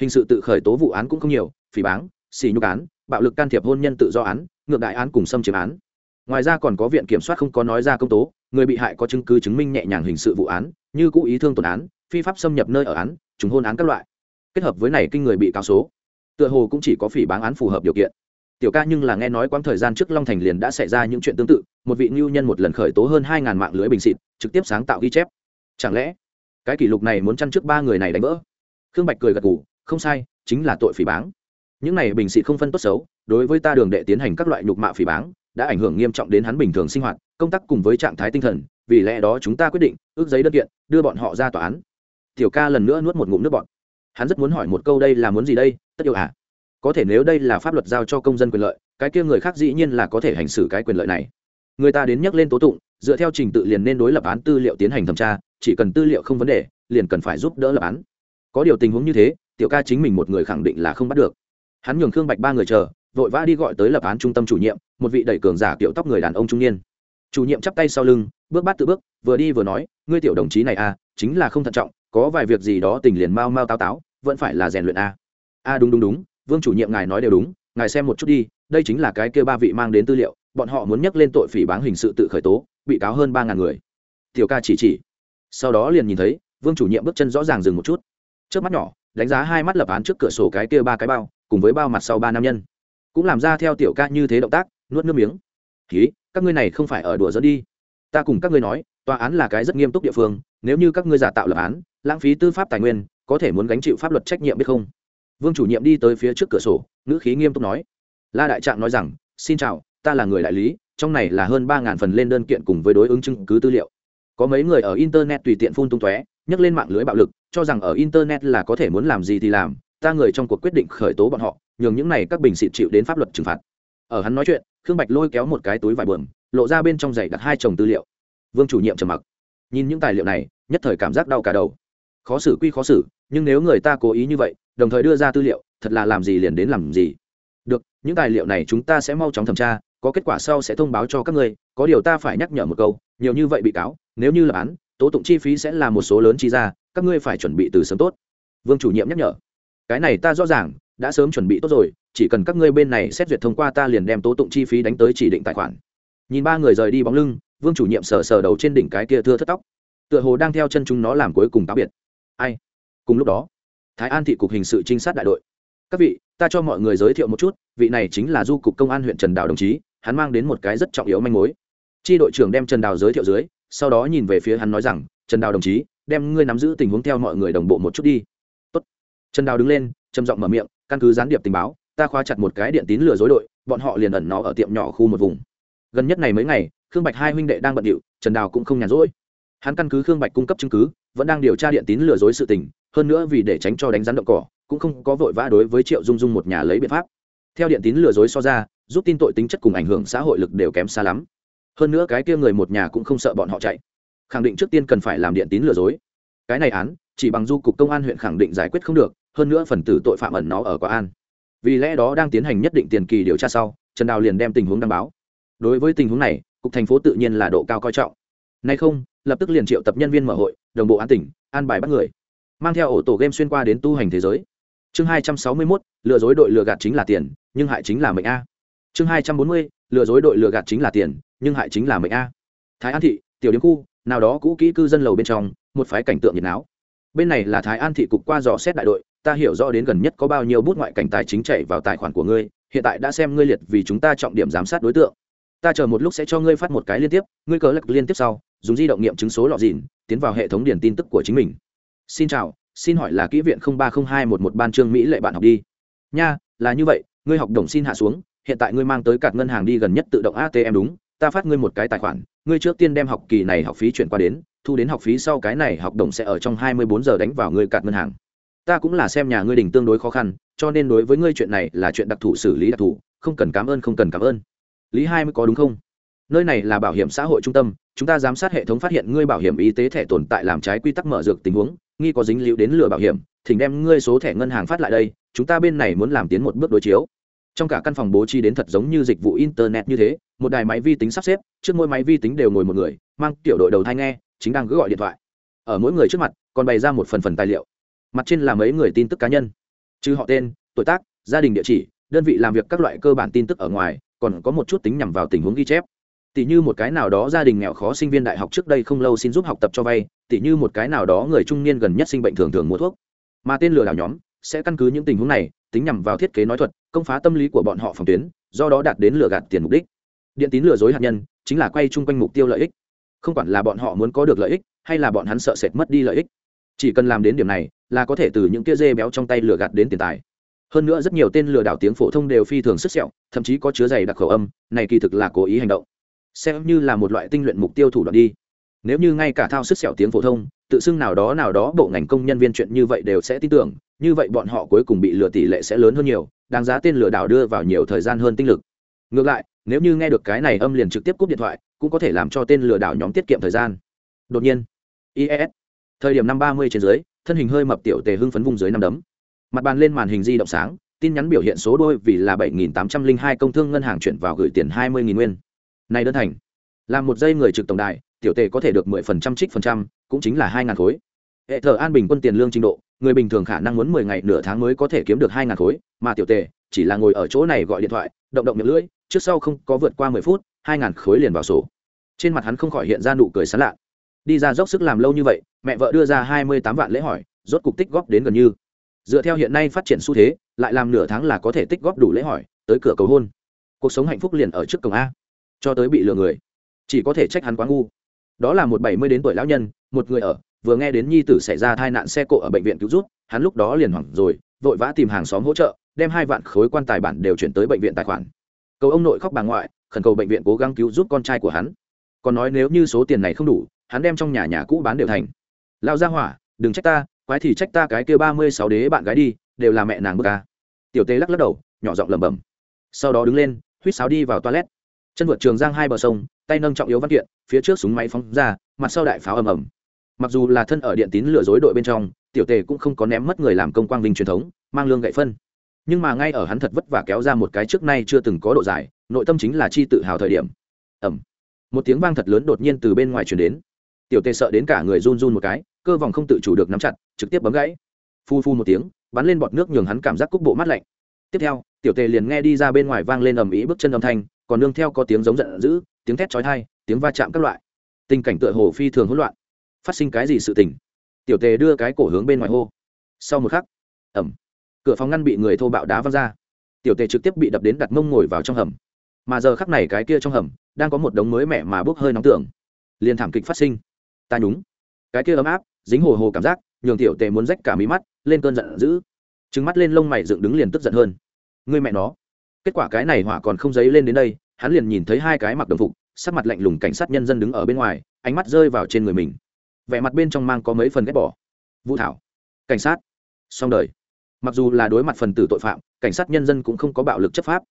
Hình sự tự khởi tố vụ án cũng không nhiều, phỉ báng xỉ nhục án, bạo lực can thiệp hôn nhân tự do án, ngược đại án cùng xâm chiếm án. Ngoài ra còn có viện kiểm soát không có nói ra công tố, người bị hại có chứng cứ chứng minh nhẹ nhàng hình sự vụ án, như cũ ý thương tổn án, phi pháp xâm nhập nơi ở án, trùng hôn án các loại. Kết hợp với này kinh người bị cáo số. Tựa hồ cũng chỉ có phỉ báng án phù hợp điều kiện tiểu ca nhưng là nghe nói quãng thời gian trước long thành liền đã xảy ra những chuyện tương tự, một vị ngưu nhân một lần khởi tố hơn hai ngàn mạng lưới bình xịt, trực tiếp sáng tạo ghi chép. Chẳng lẽ, cái kỷ lục này muốn chăn trước ba người này đánh vỡ? Khương bạch cười gật gù, không sai, chính là tội phỉ báng. Những này bình xịt không phân tốt xấu, đối với ta đường đệ tiến hành các loại nhục mạ phỉ báng, đã ảnh hưởng nghiêm trọng đến hắn bình thường sinh hoạt, công tác cùng với trạng thái tinh thần, vì lẽ đó chúng ta quyết định, ước giấy đơn kiện, đưa bọn họ ra tòa án. Tiểu ca lần nữa nuốt một ngụm nước bọn hắn rất muốn hỏi một câu đây là muốn gì đây, tất yêu à? Có thể nếu đây là pháp luật giao cho công dân quyền lợi, cái kia người khác dĩ nhiên là có thể hành xử cái quyền lợi này. Người ta đến nhắc lên tố tụng, dựa theo trình tự liền nên đối lập án tư liệu tiến hành thẩm tra, chỉ cần tư liệu không vấn đề, liền cần phải giúp đỡ lập án. Có điều tình huống như thế, tiểu ca chính mình một người khẳng định là không bắt được. Hắn nhường khương bạch ba người chờ, vội vã đi gọi tới lập án trung tâm chủ nhiệm, một vị đẩy cường giả kiểu tóc người đàn ông trung niên. Chủ nhiệm chắp tay sau lưng, bước bát tự bước, vừa đi vừa nói, ngươi tiểu đồng chí này à chính là không thận trọng, có vài việc gì đó tình liền mau mau táo táo, vẫn phải là rèn luyện a. A, đúng đúng đúng vương chủ nhiệm ngài nói đều đúng, ngài xem một chút đi, đây chính là cái kia ba vị mang đến tư liệu, bọn họ muốn nhắc lên tội phỉ báng hình sự tự khởi tố, bị cáo hơn ba ngàn người. Tiểu ca chỉ chỉ. Sau đó liền nhìn thấy, vương chủ nhiệm bước chân rõ ràng dừng một chút. Trước mắt nhỏ, đánh giá hai mắt lập án trước cửa sổ cái kia ba cái bao, cùng với bao mặt sau ba nam nhân. Cũng làm ra theo tiểu ca như thế động tác, nuốt nước miếng. Ký các ngươi này không phải ở đùa dẫn đi. Ta cùng các ngươi nói, tòa án là cái rất nghiêm túc địa phương, nếu như các ngươi giả tạo lập án, lãng phí tư pháp tài nguyên, có thể muốn gánh chịu pháp luật trách nhiệm biết không? Vương chủ nhiệm đi tới phía trước cửa sổ, ngữ khí nghiêm túc nói. La đại trạng nói rằng, xin chào, ta là người đại lý, trong này là hơn ba ngàn phần lên đơn kiện cùng với đối ứng chứng cứ tư liệu. Có mấy người ở internet tùy tiện phun tung tóe nhắc lên mạng lưới bạo lực, cho rằng ở internet là có thể muốn làm gì thì làm, ta người trong cuộc quyết định khởi tố bọn họ, nhường những này các bình xịt chịu đến pháp luật trừng phạt. Ở hắn nói chuyện, khương bạch lôi kéo một cái túi vải bờm, lộ ra bên trong giày đặt hai chồng tư liệu. Vương chủ nhiệm trầm mặc. Nhìn những tài liệu này, nhất thời cảm giác đau cả đầu. Khó xử quy khó xử, nhưng nếu người ta cố ý như vậy đồng thời đưa ra tư liệu, thật là làm gì liền đến làm gì. Được, những tài liệu này chúng ta sẽ mau chóng thẩm tra, có kết quả sau sẽ thông báo cho các ngươi, có điều ta phải nhắc nhở một câu, nhiều như vậy bị cáo, nếu như là án, tố tụng chi phí sẽ là một số lớn chi ra, các ngươi phải chuẩn bị từ sớm tốt. Vương chủ nhiệm nhắc nhở. Cái này ta rõ ràng, đã sớm chuẩn bị tốt rồi, chỉ cần các ngươi bên này xét duyệt thông qua ta liền đem tố tụng chi phí đánh tới chỉ định tài khoản. Nhìn ba người rời đi bóng lưng, vương chủ nhiệm sờ sờ đầu trên đỉnh cái kia thưa thất tóc. Tựa hồ đang theo chân chúng nó làm cuối cùng táo biệt. Ai? Cùng lúc đó thái an thị cục hình sự trinh sát đại đội. Các vị, ta cho mọi người giới thiệu một chút, vị này chính là du cục công an huyện trần đào đồng chí, hắn mang đến một cái rất trọng yếu manh mối. Tri đội trưởng đem trần đào giới thiệu dưới, sau đó nhìn về phía hắn nói rằng, trần đào đồng chí, đem ngươi nắm giữ tình huống theo mọi người đồng bộ một chút đi. Tốt. trần đào đứng lên, trầm giọng mở miệng, căn cứ gián điệp tình báo, ta khóa chặt một cái điện tín lừa dối đội, bọn họ liền ẩn nó ở tiệm nhỏ khu một vùng. Gần nhất này mấy ngày, khương bạch hai huynh đệ đang bận điệu, trần đào cũng không nhàn rỗi. Hắn căn cứ khương bạch cung cấp chứng cứ, vẫn đang điều tra điện tín lừa dối sự tình hơn nữa vì để tránh cho đánh rắn động cỏ, cũng không có vội vã đối với triệu dung dung một nhà lấy biện pháp. Theo điện tín lừa dối so ra, giúp tin tội tính chất cùng ảnh hưởng xã hội lực đều kém xa lắm. Hơn nữa cái kia người một nhà cũng không sợ bọn họ chạy. Khẳng định trước tiên cần phải làm điện tín lừa dối. Cái này án, chỉ bằng du cục công an huyện khẳng định giải quyết không được, hơn nữa phần tử tội phạm ẩn nó ở quả an. Vì lẽ đó đang tiến hành nhất định tiền kỳ điều tra sau, trần đào liền đem tình huống đăng báo. Đối với tình huống này, cục thành phố tự nhiên là độ cao coi trọng. Nay không, lập tức liền triệu tập nhân viên mở hội, đồng bộ an tỉnh, an bài bắt người mang theo ổ tổ game xuyên qua đến tu hành thế giới. Chương hai trăm sáu mươi mốt, lừa dối đội lừa gạt chính là tiền, nhưng hại chính là mệnh a. Chương hai trăm bốn mươi, lừa dối đội lừa gạt chính là tiền, nhưng hại chính là mệnh a. Thái an thị, tiểu điếm khu, nào đó cũ kỹ cư dân lầu bên trong, một phái cảnh tượng nhiệt náo. Bên này là thái an thị cục qua dò xét đại đội, ta hiểu rõ đến gần nhất có bao nhiêu bút ngoại cảnh tài chính chạy vào tài khoản của ngươi, hiện tại đã xem ngươi liệt vì chúng ta trọng điểm giám sát đối tượng. Ta chờ một lúc sẽ cho ngươi phát một cái liên tiếp, ngươi cờ lật liên tiếp sau, dùng di động nghiệm chứng số lọ dìn, tiến vào hệ thống điển tin tức của chính mình xin chào, xin hỏi là kỹ viện ba không hai một một ban trương mỹ lệ bạn học đi. Nha, là như vậy, ngươi học đồng xin hạ xuống, hiện tại ngươi mang tới cạt ngân hàng đi gần nhất tự động atm đúng, ta phát ngươi một cái tài khoản, ngươi trước tiên đem học kỳ này học phí chuyển qua đến, thu đến học phí sau cái này học đồng sẽ ở trong hai mươi bốn giờ đánh vào ngươi cạt ngân hàng. Ta cũng là xem nhà ngươi đình tương đối khó khăn, cho nên đối với ngươi chuyện này là chuyện đặc thù xử lý đặc thù, không cần cảm ơn, không cần cảm ơn. Lý hai mươi có đúng không? Nơi này là bảo hiểm xã hội trung tâm, chúng ta giám sát hệ thống phát hiện ngươi bảo hiểm y tế thẻ tồn tại làm trái quy tắc mở dược tình huống nghi có dính liễu đến lừa bảo hiểm, thỉnh đem ngươi số thẻ ngân hàng phát lại đây, chúng ta bên này muốn làm tiến một bước đối chiếu. Trong cả căn phòng bố trí đến thật giống như dịch vụ internet như thế, một đài máy vi tính sắp xếp, trước mỗi máy vi tính đều ngồi một người, mang tiểu đội đầu thai nghe, chính đang cứ gọi điện thoại. Ở mỗi người trước mặt, còn bày ra một phần phần tài liệu. Mặt trên là mấy người tin tức cá nhân. Chứ họ tên, tuổi tác, gia đình địa chỉ, đơn vị làm việc các loại cơ bản tin tức ở ngoài, còn có một chút tính nhằm vào tình huống ghi chép tỷ như một cái nào đó gia đình nghèo khó sinh viên đại học trước đây không lâu xin giúp học tập cho vay tỷ như một cái nào đó người trung niên gần nhất sinh bệnh thường thường mua thuốc. Mà tên lừa đảo nhóm sẽ căn cứ những tình huống này, tính nhằm vào thiết kế nói thuật, công phá tâm lý của bọn họ phòng tuyến, do đó đạt đến lừa gạt tiền mục đích. Điện tín lừa dối hạt nhân chính là quay chung quanh mục tiêu lợi ích. Không quản là bọn họ muốn có được lợi ích, hay là bọn hắn sợ sệt mất đi lợi ích. Chỉ cần làm đến điểm này là có thể từ những kia dê béo trong tay lừa gạt đến tiền tài. Hơn nữa rất nhiều tên lừa đảo tiếng phổ thông đều phi thường sức sẹo, thậm chí có chứa dày đặc khẩu âm, này kỳ thực là cố ý hành động xem như là một loại tinh luyện mục tiêu thủ đoạn đi. Nếu như ngay cả thao sức sẹo tiếng phổ thông, tự xưng nào đó nào đó bộ ngành công nhân viên chuyện như vậy đều sẽ tin tưởng, như vậy bọn họ cuối cùng bị lừa tỷ lệ sẽ lớn hơn nhiều, đáng giá tên lừa đảo đưa vào nhiều thời gian hơn tinh lực. Ngược lại, nếu như nghe được cái này âm liền trực tiếp cúp điện thoại, cũng có thể làm cho tên lừa đảo nhóm tiết kiệm thời gian. Đột nhiên is thời điểm năm ba mươi trên dưới, thân hình hơi mập tiểu tề hưng phấn vùng dưới năm đấm. Mặt bàn lên màn hình di động sáng, tin nhắn biểu hiện số đôi vì là bảy nghìn tám trăm linh hai công thương ngân hàng chuyển vào gửi tiền hai mươi nghìn nguyên này đơn thành. Làm một giây người trực tổng đài, tiểu tề có thể được mười phần trăm trích phần trăm, cũng chính là hai ngàn khối. Hệ thờ an bình quân tiền lương trình độ, người bình thường khả năng muốn mười ngày nửa tháng mới có thể kiếm được hai ngàn khối, mà tiểu tề chỉ là ngồi ở chỗ này gọi điện thoại, động động miệng lưỡi, trước sau không có vượt qua mười phút, hai ngàn khối liền vào sổ. Trên mặt hắn không khỏi hiện ra nụ cười sán lạ. Đi ra dốc sức làm lâu như vậy, mẹ vợ đưa ra hai mươi tám vạn lễ hỏi, rốt cục tích góp đến gần như. Dựa theo hiện nay phát triển xu thế, lại làm nửa tháng là có thể tích góp đủ lễ hỏi, tới cửa cầu hôn. Cuộc sống hạnh phúc liền ở trước cổng a cho tới bị lừa người. Chỉ có thể trách hắn quá ngu. Đó là một bảy mươi đến tuổi lão nhân, một người ở, vừa nghe đến nhi tử xảy ra tai nạn xe cộ ở bệnh viện cứu rút hắn lúc đó liền hoảng rồi, vội vã tìm hàng xóm hỗ trợ, đem hai vạn khối quan tài bản đều chuyển tới bệnh viện tài khoản. Cầu ông nội khóc bà ngoại, khẩn cầu bệnh viện cố gắng cứu giúp con trai của hắn. Còn nói nếu như số tiền này không đủ, hắn đem trong nhà nhà cũ bán đều thành. Lao ra hỏa, đừng trách ta, quái thì trách ta cái kia ba mươi sáu đế bạn gái đi, đều là mẹ nàng bức ca tiểu tê lắc lắc đầu, nhỏ giọng lẩm bẩm. Sau đó đứng lên, huýt sáo đi vào toilet chân vượt trường giang hai bờ sông, tay nâng trọng yếu văn kiện, phía trước súng máy phóng ra, mặt sau đại pháo ầm ầm. Mặc dù là thân ở điện tín lừa dối đội bên trong, tiểu tề cũng không có ném mất người làm công quang vinh truyền thống, mang lương gậy phân. Nhưng mà ngay ở hắn thật vất vả kéo ra một cái trước nay chưa từng có độ dài, nội tâm chính là chi tự hào thời điểm. Ẩm một tiếng vang thật lớn đột nhiên từ bên ngoài truyền đến. Tiểu tề sợ đến cả người run run một cái, cơ vòng không tự chủ được nắm chặt, trực tiếp bấm gãy. Phu phu một tiếng, bắn lên bọt nước nhường hắn cảm giác cúc bộ mát lạnh. Tiếp theo, tiểu tề liền nghe đi ra bên ngoài vang lên ầm ĩ bước chân âm thanh còn nương theo có tiếng giống giận dữ, tiếng thét chói tai, tiếng va chạm các loại. Tình cảnh tựa hồ phi thường hỗn loạn, phát sinh cái gì sự tình? Tiểu tề đưa cái cổ hướng bên ngoài hô. Sau một khắc ẩm cửa phòng ngăn bị người thô bạo đá văng ra. Tiểu tề trực tiếp bị đập đến đặt mông ngồi vào trong hầm. Mà giờ khắc này cái kia trong hầm, đang có một đống mới mẻ mà bốc hơi nóng tưởng. Liền thảm kịch phát sinh. Ta nhúng. Cái kia ấm áp, dính hồ hồ cảm giác, nhường tiểu tề muốn rách cả mí mắt, lên cơn giận dữ. Trứng mắt lên lông mày dựng đứng liền tức giận hơn. Người mẹ nó kết quả cái này hỏa còn không dấy lên đến đây, hắn liền nhìn thấy hai cái mặc đồng phục, sắc mặt lạnh lùng cảnh sát nhân dân đứng ở bên ngoài, ánh mắt rơi vào trên người mình. Vẻ mặt bên trong mang có mấy phần ghép bỏ. Vũ thảo, cảnh sát, xong đời. Mặc dù là đối mặt phần tử tội phạm, cảnh sát nhân dân cũng không có bạo lực chấp pháp.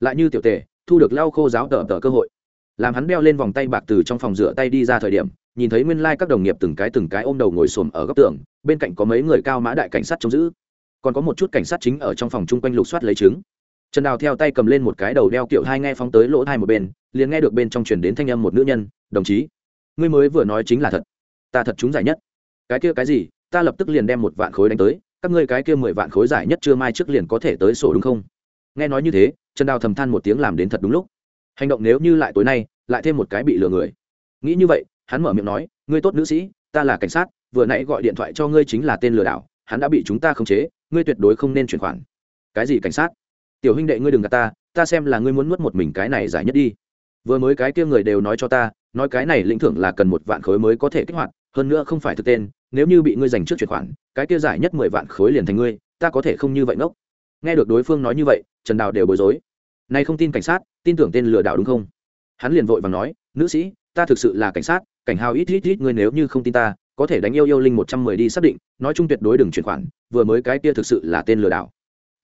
Lại như tiểu tề, thu được lau khô giáo tờ tờ cơ hội. Làm hắn đeo lên vòng tay bạc từ trong phòng rửa tay đi ra thời điểm, nhìn thấy nguyên lai các đồng nghiệp từng cái từng cái ôm đầu ngồi xổm ở góc tường, bên cạnh có mấy người cao mã đại cảnh sát trông giữ. Còn có một chút cảnh sát chính ở trong phòng chung quanh lục soát lấy chứng trần đào theo tay cầm lên một cái đầu đeo kiểu hai nghe phóng tới lỗ hai một bên, liền nghe được bên trong chuyển đến thanh âm một nữ nhân, đồng chí, ngươi mới vừa nói chính là thật. Ta thật chúng giải nhất. Cái kia cái gì? Ta lập tức liền đem một vạn khối đánh tới, các ngươi cái kia mười vạn khối giải nhất chưa mai trước liền có thể tới sổ đúng không? Nghe nói như thế, trần đào thầm than một tiếng làm đến thật đúng lúc. Hành động nếu như lại tối nay, lại thêm một cái bị lừa người. Nghĩ như vậy, hắn mở miệng nói, ngươi tốt nữ sĩ, ta là cảnh sát, vừa nãy gọi điện thoại cho ngươi chính là tên lừa đảo, hắn đã bị chúng ta khống chế, ngươi tuyệt đối không nên chuyển khoản. Cái gì cảnh sát? Tiểu huynh đệ ngươi đừng gạt ta ta xem là ngươi muốn nuốt một mình cái này giải nhất đi. Vừa mới cái kia người đều nói cho ta, nói cái này lĩnh thưởng là cần một vạn khối mới có thể kích hoạt, hơn nữa không phải thực tên, nếu như bị ngươi dành trước chuyển khoản, cái kia giải nhất mười vạn khối liền thành ngươi, ta có thể không như vậy ngốc. Nghe được đối phương nói như vậy, trần đào đều bối rối. Nay không tin cảnh sát, tin tưởng tên lừa đảo đúng không? Hắn liền vội và nói, nữ sĩ, ta thực sự là cảnh sát, cảnh hào ít ít ít, ngươi nếu như không tin ta, có thể đánh yêu yêu linh một trăm mười đi xác định, nói chung tuyệt đối đừng chuyển khoản, vừa mới cái kia thực sự là tên lừa đảo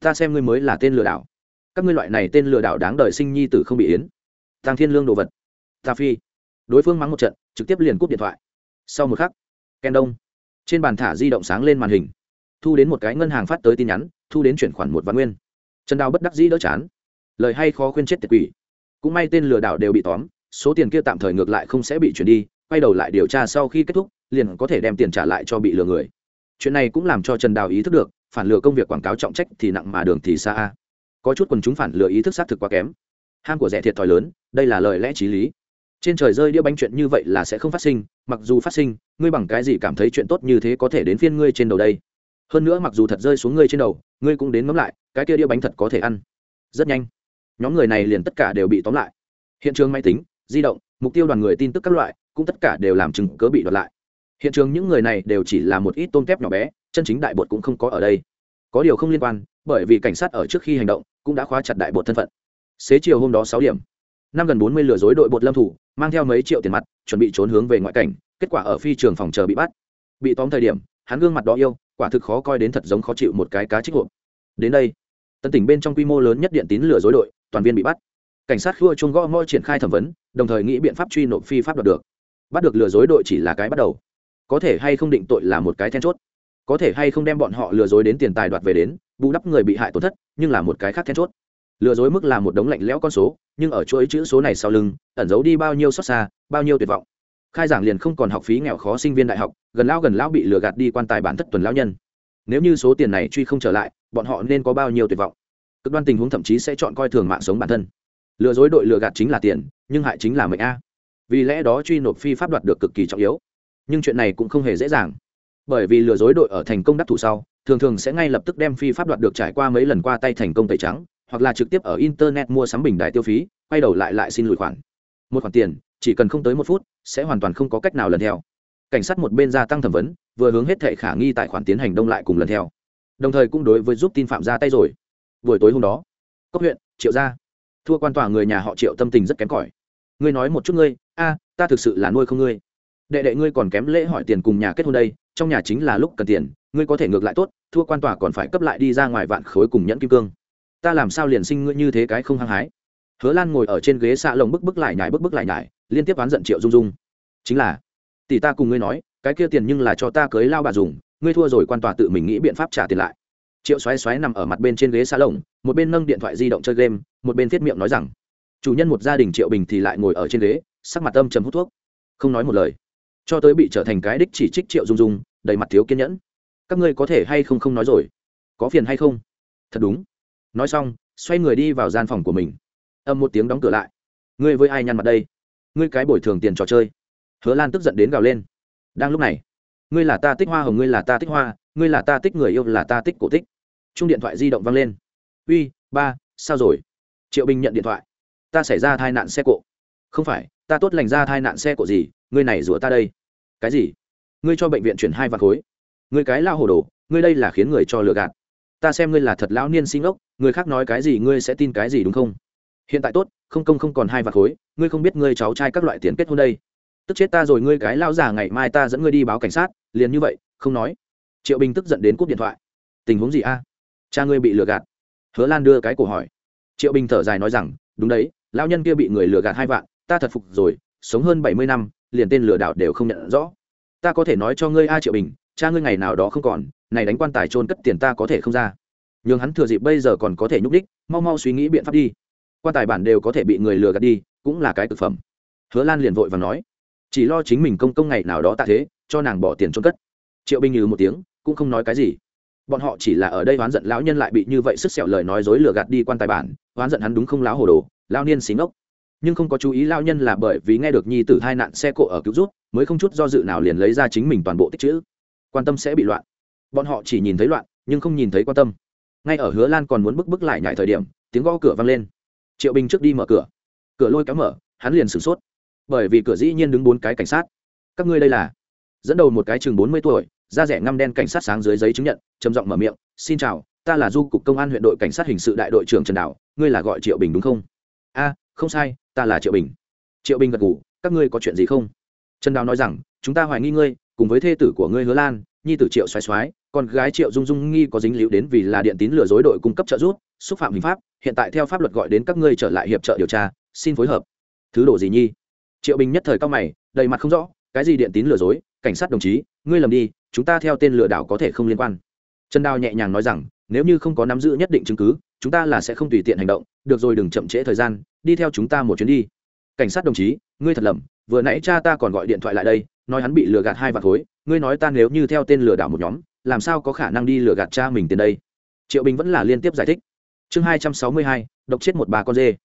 ta xem ngươi mới là tên lừa đảo. Các ngươi loại này tên lừa đảo đáng đời sinh nhi tử không bị yến. Tăng thiên lương đồ vật. Ta phi. Đối phương mắng một trận, trực tiếp liền cúp điện thoại. Sau một khắc, ken đông. Trên bàn thả di động sáng lên màn hình. Thu đến một cái ngân hàng phát tới tin nhắn, thu đến chuyển khoản một vạn nguyên. Trần đào bất đắc dĩ đỡ chán. Lời hay khó khuyên chết tiệt quỷ. Cũng may tên lừa đảo đều bị tóm, số tiền kia tạm thời ngược lại không sẽ bị chuyển đi, quay đầu lại điều tra sau khi kết thúc, liền có thể đem tiền trả lại cho bị lừa người. Chuyện này cũng làm cho trần đào ý thức được phản lừa công việc quảng cáo trọng trách thì nặng mà đường thì xa có chút quần chúng phản lừa ý thức xác thực quá kém. Ham của rẻ thiệt thòi lớn, đây là lời lẽ t r í lý. Trên trời rơi đĩa bánh chuyện như vậy là sẽ không phát sinh, mặc dù phát sinh, ngươi bằng cái gì cảm thấy chuyện tốt như thế có thể đến phiên ngươi trên đầu đây? Hơn nữa mặc dù thật rơi xuống ngươi trên đầu, ngươi cũng đến ngẫm lại, cái kia đĩa bánh thật có thể ăn. Rất nhanh, nhóm người này liền tất cả đều bị tóm lại. Hiện trường máy tính, di động, mục tiêu đoàn người tin tức các loại, cũng tất cả đều làm chứng cớ bị đoạt lại hiện trường những người này đều chỉ là một ít tôm kép nhỏ bé, chân chính đại bột cũng không có ở đây. Có điều không liên quan, bởi vì cảnh sát ở trước khi hành động cũng đã khóa chặt đại bột thân phận. Xế chiều hôm đó sáu điểm, năm gần bốn mươi lừa dối đội bột lâm thủ, mang theo mấy triệu tiền mặt, chuẩn bị trốn hướng về ngoại cảnh, kết quả ở phi trường phòng chờ bị bắt. Bị tóm thời điểm, hắn gương mặt đó yêu, quả thực khó coi đến thật giống khó chịu một cái cá trích hộp. Đến đây tân tỉnh bên trong quy mô lớn nhất điện tín lừa dối đội, toàn viên bị bắt. Cảnh sát khua chung gõ ngõ triển khai thẩm vấn, đồng thời nghĩ biện pháp truy nộp phi pháp đoạt được. Bắt được lừa dối đội chỉ là cái bắt đầu có thể hay không định tội là một cái then chốt. Có thể hay không đem bọn họ lừa dối đến tiền tài đoạt về đến, bù đắp người bị hại tổn thất, nhưng là một cái khác then chốt. Lừa dối mức là một đống lạnh lẽo con số, nhưng ở chuỗi chữ số này sau lưng, ẩn giấu đi bao nhiêu xót xa, bao nhiêu tuyệt vọng. Khai giảng liền không còn học phí nghèo khó sinh viên đại học, gần lao gần lão bị lừa gạt đi quan tài bản thất tuần lão nhân. Nếu như số tiền này truy không trở lại, bọn họ nên có bao nhiêu tuyệt vọng? Cực đoan tình huống thậm chí sẽ chọn coi thường mạng sống bản thân. Lừa dối đội lừa gạt chính là tiền, nhưng hại chính là mệnh a. Vì lẽ đó truy nộp phi pháp đoạt được cực kỳ trọng yếu nhưng chuyện này cũng không hề dễ dàng. Bởi vì lừa dối đội ở thành công đắc thủ sau, thường thường sẽ ngay lập tức đem phi pháp đoạt được trải qua mấy lần qua tay thành công tẩy trắng, hoặc là trực tiếp ở internet mua sắm bình đài tiêu phí, quay đầu lại lại xin lùi khoản. Một khoản tiền, chỉ cần không tới một phút, sẽ hoàn toàn không có cách nào lần theo. Cảnh sát một bên gia tăng thẩm vấn, vừa hướng hết thệ khả nghi tài khoản tiến hành đông lại cùng lần theo. Đồng thời cũng đối với giúp tin phạm ra tay rồi. Buổi tối hôm đó, cấp huyện, triệu gia. Thua quan tòa người nhà họ triệu tâm tình rất kém cỏi. Ngươi nói một chút ngươi, a, ta thực sự là nuôi không ngươi đệ đệ ngươi còn kém lễ hỏi tiền cùng nhà kết hôn đây, trong nhà chính là lúc cần tiền, ngươi có thể ngược lại tốt, thua quan tòa còn phải cấp lại đi ra ngoài vạn khối cùng nhẫn kim cương. Ta làm sao liền sinh ngươi như thế cái không hăng hái? Hứa lan ngồi ở trên ghế xạ lồng bức bức lại nhải bức bức lại nhải liên tiếp oán giận triệu dung dung. Chính là, tỷ ta cùng ngươi nói, cái kia tiền nhưng là cho ta cưới lao bà dùng, ngươi thua rồi quan tòa tự mình nghĩ biện pháp trả tiền lại. Triệu xoáy xoáy nằm ở mặt bên trên ghế xa lồng, một bên nâng điện thoại di động chơi game, một bên thiết miệng nói rằng, chủ nhân một gia đình triệu bình thì lại ngồi ở trên ghế, sắc mặt âm chấm hút thuốc, không nói một lời cho tới bị trở thành cái đích chỉ trích triệu dung dung, đầy mặt thiếu kiên nhẫn. Các ngươi có thể hay không không nói rồi? Có phiền hay không? Thật đúng. Nói xong, xoay người đi vào gian phòng của mình. Âm một tiếng đóng cửa lại. Ngươi với ai nhăn mặt đây? Ngươi cái bồi thường tiền trò chơi. Hứa lan tức giận đến gào lên. Đang lúc này, ngươi là ta tích hoa hồng, ngươi là ta tích hoa, ngươi là ta tích người yêu, là ta tích cổ tích. Chung điện thoại di động vang lên. Uy, ba, sao rồi? Triệu bình nhận điện thoại. Ta xảy ra tai nạn xe cộ. Không phải, ta tốt lành ra tai nạn xe cộ gì? Ngươi này rủa ta đây. Cái gì? Ngươi cho bệnh viện chuyển hai vạn khối. Ngươi cái lao hồ đồ, ngươi đây là khiến người cho lừa gạt. Ta xem ngươi là thật lão niên sinh ốc, người khác nói cái gì ngươi sẽ tin cái gì đúng không? Hiện tại tốt, không công không còn hai vạt khối, ngươi không biết ngươi cháu trai các loại tiền kết hôn đây. Tức chết ta rồi, ngươi cái lao già ngày mai ta dẫn ngươi đi báo cảnh sát, liền như vậy, không nói. Triệu bình tức giận đến cúp điện thoại. Tình huống gì a? Cha ngươi bị lừa gạt. Hứa lan đưa cái cổ hỏi. Triệu bình thở dài nói rằng, đúng đấy lao nhân kia bị người lừa gạt hai vạn, ta thật phục rồi sống hơn bảy mươi năm, liền tên lừa đảo đều không nhận rõ. Ta có thể nói cho ngươi a triệu bình, cha ngươi ngày nào đó không còn, này đánh quan tài trôn cất tiền ta có thể không ra. Nhường hắn thừa dịp bây giờ còn có thể nhúc đích mau mau suy nghĩ biện pháp đi. Quan tài bản đều có thể bị người lừa gạt đi, cũng là cái thực phẩm. Hứa lan liền vội và nói, chỉ lo chính mình công công ngày nào đó tạ thế, cho nàng bỏ tiền trôn cất. Triệu bình như một tiếng, cũng không nói cái gì. Bọn họ chỉ là ở đây oán giận lão nhân lại bị như vậy sức sẹo lời nói dối lừa gạt đi quan tài bản oán giận hắn đúng không láo hồ đồ lao niên xí ngốc nhưng không có chú ý lao nhân là bởi vì nghe được nhi tử hai nạn xe cộ ở cứu rút mới không chút do dự nào liền lấy ra chính mình toàn bộ tích chữ. Quan tâm sẽ bị loạn. Bọn họ chỉ nhìn thấy loạn, nhưng không nhìn thấy quan tâm. Ngay ở hứa lan còn muốn bức bức lại nhảy thời điểm, tiếng gõ cửa vang lên. Triệu bình trước đi mở cửa. Cửa lôi kéo mở, hắn liền sửng sốt. Bởi vì cửa dĩ nhiên đứng bốn cái cảnh sát. Các ngươi đây là? Dẫn đầu một cái chừng bốn mươi tuổi, da rẻ ngăm đen cảnh sát sáng dưới giấy chứng nhận, trầm giọng mở miệng, xin chào, ta là du cục công an huyện đội cảnh sát hình sự đại đội trưởng trần đảo ngươi là gọi triệu bình đúng không? A, không sai ta là triệu bình triệu bình gật ngủ các ngươi có chuyện gì không? Trần đào nói rằng, chúng ta hoài nghi ngươi, cùng với thê tử của ngươi hứa lan, nhi tử triệu xoái xoái con gái triệu dung dung nghi có dính líu đến vì là điện tín lừa dối đội cung cấp trợ giúp, xúc phạm hình pháp, hiện tại theo pháp luật gọi đến các ngươi trở lại hiệp trợ điều tra, xin phối hợp. Thứ đồ gì nhi? Triệu bình nhất thời cao mày, đầy mặt không rõ, cái gì điện tín lừa dối, cảnh sát đồng chí, ngươi lầm đi, chúng ta theo tên lừa đảo có thể không liên quan. Trần đào nhẹ nhàng nói rằng, nếu như không có nắm giữ nhất định chứng cứ, chúng ta là sẽ không tùy tiện hành động, được rồi đừng chậm trễ thời gian đi theo chúng ta một chuyến đi. Cảnh sát đồng chí, ngươi thật lầm, vừa nãy cha ta còn gọi điện thoại lại đây, nói hắn bị lừa gạt hai vạt khối, ngươi nói ta nếu như theo tên lừa đảo một nhóm, làm sao có khả năng đi lừa gạt cha mình tiền đây? Triệu bình vẫn là liên tiếp giải thích. Chương hai trăm sáu mươi hai, độc chết một bà con dê.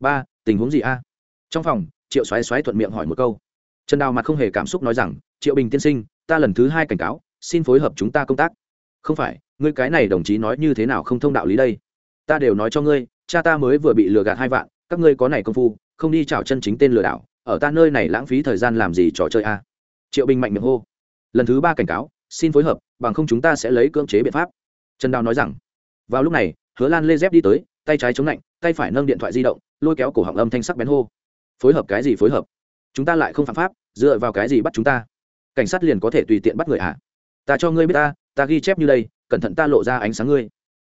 Ba, tình huống gì a? Trong phòng, triệu xoáy xoáy thuận miệng hỏi một câu. Trần đào mặt không hề cảm xúc nói rằng, triệu bình tiên sinh, ta lần thứ hai cảnh cáo, xin phối hợp chúng ta công tác. Không phải, ngươi cái này đồng chí nói như thế nào không thông đạo lý đây? Ta đều nói cho ngươi, cha ta mới vừa bị lừa gạt hai vạn các ngươi có này công phu, không đi chào chân chính tên lừa đảo, ở ta nơi này lãng phí thời gian làm gì trò chơi a triệu bình mạnh miệng hô. Lần thứ ba cảnh cáo, xin phối hợp, bằng không chúng ta sẽ lấy cưỡng chế biện pháp. Trần đào nói rằng, vào lúc này, hứa lan lê dép đi tới, tay trái chống lạnh, tay phải nâng điện thoại di động, lôi kéo cổ họng âm thanh sắc bén hô. Phối hợp cái gì phối hợp? Chúng ta lại không phạm pháp, dựa vào cái gì bắt chúng ta? Cảnh sát liền có thể tùy tiện bắt người ạ à? ta cho ngươi biết ta ta ghi chép như đây, cẩn thận ta lộ ra ánh sáng ngươi.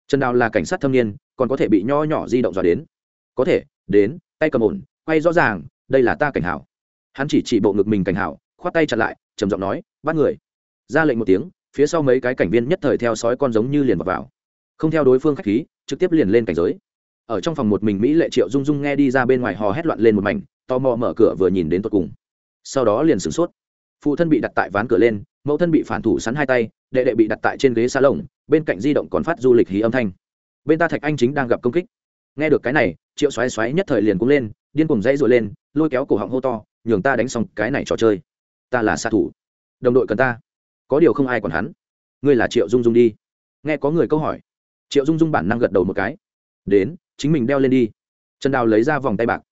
Trần đào là cảnh sát thâm niên, còn có thể bị nho nhỏ di động dọa đến. Có thể đến tay cầm ổn quay rõ ràng đây là ta cảnh hảo. Hắn chỉ chỉ bộ ngực mình cảnh hảo khoát tay chặt lại trầm giọng nói bắt người. Ra lệnh một tiếng phía sau mấy cái cảnh viên nhất thời theo sói con giống như liền vào, vào. không theo đối phương khách khí trực tiếp liền lên cảnh giới. Ở trong phòng một mình mỹ lệ triệu dung dung nghe đi ra bên ngoài hò hét loạn lên một mảnh tò mò mở cửa vừa nhìn đến tột cùng. Sau đó liền sửng sốt. Phụ thân bị đặt tại ván cửa lên mẫu thân bị phản thủ sắn hai tay đệ đệ bị đặt tại trên ghế xa lồng bên cạnh di động còn phát du lịch hí âm thanh. Bên ta thạch anh chính đang gặp công kích nghe được cái này, triệu xoáy xoáy nhất thời liền cũng lên, điên cùng dãy rồi lên, lôi kéo cổ họng hô to, nhường ta đánh xong cái này trò chơi. Ta là xạ thủ. Đồng đội cần ta. Có điều không ai còn hắn. Ngươi là triệu dung dung đi. Nghe có người câu hỏi, triệu dung dung bản năng gật đầu một cái. Đến, chính mình đeo lên đi. Trần đào lấy ra vòng tay bạc.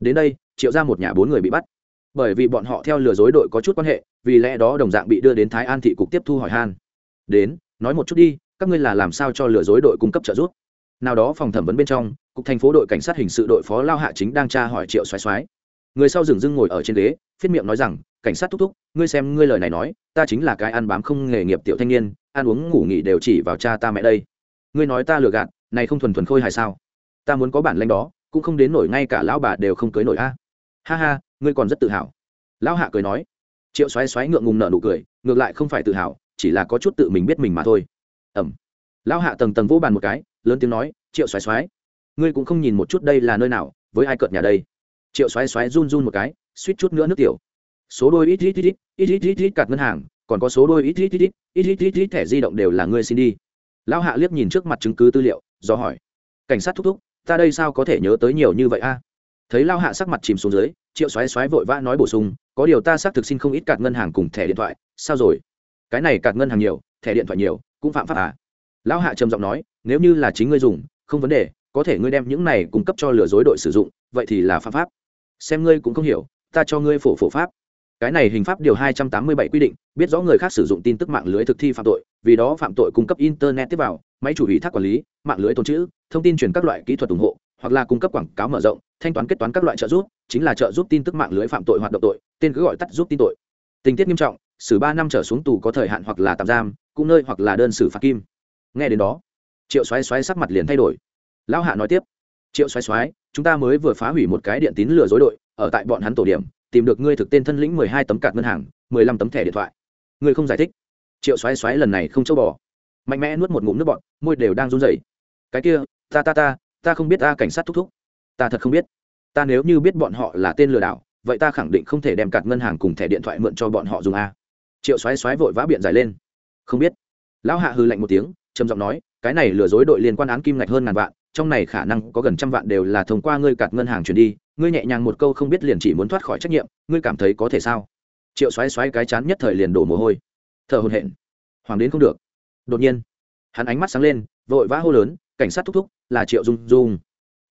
Đến đây, triệu ra một nhà bốn người bị bắt. Bởi vì bọn họ theo lừa dối đội có chút quan hệ, vì lẽ đó đồng dạng bị đưa đến thái an thị cục tiếp thu hỏi han. Đến, nói một chút đi, các ngươi là làm sao cho lừa dối đội cung cấp trợ giúp? Nào đó phòng thẩm vấn bên trong, cục thành phố đội cảnh sát hình sự đội phó lao hạ chính đang tra hỏi triệu xoáy xoáy người sau dừng dưng ngồi ở trên ghế, phiết miệng nói rằng, cảnh sát thúc thúc, ngươi xem ngươi lời này nói, ta chính là cái ăn bám không nghề nghiệp tiểu thanh niên, ăn uống ngủ nghỉ đều chỉ vào cha ta mẹ đây. Ngươi nói ta lừa gạt, này không thuần thuần khôi hài sao? Ta muốn có bản lanh đó, cũng không đến nổi ngay cả lão bà đều không cưới nổi a. Ha ha, ngươi còn rất tự hào. Lão hạ cười nói. Triệu xoáy xoáy ngượng ngùng nở nụ cười, ngược lại không phải tự hào, chỉ là có chút tự mình biết mình mà thôi. Ẩm. Lão hạ tầng tầng vỗ bàn một cái lớn tiếng nói triệu xoáy xoáy ngươi cũng không nhìn một chút đây là nơi nào với ai cợt nhà đây triệu xoáy xoáy run run một cái suýt chút nữa nước tiểu số đôi ít ít ít ít ít ít ít ít cạt ngân hàng còn có số đôi ít ít ít ít ít ít ít ít thẻ di động đều là ngươi xin đi lão hạ liếc nhìn trước mặt chứng cứ tư liệu do hỏi cảnh sát thúc thúc ta đây sao có thể nhớ tới nhiều như vậy a thấy lao hạ sắc mặt chìm xuống dưới triệu xoáy xoáy vội vã nói bổ sung có điều ta xác thực xin không ít cạt ngân hàng cùng thẻ điện thoại sao rồi cái này cạt ngân hàng nhiều thẻ điện thoại nhiều cũng phạm pháp à lão hạ trầm giọng nói nếu như là chính ngươi dùng không vấn đề có thể ngươi đem những này cung cấp cho lừa dối đội sử dụng vậy thì là phạm pháp. Xem ngươi cũng không hiểu ta cho ngươi phổ phổ pháp. Cái này hình pháp điều hai trăm tám mươi bảy quy định biết rõ người khác sử dụng tin tức mạng lưới thực thi phạm tội vì đó phạm tội cung cấp internet tiếp vào máy chủ ủy thác quản lý mạng lưới tồn trữ, thông tin truyền các loại kỹ thuật ủng hộ hoặc là cung cấp quảng cáo mở rộng thanh toán kết toán các loại trợ giúp chính là trợ giúp tin tức mạng lưới phạm tội hoạt động tội tên cứ gọi tắt giúp tin tội. Tình tiết nghiêm trọng xử ba năm trở xuống tù có thời hạn hoặc là tạm giam cũng nơi hoặc là đơn xử phạt kim. Nghe đến đó triệu xoáy xoáy sắc mặt liền thay đổi. Lão hạ nói tiếp, triệu xoáy xoáy chúng ta mới vừa phá hủy một cái điện tín lừa dối đội, ở tại bọn hắn tổ điểm, tìm được ngươi thực tên thân lĩnh mười hai tấm cạt ngân hàng, mười lăm tấm thẻ điện thoại. Ngươi không giải thích? Triệu xoáy xoáy lần này không châu bò. Mạnh mẽ nuốt một ngụm nước bọt, môi đều đang run rẩy. Cái kia, ta ta ta ta không biết ta cảnh sát thúc thúc. Ta thật không biết. Ta nếu như biết bọn họ là tên lừa đảo, vậy ta khẳng định không thể đem cạt ngân hàng cùng thẻ điện thoại mượn cho bọn họ dùng a. Triệu xoáy xoáy vội vã biện giải lên. Không biết. Lão hạ hư lạnh một tiếng, trầm giọng nói cái này lừa dối đội liên quan án kim ngạch hơn ngàn vạn, trong này khả năng có gần trăm vạn đều là thông qua ngươi cạt ngân hàng chuyển đi, ngươi nhẹ nhàng một câu không biết liền chỉ muốn thoát khỏi trách nhiệm, ngươi cảm thấy có thể sao? Triệu xoáy xoáy cái chán nhất thời liền đổ mồ hôi. Thở hồn hển. Hoàng đến không được. Đột nhiên, hắn ánh mắt sáng lên, vội vã hô lớn, cảnh sát thúc thúc, là triệu dung dung.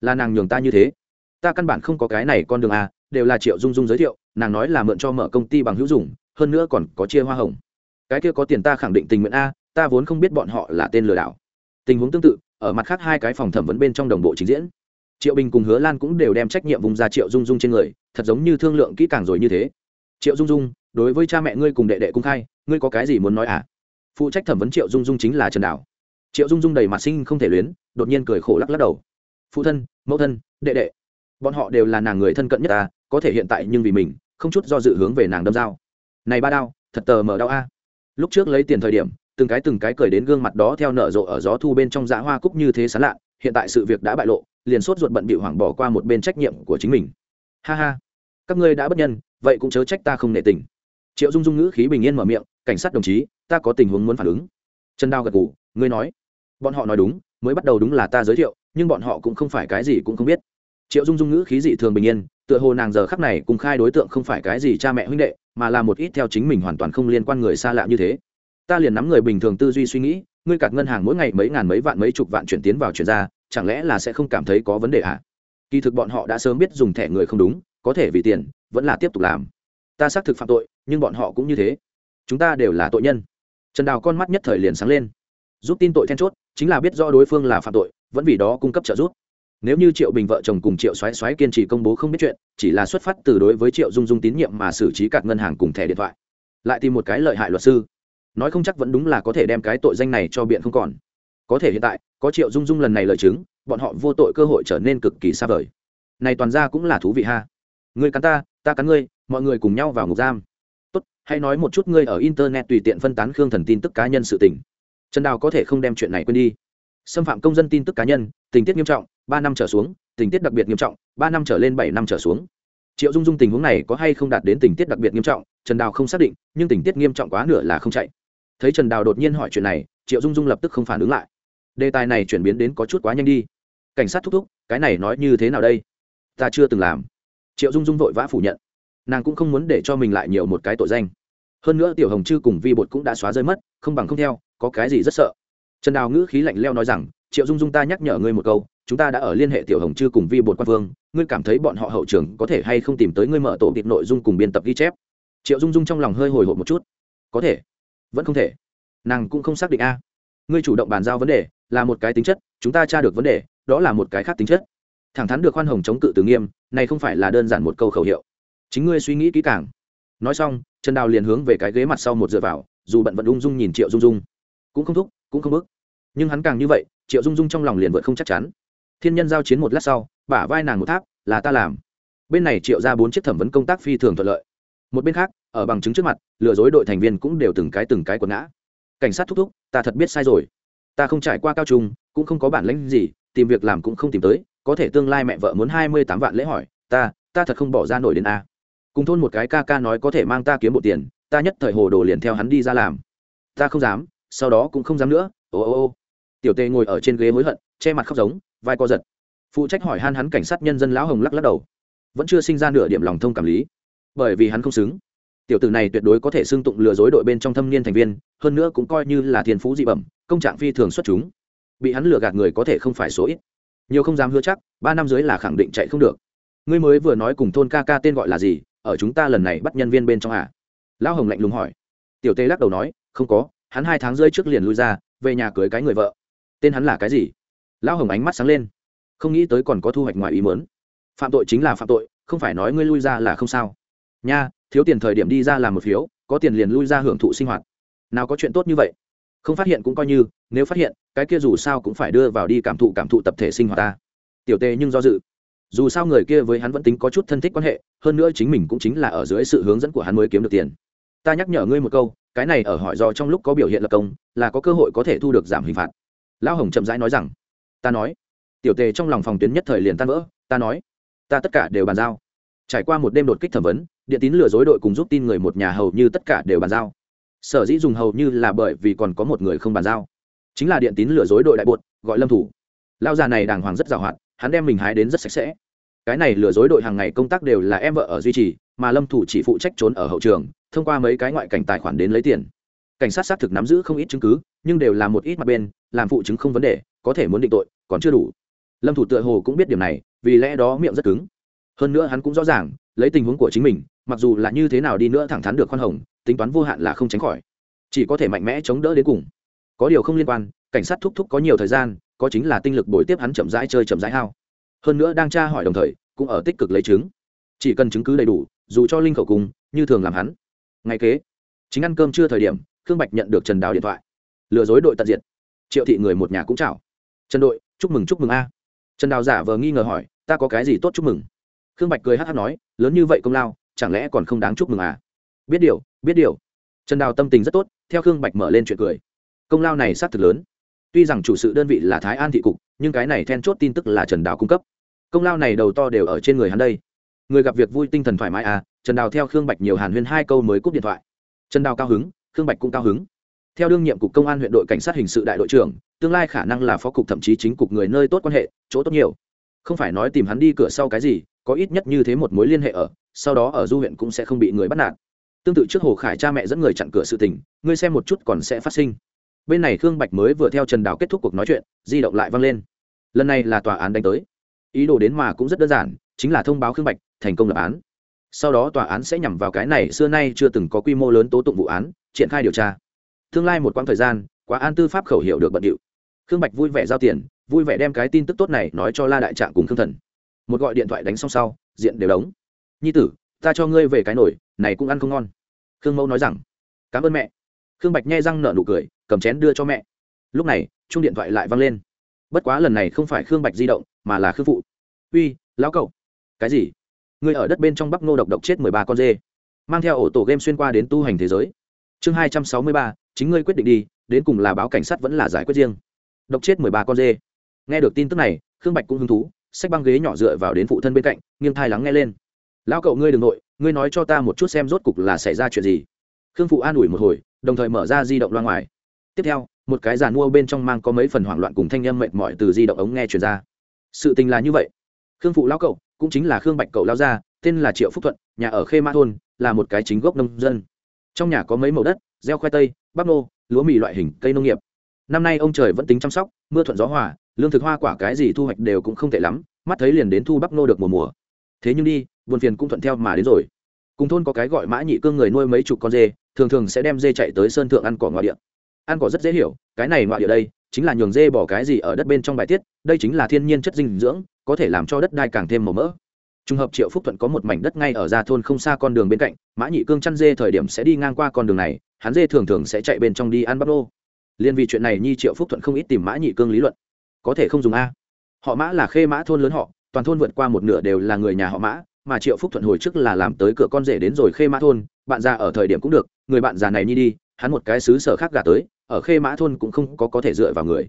Là nàng nhường ta như thế. Ta căn bản không có cái này con đường à đều là triệu dung dung giới thiệu, nàng nói là mượn cho mở công ty bằng hữu dùng hơn nữa còn có chia hoa hồng. Cái kia có tiền ta khẳng định tình nguyện a, ta vốn không biết bọn họ là tên lừa đảo tình huống tương tự, ở mặt khác hai cái phòng thẩm vấn bên trong đồng bộ trình diễn. Triệu bình cùng hứa lan cũng đều đem trách nhiệm vùng ra triệu dung dung trên người, thật giống như thương lượng kỹ càng rồi như thế. Triệu dung dung, đối với cha mẹ ngươi cùng đệ đệ cung khai, ngươi có cái gì muốn nói à? Phụ trách thẩm vấn triệu dung dung chính là trần đảo. Triệu dung dung đầy mặt sinh không thể luyến, đột nhiên cười khổ lắc lắc đầu. Phụ thân, mẫu thân, đệ đệ, bọn họ đều là nàng người thân cận nhất ta, có thể hiện tại nhưng vì mình, không chút do dự hướng về nàng đâm dao. Này ba đao, thật tờ mở đau a. Lúc trước lấy tiền thời điểm từng cái từng cái cười đến gương mặt đó theo nở rộ ở gió thu bên trong dã hoa cúc như thế sán lạ, hiện tại sự việc đã bại lộ, liền sốt ruột bận bị hoảng bỏ qua một bên trách nhiệm của chính mình. Ha ha, các ngươi đã bất nhân, vậy cũng chớ trách ta không nể tình. Triệu dung dung ngữ khí bình yên mở miệng, cảnh sát đồng chí, ta có tình huống muốn phản ứng. Trần đao gật gù, ngươi nói. Bọn họ nói đúng, mới bắt đầu đúng là ta giới thiệu, nhưng bọn họ cũng không phải cái gì cũng không biết. Triệu dung dung ngữ khí dị thường bình yên, tựa hồ nàng giờ khắc này cùng khai đối tượng không phải cái gì cha mẹ huynh đệ, mà là một ít theo chính mình hoàn toàn không liên quan người xa lạ như thế ta liền nắm người bình thường tư duy suy nghĩ, ngươi cạt ngân hàng mỗi ngày mấy ngàn mấy vạn mấy chục vạn chuyển tiến vào chuyển ra, chẳng lẽ là sẽ không cảm thấy có vấn đề à? kỳ thực bọn họ đã sớm biết dùng thẻ người không đúng, có thể vì tiền, vẫn là tiếp tục làm. Ta xác thực phạm tội, nhưng bọn họ cũng như thế. Chúng ta đều là tội nhân. Trần đào con mắt nhất thời liền sáng lên. Giúp tin tội then chốt, chính là biết do đối phương là phạm tội, vẫn vì đó cung cấp trợ giúp. Nếu như triệu bình vợ chồng cùng triệu xoáy xoáy kiên trì công bố không biết chuyện, chỉ là xuất phát từ đối với triệu dung dung tín nhiệm mà xử trí cạt ngân hàng cùng thẻ điện thoại. Lại tìm một cái lợi hại luật sư nói không chắc vẫn đúng là có thể đem cái tội danh này cho biện không còn. Có thể hiện tại, có triệu dung dung lần này lời chứng, bọn họ vô tội cơ hội trở nên cực kỳ xa vời. Này toàn ra cũng là thú vị ha. Ngươi cắn ta ta cắn ngươi, mọi người cùng nhau vào ngục giam. Tốt, hãy nói một chút ngươi ở internet tùy tiện phân tán khương thần tin tức cá nhân sự tình. Trần đào có thể không đem chuyện này quên đi. Xâm phạm công dân tin tức cá nhân, tình tiết nghiêm trọng, ba năm trở xuống, tình tiết đặc biệt nghiêm trọng, ba năm trở lên bảy năm trở xuống. Triệu dung dung tình huống này có hay không đạt đến tình tiết đặc biệt nghiêm trọng, trần đào không xác định, nhưng tình tiết nghiêm trọng quá nửa là không chạy thấy trần đào đột nhiên hỏi chuyện này, triệu dung dung lập tức không phản ứng lại. Đề tài này chuyển biến đến có chút quá nhanh đi. Cảnh sát thúc thúc, cái này nói như thế nào đây? Ta chưa từng làm. Triệu dung dung vội vã phủ nhận. Nàng cũng không muốn để cho mình lại nhiều một cái tội danh. Hơn nữa tiểu hồng chư cùng vi bột cũng đã xóa rơi mất, không bằng không theo, có cái gì rất sợ. Trần đào ngữ khí lạnh leo nói rằng, triệu dung dung ta nhắc nhở ngươi một câu, chúng ta đã ở liên hệ tiểu hồng chư cùng vi bột quan vương ngươi cảm thấy bọn họ hậu trường có thể hay không tìm tới ngươi mở tổ kịp nội dung cùng biên tập ghi chép? Triệu dung dung trong lòng hơi hồi hộp một chút. Có thể vẫn không thể. Nàng cũng không xác định a. Ngươi chủ động bàn giao vấn đề là một cái tính chất, chúng ta tra được vấn đề, đó là một cái khác tính chất. Thẳng thắn được khoan hồng chống cự từ nghiêm, này không phải là đơn giản một câu khẩu hiệu. Chính ngươi suy nghĩ kỹ càng. Nói xong, trần đào liền hướng về cái ghế mặt sau một dựa vào, dù bận vẫn ung dung nhìn triệu dung dung. Cũng không thúc, cũng không bước nhưng hắn càng như vậy, triệu dung dung trong lòng liền vượt không chắc chắn. Thiên nhân giao chiến một lát sau, bả vai nàng một tháp, là ta làm. Bên này triệu ra bốn chiếc thẩm vấn công tác phi thường thuận lợi một bên khác, ở bằng chứng trước mặt, lừa dối đội thành viên cũng đều từng cái từng cái quần ngã. Cảnh sát thúc thúc, ta thật biết sai rồi. Ta không trải qua cao trung, cũng không có bản lãnh gì, tìm việc làm cũng không tìm tới, có thể tương lai mẹ vợ muốn hai mươi tám vạn lễ hỏi, ta ta thật không bỏ ra nổi đến a. Cùng thôn một cái ca ca nói có thể mang ta kiếm một tiền, ta nhất thời hồ đồ liền theo hắn đi ra làm. Ta không dám, sau đó cũng không dám nữa, ô ô ô. Tiểu tê ngồi ở trên ghế hối hận, che mặt khóc giống, vai co giật. Phụ trách hỏi han hắn cảnh sát nhân dân lão hồng lắc lắc đầu. Vẫn chưa sinh ra nửa điểm lòng thông cảm lý bởi vì hắn không xứng. Tiểu tử này tuyệt đối có thể xưng tụng lừa dối đội bên trong thâm niên thành viên, hơn nữa cũng coi như là thiên phú dị bẩm, công trạng phi thường xuất chúng. Bị hắn lừa gạt người có thể không phải số ít. Nhiều không dám hứa chắc, ba năm dưới là khẳng định chạy không được. Ngươi mới vừa nói cùng thôn ca ca tên gọi là gì, ở chúng ta lần này bắt nhân viên bên trong à? Lão hồng lạnh lùng hỏi. Tiểu tê lắc đầu nói, không có, hắn hai tháng rơi trước liền lui ra, về nhà cưới cái người vợ. Tên hắn là cái gì? Lão hồng ánh mắt sáng lên. Không nghĩ tới còn có thu hoạch ngoài ý mớn phạm tội chính là phạm tội, không phải nói ngươi lui ra là không sao nha, thiếu tiền thời điểm đi ra làm một phiếu, có tiền liền lui ra hưởng thụ sinh hoạt. Nào có chuyện tốt như vậy? Không phát hiện cũng coi như, nếu phát hiện, cái kia dù sao cũng phải đưa vào đi cảm thụ cảm thụ tập thể sinh hoạt ta. Tiểu tê nhưng do dự. Dù sao người kia với hắn vẫn tính có chút thân thích quan hệ, hơn nữa chính mình cũng chính là ở dưới sự hướng dẫn của hắn mới kiếm được tiền. Ta nhắc nhở ngươi một câu, cái này ở hỏi do trong lúc có biểu hiện lập công, là có cơ hội có thể thu được giảm hình phạt. Lão hồng chậm rãi nói rằng, ta nói. Tiểu tề trong lòng phòng tuyến nhất thời liền tan vỡ, ta nói, ta tất cả đều bàn giao trải qua một đêm đột kích thẩm vấn, điện tín lừa dối đội cùng giúp tin người một nhà hầu như tất cả đều bàn giao. Sở dĩ dùng hầu như là bởi vì còn có một người không bàn giao. Chính là điện tín lừa dối đội đại bột gọi lâm thủ. Lao già này đàng hoàng rất giàu hoạt, hắn đem mình hái đến rất sạch sẽ. Cái này lừa dối đội hàng ngày công tác đều là em vợ ở duy trì, mà lâm thủ chỉ phụ trách trốn ở hậu trường, thông qua mấy cái ngoại cảnh tài khoản đến lấy tiền. Cảnh sát xác thực nắm giữ không ít chứng cứ, nhưng đều là một ít mặt bên, làm phụ chứng không vấn đề, có thể muốn định tội, còn chưa đủ. Lâm thủ tựa hồ cũng biết điểm này, vì lẽ đó miệng rất cứng hơn nữa hắn cũng rõ ràng, lấy tình huống của chính mình, mặc dù là như thế nào đi nữa thẳng thắn được khoan hồng, tính toán vô hạn là không tránh khỏi. Chỉ có thể mạnh mẽ chống đỡ đến cùng. Có điều không liên quan, cảnh sát thúc thúc có nhiều thời gian, có chính là tinh lực bồi tiếp hắn chậm rãi chơi chậm rãi hao. Hơn nữa đang tra hỏi đồng thời, cũng ở tích cực lấy chứng chỉ cần chứng cứ đầy đủ, dù cho linh khẩu cùng, như thường làm hắn. Ngay kế, chính ăn cơm chưa thời điểm, khương bạch nhận được trần đào điện thoại. Lừa dối đội tận diệt. Triệu thị người một nhà cũng chào. Trần đội, chúc mừng chúc mừng a. Trần đào giả vờ nghi ngờ hỏi, ta có cái gì tốt chúc mừng? Khương bạch cười hát hát nói, lớn như vậy công lao, chẳng lẽ còn không đáng chúc mừng à? Biết điều biết điều. Trần đào tâm tình rất tốt, theo khương bạch mở lên chuyện cười. Công lao này xác thực lớn. Tuy rằng chủ sự đơn vị là thái an thị cục, nhưng cái này then chốt tin tức là trần đào cung cấp. Công lao này đầu to đều ở trên người hắn đây. Người gặp việc vui tinh thần thoải mái à trần đào theo khương bạch nhiều hàn huyên hai câu mới cúp điện thoại. Trần đào cao hứng, khương bạch cũng cao hứng. Theo đương nhiệm cục công an huyện đội cảnh sát hình sự đại đội trưởng, tương lai khả năng là phó cục thậm chí chính cục người nơi tốt quan hệ, chỗ tốt nhiều. Không phải nói tìm hắn đi cửa sau cái gì có ít nhất như thế một mối liên hệ ở, sau đó ở du huyện cũng sẽ không bị người bắt nạt. Tương tự trước hồ khải cha mẹ dẫn người chặn cửa sự tình, ngươi xem một chút còn sẽ phát sinh. Bên này khương bạch mới vừa theo trần đào kết thúc cuộc nói chuyện, di động lại vang lên. Lần này là tòa án đánh tới. Ý đồ đến mà cũng rất đơn giản, chính là thông báo khương bạch thành công lập án. Sau đó tòa án sẽ nhằm vào cái này xưa nay chưa từng có quy mô lớn tố tụng vụ án, triển khai điều tra. Tương lai một quãng thời gian, quá an tư pháp khẩu hiệu được bận điệu. Khương bạch vui vẻ giao tiền, vui vẻ đem cái tin tức tốt này nói cho la đại trạng cùng khương thần một gọi điện thoại đánh xong sau, diện đều đóng. Nhi tử, ta cho ngươi về cái nổi này cũng ăn không ngon. Khương mẫu nói rằng, cảm ơn mẹ. Khương bạch nhai răng nở nụ cười, cầm chén đưa cho mẹ. Lúc này chung điện thoại lại văng lên. Bất quá lần này không phải khương bạch di động, mà là khương phụ. Uy, lão cậu. Cái gì? Ngươi ở đất bên trong bắc nô độc độc chết mười ba con dê, mang theo ổ tổ game xuyên qua đến tu hành thế giới. Chương hai trăm sáu mươi ba, chính ngươi quyết định đi, đến cùng là báo cảnh sát vẫn là giải quyết riêng. Độc chết mười ba con dê. Nghe được tin tức này, khương bạch cũng hứng thú xách băng ghế nhỏ dựa vào đến phụ thân bên cạnh, nghiêng thai lắng nghe lên. Lão cậu ngươi đ ừ n g nội, ngươi nói cho ta một chút xem rốt cục là xảy ra chuyện gì. Khương phụ an ủi một hồi, đồng thời mở ra di động loa ngoài. Tiếp theo, một cái giàn mua bên trong mang có mấy phần hoảng loạn cùng thanh â m mệt mỏi từ di động ống nghe chuyển ra. Sự tình là như vậy. Khương phụ lão cậu, cũng chính là khương bạch cậu lao gia, tên là triệu phúc thuận, nhà ở khê Ma thôn, là một cái chính gốc nông dân. Trong nhà có mấy mẫu đất, gieo khoai tây, bắp nô, lúa mì loại hình cây nông nghiệp. Năm nay ông trời vẫn tính chăm sóc, mưa thuận gió hòa lương thực hoa quả cái gì thu hoạch đều cũng không tệ lắm, mắt thấy liền đến thu bắp nô được mùa mùa. Thế nhưng đi, buồn phiền cũng thuận theo mà đến rồi. Cùng thôn có cái gọi mã nhị cương người nuôi mấy chục con dê, thường thường sẽ đem dê chạy tới sơn thượng ăn cỏ ngoại địa. Ăn cỏ rất dễ hiểu, cái này ngoại địa đây, chính là nhường dê bỏ cái gì ở đất bên trong bài tiết, đây chính là thiên nhiên chất dinh dưỡng, có thể làm cho đất đai càng thêm màu mỡ. Trùng hợp triệu phúc thuận có một mảnh đất ngay ở ra thôn không xa con đường bên cạnh, mã nhị cương chăn dê thời điểm sẽ đi ngang qua con đường này, hắn dê thường thường sẽ chạy bên trong đi ăn bắp nô. Liên vì chuyện này nhi triệu phúc thuận không ít tìm mã nhị cương lý luận có thể không dùng a. Họ mã là khê mã thôn lớn họ, toàn thôn vượt qua một nửa đều là người nhà họ mã, mà triệu phúc thuận hồi trước là làm tới cửa con rể đến rồi khê mã thôn, bạn già ở thời điểm cũng được, người bạn già này nhi đi, hắn một cái xứ sở khác gà tới, ở khê mã thôn cũng không có có thể dựa vào người.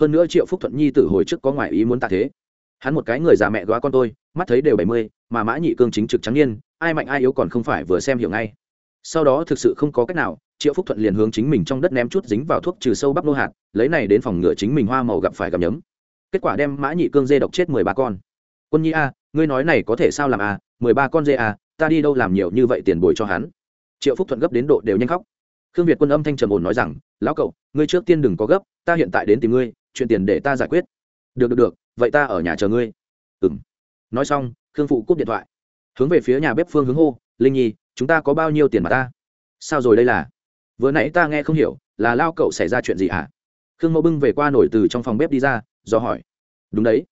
Hơn nữa triệu phúc thuận nhi tử hồi trước có ngoại ý muốn tạ thế. Hắn một cái người già mẹ góa con tôi, mắt thấy đều bảy mươi, mà mã nhị cương chính trực trắng n ai mạnh ai yếu còn không phải vừa xem hiểu ngay. Sau đó thực sự không có cách nào triệu phúc thuận liền hướng chính mình trong đất ném chút dính vào thuốc trừ sâu bắp nô hạt, lấy này đến phòng ngựa chính mình hoa màu gặp phải gặp nhấm. Kết quả đem mã nhị cương dê độc chết mười ba con. Quân nhi a, ngươi nói này có thể sao làm a? Mười ba con dê a, ta đi đâu làm nhiều như vậy tiền bồi cho hắn? Triệu phúc thuận gấp đến độ đều nhanh khóc. Khương việt quân âm thanh trầm ổn nói rằng, lão cậu, ngươi trước tiên đừng có gấp, ta hiện tại đến tìm ngươi, chuyện tiền để ta giải quyết. Được được được, vậy ta ở nhà chờ ngươi. Ừng nói xong, khương phụ cúp điện thoại. Hướng về phía nhà bếp phương hướng hô, linh nhi, chúng ta có bao nhiêu tiền mà ta? Sao rồi đây là? Vừa nãy ta nghe không hiểu, là lao cậu xảy ra chuyện gì hả? Khương mẫu bưng về qua nổi từ trong phòng bếp đi ra, do hỏi. Đúng đấy.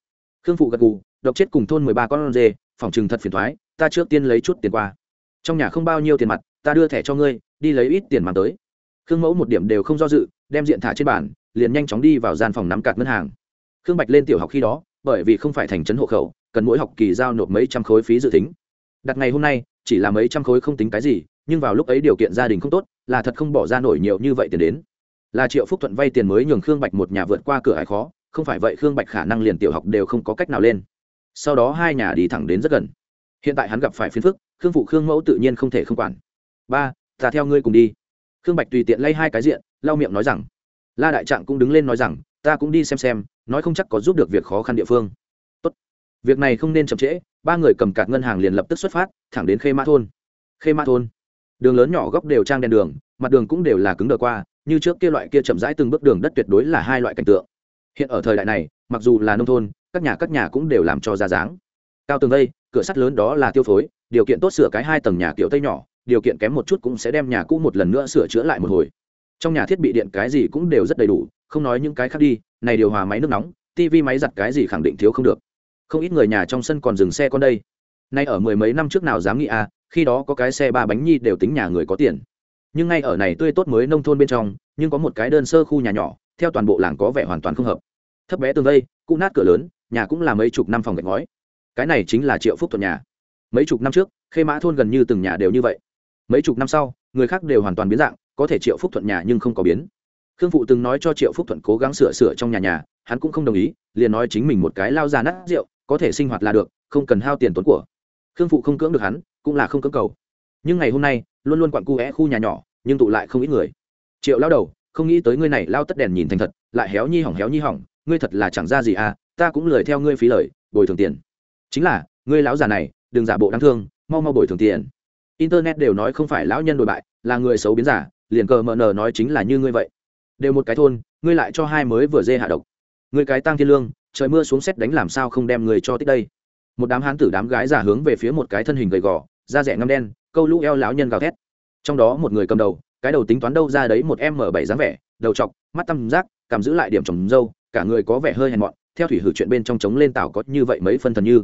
Khương phụ gật gù, độc chết cùng thôn mười ba con dê phòng chừng thật phiền thoái, ta trước tiên lấy chút tiền qua. Trong nhà không bao nhiêu tiền mặt, ta đưa thẻ cho ngươi, đi lấy ít tiền mang tới. Khương mẫu một điểm đều không do dự, đem diện thả trên bàn, liền nhanh chóng đi vào gian phòng nắm cạt ngân hàng. Khương bạch lên tiểu học khi đó, bởi vì không phải thành trấn hộ khẩu, cần mỗi học kỳ giao nộp mấy trăm khối phí dự tính. Đặt ngày hôm nay, chỉ là mấy trăm khối không tính cái gì, nhưng vào lúc ấy điều kiện gia đình không tốt là thật không bỏ ra nổi nhiều như vậy tiền đến. Là triệu phúc thuận vay tiền mới nhường khương bạch một nhà vượt qua cửa hải khó, không phải vậy khương bạch khả năng liền tiểu học đều không có cách nào lên. Sau đó hai nhà đi thẳng đến rất gần. Hiện tại hắn gặp phải phiền phức, khương phụ khương mẫu tự nhiên không thể không quản. Ba, ta theo ngươi cùng đi. Khương bạch tùy tiện lay hai cái diện, lau miệng nói rằng. La đại trạng cũng đứng lên nói rằng, ta cũng đi xem xem, nói không chắc có giúp được việc khó khăn địa phương. Tốt. việc này không nên chậm trễ, ba người cầm cạt ngân hàng liền lập tức xuất phát, thẳng đến khê mã thôn. Khê mã thôn đường lớn nhỏ góc đều trang đèn đường, mặt đường cũng đều là cứng đờ qua, như trước kia loại kia chậm rãi từng bước đường đất tuyệt đối là hai loại cảnh tượng. Hiện ở thời đại này, mặc dù là nông thôn, các nhà các nhà cũng đều làm cho ra dáng. Cao tường vây cửa sắt lớn đó là tiêu phối, điều kiện tốt sửa cái hai tầng nhà kiểu tây nhỏ, điều kiện kém một chút cũng sẽ đem nhà cũ một lần nữa sửa chữa lại một hồi. Trong nhà thiết bị điện cái gì cũng đều rất đầy đủ, không nói những cái khác đi, này điều hòa máy nước nóng tivi máy giặt cái gì khẳng định thiếu không được. Không ít người nhà trong sân còn dừng xe con đây. Nay ở mười mấy năm trước nào dám nghĩ à khi đó có cái xe ba bánh nhi đều tính nhà người có tiền. Nhưng ngay ở này tươi tốt mới nông thôn bên trong, nhưng có một cái đơn sơ khu nhà nhỏ, theo toàn bộ làng có vẻ hoàn toàn không hợp. Thấp bé tường vây cụ nát cửa lớn, nhà cũng là mấy chục năm phòng gạch ngói. Cái này chính là triệu phúc thuận nhà. Mấy chục năm trước, khê mã thôn gần như từng nhà đều như vậy. Mấy chục năm sau, người khác đều hoàn toàn biến dạng, có thể triệu phúc thuận nhà nhưng không có biến. Khương phụ từng nói cho triệu phúc thuận cố gắng sửa sửa trong nhà nhà, hắn cũng không đồng ý, liền nói chính mình một cái lao ra nát rượu, có thể sinh hoạt là được, không cần hao tiền tốn của. Khương phụ không cưỡng được hắn cũng là không cưỡng cầu. Nhưng ngày hôm nay, luôn luôn quặn cu é khu nhà nhỏ, nhưng tụ lại không ít người. Triệu lao đầu, không nghĩ tới ngươi này lao tất đèn nhìn thành thật, lại héo nhi hỏng héo nhi hỏng, ngươi thật là chẳng ra gì à ta cũng lời theo ngươi phí lời, bồi thường tiền. Chính là, ngươi lão già này, đừng giả bộ đáng thương, mau mau bồi thường tiền. Internet đều nói không phải lão nhân đổi bại, là người xấu biến giả, liền cờ mờ nờ nói chính là như ngươi vậy. Đều một cái thôn, ngươi lại cho hai mới vừa dê hạ độc. Ngươi cái tăng thiên lương, trời mưa xuống xét đánh làm sao không đem người cho tích đây? Một đám hán tử đám gái giả hướng về phía một cái thân hình gầy gò da rẻ ngâm đen, câu lũ eo lão nhân gào thét. Trong đó một người cầm đầu, cái đầu tính toán đâu ra đấy một m bảy dáng vẻ, đầu chọc mắt tăm giác cảm giữ lại điểm trồng dâu, cả người có vẻ hơi hèn mọn, theo thủy hử chuyện bên trong trống lên tàu có như vậy mấy phân thần như.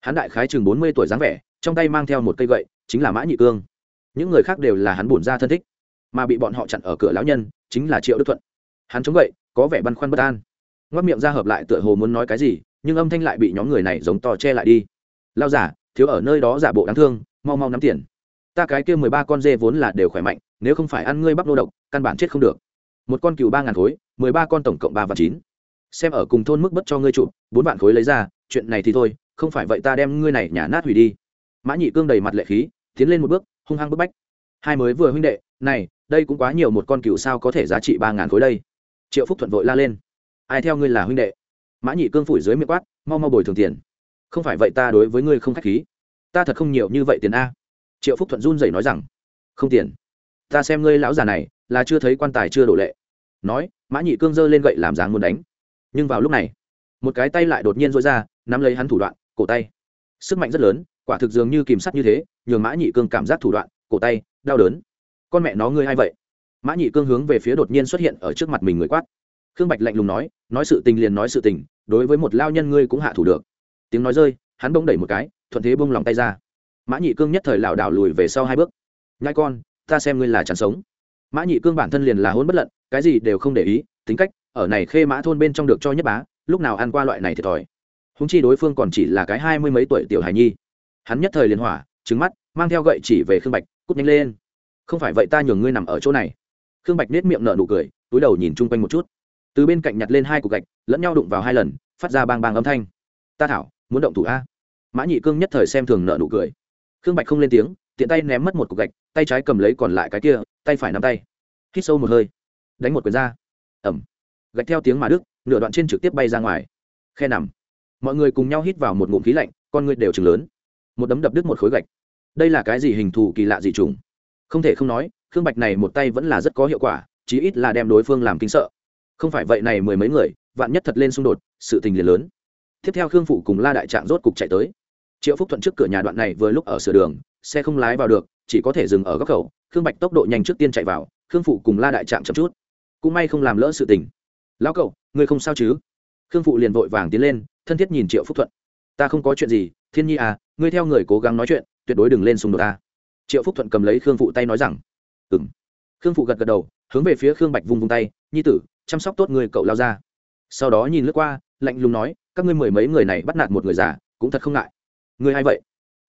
Hắn đại khái chừng bốn mươi tuổi dáng vẻ, trong tay mang theo một cây gậy, chính là mã nhị cương. Những người khác đều là hắn bổn ra thân thích, mà bị bọn họ chặn ở cửa lão nhân, chính là triệu đức thuận. Hắn chống gậy, có vẻ băn khoăn bất an. Ngoắc miệng ra hợp lại tựa hồ muốn nói cái gì, nhưng âm thanh lại bị nhóm người này giống to che lại đi. Lao giả thiếu ở nơi đó giả bộ đáng thương mau mau nắm tiền. Ta cái kia mười ba con dê vốn là đều khỏe mạnh nếu không phải ăn ngươi bắp nô độc căn bản chết không được. Một con cừu ba ngàn khối mười ba con tổng cộng ba và chín. Xem ở cùng thôn mức bất cho ngươi chủ, bốn vạn khối lấy ra chuyện này thì thôi không phải vậy ta đem ngươi này nhà nát hủy đi. Mã nhị cương đầy mặt lệ khí tiến lên một bước hung hăng bức bách. Hai mới vừa huynh đệ này đây cũng quá nhiều một con cừu sao có thể giá trị ba ngàn khối đây? Triệu phúc thuận vội la lên. Ai theo ngươi là huynh đệ? Mã nhị cương phủi dưới miệng quát mau mau bồi thường tiền. Không phải vậy ta đối với ngươi không k h á c h khí ta thật không nhiều như vậy tiền a. Triệu phúc thuận run rẩy nói rằng, không tiền. Ta xem ngươi lão già này là chưa thấy quan tài chưa đổ lệ. Nói, mã nhị cương giơ lên gậy làm dáng muốn đánh. Nhưng vào lúc này, một cái tay lại đột nhiên rối ra, nắm lấy hắn thủ đoạn, cổ tay. Sức mạnh rất lớn, quả thực dường như kìm sắt như thế, nhường mã nhị cương cảm giác thủ đoạn, cổ tay, đau đớn. Con mẹ nó ngươi hay vậy? Mã nhị cương hướng về phía đột nhiên xuất hiện ở trước mặt mình người quát. Khương bạch lạnh lùng nói nói sự tình liền nói sự tình, đối với một lao nhân ngươi cũng hạ thủ được. Tiếng nói rơi, hắn bỗng đẩy một cái thuận thế bông lòng tay ra. Mã nhị cương nhất thời lảo đảo lùi về sau hai bước. Nhai con, ta xem ngươi là chẳng sống. Mã nhị cương bản thân liền là hôn bất lận, cái gì đều không để ý, tính cách, ở này khê mã thôn bên trong được cho nhất bá, lúc nào ăn qua loại này thiệt thòi. Húng chi đối phương còn chỉ là cái hai mươi mấy tuổi tiểu hài nhi. Hắn nhất thời liền hỏa trứng mắt, mang theo gậy chỉ về khương bạch, cút nhanh lên. Không phải vậy ta nhường ngươi nằm ở chỗ này. Khương bạch nết miệng nở nụ cười, túi đầu nhìn chung quanh một chút. Từ bên cạnh nhặt lên hai cục gạch, lẫn nhau đụng vào hai lần, phát ra bang bang âm thanh. Ta thảo, muốn động thủ a mã nhị cương nhất thời xem thường nợ nụ cười. Khương bạch không lên tiếng, tiện tay ném mất một cục gạch, tay trái cầm lấy còn lại cái kia, tay phải nắm tay. Hít sâu một hơi. Đánh một quyền ra. Ẩm gạch theo tiếng mà đức nửa đoạn trên trực tiếp bay ra ngoài. Khe nằm. Mọi người cùng nhau hít vào một ngụm khí lạnh, con người đều chừng lớn. Một đấm đập đứt một khối gạch. Đây là cái gì hình thù kỳ lạ gì trùng không thể không nói, khương bạch này một tay vẫn là rất có hiệu quả, chí ít là đem đối phương làm kinh sợ. Không phải vậy này mười mấy người, vạn nhất thật lên xung đột, sự tình liền lớn. Tiếp theo khương phụ cùng la đại trạng rốt cục chạy tới triệu phúc thuận trước cửa nhà đoạn này vừa lúc ở sửa đường, xe không lái vào được, chỉ có thể dừng ở góc khẩu. Khương bạch tốc độ nhanh trước tiên chạy vào, khương phụ cùng la đại trạng chậm chút. Cũng may không làm lỡ sự tình. Lão cậu, ngươi không sao chứ? Khương phụ liền vội vàng tiến lên, thân thiết nhìn triệu phúc thuận. Ta không có chuyện gì, thiên nhi à ngươi theo người cố gắng nói chuyện, tuyệt đối đừng lên xung đột ta. Triệu phúc thuận cầm lấy khương phụ tay nói rằng ừ m khương phụ gật gật đầu, hướng về phía khương bạch vung vung tay, nhi tử, chăm sóc tốt người cậu lao ra. Sau đó nhìn lướt qua, lạnh lùng nói, các ngươi mười mấy người này bắt nạt một người già, cũng thật không ngại ngươi hay vậy?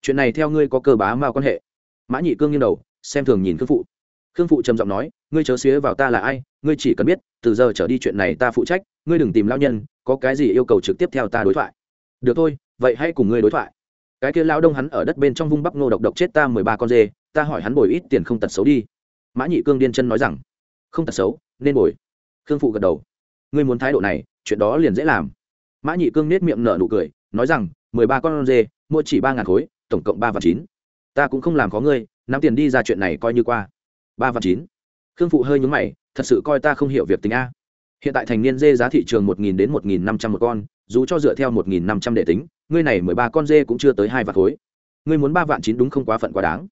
Chuyện này theo ngươi có cơ bá mao quan hệ. Mã nhị cương nghiêng đầu, xem thường nhìn khương phụ. Khương phụ trầm giọng nói, ngươi chớ xía vào ta là ai, ngươi chỉ cần biết, từ giờ trở đi chuyện này ta phụ trách, ngươi đừng tìm lao nhân, có cái gì yêu cầu trực tiếp theo ta đối thoại. Được thôi, vậy hãy cùng ngươi đối thoại. Cái kia lao đông hắn ở đất bên trong vung bắp nô độc độc chết ta mười ba con dê, ta hỏi hắn bồi ít tiền không tật xấu đi. Mã nhị cương điên chân nói rằng, không tật xấu, nên bồi. Khương phụ gật đầu, ngươi muốn thái độ này, chuyện đó liền dễ làm. Mã nhị cương nết miệng nở nụ cười, nói rằng mười ba con dê mua chỉ ba ngàn khối, tổng cộng ba và chín. Ta cũng không làm có ngươi, nắm tiền đi ra chuyện này coi như qua. Ba và chín. Khương phụ hơi nhúng mày, thật sự coi ta không hiểu việc tính a. Hiện tại thành niên dê giá thị trường một nghìn đến một nghìn năm trăm một con, dù cho dựa theo một nghìn năm trăm để tính, ngươi này mười ba con dê cũng chưa tới hai vạn khối. Ngươi muốn ba vạn chín đúng không quá phận quá đáng.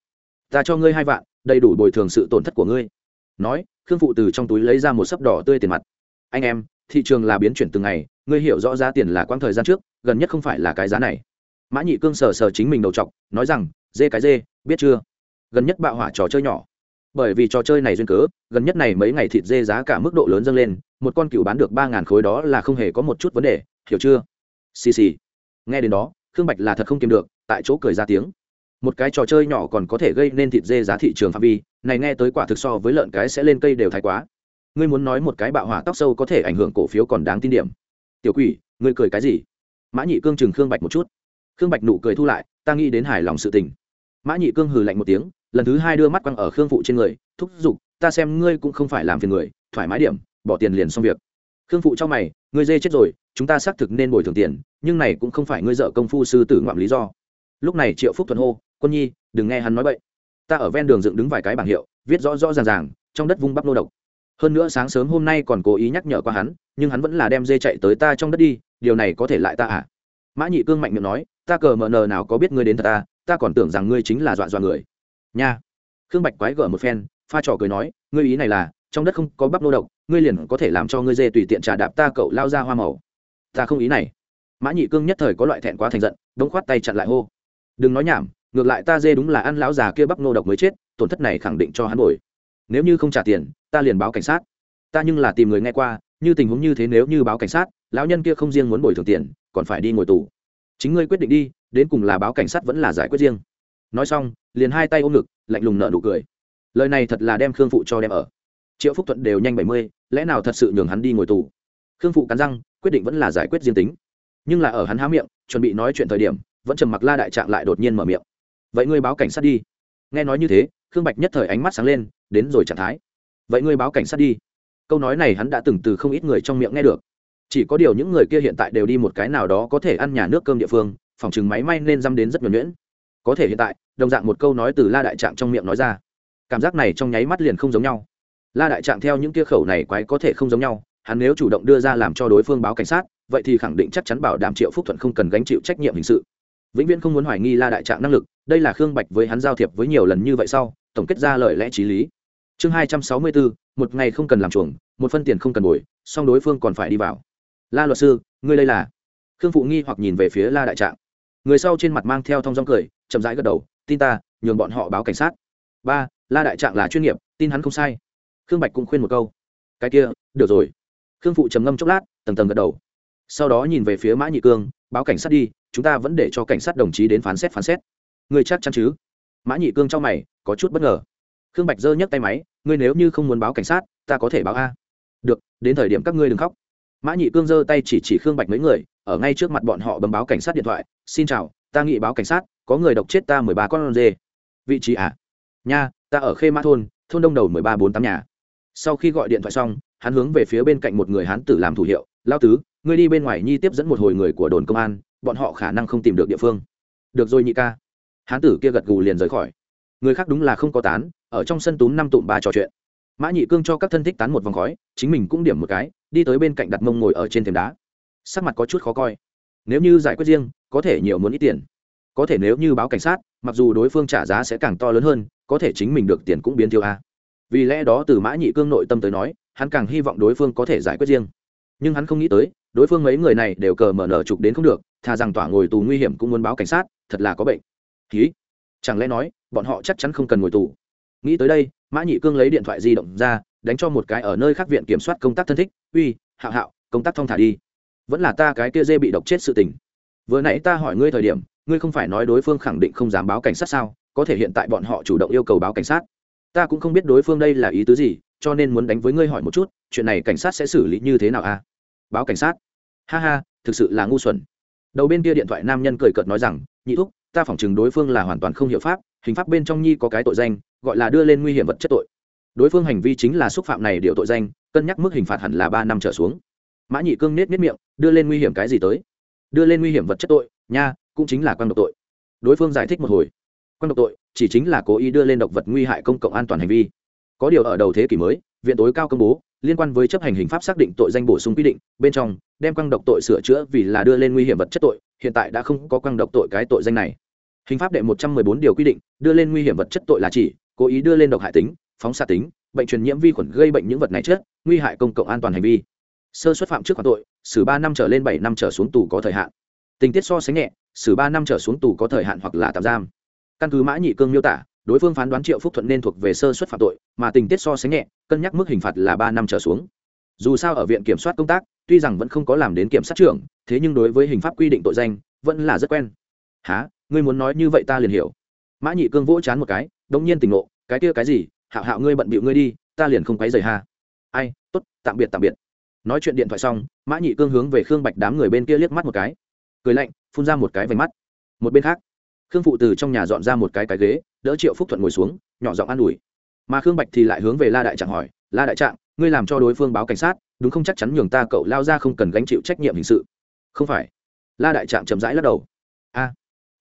Ta cho ngươi hai vạn, đầy đủ bồi thường sự tổn thất của ngươi. Nói, khương phụ từ trong túi lấy ra một sấp đỏ tươi tiền mặt. Anh em, thị trường là biến chuyển từng ngày ngươi hiểu rõ giá tiền là quãng thời gian trước, gần nhất không phải là cái giá này. Mã nhị cương sờ sờ chính mình đầu t nói rằng, dê cái dê, biết chưa? Gần nhất bạo hỏa trò chơi nhỏ. Bởi vì trò chơi này duyên cớ, gần nhất này mấy ngày thịt dê giá cả mức độ lớn dâng lên, một con cựu bán được ba ngàn khối đó là không hề có một chút vấn đề, hiểu chưa? Xì xì. Nghe đến đó, khương bạch là thật không kiềm được, tại chỗ cười ra tiếng. Một cái trò chơi nhỏ còn có thể gây nên thịt dê giá thị trường phạm vi, này nghe tới quả thực so với lợn cái sẽ lên cây đều thái quá. Ngươi muốn nói một cái bạo hỏa tóc sâu có thể ảnh hưởng cổ phiếu còn đáng tin điểm tiểu quỷ, ngươi cười cái gì? Mã nhị cương chừng khương bạch một chút. Khương bạch nụ cười thu lại, ta nghĩ đến hài lòng sự tình. Mã nhị cương hừ lạnh một tiếng, lần thứ hai đưa mắt quăng ở khương phụ trên người, thúc giục, ta xem ngươi cũng không phải làm phiền người, thoải mái điểm, bỏ tiền liền xong việc. Khương phụ cho mày, ngươi dê chết rồi, chúng ta xác thực nên bồi thường tiền, nhưng này cũng không phải ngươi dợ công phu sư tử ngoạm lý do. Lúc này triệu phúc thuận hô, quân nhi, đừng nghe hắn nói bậy. Ta ở ven đường dựng đứng vài cái bảng hiệu, viết rõ rõ ràng ràng, trong đất vung bắp nô độc hơn nữa sáng sớm hôm nay còn cố ý nhắc nhở qua hắn, nhưng hắn vẫn là đem dê chạy tới ta trong đất đi, điều này có thể lại ta à? Mã nhị cương mạnh miệng nói, ta cờ mờ nờ nào có biết ngươi đến thật ta ta còn tưởng rằng ngươi chính là dọa dọa người. Nha. Khương bạch quái gở một phen, pha trò cười nói, ngươi ý này là, trong đất không có bắp nô độc, ngươi liền có thể làm cho ngươi dê tùy tiện trà đạp ta cậu lao ra hoa màu. Ta không ý này. Mã nhị cương nhất thời có loại thẹn quá thành giận đống khoát tay chặn lại hô. Đừng nói nhảm, ngược lại ta dê đúng là ăn lão già kia bắp nô độc mới chết, tổn thất này khẳng định cho hắn bồi nếu như không trả tiền, ta liền báo cảnh sát. Ta nhưng là tìm người nghe qua, như tình huống như thế nếu như báo cảnh sát, lão nhân kia không riêng muốn bồi thường tiền, còn phải đi ngồi tù. Chính ngươi quyết định đi, đến cùng là báo cảnh sát vẫn là giải quyết riêng. Nói xong, liền hai tay ôm ngực, lạnh lùng nợ nụ cười. Lời này thật là đem khương phụ cho đem ở. Triệu phúc thuận đều nhanh bảy mươi, lẽ nào thật sự nhường hắn đi ngồi tù? Khương phụ cắn răng, quyết định vẫn là giải quyết riêng tính. Nhưng là ở hắn há miệng, chuẩn bị nói chuyện thời điểm, vẫn trầm mặc la đại trạng lại đột nhiên mở miệng. Vậy ngươi báo cảnh sát đi. Nghe nói như thế khương bạch nhất thời ánh mắt sáng lên, đến rồi trạng thái. Vậy ngươi báo cảnh sát đi. Câu nói này hắn đã từng từ không ít người trong miệng nghe được. Chỉ có điều những người kia hiện tại đều đi một cái nào đó có thể ăn nhà nước cơm địa phương, phòng chừng máy may nên dăm đến rất nhuẩn nhuyễn. Có thể hiện tại, đồng dạng một câu nói từ la đại trạng trong miệng nói ra. Cảm giác này trong nháy mắt liền không giống nhau. La đại trạng theo những kia khẩu này quái có thể không giống nhau, hắn nếu chủ động đưa ra làm cho đối phương báo cảnh sát, vậy thì khẳng định chắc chắn bảo đảm triệu phúc thuận không cần gánh chịu trách nhiệm hình sự. Vĩnh viễn không muốn hoài nghi la đại trạng năng lực đây là khương bạch với hắn giao thiệp với nhiều lần như vậy sau, tổng kết ra lời lẽ t r í lý. Chương hai trăm sáu mươi bốn, một ngày không cần làm chuồng, một phân tiền không cần bồi, song đối phương còn phải đi vào. La luật sư, ngươi đây là? Khương phụ nghi hoặc nhìn về phía la đại trạng. Người sau trên mặt mang theo thong dong cười, chậm rãi gật đầu, tin ta, nhường bọn họ báo cảnh sát. Ba, la đại trạng là chuyên nghiệp, tin hắn không sai. Khương bạch cũng khuyên một câu. Cái kia, được rồi. Khương phụ trầm ngâm chốc lát, tầng tầng gật đầu. Sau đó nhìn về phía mã nhị cương, báo cảnh sát đi, chúng ta vẫn để cho cảnh sát đồng chí đến phán xét phán xét ngươi chắc chắn chứ? Mã nhị cương trong mày, có chút bất ngờ. Khương bạch giơ nhấc tay máy, ngươi nếu như không muốn báo cảnh sát, ta có thể báo a. Được, đến thời điểm các ngươi đừng khóc. Mã nhị cương giơ tay chỉ chỉ khương bạch mấy người, ở ngay trước mặt bọn họ bấm báo cảnh sát điện thoại, xin chào, ta nghị báo cảnh sát, có người độc chết ta mười ba con dê vị trí à? Nha, ta ở khê mã thôn thôn đông đầu mười ba bốn tám nhà. Sau khi gọi điện thoại xong, hắn hướng về phía bên cạnh một người hán tử làm thủ hiệu lao tứ, ngươi đi bên ngoài nhi tiếp dẫn một hồi người của đồn công an, bọn họ khả năng không tìm được địa phương. Được rồi nhị ca hán tử kia gật gù liền rời khỏi. Người khác đúng là không có tán, ở trong sân túm năm tụm ba trò chuyện. Mã nhị cương cho các thân thích tán một vòng khói, chính mình cũng điểm một cái, đi tới bên cạnh đặt mông ngồi ở trên thềm đá. Sắc mặt có chút khó coi. Nếu như giải quyết riêng, có thể nhiều muốn ít tiền. Có thể nếu như báo cảnh sát, mặc dù đối phương trả giá sẽ càng to lớn hơn, có thể chính mình được tiền cũng biến tiêu a. Vì lẽ đó từ mã nhị cương nội tâm tới nói, hắn càng hy vọng đối phương có thể giải quyết riêng. Nhưng hắn không nghĩ tới, đối phương mấy người này đều cờ mở nở trục đến không được, thà rằng tỏa ngồi tù nguy hiểm cũng muốn báo cảnh sát, thật là có bệnh ký. Chẳng lẽ nói, bọn họ chắc chắn không cần ngồi tù? Nghĩ tới đây, mã nhị cương lấy điện thoại di động ra, đánh cho một cái ở nơi khác viện kiểm soát công tác thân thích. Uy, hạo hạo, công tác thong thả đi. Vẫn là ta cái kia dê bị độc chết sự tình. Vừa nãy ta hỏi ngươi thời điểm, ngươi không phải nói đối phương khẳng định không dám báo cảnh sát sao? Có thể hiện tại bọn họ chủ động yêu cầu báo cảnh sát. Ta cũng không biết đối phương đây là ý tứ gì, cho nên muốn đánh với ngươi hỏi một chút, chuyện này cảnh sát sẽ xử lý như thế nào a? Báo cảnh sát? Ha ha, thực sự là ngu xuẩn. Đầu bên kia điện thoại nam nhân cười cợt nói rằng, nhị thúc ta phỏng chừng đối phương là hoàn toàn không hiểu pháp, hình pháp bên trong nhi có cái tội danh, gọi là đưa lên nguy hiểm vật chất tội. Đối phương hành vi chính là xúc phạm này điều tội danh, cân nhắc mức hình phạt hẳn là ba năm trở xuống. Mã nhị cương nết nết miệng, đưa lên nguy hiểm cái gì tới? Đưa lên nguy hiểm vật chất tội, nha, cũng chính là quan độc tội. Đối phương giải thích một hồi. Quan độc tội, chỉ chính là cố ý đưa lên độc vật nguy hại công cộng an toàn hành vi. Có điều ở đầu thế kỷ mới, viện tối cao công bố, liên quan với chấp hành hình pháp xác định tội danh bổ sung quy định, bên trong, đem quang độc tội sửa chữa vì là đưa lên nguy hiểm vật chất tội hiện tại đã không có quang độc tội cái tội danh này. Hình pháp đệ một trăm mười bốn điều quy định, đưa lên nguy hiểm vật chất tội là chỉ, cố ý đưa lên độc hại tính, phóng xạ tính, bệnh truyền nhiễm vi khuẩn gây bệnh những vật này chết, nguy hại công cộng an toàn hành vi. Sơ xuất phạm trước khoản tội, xử ba năm trở lên bảy năm trở xuống tù có thời hạn. Tình tiết so sánh nhẹ, xử ba năm trở xuống tù có thời hạn hoặc là tạm giam. Căn cứ mã nhị cương miêu tả, đối phương phán đoán triệu phúc thuận nên thuộc về sơ xuất phạm tội, mà tình tiết so sánh nhẹ, cân nhắc mức hình phạt là ba năm trở xuống. Dù sao ở viện kiểm soát công tác tuy rằng vẫn không có làm đến kiểm sát trưởng, thế nhưng đối với hình pháp quy định tội danh, vẫn là rất quen. Há ngươi muốn nói như vậy ta liền hiểu. Mã nhị cương vỗ chán một cái, đống nhiên tỉnh ngộ, cái kia cái gì? Hạo hạo ngươi bận bịu ngươi đi, ta liền không quấy rầy ha. Ai? Tốt, tạm biệt tạm biệt. Nói chuyện điện thoại xong, mã nhị cương hướng về khương bạch đám người bên kia liếc mắt một cái. Cười lạnh, phun ra một cái vành mắt. Một bên khác, khương phụ từ trong nhà dọn ra một cái cái ghế, đỡ triệu phúc thuận ngồi xuống, nhỏ giọng an ủi. Mà khương bạch thì lại hướng về la đại trạng hỏi, la đại trạng ngươi làm cho đối phương báo cảnh sát, đúng không chắc chắn nhường ta cậu lao ra không cần gánh chịu trách nhiệm hình sự. Không phải. La đại trạng chậm rãi lắc đầu. A.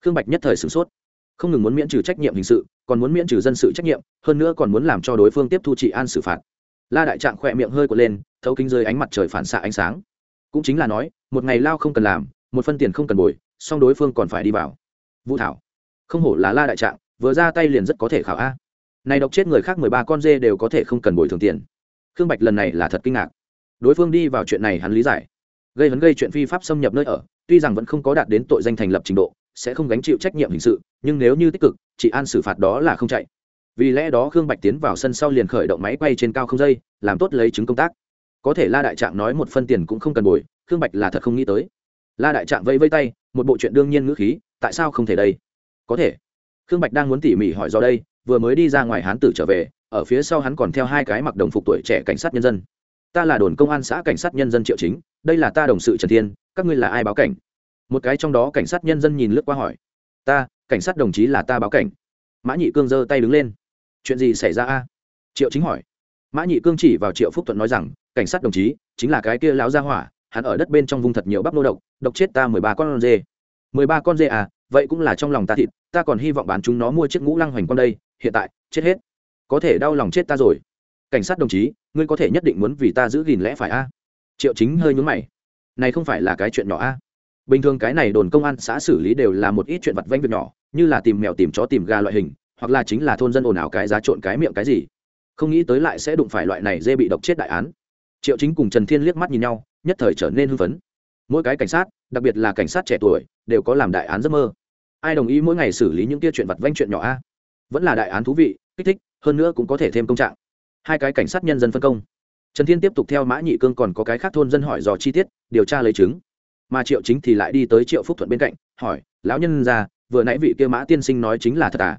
Khương bạch nhất thời sửng sốt. Không ngừng muốn miễn trừ trách nhiệm hình sự, còn muốn miễn trừ dân sự trách nhiệm, hơn nữa còn muốn làm cho đối phương tiếp thu trị an xử phạt. La đại trạng khỏe miệng hơi quật lên, thấu kính rơi ánh mặt trời phản xạ ánh sáng. Cũng chính là nói, một ngày lao không cần làm, một phân tiền không cần bồi, song đối phương còn phải đi vào. Vũ thảo. Không hổ là la đại trạng vừa ra tay liền rất có thể khảo a. Này độc chết người khác mười ba con dê đều có thể không cần bồi thường tiền khương bạch lần này là thật kinh ngạc. Đối phương đi vào chuyện này hắn lý giải. Gây hấn gây chuyện phi pháp xâm nhập nơi ở, tuy rằng vẫn không có đạt đến tội danh thành lập trình độ, sẽ không gánh chịu trách nhiệm hình sự, nhưng nếu như tích cực chỉ an xử phạt đó là không chạy. Vì lẽ đó khương bạch tiến vào sân sau liền khởi động máy quay trên cao không dây, làm tốt lấy chứng công tác. Có thể la đại trạng nói một phân tiền cũng không cần bồi, khương bạch là thật không nghĩ tới. La đại trạng vây vây tay, một bộ chuyện đương nhiên ngữ khí, tại sao không thể đây? Có thể. Khương bạch đang muốn tỉ mỉ hỏi do đây, vừa mới đi ra ngoài hán tử trở về ở phía sau hắn còn theo hai cái mặc đồng phục tuổi trẻ cảnh sát nhân dân. Ta là đồn công an xã cảnh sát nhân dân triệu chính, đây là ta đồng sự trần thiên, các ngươi là ai báo cảnh? Một cái trong đó cảnh sát nhân dân nhìn lướt qua hỏi. Ta, cảnh sát đồng chí là ta báo cảnh. Mã nhị cương giơ tay đứng lên. Chuyện gì xảy ra a? Triệu chính hỏi. Mã nhị cương chỉ vào triệu phúc thuận nói rằng, cảnh sát đồng chí, chính là cái kia láo ra hỏa, hắn ở đất bên trong vùng thật nhiều bắp nô độc độc chết ta mười ba con dê. Mười ba con dê à vậy cũng là trong lòng ta thịt, ta còn hy vọng bán chúng nó mua chiếc ngũ lăng hoành con đây, hiện tại, chết hết có thể đau lòng chết ta rồi. Cảnh sát đồng chí, ngươi có thể nhất định muốn vì ta giữ gìn lẽ phải a? Triệu chính hơi nhúng mày. Này không phải là cái chuyện nhỏ a? Bình thường cái này đồn công an xã xử lý đều là một ít chuyện vặt vanh việc nhỏ, như là tìm mèo tìm chó tìm gà loại hình, hoặc là chính là thôn dân ồn ào cái giá trộn cái miệng cái gì. Không nghĩ tới lại sẽ đụng phải loại này dê bị độc chết đại án. Triệu chính cùng trần thiên liếc mắt nhìn nhau, nhất thời trở nên hưng phấn. Mỗi cái cảnh sát, đặc biệt là cảnh sát trẻ tuổi, đều có làm đại án giấc mơ. Ai đồng ý mỗi ngày xử lý những tia chuyện vặt vanh chuyện nhỏ a? Vẫn là đại án thú vị, kích thích hơn nữa cũng có thể thêm công trạng. Hai cái cảnh sát nhân dân phân công. Trần thiên tiếp tục theo mã nhị cương còn có cái khác thôn dân hỏi dò chi tiết, điều tra lấy chứng. Mà triệu chính thì lại đi tới triệu phúc thuận bên cạnh, hỏi, lão nhân ra, vừa nãy vị kia mã tiên sinh nói chính là thật à?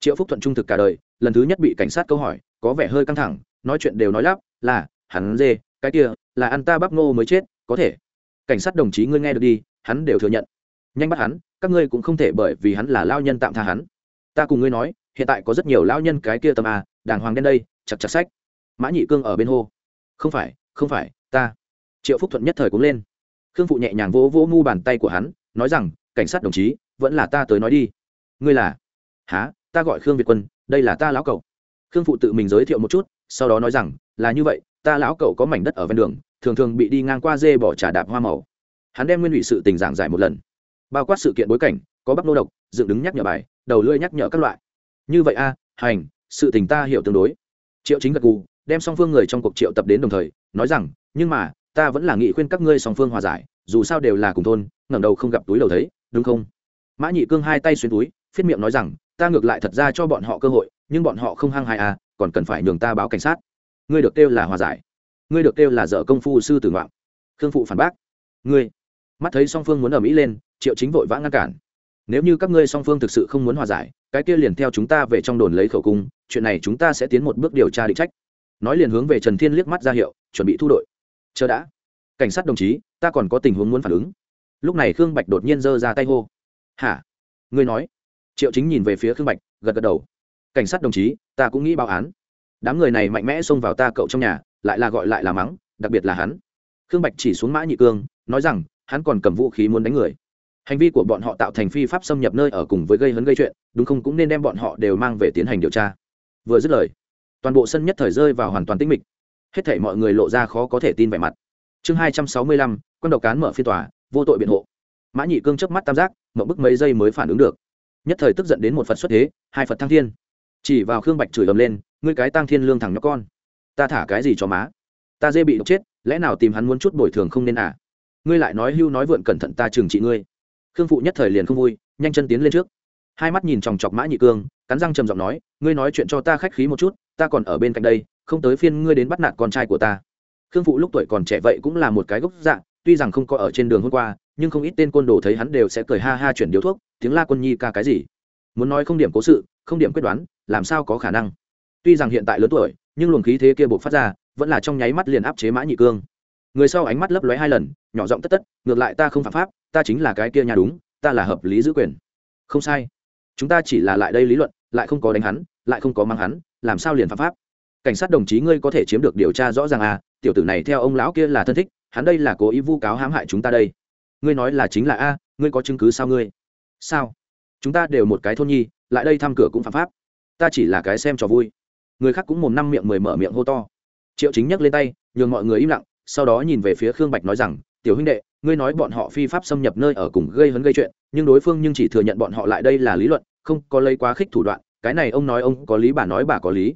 Triệu phúc thuận trung thực cả đời, lần thứ nhất bị cảnh sát câu hỏi, có vẻ hơi căng thẳng, nói chuyện đều nói lắp, là, hắn dê, cái kia, là ăn ta bắp ngô mới chết, có thể. Cảnh sát đồng chí ngươi nghe được đi, hắn đều thừa nhận. Nhanh bắt hắn, các ngươi cũng không thể bởi vì hắn là lao nhân tạm tha hắn. Ta cùng ngươi nói hiện tại có rất nhiều lão nhân cái kia tâm a, đàng hoàng đến đây, chặt chặt sách. Mã nhị cương ở bên hô. Không phải không phải, ta. Triệu phúc thuận nhất thời cũng lên. Khương phụ nhẹ nhàng vỗ vỗ mu bàn tay của hắn, nói rằng, cảnh sát đồng chí, vẫn là ta tới nói đi. Ngươi là? Há ta gọi khương việt quân, đây là ta lão cậu. Khương phụ tự mình giới thiệu một chút, sau đó nói rằng, là như vậy, ta lão cậu có mảnh đất ở ven đường, thường thường bị đi ngang qua dê bỏ trà đạp hoa màu. Hắn đem nguyên ủy sự tình giảng giải một lần. Bao quát sự kiện bối cảnh, có bắp nô độc, dựng đứng nhắc nhở bài, đầu lưỡi nhắc nhở các loại như vậy a, hành, sự tình ta hiểu tương đối. Triệu chính gật gù, đem song phương người trong cuộc triệu tập đến đồng thời, nói rằng, nhưng mà, ta vẫn là nghị khuyên các ngươi song phương hòa giải, dù sao đều là cùng thôn, ngẩng đầu không gặp túi đầu thấy, đúng không? Mã nhị cương hai tay xuyên túi, phiết miệng nói rằng, ta ngược lại thật ra cho bọn họ cơ hội, nhưng bọn họ không hăng hại à còn cần phải nhường ta báo cảnh sát. Ngươi được kêu là hòa giải. Ngươi được kêu là dở công phu sư tử ngoạn. Khương phụ phản bác. Ngươi. Mắt thấy song phương muốn ở mỹ lên, triệu chính vội vã ngăn cản nếu như các ngươi song phương thực sự không muốn hòa giải, cái kia liền theo chúng ta về trong đồn lấy khẩu cung, chuyện này chúng ta sẽ tiến một bước điều tra định trách. Nói liền hướng về trần thiên liếc mắt ra hiệu, chuẩn bị thu đội. Chờ đã. Cảnh sát đồng chí, ta còn có tình huống muốn phản ứng. Lúc này khương bạch đột nhiên giơ ra tay hô. Hả? Ngươi nói? Triệu chính nhìn về phía khương bạch, gật gật đầu. Cảnh sát đồng chí, ta cũng nghĩ báo án. Đám người này mạnh mẽ xông vào ta cậu trong nhà, lại là gọi lại là mắng, đặc biệt là hắn. Khương bạch chỉ xuống mã nhị cương, nói rằng, hắn còn cầm vũ khí muốn đánh người hành vi của bọn họ tạo thành phi pháp xâm nhập nơi ở cùng với gây hấn gây chuyện, đúng không? Cũng nên đem bọn họ đều mang về tiến hành điều tra. Vừa dứt lời, toàn bộ sân nhất thời rơi vào hoàn toàn tĩnh mịch. Hết thể mọi người lộ ra khó có thể tin vẻ mặt. Chương hai trăm sáu mươi lăm, quân đầu cán mở phiên tòa, vô tội biện hộ. Mã nhị cương chớp mắt tam giác mậu bức mấy giây mới phản ứng được. Nhất thời tức giận đến một phật xuất thế, hai phật thăng thiên. Chỉ vào khương bạch chửi ầm lên, ngươi cái tăng thiên lương thằng nhóc con, ta thả cái gì cho má? Ta dê bị độc chết, lẽ nào tìm hắn muốn chút bồi thường không nên à? Ngươi lại nói hưu nói vượn cẩn thận ta trừng trị ngươi khương phụ nhất thời liền không vui, nhanh chân tiến lên trước. Hai mắt nhìn chòng chọc mã nhị cương, cắn răng trầm giọng nói, ngươi nói chuyện cho ta khách khí một chút, ta còn ở bên cạnh đây, không tới phiên ngươi đến bắt nạt con trai của ta. Khương phụ lúc tuổi còn trẻ vậy cũng là một cái gốc dạng, tuy rằng không có ở trên đường hôm qua, nhưng không ít tên côn đồ thấy hắn đều sẽ cười ha ha chuyển điếu thuốc, tiếng la quân nhi ca cái gì? Muốn nói không điểm cố sự, không điểm quyết đoán, làm sao có khả năng? Tuy rằng hiện tại lớn tuổi, nhưng luồng khí thế kia buộc phát ra, vẫn là trong nháy mắt liền áp chế mã nhị cương. Người sau ánh mắt lấp lóe hai lần, nhỏ giọng tất tất, ngược lại ta không phạm pháp ta chính là cái kia nhà đúng, ta là hợp lý giữ quyền. Không sai. Chúng ta chỉ là lại đây lý luận, lại không có đánh hắn, lại không có mang hắn, làm sao liền phạm pháp? Cảnh sát đồng chí ngươi có thể chiếm được điều tra rõ ràng à tiểu tử này theo ông lão kia là thân thích, hắn đây là cố ý vu cáo hãm hại chúng ta đây. Ngươi nói là chính là a, ngươi có chứng cứ sao ngươi? Sao? Chúng ta đều một cái thôn nhi, lại đây thăm cửa cũng phạm pháp. Ta chỉ là cái xem trò vui. Người khác cũng mồm năm miệng mười mở miệng hô to. Triệu chính nhấc lên tay, nhường mọi người im lặng, sau đó nhìn về phía khương bạch nói rằng tiểu huynh đệ, ngươi nói bọn họ phi pháp xâm nhập nơi ở cùng gây hấn gây chuyện, nhưng đối phương nhưng chỉ thừa nhận bọn họ lại đây là lý luận, không có lấy quá khích thủ đoạn, cái này ông nói ông, có lý bà nói bà có lý.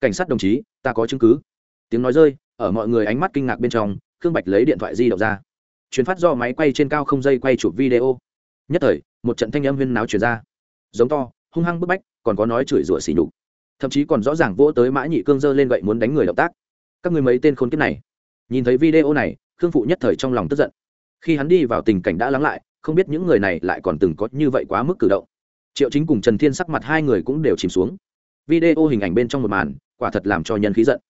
Cảnh sát đồng chí, ta có chứng cứ. Tiếng nói rơi, ở mọi người ánh mắt kinh ngạc bên trong, khương bạch lấy điện thoại di động ra. Chuyến phát do máy quay trên cao không dây quay chụp video. Nhất thời, một trận thanh âm huyên náo chuyển ra. Giống to, hung hăng bức bách, còn có nói chửi rủa xỉ nhục. Thậm chí còn rõ ràng vỗ tới mã nhị cương dơ lên gậy muốn đánh người động tác. Các người mấy tên khốn kiếp này. Nhìn thấy video này khương phụ nhất thời trong lòng tức giận. Khi hắn đi vào tình cảnh đã lắng lại, không biết những người này lại còn từng có như vậy quá mức cử động. Triệu chính cùng trần thiên sắc mặt hai người cũng đều chìm xuống. Video hình ảnh bên trong một màn, quả thật làm cho nhân khí giận.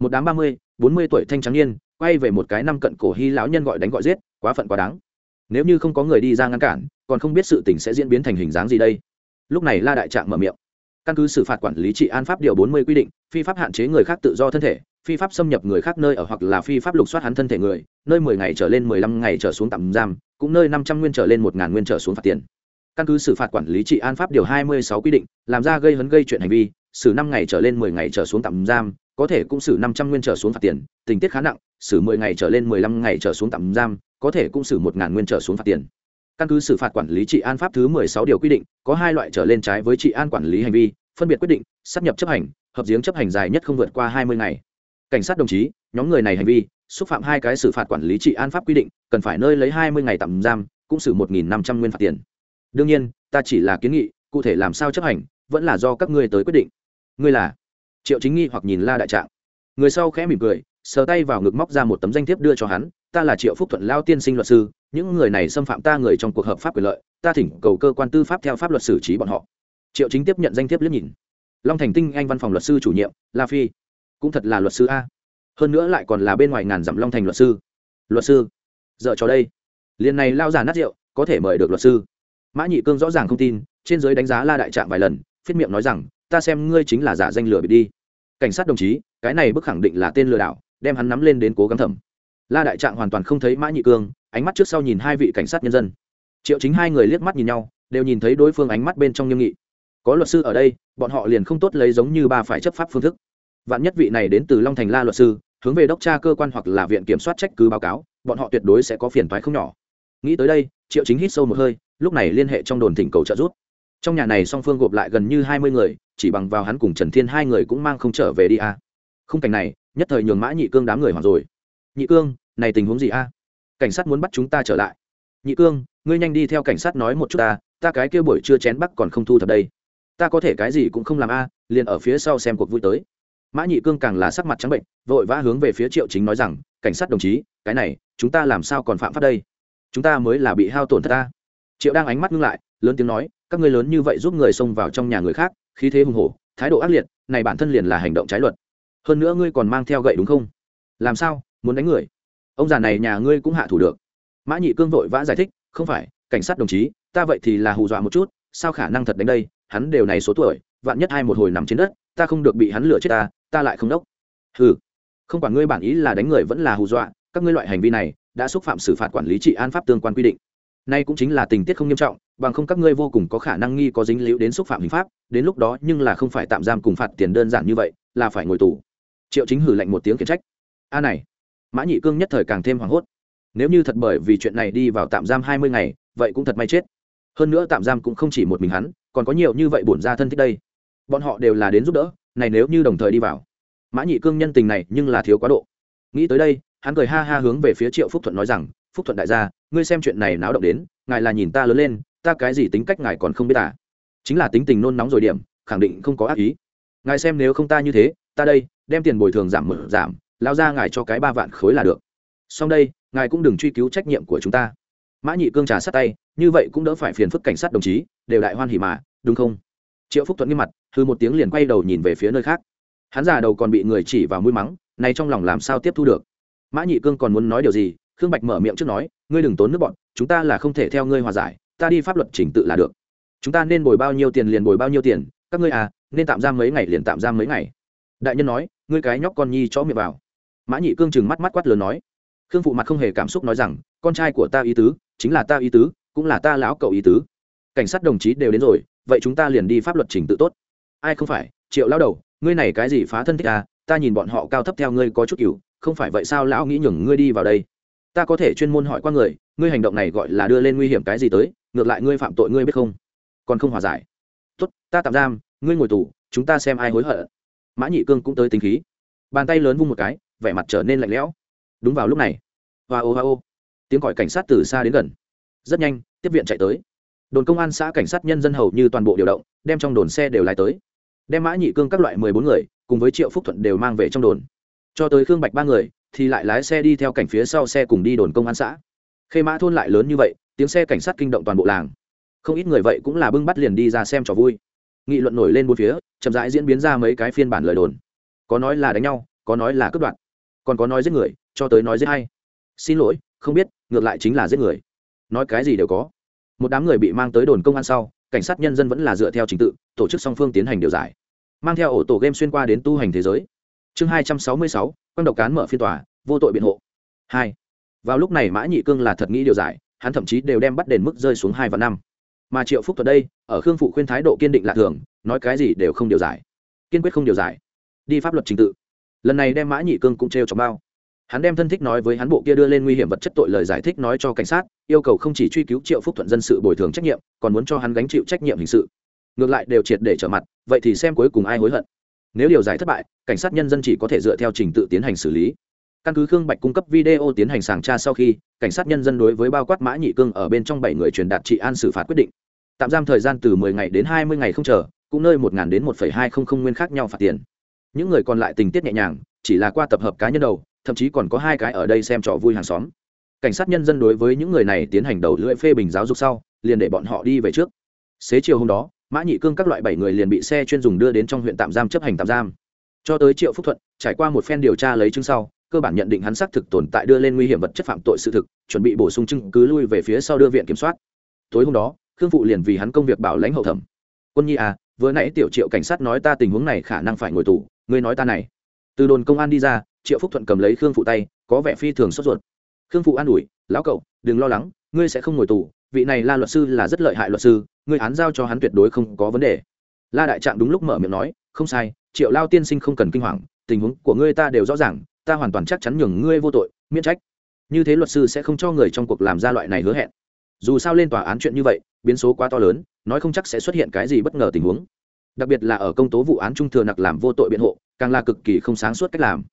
Một đám ba mươi, bốn mươi tuổi thanh trắng niên, quay về một cái năm cận cổ hy lão nhân gọi đánh gọi giết, quá phận quá đáng. Nếu như không có người đi ra ngăn cản, còn không biết sự tình sẽ diễn biến thành hình dáng gì đây. Lúc này la đại trạng mở miệng. Căn cứ xử phạt quản lý trị an pháp điều bốn mươi quy định, phi pháp hạn chế người khác tự do thân thể phi pháp xâm nhập người khác nơi ở hoặc là phi pháp lục soát hắn thân thể người, nơi mười ngày trở lên mười lăm ngày trở xuống tạm giam, cũng nơi năm trăm nguyên trở lên một ngàn nguyên trở xuống phạt tiền. Căn cứ xử phạt quản lý trị an pháp điều hai mươi sáu quy định, làm ra gây hấn gây chuyện hành vi, xử năm ngày trở lên mười ngày trở xuống tạm giam, có thể cũng xử năm trăm nguyên trở xuống phạt tiền, tình tiết khá nặng, xử mười ngày trở lên mười lăm ngày trở xuống tạm giam, có thể cũng xử một ngàn nguyên trở xuống phạt tiền. Căn cứ xử phạt quản lý trị an pháp thứ mười sáu điều quy định, có hai loại trở lên trái với trị an quản lý hành vi, phân biệt quyết định, sắp nhập chấp hành, hợp giếng chấp hành dài nhất không vượt qua hai mươi ngày cảnh sát đồng chí, nhóm người này hành vi, xúc phạm hai cái xử phạt quản lý trị an pháp quy định, cần phải nơi lấy hai mươi ngày tạm giam, cũng xử một nghìn năm trăm nguyên phạt tiền. Đương nhiên, ta chỉ là kiến nghị, cụ thể làm sao chấp hành, vẫn là do các ngươi tới quyết định. Ngươi là? Triệu chính nghi hoặc nhìn la đại trạng. Người sau khẽ mỉm cười, sờ tay vào ngực móc ra một tấm danh thiếp đưa cho hắn, ta là triệu phúc thuận lao tiên sinh luật sư, những người này xâm phạm ta người trong cuộc hợp pháp quyền lợi, ta thỉnh cầu cơ quan tư pháp theo pháp luật xử trí bọn họ. Triệu chính tiếp nhận danh thiếp liếc nhìn. Long thành tinh anh văn phòng luật sư chủ nhiệm, la phi cũng thật là luật sư a. Hơn nữa lại còn là bên ngoài ngàn dặm long thành luật sư. Luật sư? Dợ cho đây. Liền này lao giả nát rượu, có thể mời được luật sư. Mã nhị cương rõ ràng không tin, trên giới đánh giá la đại trạng vài lần, phiết miệng nói rằng, ta xem ngươi chính là giả danh lừa bị đi. Cảnh sát đồng chí, cái này bức khẳng định là tên lừa đảo, đem hắn nắm lên đến cố gắng thẩm. La đại trạng hoàn toàn không thấy mã nhị cương, ánh mắt trước sau nhìn hai vị cảnh sát nhân dân. Triệu chính hai người liếc mắt nhìn nhau, đều nhìn thấy đối phương ánh mắt bên trong nghiêm nghị. Có luật sư ở đây, bọn họ liền không tốt lấy giống như ba phải chấp pháp phương thức vạn nhất vị này đến từ long thành la luật sư, hướng về đốc tra cơ quan hoặc là viện kiểm soát trách cứ báo cáo, bọn họ tuyệt đối sẽ có phiền thoái không nhỏ. Nghĩ tới đây, triệu chính hít sâu một hơi, lúc này liên hệ trong đồn thỉnh cầu trợ giúp. Trong nhà này song phương gộp lại gần như hai mươi người, chỉ bằng vào hắn cùng trần thiên hai người cũng mang không trở về đi a. À. khung cảnh này, nhất thời nhường mã nhị cương đám người hoảng rồi. Nhị cương, này tình huống gì a? Cảnh sát muốn bắt chúng ta trở lại. Nhị cương, ngươi nhanh đi theo cảnh sát nói một chút ta ta cái kia buổi chưa chén bắc còn không thu thập đây. Ta có thể cái gì cũng không làm a, liền ở phía sau xem cuộc vui tới mã nhị cương càng là sắc mặt trắng bệnh, vội vã hướng về phía triệu chính nói rằng, cảnh sát đồng chí, cái này, chúng ta làm sao còn phạm pháp đây? Chúng ta mới là bị hao tổn thất ta. Triệu đang ánh mắt ngưng lại, lớn tiếng nói, các ngươi lớn như vậy giúp người xông vào trong nhà người khác, khí thế hùng hổ, thái độ ác liệt, này bản thân liền là hành động trái luật. Hơn nữa ngươi còn mang theo gậy đúng không? Làm sao, muốn đánh người? Ông già này nhà ngươi cũng hạ thủ được. Mã nhị cương vội vã giải thích, không phải, cảnh sát đồng chí, ta vậy thì là hù dọa một chút, sao khả năng thật đánh đây? Hắn đều này số tuổi, vạn nhất hai một hồi nằm trên đất, ta không được bị hắn lừa chết ta ta lại không đốc. Ừ không quản ngươi bản ý là đánh người vẫn là hù dọa, các ngươi loại hành vi này đã xúc phạm xử phạt quản lý trị an pháp tương quan quy định. Nay cũng chính là tình tiết không nghiêm trọng, bằng không các ngươi vô cùng có khả năng nghi có dính líu đến xúc phạm hình pháp, đến lúc đó nhưng là không phải tạm giam cùng phạt tiền đơn giản như vậy, là phải ngồi tù. Triệu chính hử lạnh một tiếng khiển trách. A này, mã nhị cương nhất thời càng thêm hoảng hốt. Nếu như thật bởi vì chuyện này đi vào tạm giam hai mươi ngày, vậy cũng thật may chết. Hơn nữa tạm giam cũng không chỉ một mình hắn, còn có nhiều như vậy bổn ra thân thích đây. Bọn họ đều là đến giúp đỡ này nếu như đồng thời đi vào, mã nhị cương nhân tình này nhưng là thiếu quá độ. Nghĩ tới đây, hắn cười ha ha hướng về phía triệu phúc thuận nói rằng, phúc thuận đại gia, ngươi xem chuyện này náo động đến, ngài là nhìn ta lớn lên, ta cái gì tính cách ngài còn không biết à? Chính là tính tình nôn nóng rồi điểm, khẳng định không có ác ý. Ngài xem nếu không ta như thế, ta đây, đem tiền bồi thường giảm mở giảm, lao ra ngài cho cái ba vạn khối là được. Xong đây, ngài cũng đừng truy cứu trách nhiệm của chúng ta. Mã nhị cương trà sát tay, như vậy cũng đỡ phải phiền phức cảnh sát đồng chí, đều đại hoan hỉ mà, đúng không? Triệu phúc thuận nghiêm mặt thư một tiếng liền quay đầu nhìn về phía nơi khác. Hắn già đầu còn bị người chỉ vào mũi mắng, nay trong lòng làm sao tiếp thu được? Mã nhị cương còn muốn nói điều gì? Khương bạch mở miệng trước nói, ngươi đừng tốn nước bọn, chúng ta là không thể theo ngươi hòa giải, ta đi pháp luật trình tự là được. Chúng ta nên bồi bao nhiêu tiền liền bồi bao nhiêu tiền, các ngươi à nên tạm giam mấy ngày liền tạm giam mấy ngày. Đại nhân nói, ngươi cái nhóc con nhi chó miệng vào. Mã nhị cương chừng mắt mắt quát lớn nói. Khương phụ mặt không hề cảm xúc nói rằng, con trai của ta ý tứ, chính là ta ý tứ, cũng là ta lão cậu ý tứ. Cảnh sát đồng chí đều đến rồi, vậy chúng ta liền đi pháp luật trình tự tốt ai không phải, triệu lao đầu, ngươi này cái gì phá thân thích à ta nhìn bọn họ cao thấp theo ngươi có chút cựu không phải vậy sao lão nghĩ nhường ngươi đi vào đây? Ta có thể chuyên môn hỏi qua người, ngươi hành động này gọi là đưa lên nguy hiểm cái gì tới, ngược lại ngươi phạm tội ngươi biết không? Còn không hòa giải. Tốt, ta tạm giam, ngươi ngồi tù, chúng ta xem ai hối hận. Mã nhị cương cũng tới tính khí. Bàn tay lớn vung một cái, vẻ mặt trở nên lạnh lẽo. Đúng vào lúc này, hoa ô hoa ô, tiếng còi cảnh sát từ xa đến gần. Rất nhanh, tiếp viện chạy tới. Đồn công an xã cảnh sát nhân dân hầu như toàn bộ điều động, đem trong đồn xe đều lái tới đem mã nhị cương các loại mười bốn người cùng với triệu phúc thuận đều mang về trong đồn. Cho tới khương bạch ba người, thì lại lái xe đi theo cảnh phía sau xe cùng đi đồn công an xã. Khê mã thôn lại lớn như vậy, tiếng xe cảnh sát kinh động toàn bộ làng. Không ít người vậy cũng là bưng bắt liền đi ra xem trò vui. Nghị luận nổi lên bốn phía, chậm rãi diễn biến ra mấy cái phiên bản lời đồn. Có nói là đánh nhau, có nói là cướp đoạt. Còn có nói giết người, cho tới nói giết hay xin lỗi, không biết, ngược lại chính là giết người. Nói cái gì đều có. Một đám người bị mang tới đồn công an sau, cảnh sát nhân dân vẫn là dựa theo trình tự, tổ chức song phương tiến hành điều giải mang theo ổ tổ game xuyên qua đến tu hành thế giới. Chương hai trăm sáu mươi sáu, quang độc cán mở phiên tòa, vô tội biện hộ. Hai. Vào lúc này mã nhị cương là thật nghĩ điều giải, hắn thậm chí đều đem bắt đền mức rơi xuống hai và năm. Mà triệu phúc thuật đây, ở khương phụ khuyên thái độ kiên định lạ thường, nói cái gì đều không điều giải. Kiên quyết không điều giải. Đi pháp luật trình tự. Lần này đem mã nhị cương cũng trêu cho bao. Hắn đem thân thích nói với hắn bộ kia đưa lên nguy hiểm vật chất tội lời giải thích nói cho cảnh sát, yêu cầu không chỉ truy cứu triệu phúc thuận dân sự bồi thường trách nhiệm, còn muốn cho hắn gánh chịu trách nhiệm hình sự ngược lại đều triệt để trở mặt, vậy thì xem cuối cùng ai hối hận. Nếu điều giải thất bại, cảnh sát nhân dân chỉ có thể dựa theo trình tự tiến hành xử lý. Căn cứ khương bạch cung cấp video tiến hành sàng tra sau khi, cảnh sát nhân dân đối với bao quát mã nhị cương ở bên trong bảy người truyền đạt trị an xử phạt quyết định. Tạm giam thời gian từ 10 ngày đến 20 ngày không chờ, cũng nơi một đến một hai không không nguyên khác nhau phạt tiền. Những người còn lại tình tiết nhẹ nhàng, chỉ là qua tập hợp cá nhân đầu, thậm chí còn có hai cái ở đây xem trò vui hàng xóm. Cảnh sát nhân dân đối với những người này tiến hành đầu lưỡi phê bình giáo dục sau, liền để bọn họ đi về trước. Xế chiều hôm đó mã nhị cương các loại bảy người liền bị xe chuyên dùng đưa đến trong huyện tạm giam chấp hành tạm giam. Cho tới triệu phúc thuận, trải qua một phen điều tra lấy chứng sau, cơ bản nhận định hắn xác thực tồn tại đưa lên nguy hiểm vật chất phạm tội sự thực, chuẩn bị bổ sung chứng cứ lui về phía sau đưa viện kiểm soát. Tối hôm đó, khương phụ liền vì hắn công việc bảo lãnh hậu thẩm. Quân nhi à vừa nãy tiểu triệu cảnh sát nói ta tình huống này khả năng phải ngồi tù, ngươi nói ta này. Từ đồn công an đi ra, triệu phúc thuận cầm lấy khương phụ tay, có vẻ phi thường sốt ruột. Khương phụ an ủi, lão cậu, đừng lo lắng, ngươi sẽ không ngồi tù vị này la luật sư là rất lợi hại luật sư, người án giao cho hắn tuyệt đối không có vấn đề. La đại trạng đúng lúc mở miệng nói, không sai, triệu lao tiên sinh không cần kinh hoàng, tình huống của ngươi ta đều rõ ràng, ta hoàn toàn chắc chắn nhường ngươi vô tội, miễn trách. Như thế luật sư sẽ không cho người trong cuộc làm ra loại này hứa hẹn. Dù sao lên tòa án chuyện như vậy, biến số quá to lớn, nói không chắc sẽ xuất hiện cái gì bất ngờ tình huống. Đặc biệt là ở công tố vụ án trung thừa nặc làm vô tội biện hộ, càng là cực kỳ không sáng suốt cách làm.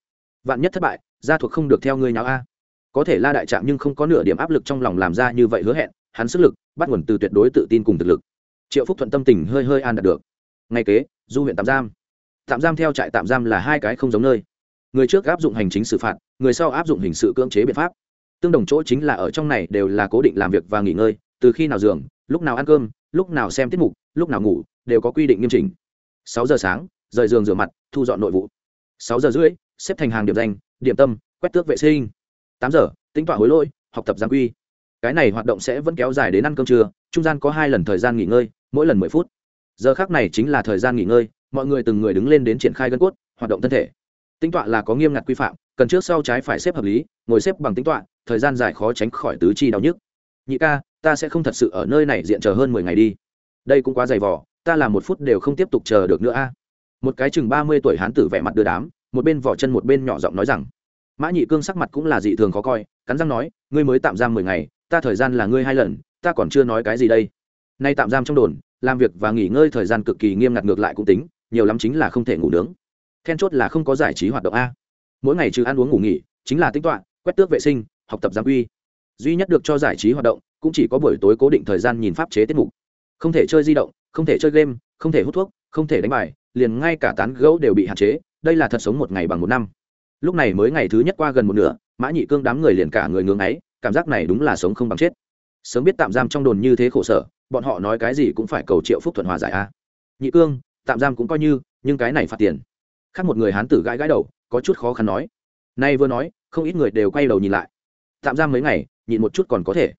Vạn nhất thất bại, gia thuộc không được theo ngươi nháo a. Có thể la đại trạng nhưng không có nửa điểm áp lực trong lòng làm ra như vậy hứa hẹn hắn sức lực, bắt nguồn từ tuyệt đối tự tin cùng thực lực. Triệu phúc thuận tâm tình hơi hơi an đạt được. Ngay kế, du huyện tạm giam. Tạm giam theo trại tạm giam là hai cái không giống nơi. Người trước áp dụng hành chính xử phạt, người sau áp dụng hình sự cưỡng chế biện pháp. Tương đồng chỗ chính là ở trong này đều là cố định làm việc và nghỉ ngơi, từ khi nào giường, lúc nào ăn cơm, lúc nào xem tiết mục, lúc nào ngủ, đều có quy định nghiêm chỉnh. Sáu giờ sáng, rời giường rửa mặt, thu dọn nội vụ. Sáu giờ rưỡi, xếp thành hàng điểm danh, điểm tâm, quét tước vệ sinh. Tám giờ, tính tọa hối lỗi, học tập giám quy cái này hoạt động sẽ vẫn kéo dài đến ăn cơm trưa, trung gian có hai lần thời gian nghỉ ngơi, mỗi lần mười phút. Giờ khác này chính là thời gian nghỉ ngơi, mọi người từng người đứng lên đến triển khai gân cốt, hoạt động thân thể. Tính tọa là có nghiêm ngặt quy phạm, cần trước sau trái phải xếp hợp lý, ngồi xếp bằng tính tọa thời gian dài khó tránh khỏi tứ chi đau nhức. Nhị ca, ta sẽ không thật sự ở nơi này diện chờ hơn mười ngày đi. Đây cũng quá dày vỏ ta làm một phút đều không tiếp tục chờ được nữa a. Một cái chừng ba mươi tuổi hán tử vẻ mặt đưa đám, một bên vỏ chân một bên nhỏ giọng nói rằng, mã nhị cương sắc mặt cũng là dị thường khó coi, cắn răng nói, ngươi mới tạm giam mười ngày ta thời gian là ngươi hai lần, ta còn chưa nói cái gì đây. Nay tạm giam trong đồn, làm việc và nghỉ ngơi thời gian cực kỳ nghiêm ngặt ngược lại cũng tính, nhiều lắm chính là không thể ngủ nướng. Then chốt là không có giải trí hoạt động a. Mỗi ngày trừ ăn uống ngủ nghỉ, chính là tính toạ quét tước vệ sinh, học tập giám quy. Duy nhất được cho giải trí hoạt động, cũng chỉ có buổi tối cố định thời gian nhìn pháp chế tiết mục. Không thể chơi di động, không thể chơi game, không thể hút thuốc, không thể đánh bài, liền ngay cả tán gấu đều bị hạn chế, đây là thật sống một ngày bằng một năm. Lúc này mới ngày thứ nhất qua gần một nửa, mã nhị cương đám người liền cả người ngưỡng ấy cảm giác này đúng là sống không bằng chết. Sớm biết tạm giam trong đồn như thế khổ sở, bọn họ nói cái gì cũng phải cầu triệu phúc thuận hòa giải a. Nhị cương, tạm giam cũng coi như, nhưng cái này phạt tiền. Khác một người hán tử gãi gãi đầu, có chút khó khăn nói. Nay vừa nói, không ít người đều quay đầu nhìn lại. Tạm giam mấy ngày, nhịn một chút còn có thể.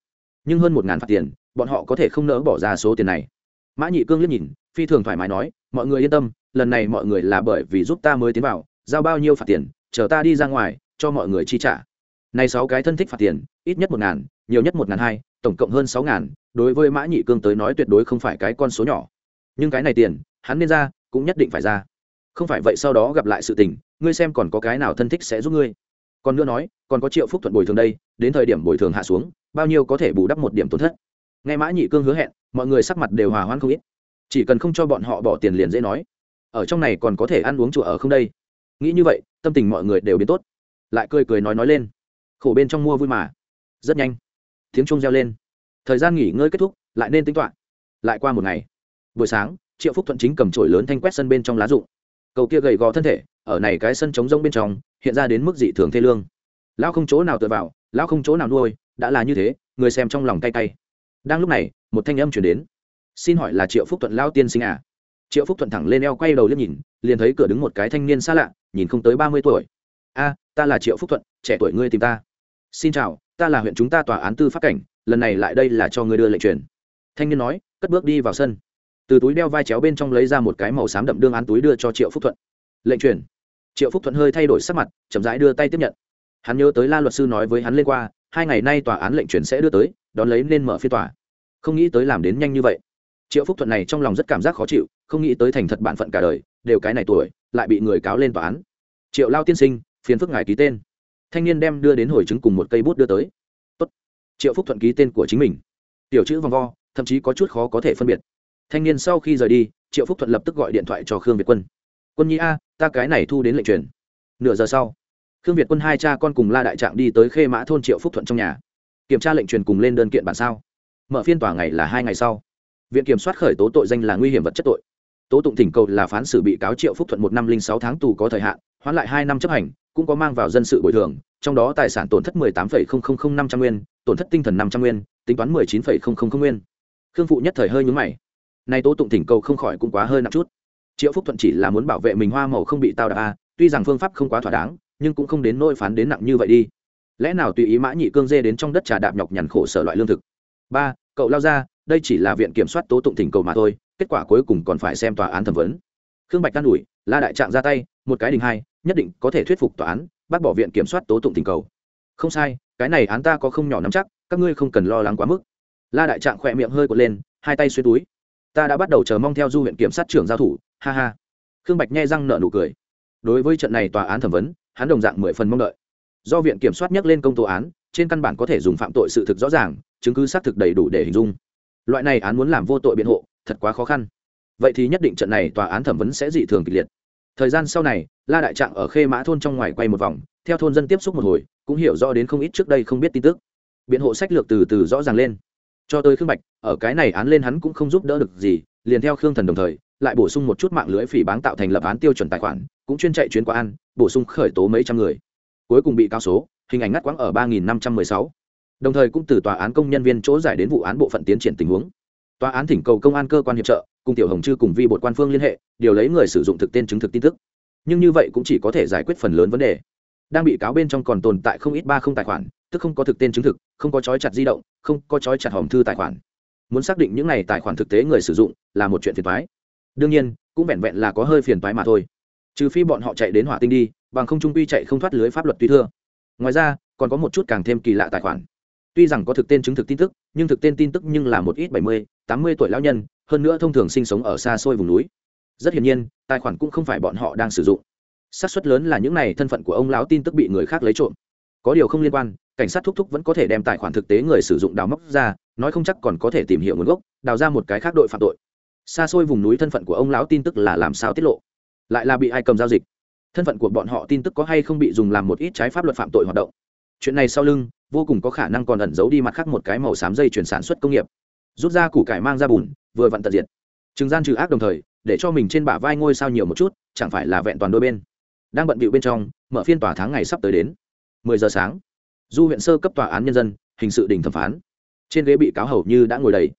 Nhưng hơn một ngàn phạt tiền, bọn họ có thể không nỡ bỏ ra số tiền này. Mã nhị cương liếc nhìn, phi thường thoải mái nói, mọi người yên tâm, lần này mọi người là bởi vì giúp ta mới tiến vào, giao bao nhiêu phạt tiền, chờ ta đi ra ngoài, cho mọi người chi trả này sáu cái thân thích phạt tiền, ít nhất một ngàn, nhiều nhất một ngàn hai, tổng cộng hơn sáu ngàn, đối với mã nhị cương tới nói tuyệt đối không phải cái con số nhỏ. Nhưng cái này tiền, hắn nên ra, cũng nhất định phải ra. Không phải vậy sau đó gặp lại sự tình, ngươi xem còn có cái nào thân thích sẽ giúp ngươi. Còn nữa nói, còn có triệu phúc thuận bồi thường đây, đến thời điểm bồi thường hạ xuống, bao nhiêu có thể bù đắp một điểm tổn thất. Nghe mã nhị cương hứa hẹn, mọi người sắc mặt đều hòa hoãn không ít. Chỉ cần không cho bọn họ bỏ tiền liền dễ nói. Ở trong này còn có thể ăn uống chùa ở không đây. Nghĩ như vậy, tâm tình mọi người đều biến tốt. Lại cười cười nói nói lên khổ bên trong mua vui mà. Rất nhanh. Tiếng chuông reo lên. Thời gian nghỉ ngơi kết thúc, lại nên tính toán. Lại qua một ngày. Buổi sáng, triệu phúc thuận chính cầm chổi lớn thanh quét sân bên trong lá rụng. Cầu kia gầy gò thân thể, ở này cái sân trống rông bên trong, hiện ra đến mức dị thường thê lương. Lão không chỗ nào tựa vào, lão không chỗ nào nuôi, đã là như thế, người xem trong lòng cay cay. Đang lúc này, một thanh âm chuyển đến. Xin hỏi là triệu phúc thuận lao tiên sinh à? Triệu phúc thuận thẳng lên eo quay đầu liếc nhìn, liền thấy cửa đứng một cái thanh niên xa lạ, nhìn không tới ba mươi tuổi. A, ta là triệu phúc thuận, trẻ tuổi ngươi tìm ta xin chào, ta là huyện chúng ta tòa án tư pháp cảnh, lần này lại đây là cho ngươi đưa lệnh truyền. Thanh niên nói, cất bước đi vào sân. Từ túi đeo vai chéo bên trong lấy ra một cái màu xám đậm đương án túi đưa cho triệu phúc thuận. Lệnh truyền. Triệu phúc thuận hơi thay đổi sắc mặt, chậm rãi đưa tay tiếp nhận. Hắn nhớ tới la luật sư nói với hắn lên qua, hai ngày nay tòa án lệnh truyền sẽ đưa tới, đón lấy nên mở phiên tòa. Không nghĩ tới làm đến nhanh như vậy. Triệu phúc thuận này trong lòng rất cảm giác khó chịu, không nghĩ tới thành thật bản phận cả đời, đều cái này tuổi, lại bị người cáo lên tòa án. Triệu lao tiên sinh, phiền phức ngài ký tên thanh niên đem đưa đến hồi chứng cùng một cây bút đưa tới. Tốt. triệu phúc thuận ký tên của chính mình. Tiểu chữ vòng vo, thậm chí có chút khó có thể phân biệt. Thanh niên sau khi rời đi, triệu phúc thuận lập tức gọi điện thoại cho khương việt quân. Quân nhi a, ta cái này thu đến lệnh truyền. Nửa giờ sau, khương việt quân hai cha con cùng la đại trạng đi tới khê mã thôn triệu phúc thuận trong nhà. Kiểm tra lệnh truyền cùng lên đơn kiện bản sao. Mở phiên tòa ngày là hai ngày sau. Viện kiểm soát khởi tố tội danh là nguy hiểm vật chất tội. Tố tụng thỉnh cầu là phán xử bị cáo triệu phúc thuận một năm linh sáu tháng tù có thời hạn, hoãn lại hai năm chấp hành cũng có mang vào dân sự bồi thường, trong đó tài sản tổn thất mười tám năm trăm nguyên, tổn thất tinh thần năm trăm nguyên, tính toán mười chín nguyên. Khương phụ nhất thời hơi nhúng mày. Nay tố tụng thỉnh cầu không khỏi cũng quá hơi nặng chút. Triệu phúc thuận chỉ là muốn bảo vệ mình hoa màu không bị tao đạp a, tuy rằng phương pháp không quá thỏa đáng, nhưng cũng không đến nỗi phán đến nặng như vậy đi. Lẽ nào tùy ý mã nhị cương dê đến trong đất trà đạp nhọc nhằn khổ sở loại lương thực? Ba, cậu lao ra, đây chỉ là viện kiểm soát tố tụng thỉnh cầu mà thôi, kết quả cuối cùng còn phải xem tòa án thẩm vấn. Khương bạch can ủi, la đại trạng ra tay một cái đình hai, nhất định có thể thuyết phục tòa án, bác bỏ viện kiểm soát tố tụng tình cầu. Không sai, cái này án ta có không nhỏ nắm chắc, các ngươi không cần lo lắng quá mức. La đại trạng khỏe miệng hơi cột lên, hai tay xuyên túi. Ta đã bắt đầu chờ mong theo du huyện kiểm sát trưởng giao thủ, ha ha. Khương bạch nhai răng nợ nụ cười. Đối với trận này tòa án thẩm vấn, hắn đồng dạng mười phần mong đợi. Do viện kiểm soát nhắc lên công tố án, trên căn bản có thể dùng phạm tội sự thực rõ ràng, chứng cứ xác thực đầy đủ để hình dung. Loại này án muốn làm vô tội biện hộ, thật quá khó khăn. Vậy thì nhất định trận này tòa án thẩm vấn sẽ dị thường kịch liệt thời gian sau này, la đại trạng ở khê mã thôn trong ngoài quay một vòng, theo thôn dân tiếp xúc một hồi, cũng hiểu rõ đến không ít trước đây không biết tin tức. Biện hộ sách lược từ từ rõ ràng lên. Cho tới khương bạch, ở cái này án lên hắn cũng không giúp đỡ được gì, liền theo khương thần đồng thời, lại bổ sung một chút mạng lưới phỉ báng tạo thành lập án tiêu chuẩn tài khoản, cũng chuyên chạy chuyến qua ăn, bổ sung khởi tố mấy trăm người. Cuối cùng bị cao số, hình ảnh ngắt quãng ở ba nghìn năm trăm mười sáu. Đồng thời cũng từ tòa án công nhân viên chỗ giải đến vụ án bộ phận tiến triển tình huống. Tòa án thỉnh cầu công an cơ quan hiệp trợ cùng tiểu hồng chư cùng vi bột quan phương liên hệ, điều lấy người sử dụng thực tên chứng thực tin tức. Nhưng như vậy cũng chỉ có thể giải quyết phần lớn vấn đề. Đang bị cáo bên trong còn tồn tại không ít ba không tài khoản, tức không có thực tên chứng thực, không có trói chặt di động, không có trói chặt hòm thư tài khoản. Muốn xác định những này tài khoản thực tế người sử dụng là một chuyện phiền toái. Đương nhiên, cũng vẹn vẹn là có hơi phiền toái mà thôi. Trừ phi bọn họ chạy đến hỏa tinh đi, bằng không trung quy chạy không thoát lưới pháp luật tuy thưa. Ngoài ra, còn có một chút càng thêm kỳ lạ tài khoản tuy rằng có thực tên chứng thực tin tức, nhưng thực tên tin tức nhưng là một ít bảy mươi, tám mươi tuổi lão nhân, hơn nữa thông thường sinh sống ở xa xôi vùng núi. Rất hiển nhiên, tài khoản cũng không phải bọn họ đang sử dụng. Xác suất lớn là những này thân phận của ông lão tin tức bị người khác lấy trộm. Có điều không liên quan, cảnh sát thúc thúc vẫn có thể đem tài khoản thực tế người sử dụng đào móc ra, nói không chắc còn có thể tìm hiểu nguồn gốc, đào ra một cái khác đội phạm tội. Xa xôi vùng núi thân phận của ông lão tin tức là làm sao tiết lộ? Lại là bị ai cầm giao dịch? Thân phận của bọn họ tin tức có hay không bị dùng làm một ít trái pháp luật phạm tội hoạt động? Chuyện này sau lưng vô cùng có khả năng còn ẩn giấu đi mặt khác một cái màu xám dây chuyển sản xuất công nghiệp. Rút ra củ cải mang ra bùn, vừa vặn tận diệt. Trừng gian trừ ác đồng thời, để cho mình trên bả vai ngôi sao nhiều một chút, chẳng phải là vẹn toàn đôi bên. Đang bận bịu bên trong, mở phiên tòa tháng ngày sắp tới đến. Mười giờ sáng, du huyện sơ cấp tòa án nhân dân, hình sự đình thẩm phán. Trên ghế bị cáo hầu như đã ngồi đầy.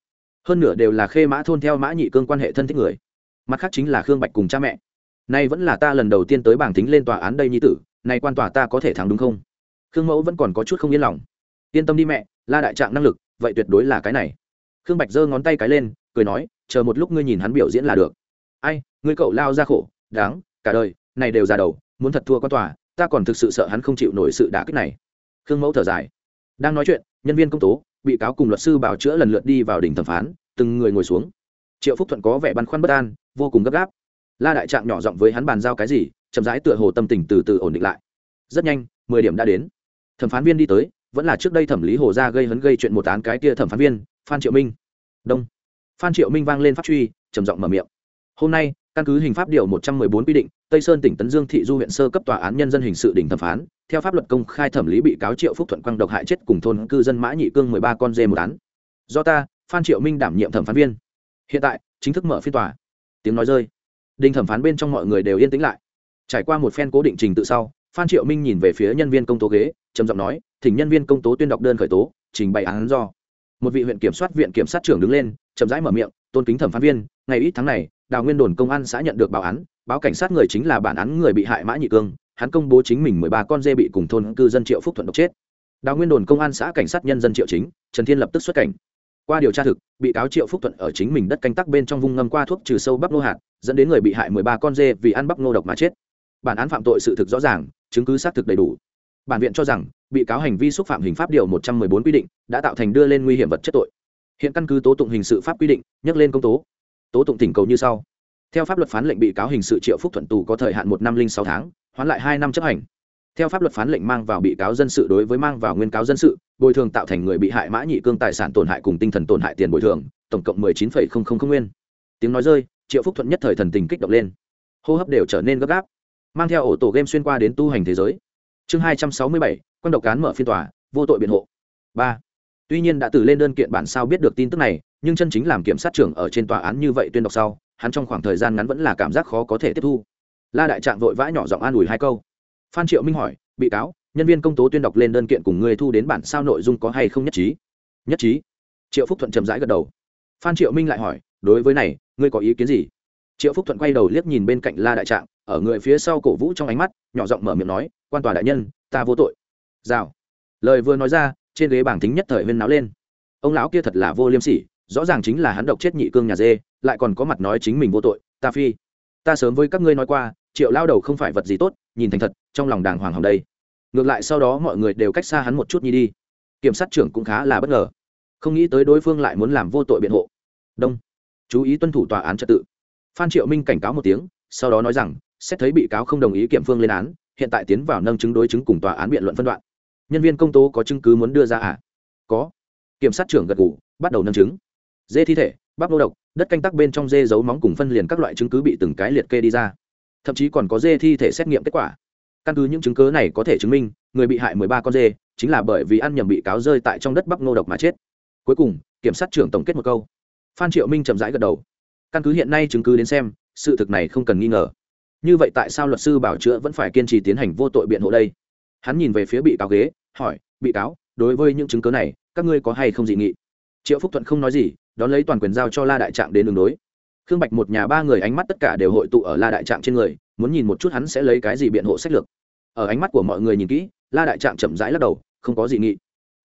Hơn nửa đều là khê mã thôn theo mã nhị cương quan hệ thân thích người. Mặt khác chính là khương bạch cùng cha mẹ. Nay vẫn là ta lần đầu tiên tới bảng tính lên tòa án đây nhi tử, nay quan tòa ta có thể thắng đúng không? Khương mẫu vẫn còn có chút không yên lòng. Yên tâm đi mẹ, la đại trạng năng lực, vậy tuyệt đối là cái này. Khương bạch giơ ngón tay cái lên, cười nói, chờ một lúc ngươi nhìn hắn biểu diễn là được. Ai, ngươi cậu lao ra khổ, đáng, cả đời, này đều ra đầu, muốn thật thua quan tòa, ta còn thực sự sợ hắn không chịu nổi sự đả kích này. Khương mẫu thở dài. Đang nói chuyện, nhân viên công tố, bị cáo cùng luật sư bảo chữa lần lượt đi vào đỉnh thẩm phán, từng người ngồi xuống. Triệu phúc thuận có vẻ băn khoăn bất an, vô cùng gấp gáp. La đại trạng nhỏ giọng với hắn bàn giao cái gì, chậm rãi tựa hồ tâm tình từ từ ổn định lại. Rất nhanh, mười điểm đã đến thẩm phán viên đi tới, vẫn là trước đây thẩm lý hồ Gia gây hấn gây chuyện một án cái kia thẩm phán viên, phan triệu minh. Đông. Phan triệu minh vang lên pháp truy, trầm giọng mở miệng. Hôm nay, căn cứ hình pháp điều một trăm mười bốn quy định, tây sơn tỉnh tấn dương thị du huyện sơ cấp tòa án nhân dân hình sự đỉnh thẩm phán, theo pháp luật công khai thẩm lý bị cáo triệu phúc thuận quang độc hại chết cùng thôn cư dân mã nhị cương mười ba con dê một án. Do ta, phan triệu minh đảm nhiệm thẩm phán viên. Hiện tại, chính thức mở phiên tòa. Tiếng nói rơi. Đình thẩm phán bên trong mọi người đều yên tĩnh lại. Trải qua một phen cố định trình tự sau phan triệu minh nhìn về phía nhân viên công tố ghế, trầm giọng nói, thỉnh nhân viên công tố tuyên đọc đơn khởi tố, trình bày án do. Một vị huyện kiểm soát viện kiểm sát trưởng đứng lên, chậm rãi mở miệng, tôn kính thẩm phán viên, ngày ít tháng này, đào nguyên đồn công an xã nhận được báo án, báo cảnh sát người chính là bản án người bị hại mã nhị cương, hắn công bố chính mình mười ba con dê bị cùng thôn cư dân triệu phúc thuận độc chết. Đào nguyên đồn công an xã cảnh sát nhân dân triệu chính, trần thiên lập tức xuất cảnh. Qua điều tra thực, bị cáo triệu phúc thuận ở chính mình đất canh tác bên trong vùng ngâm qua thuốc trừ sâu bắp nô hạt, dẫn đến người bị hại mười ba con dê vì ăn bắp nô độc mà chết bản án phạm tội sự thực rõ ràng, chứng cứ xác thực đầy đủ. Bản viện cho rằng, bị cáo hành vi xúc phạm hình pháp điều một trăm mười bốn quy định đã tạo thành đưa lên nguy hiểm vật chất tội. Hiện căn cứ tố tụng hình sự pháp quy định, nhắc lên công tố. Tố tụng tỉnh cầu như sau. Theo pháp luật phán lệnh bị cáo hình sự triệu phúc thuận tù có thời hạn một năm linh sáu tháng, hoán lại hai năm chấp hành. Theo pháp luật phán lệnh mang vào bị cáo dân sự đối với mang vào nguyên cáo dân sự, bồi thường tạo thành người bị hại mã nhị cương tài sản tổn hại cùng tinh thần tổn hại tiền bồi thường, tổng cộng mười chín phẩy không không không nguyên. Tiếng nói rơi, triệu phúc thuận nhất thời thần tình kích động lên. Hô hấp đều trở nên gấp gáp mang theo ổ tổ game xuyên qua đến tu hành thế giới. Chương hai trăm sáu mươi bảy quan độc cán mở phiên tòa, vô tội biện hộ. Ba. Tuy nhiên đã từ lên đơn kiện bản sao biết được tin tức này, nhưng chân chính làm kiểm sát trưởng ở trên tòa án như vậy tuyên đọc sau, hắn trong khoảng thời gian ngắn vẫn là cảm giác khó có thể tiếp thu. La đại trạng vội vã nhỏ giọng an ủi hai câu. Phan triệu minh hỏi, bị cáo, nhân viên công tố tuyên đọc lên đơn kiện cùng người thu đến bản sao nội dung có hay không nhất trí? Nhất trí. Triệu phúc thuận chậm rãi gật đầu. Phan triệu minh lại hỏi, đối với này, ngươi có ý kiến gì? Triệu phúc thuận quay đầu liếc nhìn bên cạnh la đại trạng ở người phía sau cổ vũ trong ánh mắt, nhỏ giọng mở miệng nói, quan tòa đại nhân, ta vô tội. Rào. Lời vừa nói ra, trên ghế bảng tính nhất thời huyên náo lên. Ông lão kia thật là vô liêm sỉ, rõ ràng chính là hắn độc chết nhị cương nhà dê, lại còn có mặt nói chính mình vô tội, ta phi, ta sớm với các ngươi nói qua, triệu lao đầu không phải vật gì tốt, nhìn thành thật, trong lòng đàng hoàng hòng đây. Ngược lại sau đó mọi người đều cách xa hắn một chút nhi đi. Kiểm sát trưởng cũng khá là bất ngờ. Không nghĩ tới đối phương lại muốn làm vô tội biện hộ. Đông. Chú ý tuân thủ tòa án trật tự. Phan triệu minh cảnh cáo một tiếng, sau đó nói rằng xét thấy bị cáo không đồng ý kiểm phương lên án, hiện tại tiến vào nâng chứng đối chứng cùng tòa án biện luận phân đoạn. Nhân viên công tố có chứng cứ muốn đưa ra à? Có. Kiểm sát trưởng gật gù, bắt đầu nâng chứng. Dê thi thể, bắp nô độc, đất canh tắc bên trong dê giấu móng cùng phân liền các loại chứng cứ bị từng cái liệt kê đi ra. Thậm chí còn có dê thi thể xét nghiệm kết quả. Căn cứ những chứng cứ này có thể chứng minh, người bị hại mười ba con dê, chính là bởi vì ăn nhầm bị cáo rơi tại trong đất bắp nô độc mà chết. Cuối cùng, kiểm sát trưởng tổng kết một câu. Phan triệu minh chậm rãi gật đầu. Căn cứ hiện nay chứng cứ đến xem, sự thực này không cần nghi ngờ như vậy tại sao luật sư bảo chữa vẫn phải kiên trì tiến hành vô tội biện hộ đây? Hắn nhìn về phía bị cáo ghế, hỏi, bị cáo, đối với những chứng cứ này, các ngươi có hay không dị nghị? Triệu phúc thuận không nói gì, đón lấy toàn quyền giao cho la đại trạng đến đường đối. Khương bạch một nhà ba người ánh mắt tất cả đều hội tụ ở la đại trạng trên người, muốn nhìn một chút hắn sẽ lấy cái gì biện hộ sách lược. Ở ánh mắt của mọi người nhìn kỹ, la đại trạng chậm rãi lắc đầu, không có gì nghị.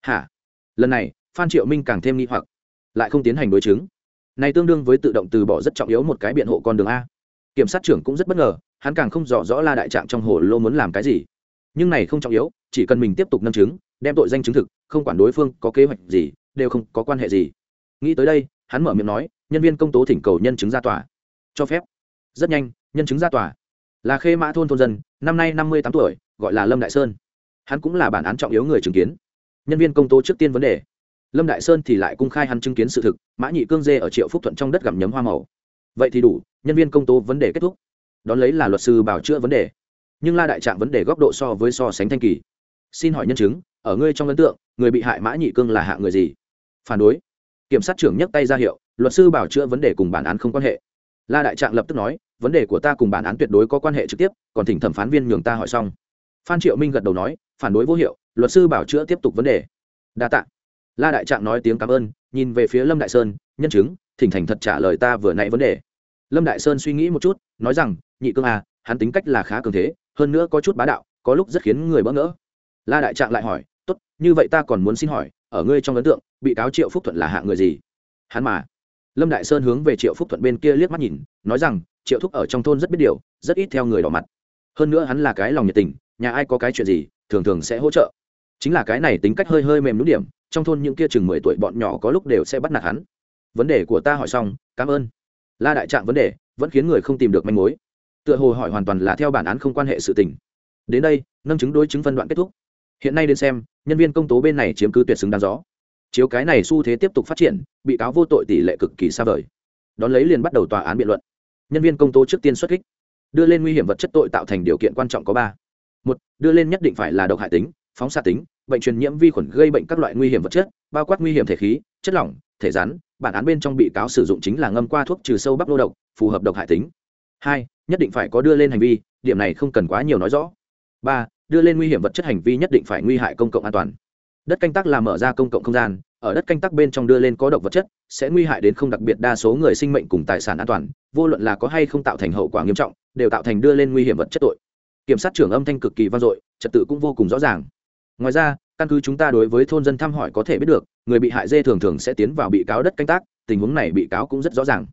Hả? Lần này, phan triệu minh càng thêm nghi hoặc, lại không tiến hành đối chứng. Này tương đương với tự động từ bỏ rất trọng yếu một cái biện hộ con đường a kiểm sát trưởng cũng rất bất ngờ, hắn càng không rõ rõ la đại trạng trong hồ lô muốn làm cái gì. Nhưng này không trọng yếu, chỉ cần mình tiếp tục nâng chứng, đem tội danh chứng thực, không quản đối phương có kế hoạch gì, đều không có quan hệ gì. Nghĩ tới đây, hắn mở miệng nói, nhân viên công tố thỉnh cầu nhân chứng ra tòa. Cho phép. Rất nhanh, nhân chứng ra tòa. Là khê mã thôn thôn dân, năm nay năm mươi tám tuổi, gọi là lâm đại sơn. Hắn cũng là bản án trọng yếu người chứng kiến. Nhân viên công tố trước tiên vấn đề. Lâm đại sơn thì lại cung khai hắn chứng kiến sự thực, mã nhị cương dê ở triệu phúc thuận trong đất gặm nhấm hoa màu vậy thì đủ, nhân viên công tố vấn đề kết thúc. Đón lấy là luật sư bảo chữa vấn đề. Nhưng la đại trạng vấn đề góc độ so với so sánh thanh kỳ. Xin hỏi nhân chứng, ở ngươi trong ấn tượng, người bị hại mã nhị cương là hạ người gì? Phản đối. Kiểm sát trưởng nhấc tay ra hiệu, luật sư bảo chữa vấn đề cùng bản án không quan hệ. La đại trạng lập tức nói, vấn đề của ta cùng bản án tuyệt đối có quan hệ trực tiếp, còn thỉnh thẩm phán viên nhường ta hỏi xong. Phan triệu minh gật đầu nói, phản đối vô hiệu, luật sư bảo chữa tiếp tục vấn đề. Đa tạ. La đại trạng nói tiếng cảm ơn, nhìn về phía lâm đại sơn, nhân chứng thỉnh thành thật trả lời ta vừa nãy vấn đề. Lâm đại sơn suy nghĩ một chút, nói rằng, nhị cương à hắn tính cách là khá cường thế, hơn nữa có chút bá đạo, có lúc rất khiến người bỡ ngỡ. La đại trạng lại hỏi, tốt, như vậy ta còn muốn xin hỏi, ở ngươi trong ấn tượng, bị cáo triệu phúc thuận là hạ người gì? Hắn mà. Lâm đại sơn hướng về triệu phúc thuận bên kia liếc mắt nhìn, nói rằng, triệu thúc ở trong thôn rất biết điều, rất ít theo người đỏ mặt. Hơn nữa hắn là cái lòng nhiệt tình, nhà ai có cái chuyện gì, thường thường sẽ hỗ trợ. Chính là cái này tính cách hơi hơi mềm nút điểm, trong thôn những kia chừng mười tuổi bọn nhỏ có lúc đều sẽ bắt nạt hắn vấn đề của ta hỏi xong, cảm ơn. La đại trạng vấn đề, vẫn khiến người không tìm được manh mối. Tựa hồ hỏi hoàn toàn là theo bản án không quan hệ sự tình. Đến đây, nâng chứng đối chứng phân đoạn kết thúc. Hiện nay đến xem, nhân viên công tố bên này chiếm cứ tuyệt xứng đáng gió. Chiếu cái này xu thế tiếp tục phát triển, bị cáo vô tội tỷ lệ cực kỳ xa vời. Đón lấy liền bắt đầu tòa án biện luận. Nhân viên công tố trước tiên xuất kích. Đưa lên nguy hiểm vật chất tội tạo thành điều kiện quan trọng có ba. Một, đưa lên nhất định phải là độc hại tính, phóng xạ tính, bệnh truyền nhiễm vi khuẩn gây bệnh các loại nguy hiểm vật chất, bao quát nguy hiểm thể khí, chất lỏng, thể rắn bản án bên trong bị cáo sử dụng chính là ngâm qua thuốc trừ sâu bắp lô độc, phù hợp độc hại tính. Hai, nhất định phải có đưa lên hành vi, điểm này không cần quá nhiều nói rõ. Ba, đưa lên nguy hiểm vật chất hành vi nhất định phải nguy hại công cộng an toàn. Đất canh tác là mở ra công cộng không gian, ở đất canh tác bên trong đưa lên có độc vật chất, sẽ nguy hại đến không đặc biệt đa số người sinh mệnh cùng tài sản an toàn, vô luận là có hay không tạo thành hậu quả nghiêm trọng, đều tạo thành đưa lên nguy hiểm vật chất tội. Kiểm sát trưởng âm thanh cực kỳ vang dội, trật tự cũng vô cùng rõ ràng. Ngoài ra căn cứ chúng ta đối với thôn dân thăm hỏi có thể biết được, người bị hại dê thường thường sẽ tiến vào bị cáo đất canh tác, tình huống này bị cáo cũng rất rõ ràng.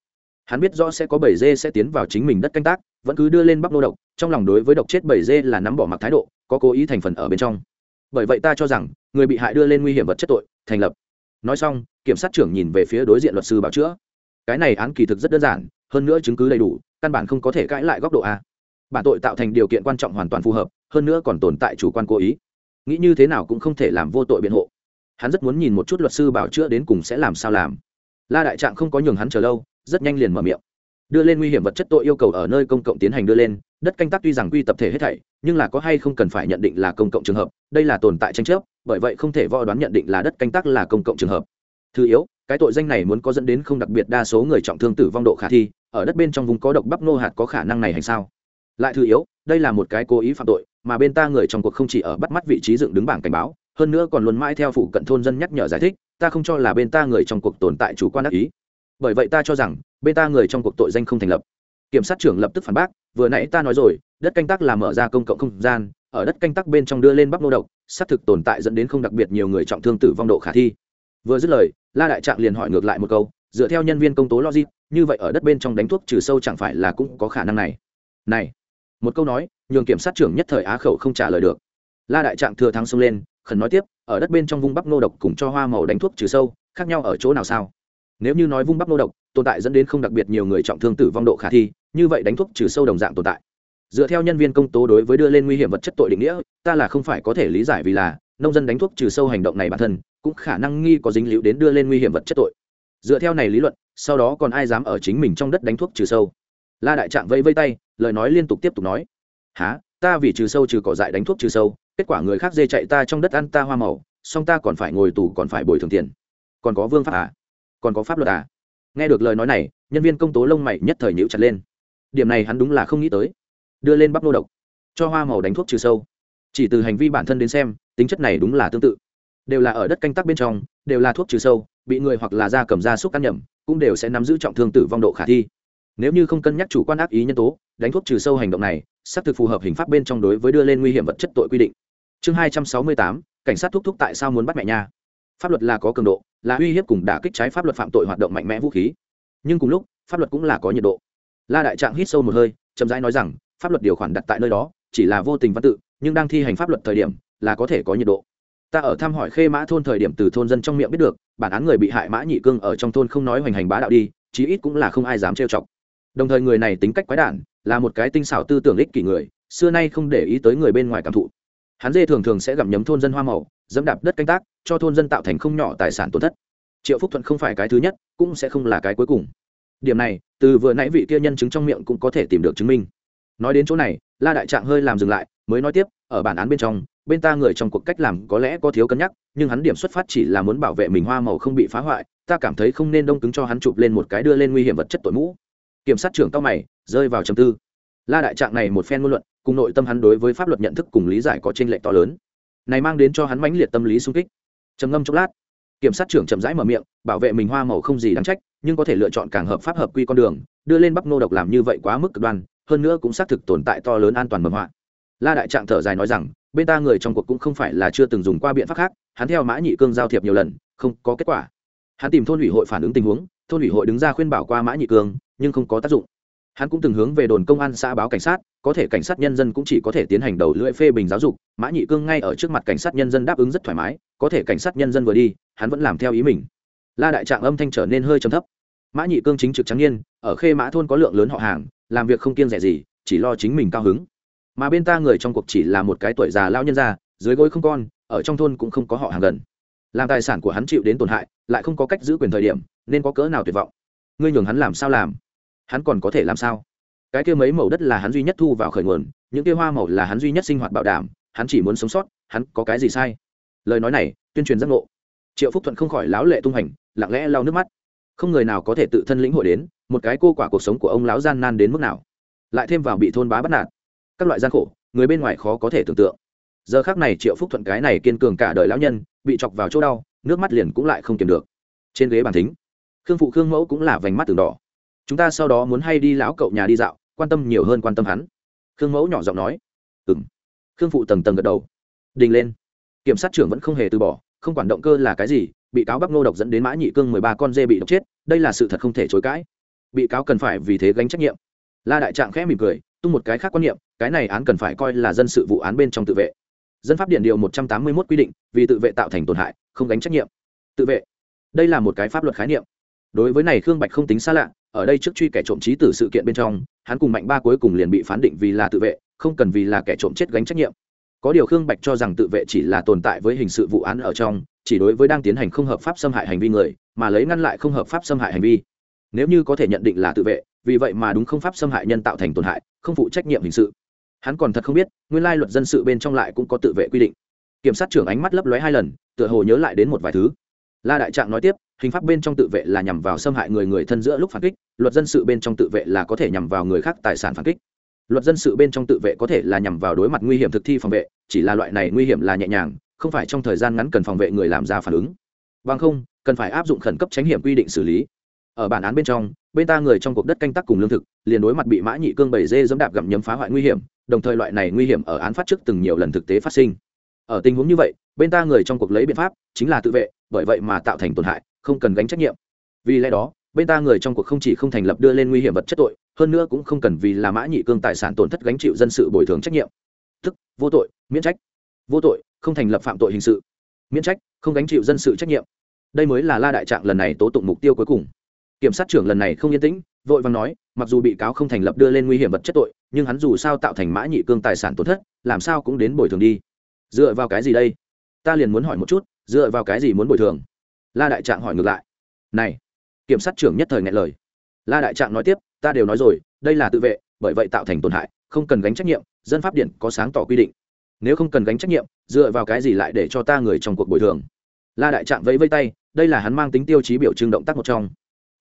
Hắn biết rõ sẽ có bảy dê sẽ tiến vào chính mình đất canh tác, vẫn cứ đưa lên bắp nô độc, trong lòng đối với độc chết bảy dê là nắm bỏ mặc thái độ, có cố ý thành phần ở bên trong. Bởi vậy ta cho rằng, người bị hại đưa lên nguy hiểm vật chất tội, thành lập. Nói xong, kiểm sát trưởng nhìn về phía đối diện luật sư bảo chữa. Cái này án kỳ thực rất đơn giản, hơn nữa chứng cứ đầy đủ, căn bản không có thể cãi lại góc độ a. Bản tội tạo thành điều kiện quan trọng hoàn toàn phù hợp, hơn nữa còn tồn tại chủ quan cố ý nghĩ như thế nào cũng không thể làm vô tội biện hộ. Hắn rất muốn nhìn một chút luật sư bảo chữa đến cùng sẽ làm sao làm. La đại trạng không có nhường hắn chờ lâu, rất nhanh liền mở miệng. Đưa lên nguy hiểm vật chất tội yêu cầu ở nơi công cộng tiến hành đưa lên, đất canh tác tuy rằng quy tập thể hết thảy, nhưng là có hay không cần phải nhận định là công cộng trường hợp, đây là tồn tại tranh chấp, bởi vậy không thể võ đoán nhận định là đất canh tác là công cộng trường hợp. Thứ yếu, cái tội danh này muốn có dẫn đến không đặc biệt đa số người trọng thương tử vong độ khả thi, ở đất bên trong vùng có độc bắp nô hạt có khả năng này hay sao? Lại thứ yếu, đây là một cái cố ý phạm tội mà bên ta người trong cuộc không chỉ ở bắt mắt vị trí dựng đứng bảng cảnh báo, hơn nữa còn luôn mãi theo phụ cận thôn dân nhắc nhở giải thích, ta không cho là bên ta người trong cuộc tồn tại chủ quan đắc ý. Bởi vậy ta cho rằng, bên ta người trong cuộc tội danh không thành lập. Kiểm sát trưởng lập tức phản bác, vừa nãy ta nói rồi, đất canh tác là mở ra công cộng không gian, ở đất canh tác bên trong đưa lên bắp nô độc, xác thực tồn tại dẫn đến không đặc biệt nhiều người trọng thương tử vong độ khả thi. Vừa dứt lời, la đại trạng liền hỏi ngược lại một câu, dựa theo nhân viên công tố logic, như vậy ở đất bên trong đánh thuốc trừ sâu chẳng phải là cũng có khả năng này? Này, một câu nói nhường kiểm sát trưởng nhất thời á khẩu không trả lời được. La đại trạng thừa thắng xông lên, khẩn nói tiếp, ở đất bên trong vung bắp nô độc cùng cho hoa màu đánh thuốc trừ sâu, khác nhau ở chỗ nào sao? Nếu như nói vung bắp nô độc, tồn tại dẫn đến không đặc biệt nhiều người trọng thương tử vong độ khả thi, như vậy đánh thuốc trừ sâu đồng dạng tồn tại. Dựa theo nhân viên công tố đối với đưa lên nguy hiểm vật chất tội định nghĩa, ta là không phải có thể lý giải vì là nông dân đánh thuốc trừ sâu hành động này bản thân, cũng khả năng nghi có dính líu đến đưa lên nguy hiểm vật chất tội. Dựa theo này lý luận, sau đó còn ai dám ở chính mình trong đất đánh thuốc trừ sâu? La đại trạng vẫy vây tay, lời nói liên tục tiếp tục nói há ta vì trừ sâu trừ cỏ dại đánh thuốc trừ sâu, kết quả người khác dê chạy ta trong đất ăn ta hoa màu song ta còn phải ngồi tù còn phải bồi thường tiền. Còn có vương pháp à? Còn có pháp luật à? Nghe được lời nói này, nhân viên công tố lông mày nhất thời nhíu chặt lên. Điểm này hắn đúng là không nghĩ tới. Đưa lên bắp nô độc, cho hoa màu đánh thuốc trừ sâu. Chỉ từ hành vi bản thân đến xem, tính chất này đúng là tương tự. Đều là ở đất canh tác bên trong, đều là thuốc trừ sâu, bị người hoặc là da cầm da xúc ăn nhầm, cũng đều sẽ nắm giữ trọng thương tử vong độ khả thi. Nếu như không cân nhắc chủ quan ác ý nhân tố, đánh thuốc trừ sâu hành động này xác thực phù hợp hình pháp bên trong đối với đưa lên nguy hiểm vật chất tội quy định. Chương hai trăm sáu mươi tám, cảnh sát thúc thúc tại sao muốn bắt mẹ nha. Pháp luật là có cường độ, là uy hiếp cùng đả kích trái pháp luật phạm tội hoạt động mạnh mẽ vũ khí. Nhưng cùng lúc, pháp luật cũng là có nhiệt độ. La đại trạng hít sâu một hơi, chậm rãi nói rằng, pháp luật điều khoản đặt tại nơi đó, chỉ là vô tình văn tự, nhưng đang thi hành pháp luật thời điểm, là có thể có nhiệt độ. Ta ở thăm hỏi khê mã thôn thời điểm từ thôn dân trong miệng biết được, bản án người bị hại mã nhị cương ở trong thôn không nói hoành hành bá đạo đi, chí ít cũng là không ai dám trêu chọc. Đồng thời người này tính cách quái đản là một cái tinh xảo tư tưởng ích kỷ người, xưa nay không để ý tới người bên ngoài cảm thụ. Hắn dê thường thường sẽ gặm nhấm thôn dân hoa màu, dẫm đạp đất canh tác, cho thôn dân tạo thành không nhỏ tài sản tổn thất. Triệu phúc thuận không phải cái thứ nhất, cũng sẽ không là cái cuối cùng. Điểm này, từ vừa nãy vị kia nhân chứng trong miệng cũng có thể tìm được chứng minh. Nói đến chỗ này, la đại trạng hơi làm dừng lại, mới nói tiếp, ở bản án bên trong, bên ta người trong cuộc cách làm có lẽ có thiếu cân nhắc, nhưng hắn điểm xuất phát chỉ là muốn bảo vệ mình hoa màu không bị phá hoại, ta cảm thấy không nên đông cứng cho hắn chụp lên một cái đưa lên nguy hiểm vật chất tội mũ kiểm sát trưởng cao mày, rơi vào trầm tư. La đại trạng này một phen ngôn luận, cùng nội tâm hắn đối với pháp luật nhận thức cùng lý giải có trên lệch to lớn. Này mang đến cho hắn mãnh liệt tâm lý sung kích. Trầm ngâm chốc lát, kiểm sát trưởng chậm rãi mở miệng, bảo vệ mình hoa màu không gì đáng trách, nhưng có thể lựa chọn càng hợp pháp hợp quy con đường, đưa lên bắp nô độc làm như vậy quá mức cực đoan, hơn nữa cũng xác thực tồn tại to lớn an toàn mầm họa. La đại trạng thở dài nói rằng, bên ta người trong cuộc cũng không phải là chưa từng dùng qua biện pháp khác, hắn theo mã nhị cương giao thiệp nhiều lần, không có kết quả. Hắn tìm thôn ủy hội phản ứng tình huống, thôn ủy hội đứng ra khuyên bảo qua mã nhị cương nhưng không có tác dụng. Hắn cũng từng hướng về đồn công an xã báo cảnh sát, có thể cảnh sát nhân dân cũng chỉ có thể tiến hành đầu lưỡi phê bình giáo dục, mã nhị cương ngay ở trước mặt cảnh sát nhân dân đáp ứng rất thoải mái, có thể cảnh sát nhân dân vừa đi, hắn vẫn làm theo ý mình. La đại trạng âm thanh trở nên hơi trầm thấp. Mã nhị cương chính trực trắng nhiên ở khê mã thôn có lượng lớn họ hàng, làm việc không kiêng rẻ gì, chỉ lo chính mình cao hứng. Mà bên ta người trong cuộc chỉ là một cái tuổi già lao nhân già dưới gối không con, ở trong thôn cũng không có họ hàng gần. Làm tài sản của hắn chịu đến tổn hại, lại không có cách giữ quyền thời điểm, nên có cỡ nào tuyệt vọng. Ngươi nhường hắn làm sao làm? Hắn còn có thể làm sao? Cái kia mấy màu đất là hắn duy nhất thu vào khởi nguồn, những kia hoa màu là hắn duy nhất sinh hoạt bảo đảm, hắn chỉ muốn sống sót, hắn có cái gì sai? Lời nói này, tuyên truyền giác ngộ. Triệu phúc thuận không khỏi láo lệ tung hành, lặng lẽ lau nước mắt. Không người nào có thể tự thân lĩnh hội đến, một cái cô quả cuộc sống của ông lão gian nan đến mức nào. Lại thêm vào bị thôn bá bắt nạt. Các loại gian khổ, người bên ngoài khó có thể tưởng tượng. Giờ khác này triệu phúc thuận cái này kiên cường cả đời lão nhân, bị chọc vào chỗ đau, nước mắt liền cũng lại không kiềm được. Trên ghế bàn thính, khương phụ khương mẫu cũng là vành mắt từng đỏ chúng ta sau đó muốn hay đi lão cậu nhà đi dạo, quan tâm nhiều hơn quan tâm hắn. Khương mẫu nhỏ giọng nói. Ừ m khương phụ tầng tầng gật đầu. Đình lên. Kiểm sát trưởng vẫn không hề từ bỏ, không quản động cơ là cái gì, bị cáo bắc nô độc dẫn đến mã nhị cương mười ba con dê bị độc chết, đây là sự thật không thể chối cãi. Bị cáo cần phải vì thế gánh trách nhiệm. La đại trạng khẽ mỉm cười, tung một cái khác quan niệm, cái này án cần phải coi là dân sự vụ án bên trong tự vệ. Dân pháp điện điều một trăm tám mươi mốt quy định, vì tự vệ tạo thành tổn hại, không gánh trách nhiệm. Tự vệ. Đây là một cái pháp luật khái niệm. Đối với này khương bạch không tính xa lạ ở đây trước truy kẻ trộm trí tử sự kiện bên trong, hắn cùng mạnh ba cuối cùng liền bị phán định vì là tự vệ, không cần vì là kẻ trộm chết gánh trách nhiệm. Có điều khương bạch cho rằng tự vệ chỉ là tồn tại với hình sự vụ án ở trong, chỉ đối với đang tiến hành không hợp pháp xâm hại hành vi người, mà lấy ngăn lại không hợp pháp xâm hại hành vi. Nếu như có thể nhận định là tự vệ, vì vậy mà đúng không pháp xâm hại nhân tạo thành tổn hại, không phụ trách nhiệm hình sự. Hắn còn thật không biết, nguyên lai luật dân sự bên trong lại cũng có tự vệ quy định. Kiểm sát trưởng ánh mắt lấp lóe hai lần, tựa hồ nhớ lại đến một vài thứ la đại trạng nói tiếp, hình pháp bên trong tự vệ là nhằm vào xâm hại người người thân giữa lúc phản kích, luật dân sự bên trong tự vệ là có thể nhằm vào người khác tài sản phản kích. Luật dân sự bên trong tự vệ có thể là nhằm vào đối mặt nguy hiểm thực thi phòng vệ, chỉ là loại này nguy hiểm là nhẹ nhàng, không phải trong thời gian ngắn cần phòng vệ người làm ra phản ứng. Bằng không, cần phải áp dụng khẩn cấp tránh hiểm quy định xử lý. Ở bản án bên trong, bên ta người trong cuộc đất canh tác cùng lương thực, liền đối mặt bị mã nhị cương bảy dê dẫm đạp gặm nhấm phá hoại nguy hiểm, đồng thời loại này nguy hiểm ở án phát trước từng nhiều lần thực tế phát sinh. Ở tình huống như vậy, bên ta người trong cuộc lấy biện pháp chính là tự vệ bởi vậy mà tạo thành tổn hại, không cần gánh trách nhiệm. Vì lẽ đó, bên ta người trong cuộc không chỉ không thành lập đưa lên nguy hiểm vật chất tội, hơn nữa cũng không cần vì là mã nhị cương tài sản tổn thất gánh chịu dân sự bồi thường trách nhiệm. Tức vô tội, miễn trách. Vô tội, không thành lập phạm tội hình sự. Miễn trách, không gánh chịu dân sự trách nhiệm. Đây mới là la đại trạng lần này tố tụng mục tiêu cuối cùng. Kiểm sát trưởng lần này không yên tĩnh, vội vàng nói, mặc dù bị cáo không thành lập đưa lên nguy hiểm vật chất tội, nhưng hắn dù sao tạo thành mã nhị cương tài sản tổn thất, làm sao cũng đến bồi thường đi. Dựa vào cái gì đây? Ta liền muốn hỏi một chút dựa vào cái gì muốn bồi thường? La đại trạng hỏi ngược lại. Này, kiểm sát trưởng nhất thời ngại lời. La đại trạng nói tiếp, ta đều nói rồi, đây là tự vệ, bởi vậy tạo thành tổn hại, không cần gánh trách nhiệm, dân pháp điện có sáng tỏ quy định. Nếu không cần gánh trách nhiệm, dựa vào cái gì lại để cho ta người trong cuộc bồi thường? La đại trạng vẫy vây tay, đây là hắn mang tính tiêu chí biểu trưng động tác một trong.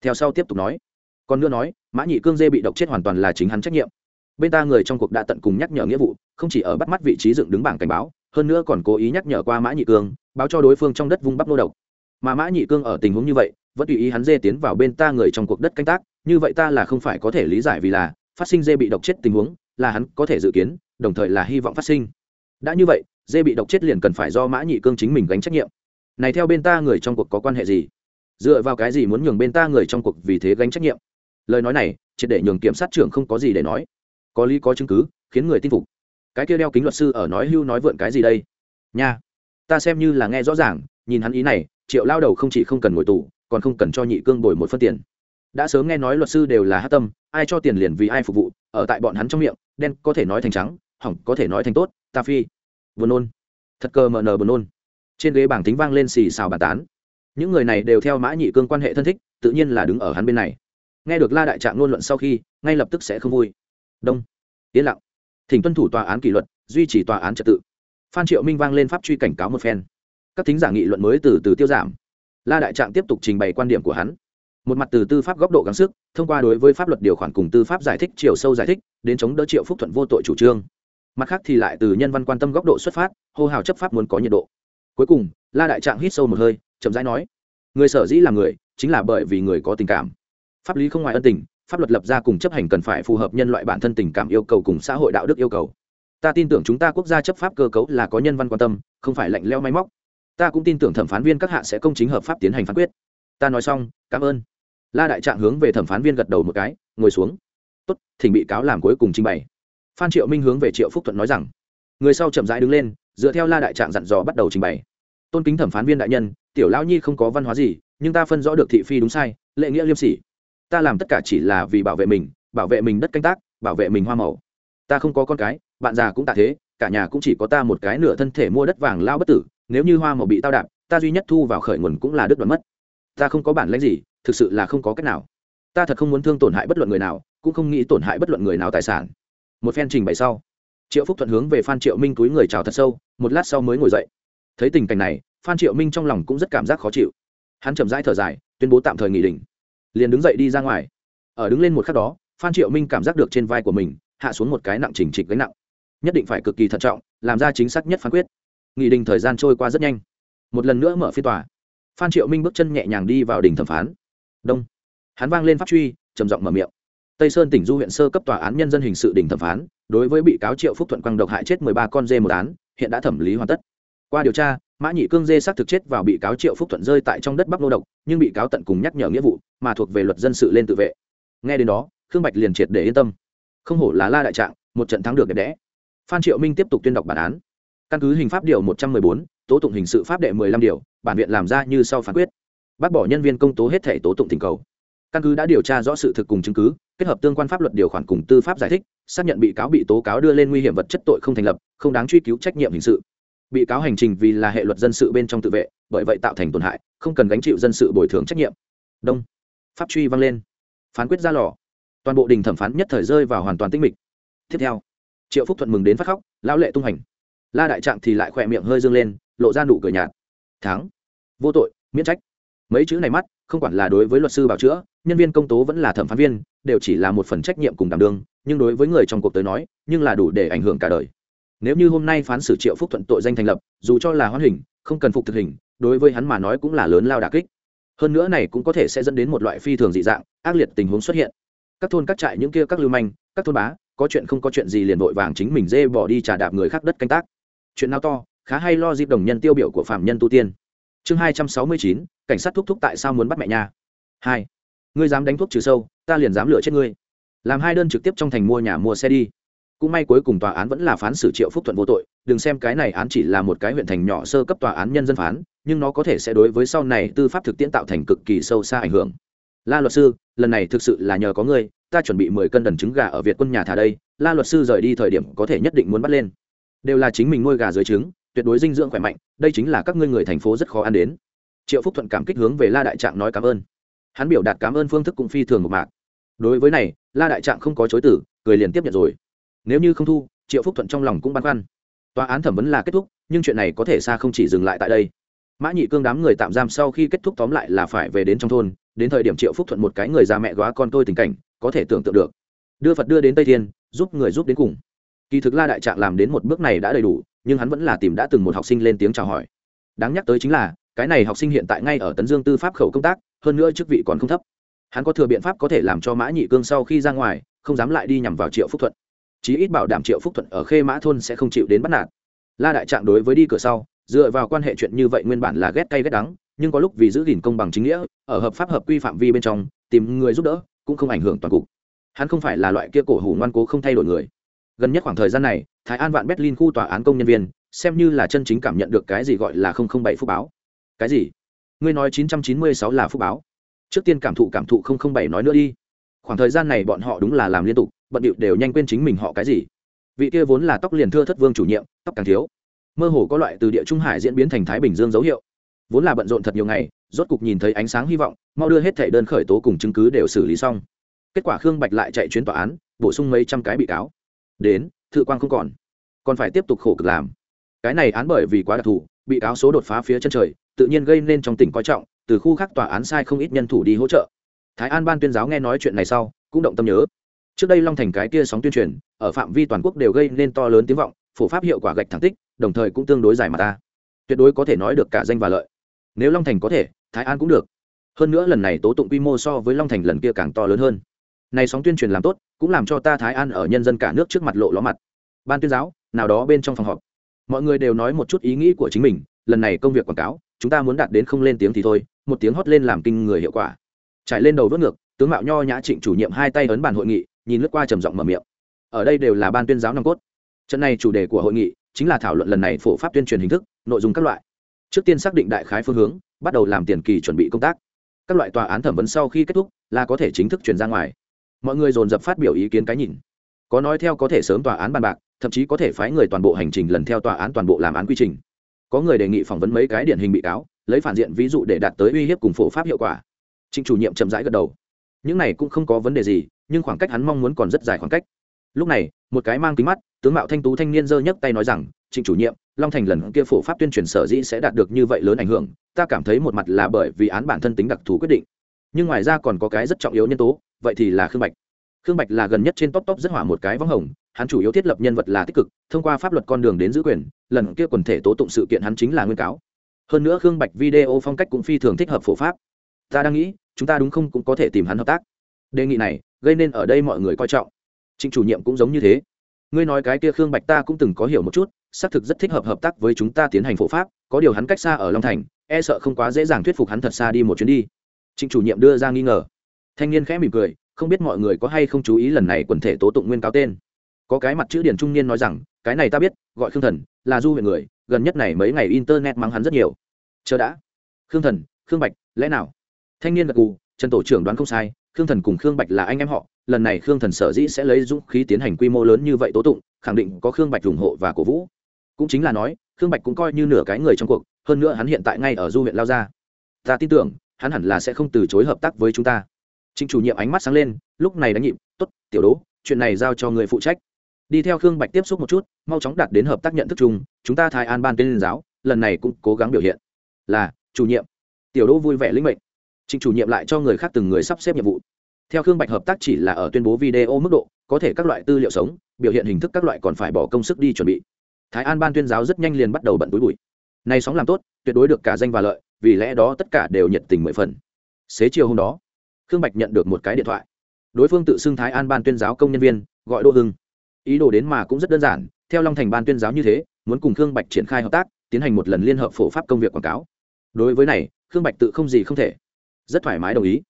Theo sau tiếp tục nói. Còn nữa nói, mã nhị cương dê bị độc chết hoàn toàn là chính hắn trách nhiệm. Bên ta người trong cuộc đã tận cùng nhắc nhở nghĩa vụ, không chỉ ở bắt mắt vị trí dựng đứng bảng cảnh báo, hơn nữa còn cố ý nhắc nhở qua mã nhị cương báo cho đối phương trong đất vung bắp nô độc. Mà mã nhị cương ở tình huống như vậy, vẫn tùy ý hắn dê tiến vào bên ta người trong cuộc đất canh tác, như vậy ta là không phải có thể lý giải vì là, phát sinh dê bị độc chết tình huống, là hắn có thể dự kiến, đồng thời là hy vọng phát sinh. Đã như vậy, dê bị độc chết liền cần phải do mã nhị cương chính mình gánh trách nhiệm. Này theo bên ta người trong cuộc có quan hệ gì? Dựa vào cái gì muốn nhường bên ta người trong cuộc vì thế gánh trách nhiệm? Lời nói này chỉ để nhường kiểm sát trưởng không có gì để nói. Có lý có chứng cứ, khiến người tin phục. Cái kia đeo kính luật sư ở nói hưu nói vượn cái gì đây? Nha ta xem như là nghe rõ ràng, nhìn hắn ý này, triệu lao đầu không chỉ không cần ngồi tù, còn không cần cho nhị cương bồi một phân tiền. Đã sớm nghe nói luật sư đều là hát tâm, ai cho tiền liền vì ai phục vụ, ở tại bọn hắn trong miệng, đen có thể nói thành trắng, hỏng có thể nói thành tốt, ta phi. Buồn nôn. Thật cơ mờ nờ buồn nôn. Trên ghế bảng tính vang lên xì xào bàn tán. Những người này đều theo mã nhị cương quan hệ thân thích, tự nhiên là đứng ở hắn bên này. Nghe được la đại trạng ngôn luận sau khi, ngay lập tức sẽ không vui. Đông. Yên lặng. Thỉnh tuân thủ tòa án kỷ luật, duy trì tòa án trật tự phan triệu minh vang lên pháp truy cảnh cáo một phen. Các thính giả nghị luận mới từ từ tiêu giảm. La đại trạng tiếp tục trình bày quan điểm của hắn. Một mặt từ tư pháp góc độ gắng sức, thông qua đối với pháp luật điều khoản cùng tư pháp giải thích chiều sâu giải thích, đến chống đỡ triệu phúc thuận vô tội chủ trương. Mặt khác thì lại từ nhân văn quan tâm góc độ xuất phát, hô hào chấp pháp muốn có nhiệt độ. Cuối cùng, la đại trạng hít sâu một hơi, chậm rãi nói, người sở dĩ là người, chính là bởi vì người có tình cảm. Pháp lý không ngoài ân tình, pháp luật lập ra cùng chấp hành cần phải phù hợp nhân loại bản thân tình cảm yêu cầu cùng xã hội đạo đức yêu cầu ta tin tưởng chúng ta quốc gia chấp pháp cơ cấu là có nhân văn quan tâm, không phải lạnh leo máy móc. Ta cũng tin tưởng thẩm phán viên các hạ sẽ công chính hợp pháp tiến hành phán quyết. Ta nói xong, cảm ơn. La đại trạng hướng về thẩm phán viên gật đầu một cái, ngồi xuống. Tốt, thỉnh bị cáo làm cuối cùng trình bày. Phan triệu minh hướng về triệu phúc thuận nói rằng, người sau chậm rãi đứng lên, dựa theo la đại trạng dặn dò bắt đầu trình bày. Tôn kính thẩm phán viên đại nhân, tiểu lão nhi không có văn hóa gì, nhưng ta phân rõ được thị phi đúng sai lệ nghĩa liêm sỉ. Ta làm tất cả chỉ là vì bảo vệ mình, bảo vệ mình đất canh tác, bảo vệ mình hoa màu. Ta không có con cái bạn già cũng tạ thế, cả nhà cũng chỉ có ta một cái nửa thân thể mua đất vàng lao bất tử, nếu như hoa màu bị tao đạp, ta duy nhất thu vào khởi nguồn cũng là đứt đoạn mất. Ta không có bản lãnh gì, thực sự là không có cách nào. Ta thật không muốn thương tổn hại bất luận người nào, cũng không nghĩ tổn hại bất luận người nào tài sản. Một phen trình bày sau, triệu phúc thuận hướng về phan triệu minh túi người chào thật sâu, một lát sau mới ngồi dậy. Thấy tình cảnh này, phan triệu minh trong lòng cũng rất cảm giác khó chịu. Hắn chậm rãi thở dài, tuyên bố tạm thời nghỉ đình liền đứng dậy đi ra ngoài. Ở đứng lên một khắc đó, phan triệu minh cảm giác được trên vai của mình, hạ xuống một cái nặng chỉnh trịch gánh nặng nhất định phải cực kỳ thận trọng, làm ra chính xác nhất phán quyết. Nghị đình thời gian trôi qua rất nhanh. Một lần nữa mở phiên tòa. Phan triệu minh bước chân nhẹ nhàng đi vào đình thẩm phán. Đông. Hắn vang lên pháp truy, trầm giọng mở miệng. Tây sơn tỉnh du huyện sơ cấp tòa án nhân dân hình sự đình thẩm phán, đối với bị cáo triệu phúc thuận quang độc hại chết mười ba con dê một án, hiện đã thẩm lý hoàn tất. Qua điều tra, mã nhị cương dê xác thực chết vào bị cáo triệu phúc thuận rơi tại trong đất bắc nô độc, nhưng bị cáo tận cùng nhắc nhở nghĩa vụ, mà thuộc về luật dân sự lên tự vệ. Nghe đến đó, khương bạch liền triệt để yên tâm. Không hổ là la đại trạng, một trận thắng được đẹp đẽ phan triệu minh tiếp tục tuyên đọc bản án. Căn cứ hình pháp điều một trăm mười bốn, tố tụng hình sự pháp đệ mười lăm điều, bản viện làm ra như sau phán quyết. Bác bỏ nhân viên công tố hết thể tố tụng tình cầu. Căn cứ đã điều tra rõ sự thực cùng chứng cứ, kết hợp tương quan pháp luật điều khoản cùng tư pháp giải thích, xác nhận bị cáo bị tố cáo đưa lên nguy hiểm vật chất tội không thành lập, không đáng truy cứu trách nhiệm hình sự. Bị cáo hành trình vì là hệ luật dân sự bên trong tự vệ, bởi vậy tạo thành tổn hại, không cần gánh chịu dân sự bồi thường trách nhiệm. Đông. Pháp truy vang lên. Phán quyết ra lò. Toàn bộ đình thẩm phán nhất thời rơi vào hoàn toàn tinh mịch. Tiếp theo triệu phúc thuận mừng đến phát khóc lão lệ tung hành la đại trạng thì lại khỏe miệng hơi dương lên lộ ra nụ cười nhạt thắng vô tội miễn trách mấy chữ này mắt không quản là đối với luật sư bảo chữa nhân viên công tố vẫn là thẩm phán viên đều chỉ là một phần trách nhiệm cùng đảm đương nhưng đối với người trong cuộc tới nói nhưng là đủ để ảnh hưởng cả đời nếu như hôm nay phán xử triệu phúc thuận tội danh thành lập dù cho là hoãn hình không cần phục thực hình đối với hắn mà nói cũng là lớn lao đà kích hơn nữa này cũng có thể sẽ dẫn đến một loại phi thường dị dạng ác liệt tình huống xuất hiện các thôn các trại những kia các lưu manh các thôn bá có chuyện không có chuyện gì liền vội vàng chính mình dê bỏ đi trả đạp người khác đất canh tác. Chuyện nào to, khá hay lo dịp đồng nhân tiêu biểu của phạm nhân tu tiên. Chương hai trăm sáu mươi chín, cảnh sát thúc thúc tại sao muốn bắt mẹ nha? Hai, ngươi dám đánh thuốc trừ sâu, ta liền dám lựa chết ngươi. Làm hai đơn trực tiếp trong thành mua nhà mua xe đi. Cũng may cuối cùng tòa án vẫn là phán xử triệu phúc thuận vô tội, đừng xem cái này án chỉ là một cái huyện thành nhỏ sơ cấp tòa án nhân dân phán, nhưng nó có thể sẽ đối với sau này tư pháp thực tiễn tạo thành cực kỳ sâu xa ảnh hưởng. La luật sư, lần này thực sự là nhờ có ngươi ta chuẩn bị mười cân đần trứng gà ở việt quân nhà thả đây la luật sư rời đi thời điểm có thể nhất định muốn bắt lên. Đều là chính mình nuôi gà dưới trứng tuyệt đối dinh dưỡng khỏe mạnh đây chính là các ngươi người thành phố rất khó ăn đến. Triệu phúc thuận cảm kích hướng về la đại trạng nói cảm ơn. Hắn biểu đạt cảm ơn phương thức cũng phi thường một mạc. Đối với này la đại trạng không có chối từ, cười liền tiếp nhận rồi. Nếu như không thu triệu phúc thuận trong lòng cũng băn khoăn. Tòa án thẩm vấn là kết thúc nhưng chuyện này có thể xa không chỉ dừng lại tại đây. Mã nhị cương đám người tạm giam sau khi kết thúc tóm lại là phải về đến trong thôn đến thời điểm triệu phúc thuận một cái người già mẹ góa con tôi tình cảnh có thể tưởng tượng được. Đưa phật đưa đến tây thiên, giúp người giúp đến cùng. Kỳ thực la đại trạng làm đến một bước này đã đầy đủ, nhưng hắn vẫn là tìm đã từng một học sinh lên tiếng chào hỏi. Đáng nhắc tới chính là, cái này học sinh hiện tại ngay ở tấn dương tư pháp khẩu công tác, hơn nữa chức vị còn không thấp. Hắn có thừa biện pháp có thể làm cho mã nhị cương sau khi ra ngoài, không dám lại đi nhằm vào triệu phúc thuận. Chí ít bảo đảm triệu phúc thuận ở khê mã thôn sẽ không chịu đến bắt nạt. La đại trạng đối với đi cửa sau, dựa vào quan hệ chuyện như vậy nguyên bản là ghét cay ghét đắng, nhưng có lúc vì giữ gìn công bằng chính nghĩa, ở hợp pháp hợp quy phạm vi bên trong, tìm người giúp đỡ cũng không ảnh hưởng toàn cục. Hắn không phải là loại kia cổ hủ ngoan cố không thay đổi người. Gần nhất khoảng thời gian này, thái an vạn berlin khu tòa án công nhân viên, xem như là chân chính cảm nhận được cái gì gọi là không không bảy phúc báo. Cái gì? Ngươi nói chín trăm chín mươi sáu là phúc báo. Trước tiên cảm thụ cảm thụ không không bảy nói nữa đi. Khoảng thời gian này bọn họ đúng là làm liên tục, bận điệu đều nhanh quên chính mình họ cái gì. Vị kia vốn là tóc liền thưa thất vương chủ nhiệm, tóc càng thiếu. Mơ hồ có loại từ địa trung hải diễn biến thành thái bình dương dấu hiệu. Vốn là bận rộn thật nhiều ngày rốt cục nhìn thấy ánh sáng hy vọng, mau đưa hết thẻ đơn khởi tố cùng chứng cứ đều xử lý xong. Kết quả khương bạch lại chạy chuyến tòa án, bổ sung mấy trăm cái bị cáo. Đến, thự quang không còn. Còn phải tiếp tục khổ cực làm. Cái này án bởi vì quá đặc thù, bị cáo số đột phá phía chân trời, tự nhiên gây nên trong tỉnh coi trọng, từ khu khác tòa án sai không ít nhân thủ đi hỗ trợ. Thái an ban tuyên giáo nghe nói chuyện này sau, cũng động tâm nhớ. Trước đây long thành cái kia sóng tuyên truyền, ở phạm vi toàn quốc đều gây nên to lớn tiếng vọng, phổ pháp hiệu quả gạch thẳng tích, đồng thời cũng tương đối dài mà ta. Tuyệt đối có thể nói được cả danh và lợi. Nếu long thành có thể thái an cũng được. Hơn nữa lần này tố tụng quy mô so với long thành lần kia càng to lớn hơn. Này sóng tuyên truyền làm tốt, cũng làm cho ta thái an ở nhân dân cả nước trước mặt lộ ló mặt. Ban tuyên giáo, nào đó bên trong phòng họp. Mọi người đều nói một chút ý nghĩ của chính mình, lần này công việc quảng cáo, chúng ta muốn đạt đến không lên tiếng thì thôi, một tiếng hót lên làm kinh người hiệu quả. Trải lên đầu vớt ngược, tướng mạo nho nhã trịnh chủ nhiệm hai tay ấn bàn hội nghị, nhìn lướt qua trầm giọng mở miệng. Ở đây đều là ban tuyên giáo nòng cốt. Trận này chủ đề của hội nghị chính là thảo luận lần này phổ pháp tuyên truyền hình thức, nội dung các loại trước tiên xác định đại khái phương hướng, bắt đầu làm tiền kỳ chuẩn bị công tác. Các loại tòa án thẩm vấn sau khi kết thúc, là có thể chính thức chuyển ra ngoài. Mọi người dồn dập phát biểu ý kiến cái nhìn. Có nói theo có thể sớm tòa án bàn bạc, thậm chí có thể phái người toàn bộ hành trình lần theo tòa án toàn bộ làm án quy trình. Có người đề nghị phỏng vấn mấy cái điển hình bị cáo, lấy phản diện ví dụ để đạt tới uy hiếp cùng phổ pháp hiệu quả. Trịnh chủ nhiệm chậm rãi gật đầu. Những này cũng không có vấn đề gì, nhưng khoảng cách hắn mong muốn còn rất dài khoảng cách. Lúc này, một cái mang kính mắt, tướng mạo thanh tú thanh niên giơ nhấc tay nói rằng, trịnh chủ nhiệm long thành lần kia phổ pháp tuyên truyền sở dĩ sẽ đạt được như vậy lớn ảnh hưởng, ta cảm thấy một mặt là bởi vì án bản thân tính đặc thù quyết định. Nhưng ngoài ra còn có cái rất trọng yếu nhân tố, vậy thì là khương bạch. Khương bạch là gần nhất trên top top rất hỏa một cái vắng hồng, hắn chủ yếu thiết lập nhân vật là tích cực, thông qua pháp luật con đường đến giữ quyền, lần kia quần thể tố tụng sự kiện hắn chính là nguyên cáo. Hơn nữa khương bạch video phong cách cũng phi thường thích hợp phổ pháp. Ta đang nghĩ, chúng ta đúng không cũng có thể tìm hắn hợp tác. Đề nghị này, gây nên ở đây mọi người coi trọng. Trịnh chủ nhiệm cũng giống như thế ngươi nói cái kia khương bạch ta cũng từng có hiểu một chút, xác thực rất thích hợp hợp tác với chúng ta tiến hành phổ pháp, có điều hắn cách xa ở long thành e sợ không quá dễ dàng thuyết phục hắn thật xa đi một chuyến đi. Trịnh chủ nhiệm đưa ra nghi ngờ. Thanh niên khẽ mỉm cười, không biết mọi người có hay không chú ý lần này quần thể tố tụng nguyên cáo tên. Có cái mặt chữ điển trung niên nói rằng, cái này ta biết, gọi khương thần, là du huyện người, gần nhất này mấy ngày internet mắng hắn rất nhiều. Chờ đã. Khương thần, khương bạch, lẽ nào? Thanh niên gật cù trần tổ trưởng đoán không sai khương thần cùng khương bạch là anh em họ, lần này khương thần sở dĩ sẽ lấy dũng khí tiến hành quy mô lớn như vậy tố tụng, khẳng định có khương bạch ủng hộ và cổ vũ. Cũng chính là nói, khương bạch cũng coi như nửa cái người trong cuộc, hơn nữa hắn hiện tại ngay ở du huyện lao gia. Ta tin tưởng, hắn hẳn là sẽ không từ chối hợp tác với chúng ta. Chính chủ nhiệm ánh mắt sáng lên, lúc này đánh nhịp t ố t tiểu đố, chuyện này giao cho người phụ trách. Đi theo khương bạch tiếp xúc một chút, mau chóng đạt đến hợp tác nhận thức chung, chúng ta thái an ban tên liên giáo, lần này cũng cố gắng biểu hiện. Là, chủ nhiệm. Tiểu đỗ vui vẻ lĩnh mệnh. Trình chủ nhiệm lại cho người khác từng người sắp xếp nhiệm vụ. Theo khương bạch hợp tác chỉ là ở tuyên bố video mức độ, có thể các loại tư liệu sống, biểu hiện hình thức các loại còn phải bỏ công sức đi chuẩn bị. Thái an ban tuyên giáo rất nhanh liền bắt đầu bận túi bụi. Nay sóng làm tốt, tuyệt đối được cả danh và lợi, vì lẽ đó tất cả đều nhiệt tình mười phần. Xế chiều hôm đó, khương bạch nhận được một cái điện thoại. Đối phương tự xưng thái an ban tuyên giáo công nhân viên, gọi đỗ hưng. Ý đồ đến mà cũng rất đơn giản, theo long thành ban tuyên giáo như thế, muốn cùng khương bạch triển khai hợp tác, tiến hành một lần liên hợp phổ pháp công việc quảng cáo. Đối với này, khương bạch tự không gì không thể rất thoải mái đồng ý.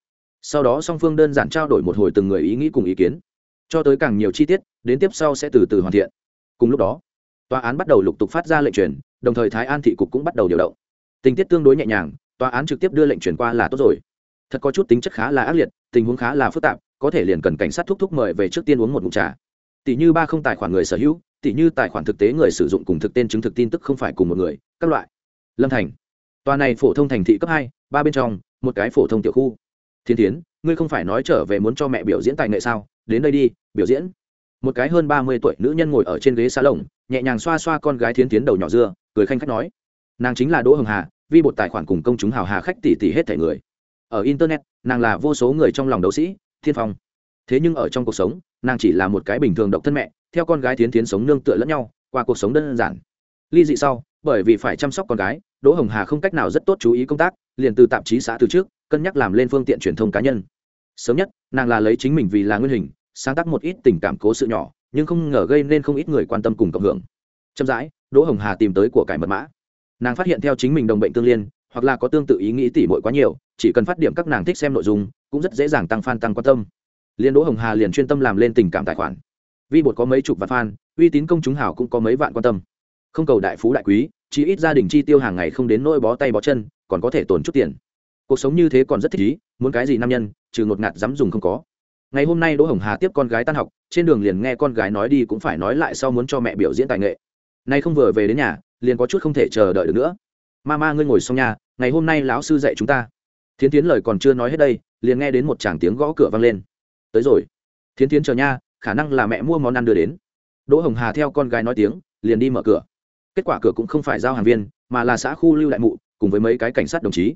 Sau đó song phương đơn giản trao đổi một hồi từng người ý nghĩ cùng ý kiến. Cho tới càng nhiều chi tiết, đến tiếp sau sẽ từ từ hoàn thiện. Cùng lúc đó, tòa án bắt đầu lục tục phát ra lệnh truyền, đồng thời thái an thị cục cũng bắt đầu điều động. Tình tiết tương đối nhẹ nhàng, tòa án trực tiếp đưa lệnh truyền qua là tốt rồi. Thật có chút tính chất khá là ác liệt, tình huống khá là phức tạp, có thể liền cần cảnh sát thúc thúc mời về trước tiên uống một mụn trà. Tỷ như ba không tài khoản người sở hữu, tỷ như tài khoản thực tế người sử dụng cùng thực tên chứng thực tin tức không phải cùng một người, các loại. Lâm thành tòa này phổ thông thành thị cấp hai, ba bên trong, một cái phổ thông tiểu khu. Thiên tiến ngươi không phải nói trở về muốn cho mẹ biểu diễn tài nghệ sao? Đến đây đi, biểu diễn. Một cái hơn ba mươi tuổi nữ nhân ngồi ở trên ghế xa lồng nhẹ nhàng xoa xoa con gái thiến tiến đầu nhỏ dưa, cười khanh khách nói. Nàng chính là đỗ hồng hà, vi bột tài khoản cùng công chúng hào hà khách tỷ tỷ hết thẻ người. Ở internet, nàng là vô số người trong lòng đấu sĩ, thiên phong. Thế nhưng ở trong cuộc sống, nàng chỉ là một cái bình thường độc thân mẹ, theo con gái tiến tiến sống nương tựa lẫn nhau, qua cuộc sống đơn giản. Ly dị sau bởi vì phải chăm sóc con gái, đỗ hồng hà không cách nào rất tốt chú ý công tác, liền từ tạp chí xã từ trước, cân nhắc làm lên phương tiện truyền thông cá nhân. Sớm nhất, nàng là lấy chính mình vì là nguyên hình, sáng tác một ít tình cảm cố sự nhỏ, nhưng không ngờ gây nên không ít người quan tâm cùng cộng hưởng. Chậm rãi, đỗ hồng hà tìm tới của cải mật mã. Nàng phát hiện theo chính mình đồng bệnh tương liên, hoặc là có tương tự ý nghĩ tỉ mội quá nhiều, chỉ cần phát điểm các nàng thích xem nội dung, cũng rất dễ dàng tăng f a n tăng quan tâm. Liên đỗ hồng hà liền chuyên tâm làm lên tình cảm tài khoản. Vi bột có mấy chục vạn f a n uy tín công chúng hảo cũng có mấy vạn quan tâm không cầu đại phú đại quý chỉ ít gia đình chi tiêu hàng ngày không đến nỗi bó tay bó chân, còn có thể tồn chút tiền. Cuộc sống như thế còn rất thích ý, muốn cái gì nam nhân, trừ ngột ngạt dám dùng không có. Ngày hôm nay đỗ hồng hà tiếp con gái tan học, trên đường liền nghe con gái nói đi cũng phải nói lại sau muốn cho mẹ biểu diễn tài nghệ. Nay không vừa về đến nhà, liền có chút không thể chờ đợi được nữa. Ma ma ngươi ngồi xong nhà ngày hôm nay lão sư dạy chúng ta. Thiến tiến lời còn chưa nói hết đây, liền nghe đến một chàng tiếng gõ cửa vang lên. Tới rồi. Thiến tiến chờ nha, khả năng là mẹ mua món ăn đưa đến. Đỗ hồng hà theo con gái nói tiếng, liền đi mở cửa kết quả cửa cũng không phải giao hàng viên, mà là xã khu lưu đại mụ, cùng với mấy cái cảnh sát đồng chí.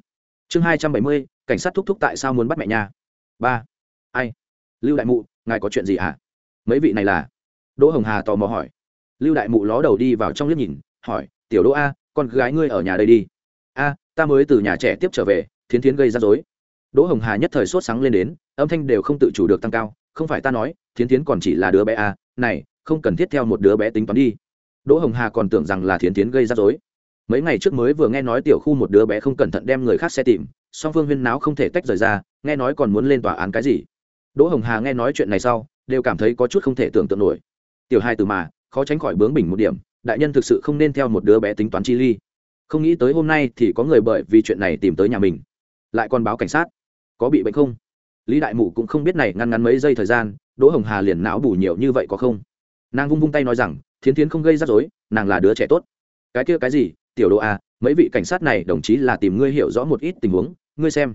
Chương hai trăm bảy mươi, cảnh sát thúc thúc tại sao muốn bắt mẹ nhà ba. Ai? Lưu đại mụ, ngài có chuyện gì hả? À? mấy vị này là? Đỗ hồng hà tò mò hỏi. Lưu đại mụ ló đầu đi vào trong liếc nhìn, hỏi, tiểu đỗ a, con gái ngươi ở nhà đây đi. A, ta mới từ nhà trẻ tiếp trở về, thiến thiến gây ra dối đỗ hồng hà nhất thời sốt sáng lên đến, âm thanh đều không tự chủ được tăng cao, không phải ta nói, thiến thiến còn chỉ là đứa bé a, này, không cần thiết theo một đứa bé tính toán đi đỗ hồng hà còn tưởng rằng là thiến thiến gây ra dối mấy ngày trước mới vừa nghe nói tiểu khu một đứa bé không cẩn thận đem người khác xe tìm, song phương huyên náo không thể tách rời ra, nghe nói còn muốn lên tòa án cái gì. Đỗ hồng hà nghe nói chuyện này sau, đều cảm thấy có chút không thể tưởng tượng nổi. Tiểu hai từ mà, khó tránh khỏi bướng bỉnh một điểm, đại nhân thực sự không nên theo một đứa bé tính toán chi ly. Không nghĩ tới hôm nay thì có người bởi vì chuyện này tìm tới nhà mình. Lại còn báo cảnh sát. Có bị bệnh không? Lý đại mụ cũng không biết này ngăn ngắn mấy giây thời gian, đỗ hồng hà liền não bù nhiều như vậy có không? Nàng vung vung tay nói rằng thiến thiến không gây rắc rối, nàng là đứa trẻ tốt. Cái kia cái gì? Tiểu Đô à mấy vị cảnh sát này đồng chí là tìm ngươi hiểu rõ một ít tình huống, ngươi xem.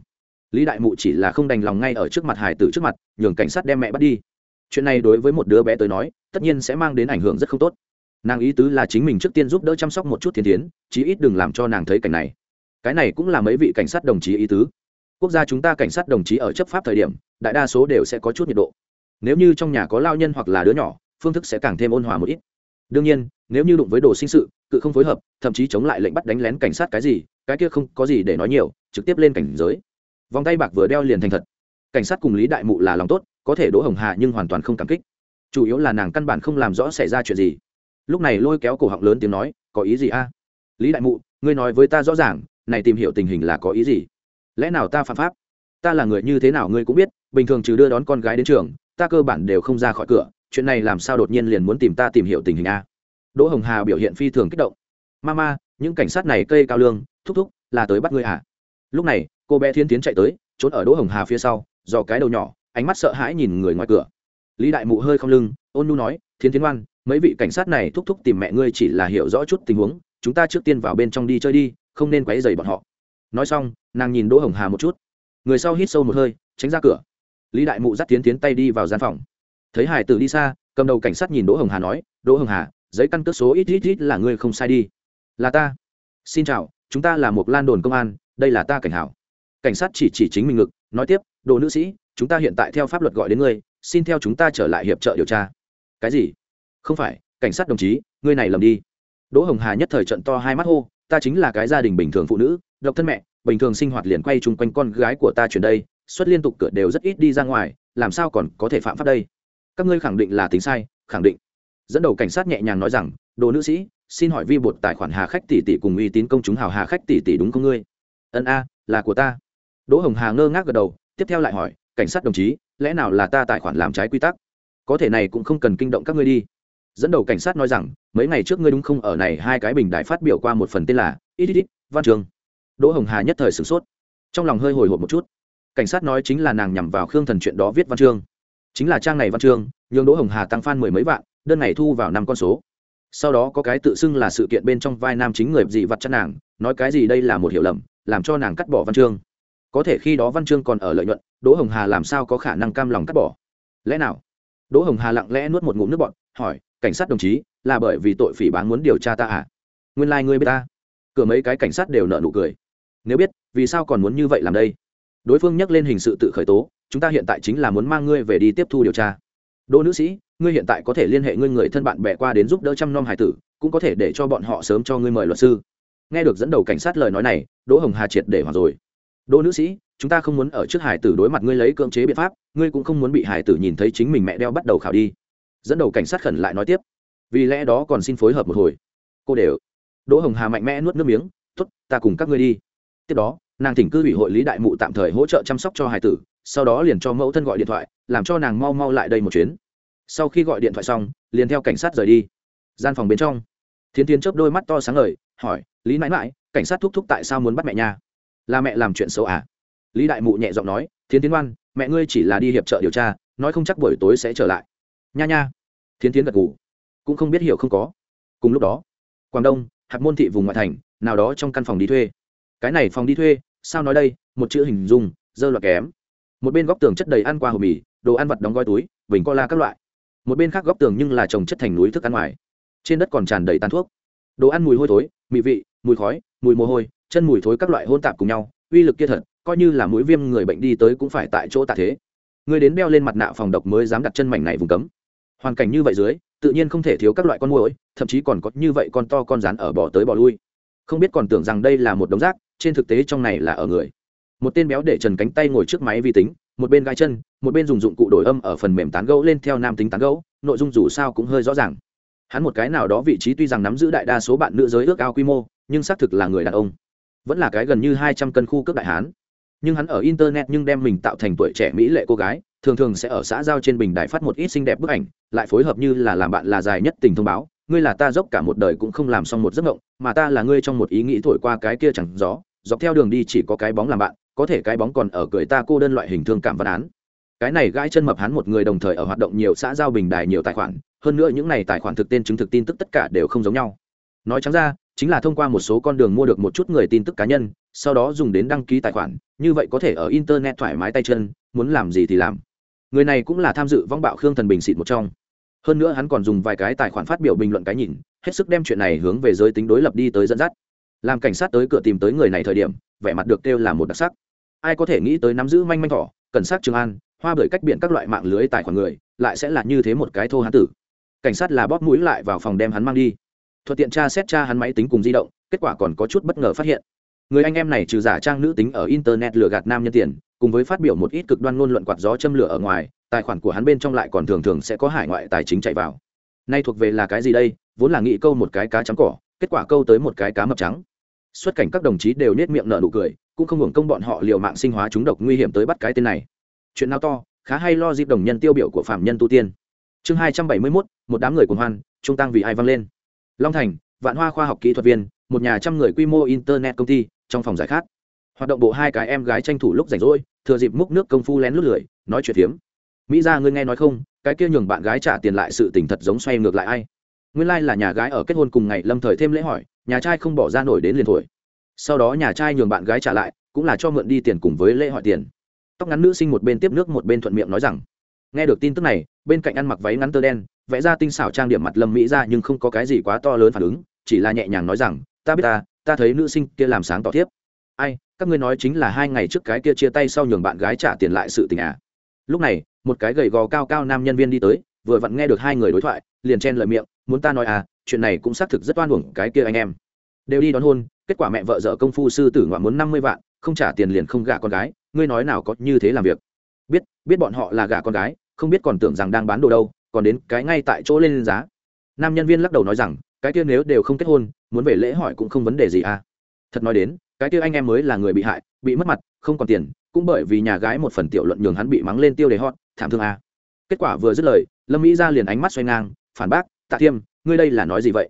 Lý đại mụ chỉ là không đành lòng ngay ở trước mặt hải tử trước mặt, nhường cảnh sát đem mẹ bắt đi. Chuyện này đối với một đứa bé tới nói, tất nhiên sẽ mang đến ảnh hưởng rất không tốt. Nàng ý tứ là chính mình trước tiên giúp đỡ chăm sóc một chút thiên tiến chí ít đừng làm cho nàng thấy cảnh này. Cái này cũng là mấy vị cảnh sát đồng chí ý tứ. Quốc gia chúng ta cảnh sát đồng chí ở chấp pháp thời điểm, đại đa số đều sẽ có chút nhiệt độ. Nếu như trong nhà có lao nhân hoặc là đứa nhỏ, phương thức sẽ càng thêm ôn hòa một ít đương nhiên, nếu như đụng với đồ sinh sự, cự không phối hợp, thậm chí chống lại lệnh bắt đánh lén cảnh sát cái gì, cái kia không có gì để nói nhiều, trực tiếp lên cảnh giới. Vòng tay bạc vừa đeo liền thành thật. Cảnh sát cùng lý đại mụ là lòng tốt, có thể đỗ hồng hà nhưng hoàn toàn không cảm kích. Chủ yếu là nàng căn bản không làm rõ xảy ra chuyện gì. Lúc này lôi kéo cổ họng lớn tiếng nói, có ý gì a? Lý đại mụ, ngươi nói với ta rõ ràng, này tìm hiểu tình hình là có ý gì? Lẽ nào ta phạm pháp? Ta là người như thế nào ngươi cũng biết, bình thường trừ đưa đón con gái đến trường, ta cơ bản đều không ra khỏi cửa chuyện này làm sao đột nhiên liền muốn tìm ta tìm hiểu tình hình a? Đỗ hồng hà biểu hiện phi thường kích động. Mama, những cảnh sát này cây cao lương, thúc thúc, là tới bắt ngươi à? Lúc này, cô bé thiên tiến chạy tới, trốn ở đỗ hồng hà phía sau do cái đầu nhỏ, ánh mắt sợ hãi nhìn người ngoài cửa. Lý đại mụ hơi không lưng, ôn nu nói thiên tiến ngoan mấy vị cảnh sát này thúc thúc tìm mẹ ngươi chỉ là hiểu rõ chút tình huống, chúng ta trước tiên vào bên trong đi chơi đi, không nên quấy dày bọn họ. Nói xong, nàng nhìn đỗ hồng hà một chút. Người sau hít sâu một hơi, tránh ra cửa. Lý đại mụ dắt tiến tiến tay đi vào gian phòng thấy hải tử đi xa, cầm đầu cảnh sát nhìn đỗ hồng hà nói, đỗ hồng hà, giấy căn cước số ít ít ít là ngươi không sai đi. Là ta. Xin chào, chúng ta là một lan đồn công an, đây là ta cảnh hảo. Cảnh sát chỉ chỉ chính mình ngực, nói tiếp, đồ nữ sĩ, chúng ta hiện tại theo pháp luật gọi đến ngươi, xin theo chúng ta trở lại hiệp trợ điều tra. Cái gì? Không phải, cảnh sát đồng chí, ngươi này lầm đi. Đỗ hồng hà nhất thời trận to hai mắt hô, ta chính là cái gia đình bình thường phụ nữ, độc thân mẹ, bình thường sinh hoạt liền quay chung quanh con gái của ta chuyển đây xuất liên tục cửa đều rất ít đi ra ngoài, làm sao còn có thể phạm pháp đây? Các ngươi khẳng định là tính sai, khẳng định. Dẫn đầu cảnh sát nhẹ nhàng nói rằng, đồ nữ sĩ, xin hỏi vi bột tài khoản hà khách tỷ tỷ cùng uy tín công chúng hào hà khách tỷ tỷ đúng không ngươi? Ân a, là của ta. Đỗ hồng hà ngơ ngác gật đầu, tiếp theo lại hỏi, cảnh sát đồng chí, lẽ nào là ta tài khoản làm trái quy tắc? Có thể này cũng không cần kinh động các ngươi đi. Dẫn đầu cảnh sát nói rằng, mấy ngày trước ngươi đúng không ở này hai cái bình đại phát biểu qua một phần tên là ít ít ít, văn trường. Đỗ hồng hà nhất thời sửng sốt, trong lòng hơi hồi hộp một chút. Cảnh sát nói chính là nàng nhằm vào khương thần chuyện đó viết văn chương chính là trang này văn chương, nhường đỗ hồng hà tăng f mười mấy vạn, đơn ngày thu vào năm con số. Sau đó có cái tự xưng là sự kiện bên trong vai nam chính người dị vặt chăn nàng, nói cái gì đây là một hiểu lầm, làm cho nàng cắt bỏ văn chương. Có thể khi đó văn chương còn ở lợi nhuận, đỗ hồng hà làm sao có khả năng cam lòng cắt bỏ? Lẽ nào? Đỗ hồng hà lặng lẽ nuốt một ngụm nước bọn hỏi, cảnh sát đồng chí, là bởi vì tội phỉ báng muốn điều tra ta à? Nguyên lai、like、ngươi biết ta. Cửa mấy cái cảnh sát đều nợ nụ cười. Nếu biết, vì sao còn muốn như vậy làm đây? Đối phương nhắc lên hình sự tự khởi tố chúng ta hiện tại chính là muốn mang ngươi về đi tiếp thu điều tra. Đỗ nữ sĩ, ngươi hiện tại có thể liên hệ ngươi người thân bạn bè qua đến giúp đỡ chăm nom hải tử, cũng có thể để cho bọn họ sớm cho ngươi mời luật sư. Nghe được dẫn đầu cảnh sát lời nói này, đỗ hồng hà triệt để hoặc rồi. Đỗ nữ sĩ, chúng ta không muốn ở trước hải tử đối mặt ngươi lấy cưỡng chế biện pháp, ngươi cũng không muốn bị hải tử nhìn thấy chính mình mẹ đeo bắt đầu khảo đi. Dẫn đầu cảnh sát khẩn lại nói tiếp. Vì lẽ đó còn xin phối hợp một hồi. Cô đều. Đỗ hồng hà mạnh mẽ nuốt nước miếng. T ố t ta cùng các ngươi đi. Tiếp đó, nàng thỉnh cư ủy hội lý đại mụ tạm thời hỗ trợ chăm sóc cho hải tử sau đó liền cho mẫu thân gọi điện thoại, làm cho nàng mau mau lại đây một chuyến. Sau khi gọi điện thoại xong, liền theo cảnh sát rời đi. Gian phòng bên trong, thiến tiến chớp đôi mắt to sáng ngời, hỏi, lý mãi mãi, cảnh sát thúc thúc tại sao muốn bắt mẹ nha? Là mẹ làm chuyện xấu à? Lý đại mụ nhẹ giọng nói, thiến tiến ngoan mẹ ngươi chỉ là đi hiệp trợ điều tra, nói không chắc buổi tối sẽ trở lại. Nha nha. Thiến tiến gật ngủ cũng không biết hiểu không có. Cùng lúc đó, quảng đông, hạt môn thị vùng ngoại thành, nào đó trong căn phòng đi thuê. Cái này phòng đi thuê, sao nói đây, một chữ hình dung, dơ loạt kém một bên góc tường chất đầy ăn qua hộp mì, đồ ăn vặt đóng gói túi, bình co la các loại. Một bên khác góc tường nhưng là trồng chất thành núi thức ăn ngoài. Trên đất còn tràn đầy tàn thuốc. Đồ ăn mùi hôi thối mị vị, mùi khói, mùi mồ hôi, chân mùi thối các loại hôn tạp cùng nhau, uy lực kia thật, coi như là mũi viêm người bệnh đi tới cũng phải tại chỗ tạ thế. Người đến đeo lên mặt nạ phòng độc mới dám đặt chân mảnh này vùng cấm. Hoàn cảnh như vậy dưới, tự nhiên không thể thiếu các loại con muỗi, thậm chí còn có như vậy con to con rắn ở bỏ tới bỏ lui. Không biết còn tưởng rằng đây là một đống rác, trên thực tế trong này là ở người một tên béo để trần cánh tay ngồi trước máy vi tính, một bên gai chân, một bên dùng dụng cụ đổi âm ở phần mềm tán gẫu lên theo nam tính tán gẫu, nội dung dù sao cũng hơi rõ ràng. Hắn một cái nào đó vị trí tuy rằng nắm giữ đại đa số bạn nữ giới ước ao quy mô, nhưng xác thực là người đàn ông. Vẫn là cái gần như hai trăm cân khu cước đại hán. Nhưng hắn ở internet nhưng đem mình tạo thành tuổi trẻ mỹ lệ cô gái, thường thường sẽ ở xã giao trên bình đài phát một ít xinh đẹp bức ảnh, lại phối hợp như là làm bạn là dài nhất tình thông báo, ngươi là ta dốc cả một đời cũng không làm xong một giấc mộng, mà ta là ngươi trong một ý nghĩ thổi qua cái kia chẳng gió, dọc theo đường đi chỉ có cái bóng làm bạn có thể cái bóng còn ở cười ta cô đơn loại hình thương cảm văn án. Cái này gãi chân mập hắn một người đồng thời ở hoạt động nhiều xã giao bình đài nhiều tài khoản, hơn nữa những này tài khoản thực tên chứng thực tin tức tất cả đều không giống nhau. Nói trắng ra, chính là thông qua một số con đường mua được một chút người tin tức cá nhân, sau đó dùng đến đăng ký tài khoản, như vậy có thể ở internet thoải mái tay chân, muốn làm gì thì làm. Người này cũng là tham dự vong bạo khương thần bình xịt một trong. Hơn nữa hắn còn dùng vài cái tài khoản phát biểu bình luận cái nhìn, hết sức đem chuyện này hướng về giới tính đối lập đi tới dẫn dắt. Làm cảnh sát tới cửa tìm tới người này thời điểm, vẻ mặt được kêu là một đặc sắc ai có thể nghĩ tới nắm giữ manh manh thỏ, cần sát trường an, hoa bởi cách biện các loại mạng lưới tài khoản người, lại sẽ là như thế một cái thô hán tử. Cảnh sát là bóp mũi lại vào phòng đem hắn mang đi. Thuận tiện tra xét tra hắn máy tính cùng di động, kết quả còn có chút bất ngờ phát hiện. Người anh em này trừ giả trang nữ tính ở internet lừa gạt nam nhân tiền, cùng với phát biểu một ít cực đoan ngôn luận quạt gió châm lửa ở ngoài, tài khoản của hắn bên trong lại còn thường thường sẽ có hải ngoại tài chính chạy vào. Nay thuộc về là cái gì đây? Vốn là nghĩ câu một cái cá trắng cỏ, kết quả câu tới một cái cá mập trắng. Xuất cảnh các đồng chí đều nết miệng nở nụ cười cũng không hưởng công bọn họ liều mạng sinh hóa chúng độc nguy hiểm tới bắt cái tên này. Chuyện nào to, khá hay lo dịp đồng nhân tiêu biểu của phạm nhân tu tiên. Chương hai trăm bảy mươi mốt, một đám người cuồng hoan trung tăng vì ai văng lên. Long thành, vạn hoa khoa học kỹ thuật viên, một nhà trăm người quy mô internet công ty, trong phòng giải khát. Hoạt động bộ hai cái em gái tranh thủ lúc rảnh rỗi, thừa dịp múc nước công phu lén lút lười, nói chuyện phiếm. Mỹ ra ngươi nghe nói không, cái kia nhường bạn gái trả tiền lại sự tình thật giống xoay ngược lại ai? Nguyên lai、like、là nhà gái ở kết hôn cùng ngày lâm thời thêm lễ hỏi, nhà trai không bỏ ra nổi đến liền thổi sau đó nhà trai nhường bạn gái trả lại, cũng là cho mượn đi tiền cùng với lễ hỏi tiền. Tóc ngắn nữ sinh một bên tiếp nước một bên thuận miệng nói rằng, nghe được tin tức này, bên cạnh ăn mặc váy ngắn tơ đen, vẽ ra tinh xảo trang điểm mặt lâm mỹ ra nhưng không có cái gì quá to lớn phản ứng, chỉ là nhẹ nhàng nói rằng, ta biết ta ta thấy nữ sinh kia làm sáng tỏ tiếp ai, các ngươi nói chính là hai ngày trước cái kia chia tay sau nhường bạn gái trả tiền lại sự tình à? Lúc này, một cái gầy gò cao cao nam nhân viên đi tới, vừa vặn nghe được hai người đối thoại, liền chen lời miệng, muốn ta nói à chuyện này cũng xác thực rất oan uổng cái kia anh em. Đều đi đón hôn kết quả mẹ vợ dở công phu sư tử ngoạn muốn năm mươi vạn, không trả tiền liền không gả con gái, ngươi nói nào có như thế làm việc? Biết biết bọn họ là gả con gái, không biết còn tưởng rằng đang bán đồ đâu, còn đến cái ngay tại chỗ lên giá. Nam nhân viên lắc đầu nói rằng, cái kia nếu đều không kết hôn, muốn về lễ hỏi cũng không vấn đề gì à. Thật nói đến, cái kia anh em mới là người bị hại, bị mất mặt, không còn tiền, cũng bởi vì nhà gái một phần tiểu luận nhường hắn bị mắng lên tiêu đề hot, thảm thương à. kết quả vừa dứt lời, lâm mỹ ra liền ánh mắt xoay ngang, phản bác, tạ thiêm, ngươi đây là nói gì vậy?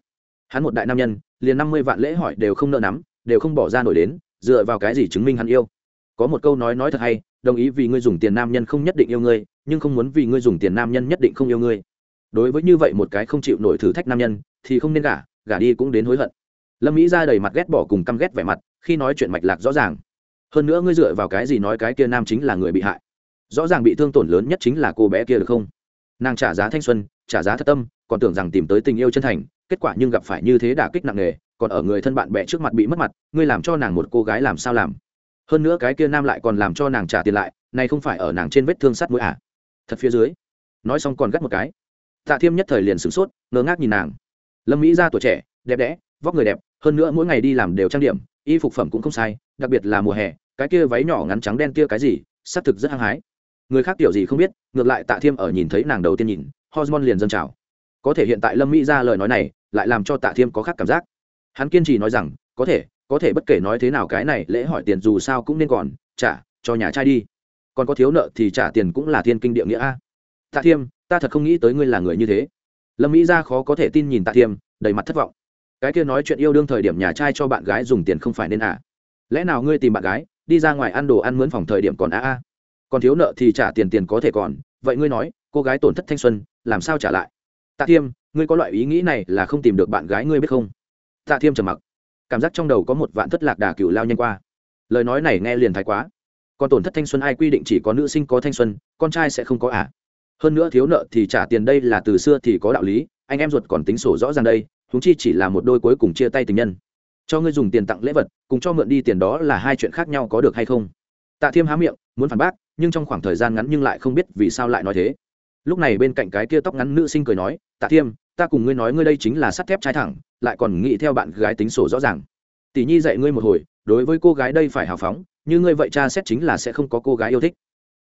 Hắn một đại nam nhân, liền năm mươi vạn lễ hỏi đều không nợ nắm, đều không bỏ ra nổi đến, dựa vào cái gì chứng minh hắn yêu? Có một câu nói nói thật hay, đồng ý vì ngươi dùng tiền nam nhân không nhất định yêu ngươi, nhưng không muốn vì ngươi dùng tiền nam nhân nhất định không yêu ngươi. Đối với như vậy một cái không chịu nổi thử thách nam nhân, thì không nên gả gả đi cũng đến hối hận. Lâm mỹ ra đầy mặt ghét bỏ cùng căm ghét vẻ mặt, khi nói chuyện mạch lạc rõ ràng. Hơn nữa ngươi dựa vào cái gì nói cái kia nam chính là người bị hại? Rõ ràng bị thương tổn lớn nhất chính là cô bé kia được không? Nàng trả giá thanh xuân, trả giá thật tâm, còn tưởng rằng tìm tới tình yêu chân thành kết quả nhưng gặp phải như thế đả kích nặng nề, còn ở người thân bạn bè trước mặt bị mất mặt, ngươi làm cho nàng một cô gái làm sao làm? Hơn nữa cái kia nam lại còn làm cho nàng trả tiền lại, này không phải ở nàng trên vết thương sắt mũi à? Thật phía dưới. Nói xong còn gắt một cái. Tạ thiêm nhất thời liền sửng sốt, ngơ ngác nhìn nàng. Lâm mỹ ra tuổi trẻ, đẹp đẽ, vóc người đẹp, hơn nữa mỗi ngày đi làm đều trang điểm, y phục phẩm cũng không sai, đặc biệt là mùa hè, cái kia váy nhỏ ngắn trắng đen kia cái gì xác thực rất hăng hái. Người khác kiểu gì không biết, ngược lại tạ thiêm ở nhìn thấy nàng đầu tiên nhìn, hormone liền dâng trào. Có thể hiện tại lâm mỹ ra lời nói này lại làm cho tạ thiêm có khác cảm giác. Hắn kiên trì nói rằng, có thể có thể bất kể nói thế nào cái này lễ hỏi tiền dù sao cũng nên còn, trả, cho nhà trai đi. Còn có thiếu nợ thì trả tiền cũng là thiên kinh địa nghĩa a. Tạ thiêm, ta thật không nghĩ tới ngươi là người như thế. Lâm mỹ ra khó có thể tin nhìn tạ thiêm, đầy mặt thất vọng. Cái kia nói chuyện yêu đương thời điểm nhà trai cho bạn gái dùng tiền không phải nên à? Lẽ nào ngươi tìm bạn gái, đi ra ngoài ăn đồ ăn mướn phòng thời điểm còn a a? Còn thiếu nợ thì trả tiền tiền có thể còn, vậy ngươi nói, cô gái tổn thất thanh xuân, làm sao trả lại? Tạ thiêm ngươi có loại ý nghĩ này là không tìm được bạn gái ngươi biết không? Tạ thiêm trầm mặc. Cảm giác trong đầu có một vạn thất lạc đà cựu lao nhanh qua. Lời nói này nghe liền thái quá. Còn tổn thất thanh xuân ai quy định chỉ có nữ sinh có thanh xuân, con trai sẽ không có ả à. hơn nữa thiếu nợ thì trả tiền đây là từ xưa thì có đạo lý, anh em ruột còn tính sổ rõ ràng đây húng chi chỉ là một đôi cuối cùng chia tay tình nhân. Cho ngươi dùng tiền tặng lễ vật, cùng cho mượn đi tiền đó là hai chuyện khác nhau có được hay không? Tạ thiêm há miệng, muốn phản bác, nhưng trong khoảng thời gian ngắn nhưng lại không biết vì sao lại nói thế lúc này bên cạnh cái kia tóc ngắn nữ sinh cười nói, tạ thiêm, ta cùng ngươi nói ngươi đây chính là sắt thép trái thẳng, lại còn nghĩ theo bạn gái tính sổ rõ ràng. Tỷ nhi dạy ngươi một hồi, đối với cô gái đây phải hào phóng, như ngươi vậy cha xét chính là sẽ không có cô gái yêu thích.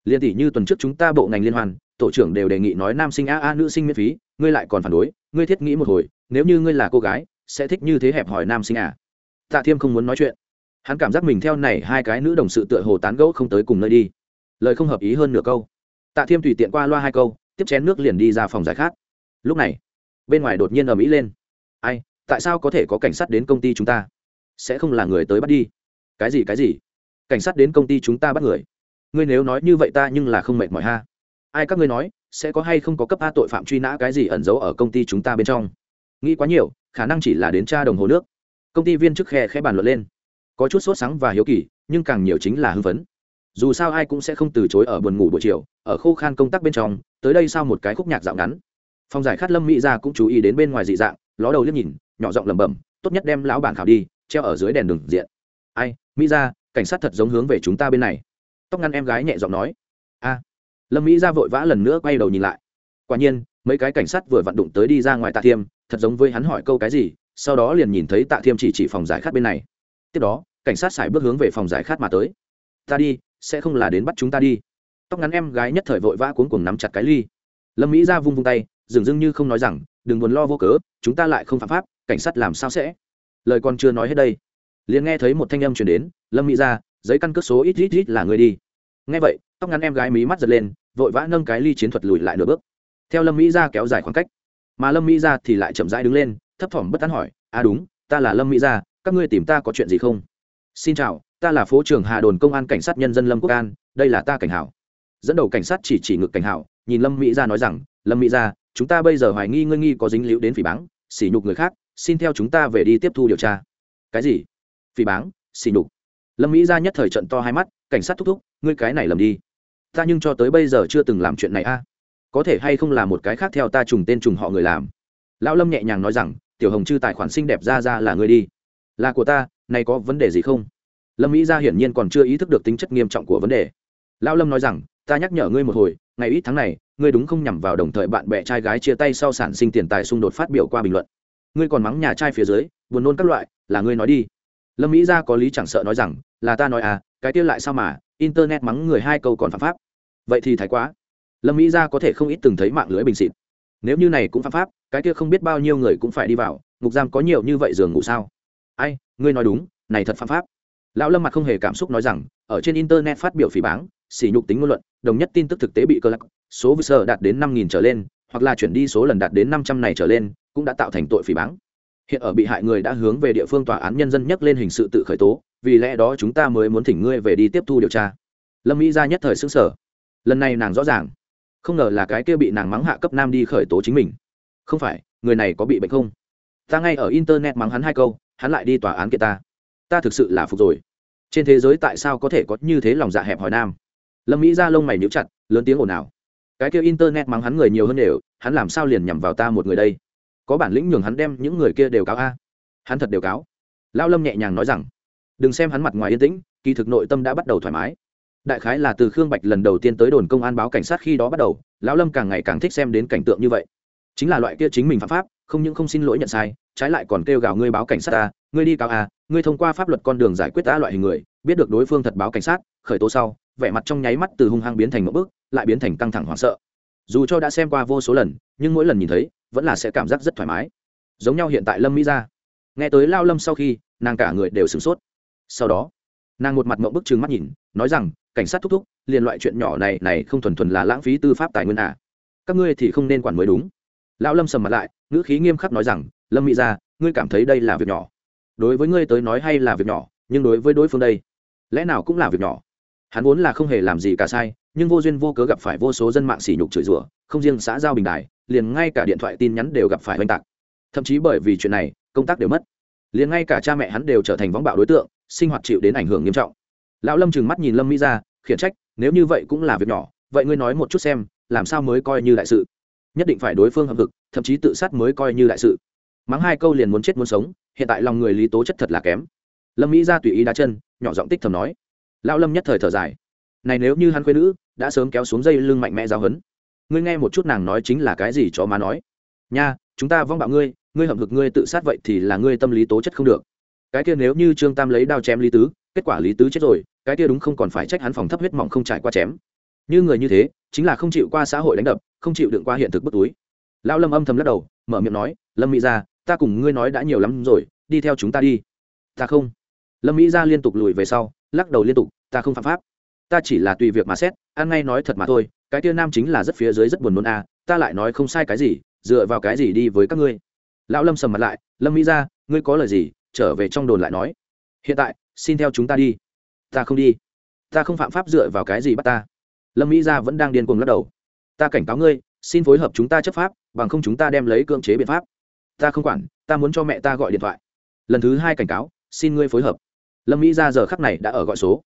Liên tỷ như tuần trước chúng ta bộ ngành liên hoàn, tổ trưởng đều đề nghị nói nam sinh a a nữ sinh miễn phí, ngươi lại còn phản đối, ngươi thiết nghĩ một hồi, nếu như ngươi là cô gái, sẽ thích như thế hẹp hỏi nam sinh à? Tạ thiêm không muốn nói chuyện. Hắn cảm giác mình theo này hai cái nữ đồng sự tựa hồ tán gẫu không tới cùng nơi đi. Lời không hợp ý hơn nửa câu. Tạ thiêm tùy tiện qua loa hai câu tiếp chén nước liền đi ra phòng giải khát. Lúc này, bên ngoài đột nhiên ầm ĩ lên. Ai, tại sao có thể có cảnh sát đến công ty chúng ta? Sẽ không là người tới bắt đi. Cái gì cái gì? Cảnh sát đến công ty chúng ta bắt người. Ngươi nếu nói như vậy ta nhưng là không mệt mỏi ha. Ai các ngươi nói, sẽ có hay không có cấp a tội phạm truy nã cái gì ẩn giấu ở công ty chúng ta bên trong? Nghĩ quá nhiều, khả năng chỉ là đến tra đồng hồ nước. Công ty viên chức khe khẽ bàn luận lên. Có chút sốt sáng và hiếu kỳ, nhưng càng nhiều chính là hưng phấn dù sao ai cũng sẽ không từ chối ở buồn ngủ buổi chiều, ở khô khan công tác bên trong, tới đây sau một cái khúc nhạc dạo ngắn. Phòng giải khát lâm mỹ ra cũng chú ý đến bên ngoài dị dạng, ló đầu liếc nhìn, nhỏ giọng lẩm bẩm, tốt nhất đem lão bản khảo đi, treo ở dưới đèn đường diện. Ai, mỹ ra cảnh sát thật giống hướng về chúng ta bên này. Tóc ngăn em gái nhẹ giọng nói. A. Lâm mỹ ra vội vã lần nữa quay đầu nhìn lại. Quả nhiên, mấy cái cảnh sát vừa vặn đụng tới đi ra ngoài tạ thiêm, thật giống với hắn hỏi câu cái gì, sau đó liền nhìn thấy tạ thiêm chỉ chỉ phòng giải khát bên này. Tiếp đó, cảnh sát xài bước hướng về phòng giải khát mà tới. Ta đi sẽ không là đến bắt chúng ta đi. Tóc ngắn em gái nhất thời vội vã cuống cuồng nắm chặt cái ly. Lâm mỹ ra vung vung tay dường dưng như không nói rằng, đừng buồn lo vô cớ, chúng ta lại không phạm pháp, cảnh sát làm sao sẽ? Lời còn chưa nói hết đây, liền nghe thấy một thanh âm chuyển đến, lâm mỹ ra, giấy căn cước số ít ít ít là người đi. Nghe vậy, tóc ngắn em gái mí mắt giật lên, vội vã nâng cái ly chiến thuật lùi lại nửa bước. Theo lâm mỹ ra kéo dài khoảng cách, mà lâm mỹ ra thì lại chậm rãi đứng lên, thấp thỏm bất tán hỏi à đúng, ta là lâm mỹ ra, các ngươi tìm ta có chuyện gì không? Xin chào ta là phố trưởng hà đồn công an cảnh sát nhân dân lâm quốc an đây là ta cảnh hảo. Dẫn đầu cảnh sát chỉ chỉ ngực cảnh hảo nhìn lâm mỹ Gia nói rằng lâm mỹ Gia, chúng ta bây giờ hoài nghi ngươi nghi có dính liễu đến phỉ báng sỉ nhục người khác xin theo chúng ta về đi tiếp thu điều tra. Cái gì? Phỉ báng sỉ nhục? Lâm mỹ Gia nhất thời trận to hai mắt cảnh sát thúc thúc ngươi cái này lầm đi. Ta nhưng cho tới bây giờ chưa từng làm chuyện này a. Có thể hay không là một cái khác theo ta trùng tên trùng họ người làm? Lão lâm nhẹ nhàng nói rằng tiểu hồng chư tài khoản xinh đẹp ra ra là ngươi đi. Là của ta này có vấn đề gì không? Lâm mỹ gia hiển nhiên còn chưa ý thức được tính chất nghiêm trọng của vấn đề lão lâm nói rằng ta nhắc nhở ngươi một hồi ngày ít tháng này ngươi đúng không nhằm vào đồng thời bạn bè trai gái chia tay sau sản sinh tiền tài xung đột phát biểu qua bình luận ngươi còn mắng nhà trai phía dưới buồn nôn các loại là ngươi nói đi lâm mỹ gia có lý chẳng sợ nói rằng là ta nói à cái kia lại sao mà internet mắng người hai câu còn phạm pháp vậy thì thái quá lâm mỹ gia có thể không ít từng thấy mạng lưới bình xịt nếu như này cũng phạm pháp cái kia không biết bao nhiêu người cũng phải đi vào ngục giam có nhiều như vậy giường ngủ sao ai ngươi nói đúng này thật phạm pháp lão lâm mặt không hề cảm xúc nói rằng, ở trên internet phát biểu phỉ báng, sỉ nhục tính ngôn luận, đồng nhất tin tức thực tế bị cơ lắc số vư sơ đạt đến năm nghìn trở lên, hoặc là chuyển đi số lần đạt đến năm trăm này trở lên, cũng đã tạo thành tội phỉ báng. Hiện ở bị hại người đã hướng về địa phương tòa án nhân dân nhắc lên hình sự tự khởi tố, vì lẽ đó chúng ta mới muốn thỉnh ngươi về đi tiếp thu điều tra. Lâm mỹ ra nhất thời xứng sở lần này nàng rõ ràng. Không ngờ là cái kia bị nàng mắng hạ cấp nam đi khởi tố chính mình. Không phải, người này có bị bệnh không? Ta ngay ở internet mắng hắn hai câu, hắn lại đi tòa án kia ta ta thực sự là phục rồi. Trên thế giới tại sao có thể có như thế lòng dạ hẹp hòi nam? Lâm mỹ ra lông mày níu chặt, lớn tiếng ồn ào. Cái kia internet mắng hắn người nhiều hơn đều, hắn làm sao liền nhằm vào ta một người đây? Có bản lĩnh nhường hắn đem những người kia đều cáo a? Hắn thật đều cáo. Lao lâm nhẹ nhàng nói rằng, đừng xem hắn mặt ngoài yên tĩnh, kỳ thực nội tâm đã bắt đầu thoải mái. Đại khái là từ khương bạch lần đầu tiên tới đồn công an báo cảnh sát khi đó bắt đầu, lão lâm càng ngày càng thích xem đến cảnh tượng như vậy chính là loại kia chính mình phạm pháp, không những không xin lỗi nhận sai, trái lại còn kêu gào ngươi báo cảnh sát ta, ngươi đi cáo à ngươi thông qua pháp luật con đường giải quyết ta loại hình người, biết được đối phương thật báo cảnh sát, khởi tố sau, vẻ mặt trong nháy mắt từ hung hăng biến thành một bước, lại biến thành căng thẳng hoảng sợ. Dù cho đã xem qua vô số lần, nhưng mỗi lần nhìn thấy, vẫn là sẽ cảm giác rất thoải mái. Giống nhau hiện tại lâm mỹ ra nghe tới lao lâm sau khi, nàng cả người đều sửng sốt. Sau đó, nàng một mặt mộng bức trừng mắt nhìn, nói rằng, cảnh sát thúc thúc, liền loại chuyện nhỏ này này không thuần thuần là lãng phí tư pháp tài nguyên à. các ngươi thì không nên quản mới đúng lão lâm sầm mặt lại, ngữ khí nghiêm khắc nói rằng, lâm mỹ ra ngươi cảm thấy đây là việc nhỏ. Đối với ngươi tới nói hay là việc nhỏ, nhưng đối với đối phương đây, lẽ nào cũng là việc nhỏ. Hắn vốn là không hề làm gì cả sai, nhưng vô duyên vô cớ gặp phải vô số dân mạng sỉ nhục chửi rủa, không riêng xã giao bình đài, liền ngay cả điện thoại tin nhắn đều gặp phải oanh tạc. Thậm chí bởi vì chuyện này, công tác đều mất. Liền ngay cả cha mẹ hắn đều trở thành võng bạo đối tượng, sinh hoạt chịu đến ảnh hưởng nghiêm trọng. Lão lâm trừng mắt nhìn lâm mỹ ra khiển trách, nếu như vậy cũng là việc nhỏ, vậy ngươi nói một chút xem, làm sao mới coi như đại sự? Nhất định phải đối phương hợp lực, thậm chí tự sát mới coi như đại sự. Mắng hai câu liền muốn chết muốn sống hiện tại lòng người lý tố chất thật là kém. Lâm mỹ ra tùy ý đá chân nhỏ giọng tích thầm nói. Lão lâm nhất thời thở dài. Này nếu như hắn quê nữ đã sớm kéo xuống dây lưng mạnh mẽ giáo hấn ngươi nghe một chút nàng nói chính là cái gì cho má nói. Nha chúng ta vong bạo ngươi ngươi hậm hực ngươi tự sát vậy thì là ngươi tâm lý tố chất không được. Cái kia nếu như trương tam lấy đao chém lý tứ kết quả lý tứ chết rồi cái kia đúng không còn phải trách hắn phòng thấp huyết mỏng không trải qua chém. Như người như thế chính là không chịu qua xã hội đánh đập không chịu đựng qua hiện thực bức túi. Lão lâm âm thầm lắc đầu mở miệng nói lâm mỹ gia ta cùng ngươi nói đã nhiều lắm rồi đi theo chúng ta đi. Ta không. Lâm mỹ gia liên tục lùi về sau lắc đầu liên tục ta không phạm pháp. Ta chỉ là tùy việc mà xét ăn ngay nói thật mà thôi cái tia nam chính là rất phía dưới rất buồn nôn a à, ta lại nói không sai cái gì dựa vào cái gì đi với các ngươi? Lão lâm sầm mặt lại lâm mỹ gia ngươi có lời gì trở về trong đồn lại nói. Hiện tại xin theo chúng ta đi. Ta không đi. Ta không phạm pháp dựa vào cái gì bắt ta. Lâm mỹ gia vẫn đang điên cuồng lắc đầu ta cảnh cáo ngươi, xin phối hợp chúng ta chấp pháp, bằng không chúng ta đem lấy cưỡng chế biện pháp. Ta không quản, ta muốn cho mẹ ta gọi điện thoại. Lần thứ hai cảnh cáo, xin ngươi phối hợp. Lâm mỹ gia giờ khắc này đã ở gọi số.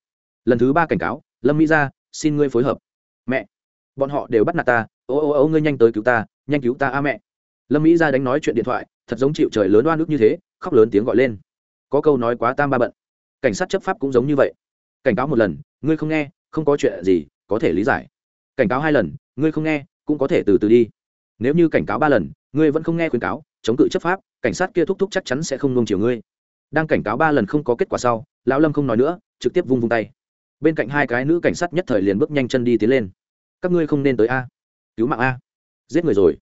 Lần thứ ba cảnh cáo, lâm mỹ gia, xin ngươi phối hợp. Mẹ, bọn họ đều bắt nạt ta. Ô ô ô, ngươi nhanh tới cứu ta, nhanh cứu ta a mẹ. Lâm mỹ gia đánh nói chuyện điện thoại, thật giống chịu trời lớn oan ức như thế, khóc lớn tiếng gọi lên. Có câu nói quá tam ba bận. Cảnh sát chấp pháp cũng giống như vậy. Cảnh cáo một lần, ngươi không nghe, không có chuyện gì, có thể lý giải. Cảnh cáo hai lần ngươi không nghe, cũng có thể từ từ đi. Nếu như cảnh cáo ba lần, ngươi vẫn không nghe khuyến cáo, chống cự chấp pháp, cảnh sát kia thúc thúc chắc chắn sẽ không nung chiều ngươi. Đang cảnh cáo ba lần không có kết quả sau, lão lâm không nói nữa, trực tiếp vung vung tay. Bên cạnh hai cái nữ cảnh sát nhất thời liền bước nhanh chân đi tiến lên. Các ngươi không nên tới a. Cứu mạng a. Giết người rồi.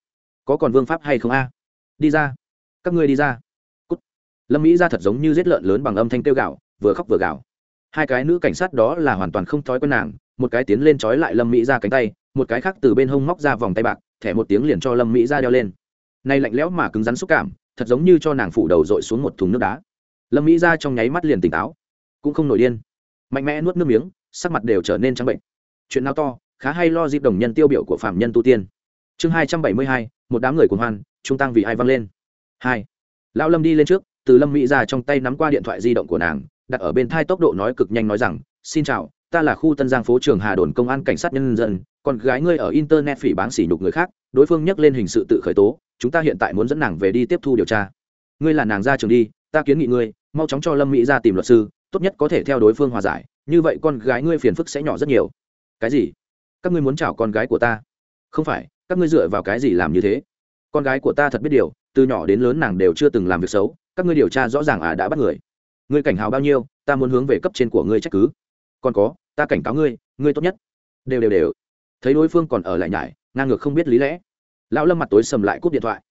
Có còn vương pháp hay không a? Đi ra. Các ngươi đi ra. Cút. lâm mỹ ra thật giống như giết lợn lớn bằng âm thanh kêu gạo vừa khóc vừa gạo hai cái nữ cảnh sát đó là hoàn toàn không thói quen nàng, một cái tiến lên trói lại lâm mỹ ra cánh tay một cái khác từ bên hông móc ra vòng tay bạc, thẻ một tiếng liền cho lâm mỹ ra đeo lên. Nay lạnh lẽo mà cứng rắn xúc cảm, thật giống như cho nàng phủ đầu dội xuống một thùng nước đá. Lâm mỹ ra trong nháy mắt liền tỉnh táo, cũng không nổi điên. Mạnh mẽ nuốt nước miếng, sắc mặt đều trở nên trắng bệnh. Chuyện nào to, khá hay lo dịp đồng nhân tiêu biểu của phạm nhân tu tiên. Chương hai trăm bảy mươi hai, một đám người cuồng hoan, trung tăng vì ai văng lên. Hai, lão lâm đi lên trước, từ lâm mỹ ra trong tay nắm qua điện thoại di động của nàng, đặt ở bên thai tốc độ nói cực nhanh nói rằng, xin chào, ta là khu tân giang phố trường hà đồn công an cảnh sát nhân dân còn gái ngươi ở internet phỉ báng sỉ nhục người khác, đối phương nhắc lên hình sự tự khởi tố, chúng ta hiện tại muốn dẫn nàng về đi tiếp thu điều tra. Ngươi là nàng ra trường đi, ta kiến nghị ngươi, mau chóng cho lâm mỹ ra tìm luật sư, tốt nhất có thể theo đối phương hòa giải, như vậy con gái ngươi phiền phức sẽ nhỏ rất nhiều. Cái gì? Các ngươi muốn chảo con gái của ta? Không phải, các ngươi dựa vào cái gì làm như thế? Con gái của ta thật biết điều, từ nhỏ đến lớn nàng đều chưa từng làm việc xấu, các ngươi điều tra rõ ràng à đã bắt người. Ngươi cảnh hào bao nhiêu, ta muốn hướng về cấp trên của ngươi trách cứ. Còn có, ta cảnh cáo ngươi ngươi tốt nhất. Đều đều đều thấy đối phương còn ở lại nhải, ngang ngược không biết lý lẽ. Lão lâm mặt tối sầm lại cúp điện thoại.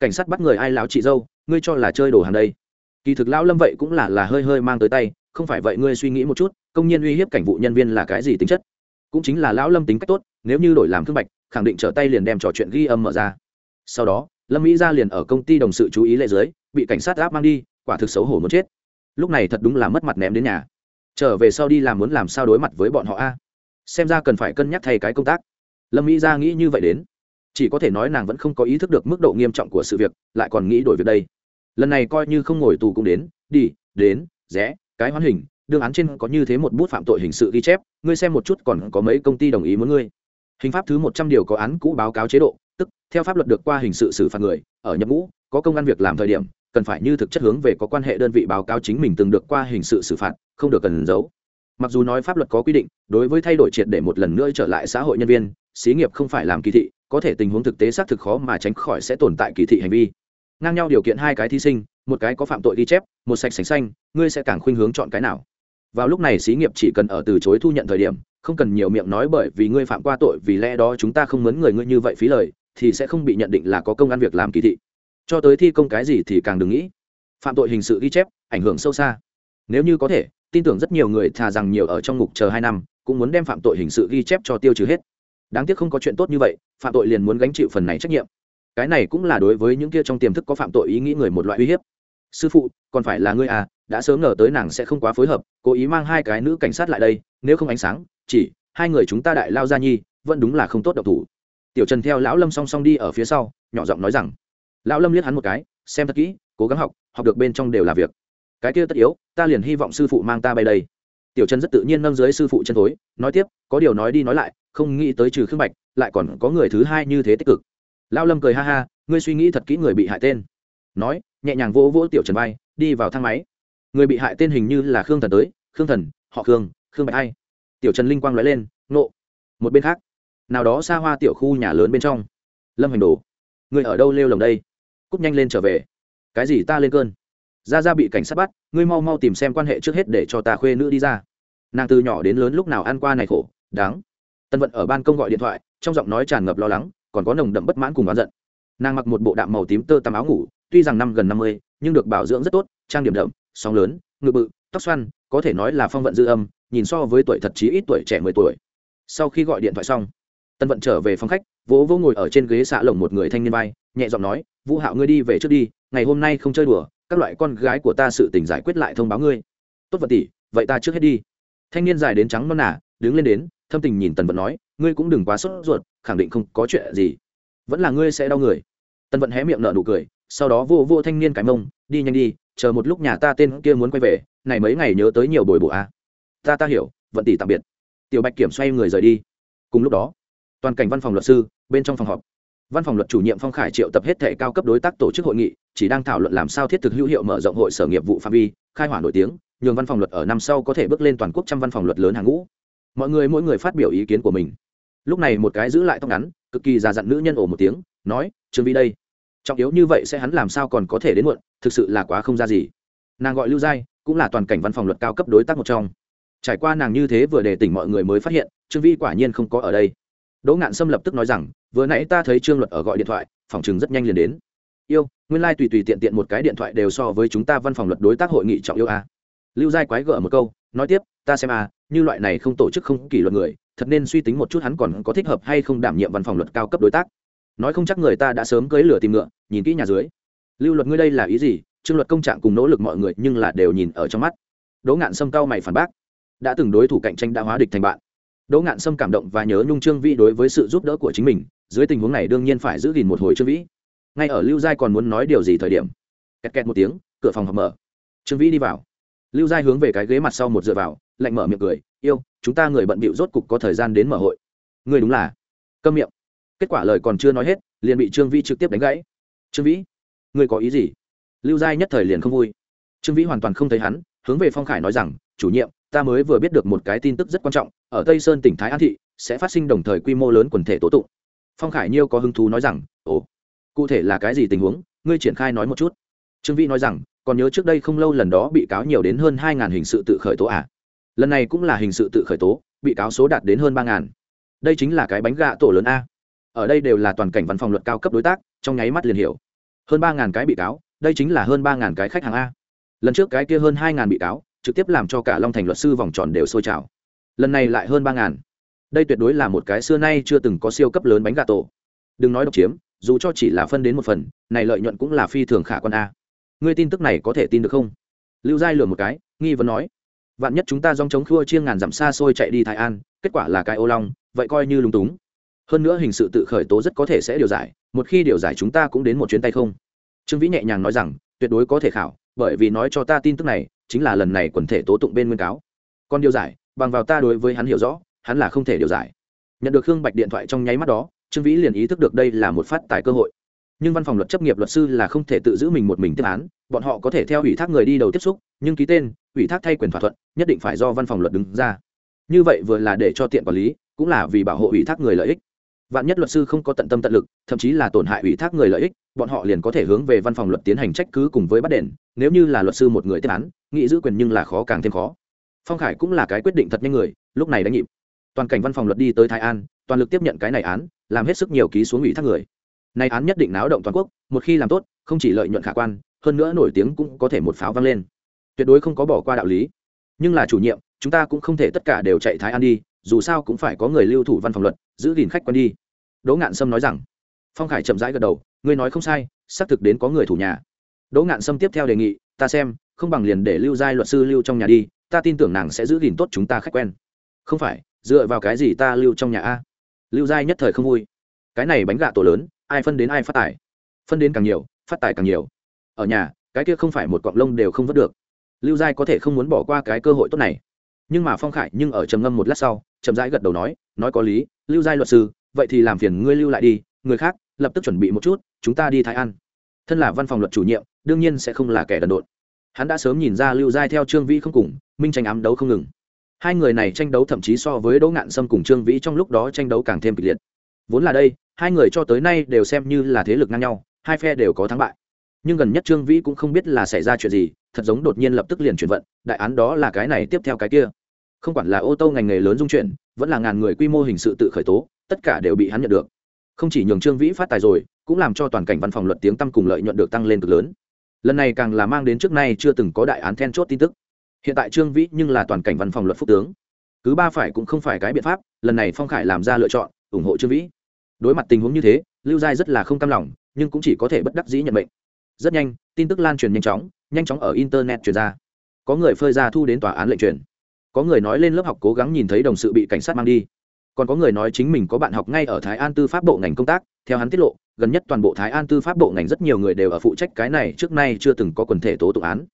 Cảnh sát bắt người ai láo chị dâu, ngươi cho là chơi đồ hàng đây. Kỳ thực lão lâm vậy cũng là là hơi hơi mang tới tay, không phải vậy ngươi suy nghĩ một chút, công nhân uy hiếp cảnh vụ nhân viên là cái gì tính chất? Cũng chính là lão lâm tính cách tốt, nếu như đổi làm thương bạch, khẳng định trở tay liền đem trò chuyện ghi âm mở ra. Sau đó, lâm mỹ ra liền ở công ty đồng sự chú ý lệ dưới, bị cảnh sát áp mang đi, quả thực xấu hổ muốn chết. Lúc này thật đúng là mất mặt ném đến nhà. Trở về sau đi làm muốn làm sao đối mặt với bọn họ a? Xem ra cần phải cân nhắc thay cái công tác. Lâm mỹ ra nghĩ như vậy đến. Chỉ có thể nói nàng vẫn không có ý thức được mức độ nghiêm trọng của sự việc, lại còn nghĩ đổi việc đây. Lần này coi như không ngồi tù cũng đến, đi, đến, rẽ, cái hoán hình, đương án trên có như thế một bút phạm tội hình sự ghi chép, ngươi xem một chút còn có mấy công ty đồng ý muốn ngươi. Hình pháp thứ một trăm điều có án cũ báo cáo chế độ, tức, theo pháp luật được qua hình sự xử phạt người, ở nhập ngũ, có công ăn việc làm thời điểm, cần phải như thực chất hướng về có quan hệ đơn vị báo cáo chính mình từng được qua hình sự xử phạt, không được cần giấu mặc dù nói pháp luật có quy định, đối với thay đổi triệt để một lần nữa trở lại xã hội nhân viên, xí nghiệp không phải làm kỳ thị, có thể tình huống thực tế xác thực khó mà tránh khỏi sẽ tồn tại kỳ thị hành vi. Ngang nhau điều kiện hai cái thí sinh, một cái có phạm tội ghi chép, một sạch sành xanh, ngươi sẽ càng khuynh hướng chọn cái nào? Vào lúc này xí nghiệp chỉ cần ở từ chối thu nhận thời điểm, không cần nhiều miệng nói bởi vì ngươi phạm qua tội vì lẽ đó chúng ta không muốn người ngươi như vậy phí lời, thì sẽ không bị nhận định là có công ăn việc làm kỳ thị. Cho tới thi công cái gì thì càng đừng nghĩ. Phạm tội hình sự ghi chép, ảnh hưởng sâu xa. Nếu như có thể tin tưởng rất nhiều người thà rằng nhiều ở trong ngục chờ hai năm, cũng muốn đem phạm tội hình sự ghi chép cho tiêu trừ hết. Đáng tiếc không có chuyện tốt như vậy, phạm tội liền muốn gánh chịu phần này trách nhiệm. Cái này cũng là đối với những kia trong tiềm thức có phạm tội ý nghĩ người một loại uy hiếp. Sư phụ, còn phải là ngươi à đã sớm ngờ tới nàng sẽ không quá phối hợp, cố ý mang hai cái nữ cảnh sát lại đây, nếu không ánh sáng, chỉ, hai người chúng ta đại lao ra nhi, vẫn đúng là không tốt độc thủ. Tiểu trần theo lão lâm song song đi ở phía sau, nhỏ giọng nói rằng, lão lâm liếc hắn một cái, xem thật kỹ, cố gắng học học được bên trong đều là việc cái kia tất yếu, ta liền hy vọng sư phụ mang ta bay đây. Tiểu trần rất tự nhiên nâng dưới sư phụ chân tối nói tiếp, có điều nói đi nói lại, không nghĩ tới trừ khương bạch, lại còn có người thứ hai như thế tích cực. Lao lâm cười ha ha, ngươi suy nghĩ thật kỹ người bị hại tên. Nói, nhẹ nhàng vỗ vỗ tiểu trần bay đi vào thang máy. Người bị hại tên hình như là khương thần tới, khương thần, họ khương khương bạch hay tiểu trần linh quang nói lên, nộ. Một bên khác, nào đó xa hoa tiểu khu nhà lớn bên trong. Lâm hành đồ người ở đâu lêu lồng đây? Cúp nhanh lên trở về. Cái gì ta lên cơn? Ra ra bị cảnh sát bắt, ngươi mau mau tìm xem quan hệ trước hết để cho ta khuê nữ đi ra. Nàng từ nhỏ đến lớn lúc nào ăn qua này khổ, đáng. Tân vận ở ban công gọi điện thoại, trong giọng nói tràn ngập lo lắng, còn có nồng đậm bất mãn cùng oán giận. Nàng mặc một bộ đạm màu tím tơ tằm áo ngủ, tuy rằng năm gần năm mươi, nhưng được bảo dưỡng rất tốt, trang điểm đậm, sóng lớn, ngự bự, tóc xoăn, có thể nói là phong vận dư âm, nhìn so với tuổi thật chí ít tuổi trẻ mười tuổi. Sau khi gọi điện thoại xong, tân vận trở về phòng khách, vỗ vỗ ngồi ở trên ghế xạ lồng một người thanh niên vai, nhẹ giọng nói, vũ hạo, ngươi đi về trước đi, ngày hôm nay không chơi đùa các loại con gái của ta sự tình giải quyết lại thông báo ngươi. Tốt vật tỷ, vậy ta trước hết đi. Thanh niên dài đến trắng non nả đứng lên đến, thâm tình nhìn tần vận nói, ngươi cũng đừng quá sốt ruột, khẳng định không có chuyện gì. Vẫn là ngươi sẽ đau người. Tần vận hé miệng nở nụ cười, sau đó vô vô thanh niên cái mông, đi nhanh đi, chờ một lúc nhà ta tên kia muốn quay về, này mấy ngày nhớ tới nhiều bồi bổ a à. ta ta hiểu, vận tỷ tạm biệt. Tiểu bạch kiểm xoay người rời đi. Cùng lúc đó, toàn cảnh văn phòng luật sư, bên trong phòng họp văn phòng luật chủ nhiệm phong khải triệu tập hết thể cao cấp đối tác tổ chức hội nghị, chỉ đang thảo luận làm sao thiết thực hữu hiệu mở rộng hội sở nghiệp vụ phạm vi, khai hỏa nổi tiếng, nhường văn phòng luật ở năm sau có thể bước lên toàn quốc trăm văn phòng luật lớn hàng ngũ. Mọi người mỗi người phát biểu ý kiến của mình. Lúc này một cái giữ lại tóc ngắn, cực kỳ già dặn nữ nhân ổ một tiếng, nói, trương vi đây, trọng yếu như vậy sẽ hắn làm sao còn có thể đến muộn, thực sự là quá không ra gì. Nàng gọi lưu giai, cũng là toàn cảnh văn phòng luật cao cấp đối tác một trong. Trải qua nàng như thế vừa để tỉnh mọi người mới phát hiện, trương vi quả nhiên không có ở đây. Đỗ ngạn sâm lập tức nói rằng vừa nãy ta thấy trương luật ở gọi điện thoại, phòng chừng rất nhanh liền đến. Yêu, nguyên lai、like、tùy tùy tiện tiện một cái điện thoại đều so với chúng ta văn phòng luật đối tác hội nghị trọng yêu a lưu giai quái gở một câu, nói tiếp, ta xem a như loại này không tổ chức không kỷ luật người, thật nên suy tính một chút hắn còn có thích hợp hay không đảm nhiệm văn phòng luật cao cấp đối tác. Nói không chắc người ta đã sớm cưới lửa tìm ngựa, nhìn kỹ nhà dưới. Lưu luật ngươi đây là ý gì? Trương luật công trạng cùng nỗ lực mọi người nhưng là đều nhìn ở trong mắt. Đỗ ngạn sâm cao mày phản bác, đã từng đối thủ cạnh tranh đã hóa địch thành bạn đỗ ngạn sâm cảm động và nhớ nhung trương vĩ đối với sự giúp đỡ của chính mình, dưới tình huống này đương nhiên phải giữ gìn một hồi trương vĩ. Ngay ở lưu giai còn muốn nói điều gì thời điểm, kẹt kẹt một tiếng, cửa phòng hầm mở. Trương vĩ đi vào. Lưu giai hướng về cái ghế mặt sau một dựa vào, lạnh mở miệng cười, yêu, chúng ta người bận bịu rốt cục có thời gian đến mở hội. Ngươi đúng là. Câm miệng. Kết quả lời còn chưa nói hết, liền bị trương vĩ trực tiếp đánh gãy. Trương vĩ, ngươi có ý gì? Lưu giai nhất thời liền không vui. Trương vĩ hoàn toàn không thấy hắn, hướng về phong khải nói rằng, chủ nhiệm ta mới vừa biết được một cái tin tức rất quan trọng, ở tây sơn tỉnh thái an thị, sẽ phát sinh đồng thời quy mô lớn quần thể tố tụng. Phong khải nhiêu có hứng thú nói rằng, ồ, cụ thể là cái gì tình huống? Ngươi triển khai nói một chút. Trương vĩ nói rằng, còn nhớ trước đây không lâu lần đó bị cáo nhiều đến hơn hai hình sự tự khởi tố à? Lần này cũng là hình sự tự khởi tố, bị cáo số đạt đến hơn ba ngàn. đây chính là cái bánh gạ tổ lớn a. Ở đây đều là toàn cảnh văn phòng luật cao cấp đối tác, trong nháy mắt liền hiểu. Hơn ba ngàn cái bị cáo, đây chính là hơn ba ngàn cái khách hàng a. Lần trước cái kia hơn hai ngàn bị cáo trực tiếp làm cho cả long thành luật sư vòng tròn đều sôi trào. Lần này lại hơn ba ngàn. đây tuyệt đối là một cái xưa nay chưa từng có siêu cấp lớn bánh gà tổ. Đừng nói độc chiếm, dù cho chỉ là phân đến một phần, này lợi nhuận cũng là phi thường khả quan a. Ngươi tin tức này có thể tin được không? Lưu giai lừa một cái, nghi vấn nói. Vạn nhất chúng ta dòng chống khua chiêng ngàn dặm xa xôi chạy đi thái an, kết quả là cái ô long, vậy coi như lúng túng. Hơn nữa hình sự tự khởi tố rất có thể sẽ điều giải, một khi điều giải chúng ta cũng đến một chuyến tay không? Trương vĩ nhẹ nhàng nói rằng, tuyệt đối có thể khảo, bởi vì nói cho ta tin tức này chính là lần này quần thể tố tụng bên nguyên cáo. Còn điều giải, bằng vào ta đối với hắn hiểu rõ, hắn là không thể điều giải. Nhận được hương bạch điện thoại trong nháy mắt đó, trương vĩ liền ý thức được đây là một phát tài cơ hội. Nhưng văn phòng luật chấp nghiệp luật sư là không thể tự giữ mình một mình tiếp án, bọn họ có thể theo ủy thác người đi đầu tiếp xúc, nhưng ký tên, ủy thác thay quyền thỏa thuận, nhất định phải do văn phòng luật đứng ra. Như vậy vừa là để cho tiện quản lý, cũng là vì bảo hộ ủy thác người lợi ích vạn nhất luật sư không có tận tâm tận lực, thậm chí là tổn hại ủy thác người lợi ích, bọn họ liền có thể hướng về văn phòng luật tiến hành trách cứ cùng với bắt đền. Nếu như là luật sư một người tiếp án nghị giữ quyền nhưng là khó càng thêm khó. Phong khải cũng là cái quyết định thật nhanh người, lúc này đánh nhịp. Toàn cảnh văn phòng luật đi tới thái an, toàn lực tiếp nhận cái này án, làm hết sức nhiều ký xuống ủy thác người. Này án nhất định náo động toàn quốc, một khi làm tốt, không chỉ lợi nhuận khả quan, hơn nữa nổi tiếng cũng có thể một pháo vang lên. Tuyệt đối không có bỏ qua đạo lý. Nhưng là chủ nhiệm, chúng ta cũng không thể tất cả đều chạy thái an đi, dù sao cũng phải có người lưu thủ văn phòng luật, giữ gìn khách quan đi đỗ ngạn sâm nói rằng, phong khải chậm rãi gật đầu, ngươi nói không sai, xác thực đến có người thủ nhà. Đỗ ngạn sâm tiếp theo đề nghị, ta xem, không bằng liền để lưu giai luật sư lưu trong nhà đi, ta tin tưởng nàng sẽ giữ gìn tốt chúng ta khách quen. Không phải, dựa vào cái gì ta lưu trong nhà a? Lưu giai nhất thời không vui. Cái này bánh gạ tổ lớn, ai phân đến ai phát tài? Phân đến càng nhiều, phát tài càng nhiều. Ở nhà, cái kia không phải một cọng lông đều không vớt được. Lưu giai có thể không muốn bỏ qua cái cơ hội tốt này. Nhưng mà phong khải nhưng ở trầm ngâm một lát sau, chậm rãi gật đầu nói nói có lý, lưu giai luật sư vậy thì làm phiền ngươi lưu lại đi, người khác lập tức chuẩn bị một chút, chúng ta đi thái an. Thân là văn phòng luật chủ nhiệm, đương nhiên sẽ không là kẻ đần độn. Hắn đã sớm nhìn ra lưu giai theo trương vĩ không cùng, minh tranh ám đấu không ngừng. Hai người này tranh đấu thậm chí so với đỗ ngạn sâm cùng trương vĩ trong lúc đó tranh đấu càng thêm kịch liệt. Vốn là đây, hai người cho tới nay đều xem như là thế lực ngang nhau, hai phe đều có thắng bại. Nhưng gần nhất trương vĩ cũng không biết là xảy ra chuyện gì, thật giống đột nhiên lập tức liền chuyển vận, đại án đó là cái này tiếp theo cái kia. Không quản là ô tô ngành nghề lớn dung chuyển, vẫn là ngàn người quy mô hình sự tự khởi tố tất cả đều bị hắn nhận được. Không chỉ nhường trương vĩ phát tài rồi, cũng làm cho toàn cảnh văn phòng luật tiếng tăng cùng lợi nhuận được tăng lên cực lớn. Lần này càng là mang đến trước nay chưa từng có đại án then chốt tin tức. Hiện tại trương vĩ nhưng là toàn cảnh văn phòng luật phúc tướng. Cứ ba phải cũng không phải cái biện pháp, lần này phong khải làm ra lựa chọn, ủng hộ trương vĩ. Đối mặt tình huống như thế, lưu giai rất là không cam lòng, nhưng cũng chỉ có thể bất đắc dĩ nhận bệnh rất nhanh, tin tức lan truyền nhanh chóng nhanh chóng ở internet truyền ra. Có người phơi ra thu đến tòa án lệnh truyền. Có người nói lên lớp học cố gắng nhìn thấy đồng sự bị cảnh sát mang đi còn có người nói chính mình có bạn học ngay ở thái an tư pháp bộ ngành công tác, theo hắn tiết lộ, gần nhất toàn bộ thái an tư pháp bộ ngành rất nhiều người đều ở phụ trách cái này, trước nay chưa từng có quần thể tố tụng án.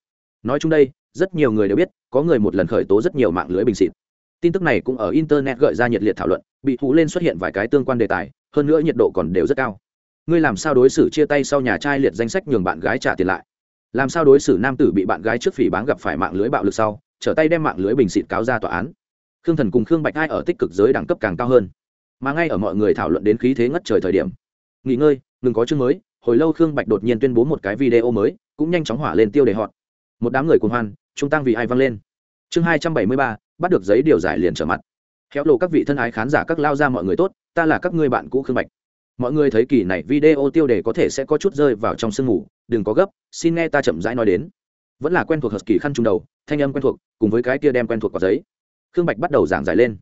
Nói chung đây, rất nhiều người đều biết, có người một lần khởi tố rất nhiều mạng lưới bình xịt. Tin tức này cũng ở internet gợi ra nhiệt liệt thảo luận, bị thú lên xuất hiện vài cái tương quan đề tài, hơn nữa nhiệt độ còn đều rất cao. Ngươi làm sao đối xử chia tay sau nhà trai liệt danh sách nhường bạn gái trả tiền lại? Làm sao đối xử nam tử bị bạn gái trước phỉ bán gặp phải mạng lưới bạo lực sau, trở tay đem mạng lưới bình xịt cáo ra tòa án? Khương thần cùng khương bạch ai ở tích cực giới đẳng cấp càng cao hơn. Mà ngay ở mọi người thảo luận đến khí thế ngất trời thời điểm. Nghỉ ngơi, ngừng có chương mới, hồi lâu khương bạch đột nhiên tuyên bố một cái video mới, cũng nhanh chóng hỏa lên tiêu đề họ. một đám người cùng hoan, trung tăng vì ai văng lên. Chương hai trăm bảy mươi ba, bắt được giấy điều giải liền trở mặt. Khéo lộ các vị thân ái khán giả các lao ra mọi người tốt, ta là các ngươi bạn cũ khương bạch. Mọi người thấy kỳ này video tiêu đề có thể sẽ có chút rơi vào trong sương mù, đừng có gấp, xin nghe ta chậm rãi nói đến. Vẫn là quen thuộc hợp kỳ khăn trùng đầu, thanh âm quen thuộc, cùng với cái kia đem quen thuộc quả giấy khương bạch bắt đầu giảng giải lên.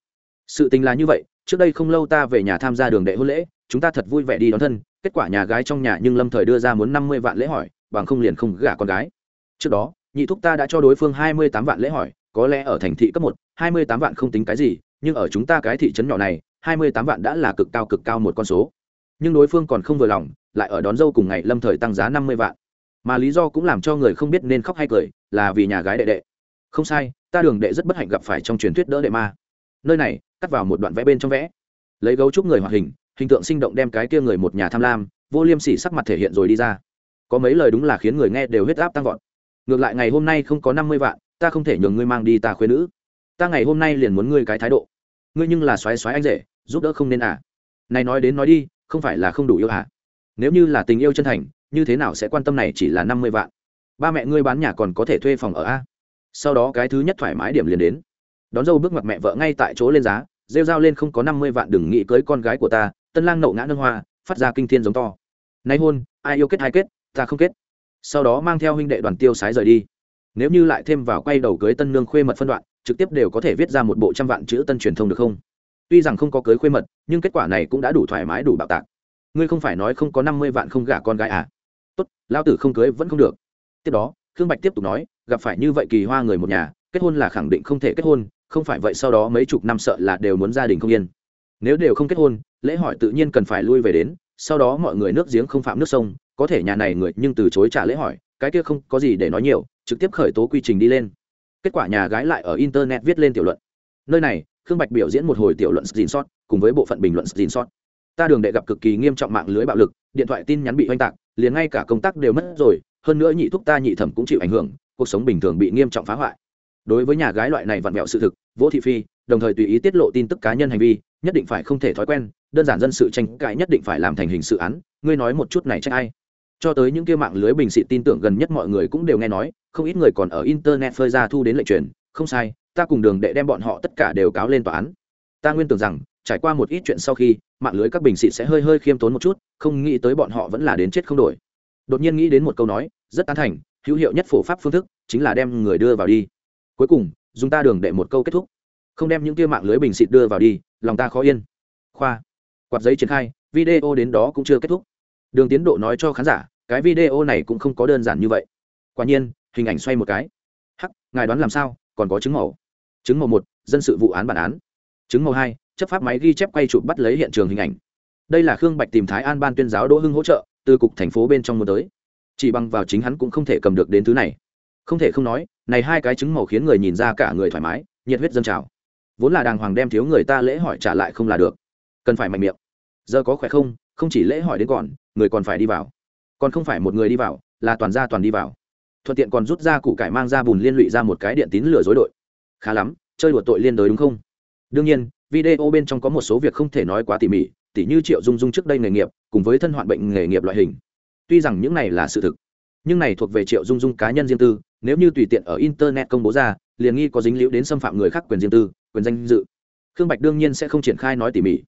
Sự tình là như vậy, trước đây không lâu ta về nhà tham gia đường đệ hôn lễ, chúng ta thật vui vẻ đi đón thân, kết quả nhà gái trong nhà nhưng lâm thời đưa ra muốn năm mươi vạn lễ hỏi, bằng không liền không gả con gái. Trước đó, nhị thúc ta đã cho đối phương hai mươi tám vạn lễ hỏi, có lẽ ở thành thị cấp một, hai mươi tám vạn không tính cái gì, nhưng ở chúng ta cái thị trấn nhỏ này, hai mươi tám vạn đã là cực cao cực cao một con số. Nhưng đối phương còn không vừa lòng, lại ở đón dâu cùng ngày lâm thời tăng giá năm mươi vạn. Mà lý do cũng làm cho người không biết nên khóc hay cười, là vì nhà gái đệ đệ. Không sai ta đường đệ rất bất hạnh gặp phải trong truyền thuyết đỡ đệ ma. Nơi này, cắt vào một đoạn vẽ bên trong vẽ. Lấy gấu trúc người hoạt hình hình tượng sinh động đem cái kia người một nhà tham lam, vô liêm sỉ sắc mặt thể hiện rồi đi ra. Có mấy lời đúng là khiến người nghe đều huyết áp tăng vọt. Ngược lại ngày hôm nay không có năm mươi vạn, ta không thể nhường ngươi mang đi ta khuyên nữ. Ta ngày hôm nay liền muốn ngươi cái thái độ. Ngươi nhưng là xoáy xoáy anh rể, giúp đỡ không nên à. Này nói đến nói đi, không phải là không đủ yêu à. Nếu như là tình yêu chân thành, như thế nào sẽ quan tâm này chỉ là năm mươi vạn? Ba mẹ ngươi bán nhà còn có thể thuê phòng ở a sau đó cái thứ nhất thoải mái điểm liền đến. Đón dâu bước mặt mẹ vợ ngay tại chỗ lên giá, rêu dao lên không có năm mươi vạn đừng nghĩ cưới con gái của ta, tân lang nậu ngã nâng hoa, phát ra kinh thiên giống to. Nay hôn, ai yêu kết hai kết, ta không kết. Sau đó mang theo huynh đệ đoàn tiêu sái rời đi. Nếu như lại thêm vào quay đầu cưới tân nương khuê mật phân đoạn, trực tiếp đều có thể viết ra một bộ trăm vạn chữ tân truyền thông được không? Tuy rằng không có cưới khuê mật, nhưng kết quả này cũng đã đủ thoải mái, đủ bạo tạc. Ngươi không phải nói không có năm mươi vạn không gả con gái à? Tốt lao tử không cưới vẫn không được. Tiếp đó, khương bạch tiếp tục nói gặp phải như vậy kỳ hoa người một nhà, kết hôn là khẳng định không thể kết hôn, không phải vậy sau đó mấy chục năm sợ là đều muốn gia đình không yên. Nếu đều không kết hôn, lễ hỏi tự nhiên cần phải lui về đến, sau đó mọi người nước giếng không phạm nước sông, có thể nhà này người nhưng từ chối trả lễ hỏi, cái kia không có gì để nói nhiều, trực tiếp khởi tố quy trình đi lên. Kết quả nhà gái lại ở internet viết lên tiểu luận. Nơi này, khương bạch biểu diễn một hồi tiểu luận xin sót cùng với bộ phận bình luận xin sót ta đường đệ gặp cực kỳ nghiêm trọng mạng lưới bạo lực, điện thoại tin nhắn bị oanh tạc, liền ngay cả công tác đều mất rồi, hơn nữa nhị thúc ta nhị thẩm cũng chịu ảnh hưởng cuộc sống bình thường bị nghiêm trọng phá hoại. Đối với nhà gái loại này vặn vẹo sự thực vỗ thị phi đồng thời tùy ý tiết lộ tin tức cá nhân hành vi, nhất định phải không thể thói quen, đơn giản dân sự tranh cãi nhất định phải làm thành hình sự án, ngươi nói một chút này trách ai? Cho tới những kia mạng lưới bình xịt tin tưởng gần nhất mọi người cũng đều nghe nói, không ít người còn ở internet phơi ra thu đến lệnh truyền, không sai, ta cùng đường đệ đem bọn họ tất cả đều cáo lên tòa án. Ta nguyên tưởng rằng, trải qua một ít chuyện sau khi, mạng lưới các bình xịt sẽ hơi hơi khiêm tốn một chút, không nghĩ tới bọn họ vẫn là đến chết không đổi. Đột nhiên nghĩ đến một câu nói, rất tán thành hữu hiệu nhất phổ pháp phương thức chính là đem người đưa vào đi. Cuối cùng, dùng ta đường đệ một câu kết thúc. Không đem những kia mạng lưới bình xịt đưa vào đi, lòng ta khó yên. Khoa. Quạt giấy triển khai, video đến đó cũng chưa kết thúc. Đường tiến độ nói cho khán giả, cái video này cũng không có đơn giản như vậy. Quả nhiên, hình ảnh xoay một cái. Hắc, ngài đoán làm sao? Còn có chứng màu. Chứng màu một, dân sự vụ án bản án. Chứng màu hai, chấp pháp máy ghi chép quay chụp bắt lấy hiện trường hình ảnh. Đây là khương bạch tìm thái an ban tuyên giáo đỗ hưng hỗ trợ, từ cục thành phố bên trong muốn tới chỉ bằng vào chính hắn cũng không thể cầm được đến thứ này. Không thể không nói, này hai cái trứng màu khiến người nhìn ra cả người thoải mái, nhiệt huyết dâng trào. Vốn là đàng hoàng đem thiếu người ta lễ hỏi trả lại không là được. Cần phải mạnh miệng. Giờ có khỏe không? Không chỉ lễ hỏi đến còn, người còn phải đi vào. Còn không phải một người đi vào, là toàn gia toàn đi vào. Thuận tiện còn rút ra củ cải mang ra bùn liên lụy ra một cái điện tín lừa dối đội. Khá lắm, chơi đùa tội liên đới đúng không? Đương nhiên, video bên trong có một số việc không thể nói quá tỉ mỉ, tỉ như triệu dung dung trước đây nghề nghiệp, cùng với thân hoạn bệnh nghề nghiệp loại hình tuy rằng những này là sự thực, nhưng này thuộc về triệu dung dung cá nhân riêng tư, nếu như tùy tiện ở internet công bố ra, liền nghi có dính liễu đến xâm phạm người khác quyền riêng tư, quyền danh dự. Khương bạch đương nhiên sẽ không triển khai nói tỉ mỉ,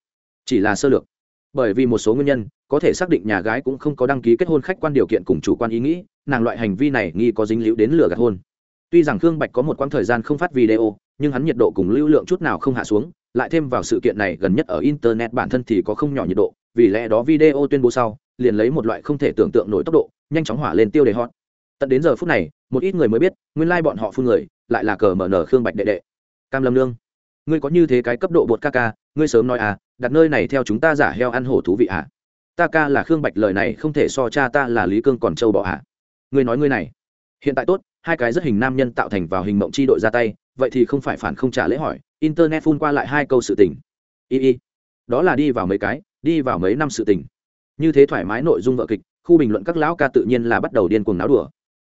chỉ là sơ lược. Bởi vì một số nguyên nhân, có thể xác định nhà gái cũng không có đăng ký kết hôn khách quan điều kiện cùng chủ quan ý nghĩ, nàng loại hành vi này nghi có dính liễu đến lừa gạt hôn. Tuy rằng khương bạch có một quãng thời gian không phát video, nhưng hắn nhiệt độ cùng lưu lượng chút nào không hạ xuống, lại thêm vào sự kiện này gần nhất ở internet bản thân thì có không nhỏ nhiệt độ, vì lẽ đó video tuyên bố sau liền lấy một loại không thể tưởng tượng nổi tốc độ, nhanh chóng hỏa lên tiêu đề hot. Tận đến giờ phút này, một ít người mới biết, nguyên lai bọn họ phun người, lại là cờ mở nở khương bạch đệ đệ. Cam lâm lương ngươi có như thế cái cấp độ bột ca ca, ngươi sớm nói à đặt nơi này theo chúng ta giả heo ăn hổ thú vị à. Ta ca là khương bạch lời này không thể so cha ta là lý cương còn châu bỏ à. Ngươi nói ngươi này. Hiện tại tốt, hai cái rất hình nam nhân tạo thành vào hình mộng chi đội ra tay, vậy thì không phải phản không trả lễ hỏi, internet phun qua lại hai câu sự tình. Y y đó là đi vào mấy cái, đi vào mấy năm sự tình như thế thoải mái nội dung vợ kịch, khu bình luận các lão ca tự nhiên là bắt đầu điên cuồng náo đùa.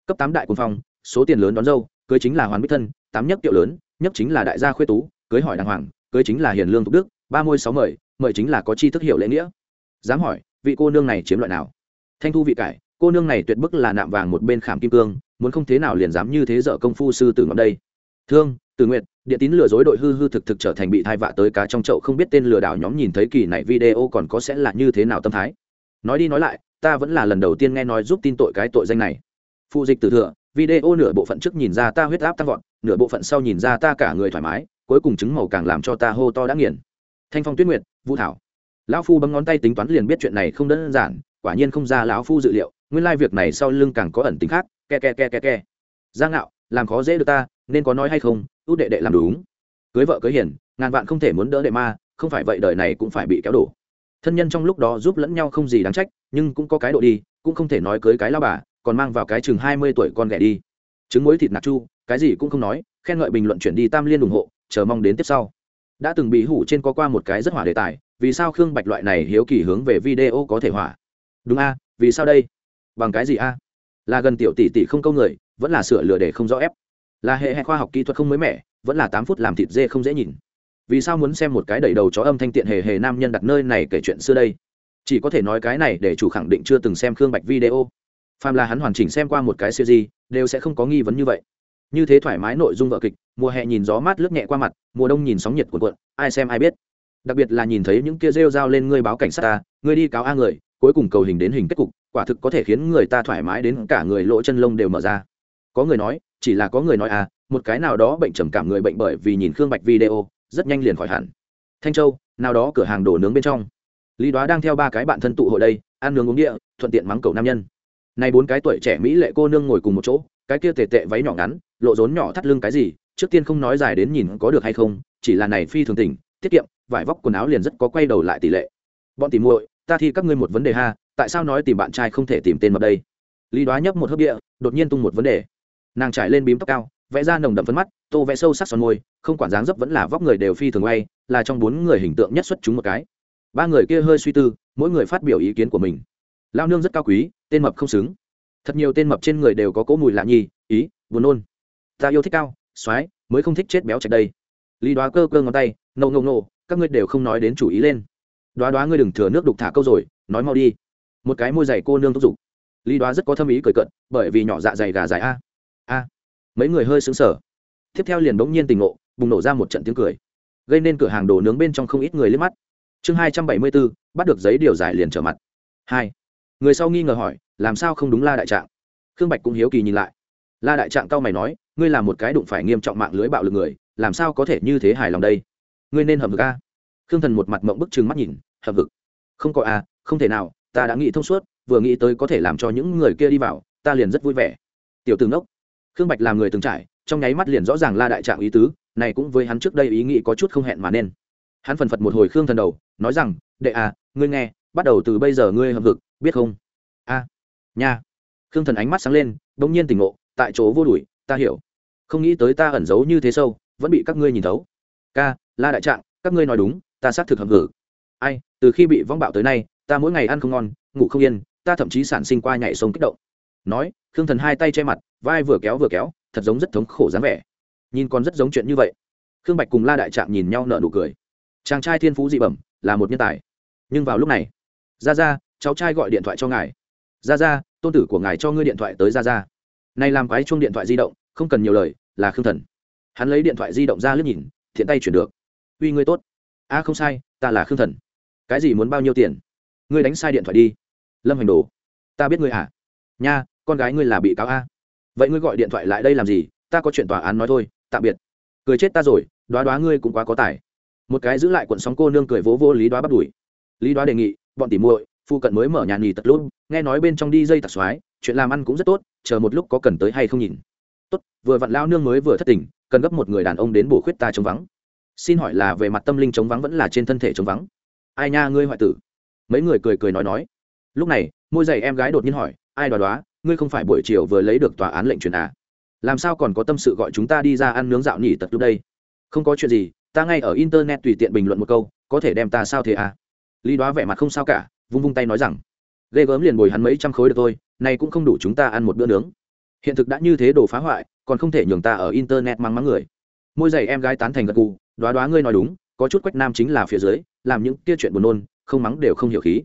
Cấp tám đại quân phong, số tiền lớn đón dâu, cưới chính là hoàn bích thân, tám nhất tiệu lớn nhất chính là đại gia khuê tú, cưới hỏi đàng hoàng, cưới chính là hiền lương thục đức, ba mươi sáu mời mời chính là có chi thức hiểu lễ nghĩa. Dám hỏi, vị cô nương này chiếm loại nào? Thanh thu vị cải, cô nương này tuyệt bức là nạm vàng một bên khảm kim cương, muốn không thế nào liền dám như thế dở công phu sư tử ngọc đây. Thương từ nguyện điện tín lừa dối đội hư hư thực thực trở thành bị thai vạ tới cá trong chậu không biết tên lừa đảo nhóm nhìn thấy kỳ này video còn có sẽ là như thế nào tâm thái? Nói đi nói lại, ta vẫn là lần đầu tiên nghe nói giúp tin tội cái tội danh này. Phụ dịch từ thừa, video nửa bộ phận trước nhìn ra ta huyết áp tăng vọt, nửa bộ phận sau nhìn ra ta cả người thoải mái, cuối cùng chứng màu càng làm cho ta hô to đã nghiền. Thanh phong tuyết nguyệt, vũ thảo. Lão phu bấm ngón tay tính toán liền biết chuyện này không đơn giản, quả nhiên không ra lão phu dự liệu, nguyên lai việc này sau lưng càng có ẩn tính khác, ke ke ke ke ke. Giang ngạo, làm khó dễ được ta, nên có nói hay không, út đệ đệ làm đúng. Cưới vợ cưới hiền, ngàn vạn không thể muốn đỡ đệ ma, không phải vậy đời này cũng phải bị kéo đổ thân nhân trong lúc đó giúp lẫn nhau không gì đáng trách, nhưng cũng có cái độ đi, cũng không thể nói cưới cái lao bà, còn mang vào cái chừng hai mươi tuổi con ghẻ đi. Trứng muối thịt nạc chu, cái gì cũng không nói, khen ngợi bình luận chuyển đi tam liên ủng hộ, chờ mong đến tiếp sau. Đã từng bị hủ trên có qua một cái rất hỏa đề tài, vì sao khương bạch loại này hiếu kỳ hướng về video có thể hỏa? Đúng a, vì sao đây? Bằng cái gì a? Là gần tiểu tỷ tỷ không câu người, vẫn là sửa lừa để không rõ ép. Là hệ hệ khoa học kỹ thuật không mới mẻ, vẫn là tám phút làm thịt dê không dễ nhìn vì sao muốn xem một cái đầy đầu chó âm thanh tiện hề hề nam nhân đặt nơi này kể chuyện xưa đây? Chỉ có thể nói cái này để chủ khẳng định chưa từng xem khương bạch video. Phàm là hắn hoàn chỉnh xem qua một cái siêu di đều sẽ không có nghi vấn như vậy. Như thế thoải mái nội dung vợ kịch, mùa hè nhìn gió mát lướt nhẹ qua mặt, mùa đông nhìn sóng nhiệt cuộn cuộn, ai xem ai biết. Đặc biệt là nhìn thấy những kia rêu dao lên ngươi báo cảnh sát ta, ngươi đi cáo a người, cuối cùng cầu hình đến hình kết cục, quả thực có thể khiến người ta thoải mái đến cả người lỗ chân lông đều mở ra. Có người nói, chỉ là có người nói à một cái nào đó bệnh trầm cảm người bệnh bởi vì nhìn khương bạch video rất nhanh liền khỏi hẳn. Thanh châu, nào đó cửa hàng đổ nướng bên trong. Lý đoá đang theo ba cái bạn thân tụ hội đây, ăn nướng uống địa, thuận tiện mắng cầu nam nhân. Nay bốn cái tuổi trẻ mỹ lệ cô nương ngồi cùng một chỗ, cái kia tề tệ váy nhỏ ngắn, lộ rốn nhỏ thắt lưng cái gì, trước tiên không nói dài đến nhìn có được hay không, chỉ là này phi thường tình, tiết kiệm, vải vóc quần áo liền rất có quay đầu lại tỷ lệ. Bọn tìm muội, ta thi các ngươi một vấn đề ha, tại sao nói tìm bạn trai không thể tìm tên mập đây? Lý đoá nhấp một hớp địa, đột nhiên tung một vấn đề. Nàng trải lên bím tóc cao vẽ ra nồng đậm phấn mắt, tô vẽ sâu sắc son môi, không quản dáng dấp vẫn là vóc người đều phi thường quay là trong bốn người hình tượng nhất xuất chúng một cái. Ba người kia hơi suy tư, mỗi người phát biểu ý kiến của mình. Lao nương rất cao quý, tên mập không xứng. Thật nhiều tên mập trên người đều có cỗ mùi lạ nhi ý, buồn nôn. Ta yêu thích cao, soái, mới không thích chết béo chạy đây. Lý đoá cơ cơ ngón tay nâu nâu nâu các ngươi đều không nói đến chủ ý lên. Đoá đoá ngươi đừng thừa nước đục thả câu rồi, nói mau đi. Một cái môi dày cô nương thúc giục. Lý đoá rất có thâm ý cười cận bởi vì nhỏ dạ dày gà dài a. A mấy người hơi xứng sở tiếp theo liền bỗng nhiên tình ngộ, bùng nổ ra một trận tiếng cười. Gây nên cửa hàng đồ nướng bên trong không ít người liếc mắt. Chương hai trăm bảy mươi bốn, bắt được giấy điều giải liền trở mặt. Hai. Người sau nghi ngờ hỏi, làm sao không đúng la đại trạng? Khương bạch cũng hiếu kỳ nhìn lại. La đại trạng cao mày nói, ngươi là một cái đụng phải nghiêm trọng mạng lưới bạo lực người, làm sao có thể như thế hài lòng đây? Ngươi nên hầm vực a. Khương thần một mặt mộng bức chừng mắt nhìn hầm vực không có a, không thể nào, ta đã nghĩ thông suốt, vừa nghĩ tới có thể làm cho những người kia đi vào, ta liền rất vui vẻ. Tiểu tướng đốc khương bạch làm người từng trải, trong nháy mắt liền rõ ràng la đại trạng ý tứ, này cũng với hắn trước đây ý nghĩ có chút không hẹn mà nên. Hắn phần phật một hồi khương thần đầu, nói rằng, đệ à ngươi nghe, bắt đầu từ bây giờ ngươi hợp vực, biết không? A, nha. Khương thần ánh mắt sáng lên, bỗng nhiên tỉnh ngộ, tại chỗ vô đuổi, ta hiểu. Không nghĩ tới ta ẩn giấu như thế sâu, vẫn bị các ngươi nhìn thấu. Ca, la đại trạng các ngươi nói đúng, ta xác thực hợp hử ai, từ khi bị vong bạo tới nay, ta mỗi ngày ăn không ngon, ngủ không yên, ta thậm chí sản sinh qua nhảy sông kích động nói, khương thần hai tay che mặt, vai vừa kéo vừa kéo, thật giống rất thống khổ dáng vẻ. Nhìn còn rất giống chuyện như vậy. Khương bạch cùng la đại trạng nhìn nhau nở nụ cười. Chàng trai thiên phú dị bẩm, là một nhân tài. Nhưng vào lúc này ra ra cháu trai gọi điện thoại cho ngài. Ra ra tôn tử của ngài cho ngươi điện thoại tới ra ra nay làm quái chuông điện thoại di động, không cần nhiều lời, là khương thần. Hắn lấy điện thoại di động ra lướt nhìn, thiện tay chuyển được. Uy ngươi tốt. A, không sai, ta là khương thần. Cái gì muốn bao nhiêu tiền? Ngươi đánh sai điện thoại đi. Lâm hành đồ. Ta biết ngươi à? Nha con gái ngươi là bị cáo a. Vậy ngươi gọi điện thoại lại đây làm gì? Ta có chuyện tòa án nói thôi, tạm biệt. Cười chết ta rồi đoá đoá ngươi cũng quá có tài. Một cái giữ lại cuộn sóng cô nương cười vỗ vô lý đoá bắt đuổi lý đoá đề nghị, bọn tỉ muội, phu cận mới mở nhà nghỉ tật luôn nghe nói bên trong đi dây tạc xoái chuyện làm ăn cũng rất tốt, chờ một lúc có cần tới hay không nhìn. Tốt, vừa vặn lao nương mới vừa thất tình, cần gấp một người đàn ông đến bổ khuyết ta chống vắng. Xin hỏi là về mặt tâm linh chống vắng vẫn là trên thân thể chống vắng? Ai nha ngươi hoại tử. Mấy người cười cười nói nói. Lúc này, môi giày em gái đột nhiên hỏi, ai đoá đoá ngươi không phải buổi chiều vừa lấy được tòa án lệnh truyền à? Làm sao còn có tâm sự gọi chúng ta đi ra ăn nướng dạo nhỉ tật lúc đây? Không có chuyện gì, ta ngay ở internet tùy tiện bình luận một câu, có thể đem ta sao thế à? Lý đoá vẻ mặt không sao cả, vung vung tay nói rằng, ghê gớm liền bồi hắn mấy trăm khối được thôi này cũng không đủ chúng ta ăn một bữa nướng. Hiện thực đã như thế đồ phá hoại, còn không thể nhường ta ở internet mang mắng người. Môi giày em gái tán thành gật gù, đoá đoá ngươi nói đúng, có chút quách nam chính là phía dưới, làm những kia chuyện buồn nôn, không mắng đều không hiểu khí.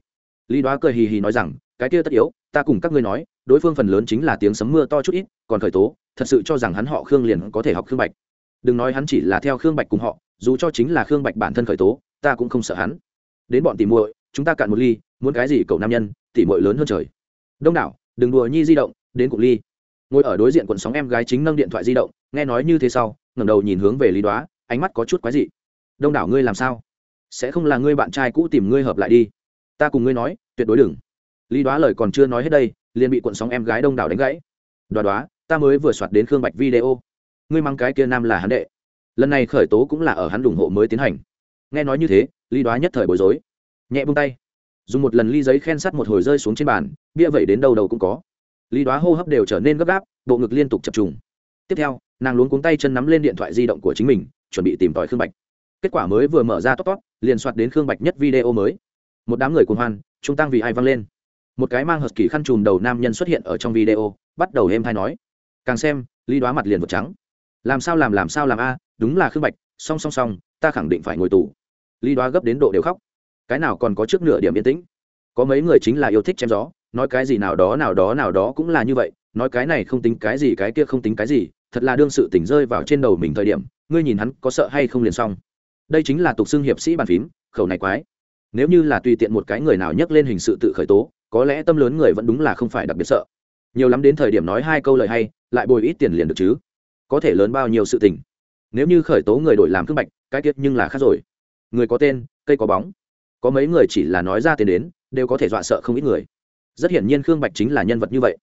Lý đoá cười hì hì nói rằng, cái kia tất yếu ta cùng các ngươi nói, đối phương phần lớn chính là tiếng sấm mưa to chút ít, còn khởi tố, thật sự cho rằng hắn họ khương liền có thể học khương bạch. Đừng nói hắn chỉ là theo khương bạch cùng họ, dù cho chính là khương bạch bản thân khởi tố, ta cũng không sợ hắn. Đến bọn tỉ muội, chúng ta cạn một ly, muốn cái gì cầu nam nhân, tỉ muội lớn hơn trời. Đông đảo, đừng đùa nhi di động, đến cục ly. Ngồi ở đối diện quần sóng em gái chính nâng điện thoại di động, nghe nói như thế sau, ngẩng đầu nhìn hướng về lý đoá, ánh mắt có chút quái dị. Đông đảo ngươi làm sao? Sẽ không là ngươi bạn trai cũ tìm ngươi hợp lại đi. Ta cùng ngươi nói, tuyệt đối đừng lý đoá lời còn chưa nói hết đây, liền bị cuộn sóng em gái đông đảo đánh gãy. Đoá đoá, ta mới vừa soạt đến khương bạch video. Ngươi mang cái kia nam là hắn đệ. Lần này khởi tố cũng là ở hắn ủng hộ mới tiến hành. Nghe nói như thế, lý đoá nhất thời bối rối. Nhẹ bông tay. Dùng một lần ly giấy khen sắt một hồi rơi xuống trên bàn, bia vậy đến đâu đầu cũng có. Lý đoá hô hấp đều trở nên gấp gáp, bộ ngực liên tục chập trùng. Tiếp theo, nàng luống cuống tay chân nắm lên điện thoại di động của chính mình, chuẩn bị tìm tòi khương bạch. Kết quả mới vừa mở ra top top liền soạt đến khương bạch nhất video mới. Một đám người cuồng hoan, trung tăng vì ai văng lên một cái mang hờ kỳ khăn chùm đầu nam nhân xuất hiện ở trong video, bắt đầu êm hay nói, càng xem ly đoá mặt liền vật trắng. Làm sao, làm làm sao, làm a? Đúng là khương bạch, song song song, ta khẳng định phải ngồi tù. Ly đoá gấp đến độ đều khóc. Cái nào còn có trước nửa điểm yên tĩnh? Có mấy người chính là yêu thích chém gió, nói cái gì nào đó nào đó nào đó cũng là như vậy, nói cái này không tính cái gì, cái kia không tính cái gì, thật là đương sự tỉnh rơi vào trên đầu mình thời điểm, ngươi nhìn hắn có sợ hay không liền xong. Đây chính là tục xưng hiệp sĩ bàn phím, khẩu này quái. Nếu như là tùy tiện một cái người nào nhắc lên hình sự tự khởi tố có lẽ tâm lớn người vẫn đúng là không phải đặc biệt sợ. Nhiều lắm đến thời điểm nói hai câu lời hay, lại bồi ít tiền liền được chứ. Có thể lớn bao nhiêu sự tình. Nếu như khởi tố người đổi làm cướp bạch, cái tiết nhưng là khác rồi. Người có tên, cây có bóng. Có mấy người chỉ là nói ra tiền đến, đều có thể dọa sợ không ít người. Rất hiển nhiên khương bạch chính là nhân vật như vậy.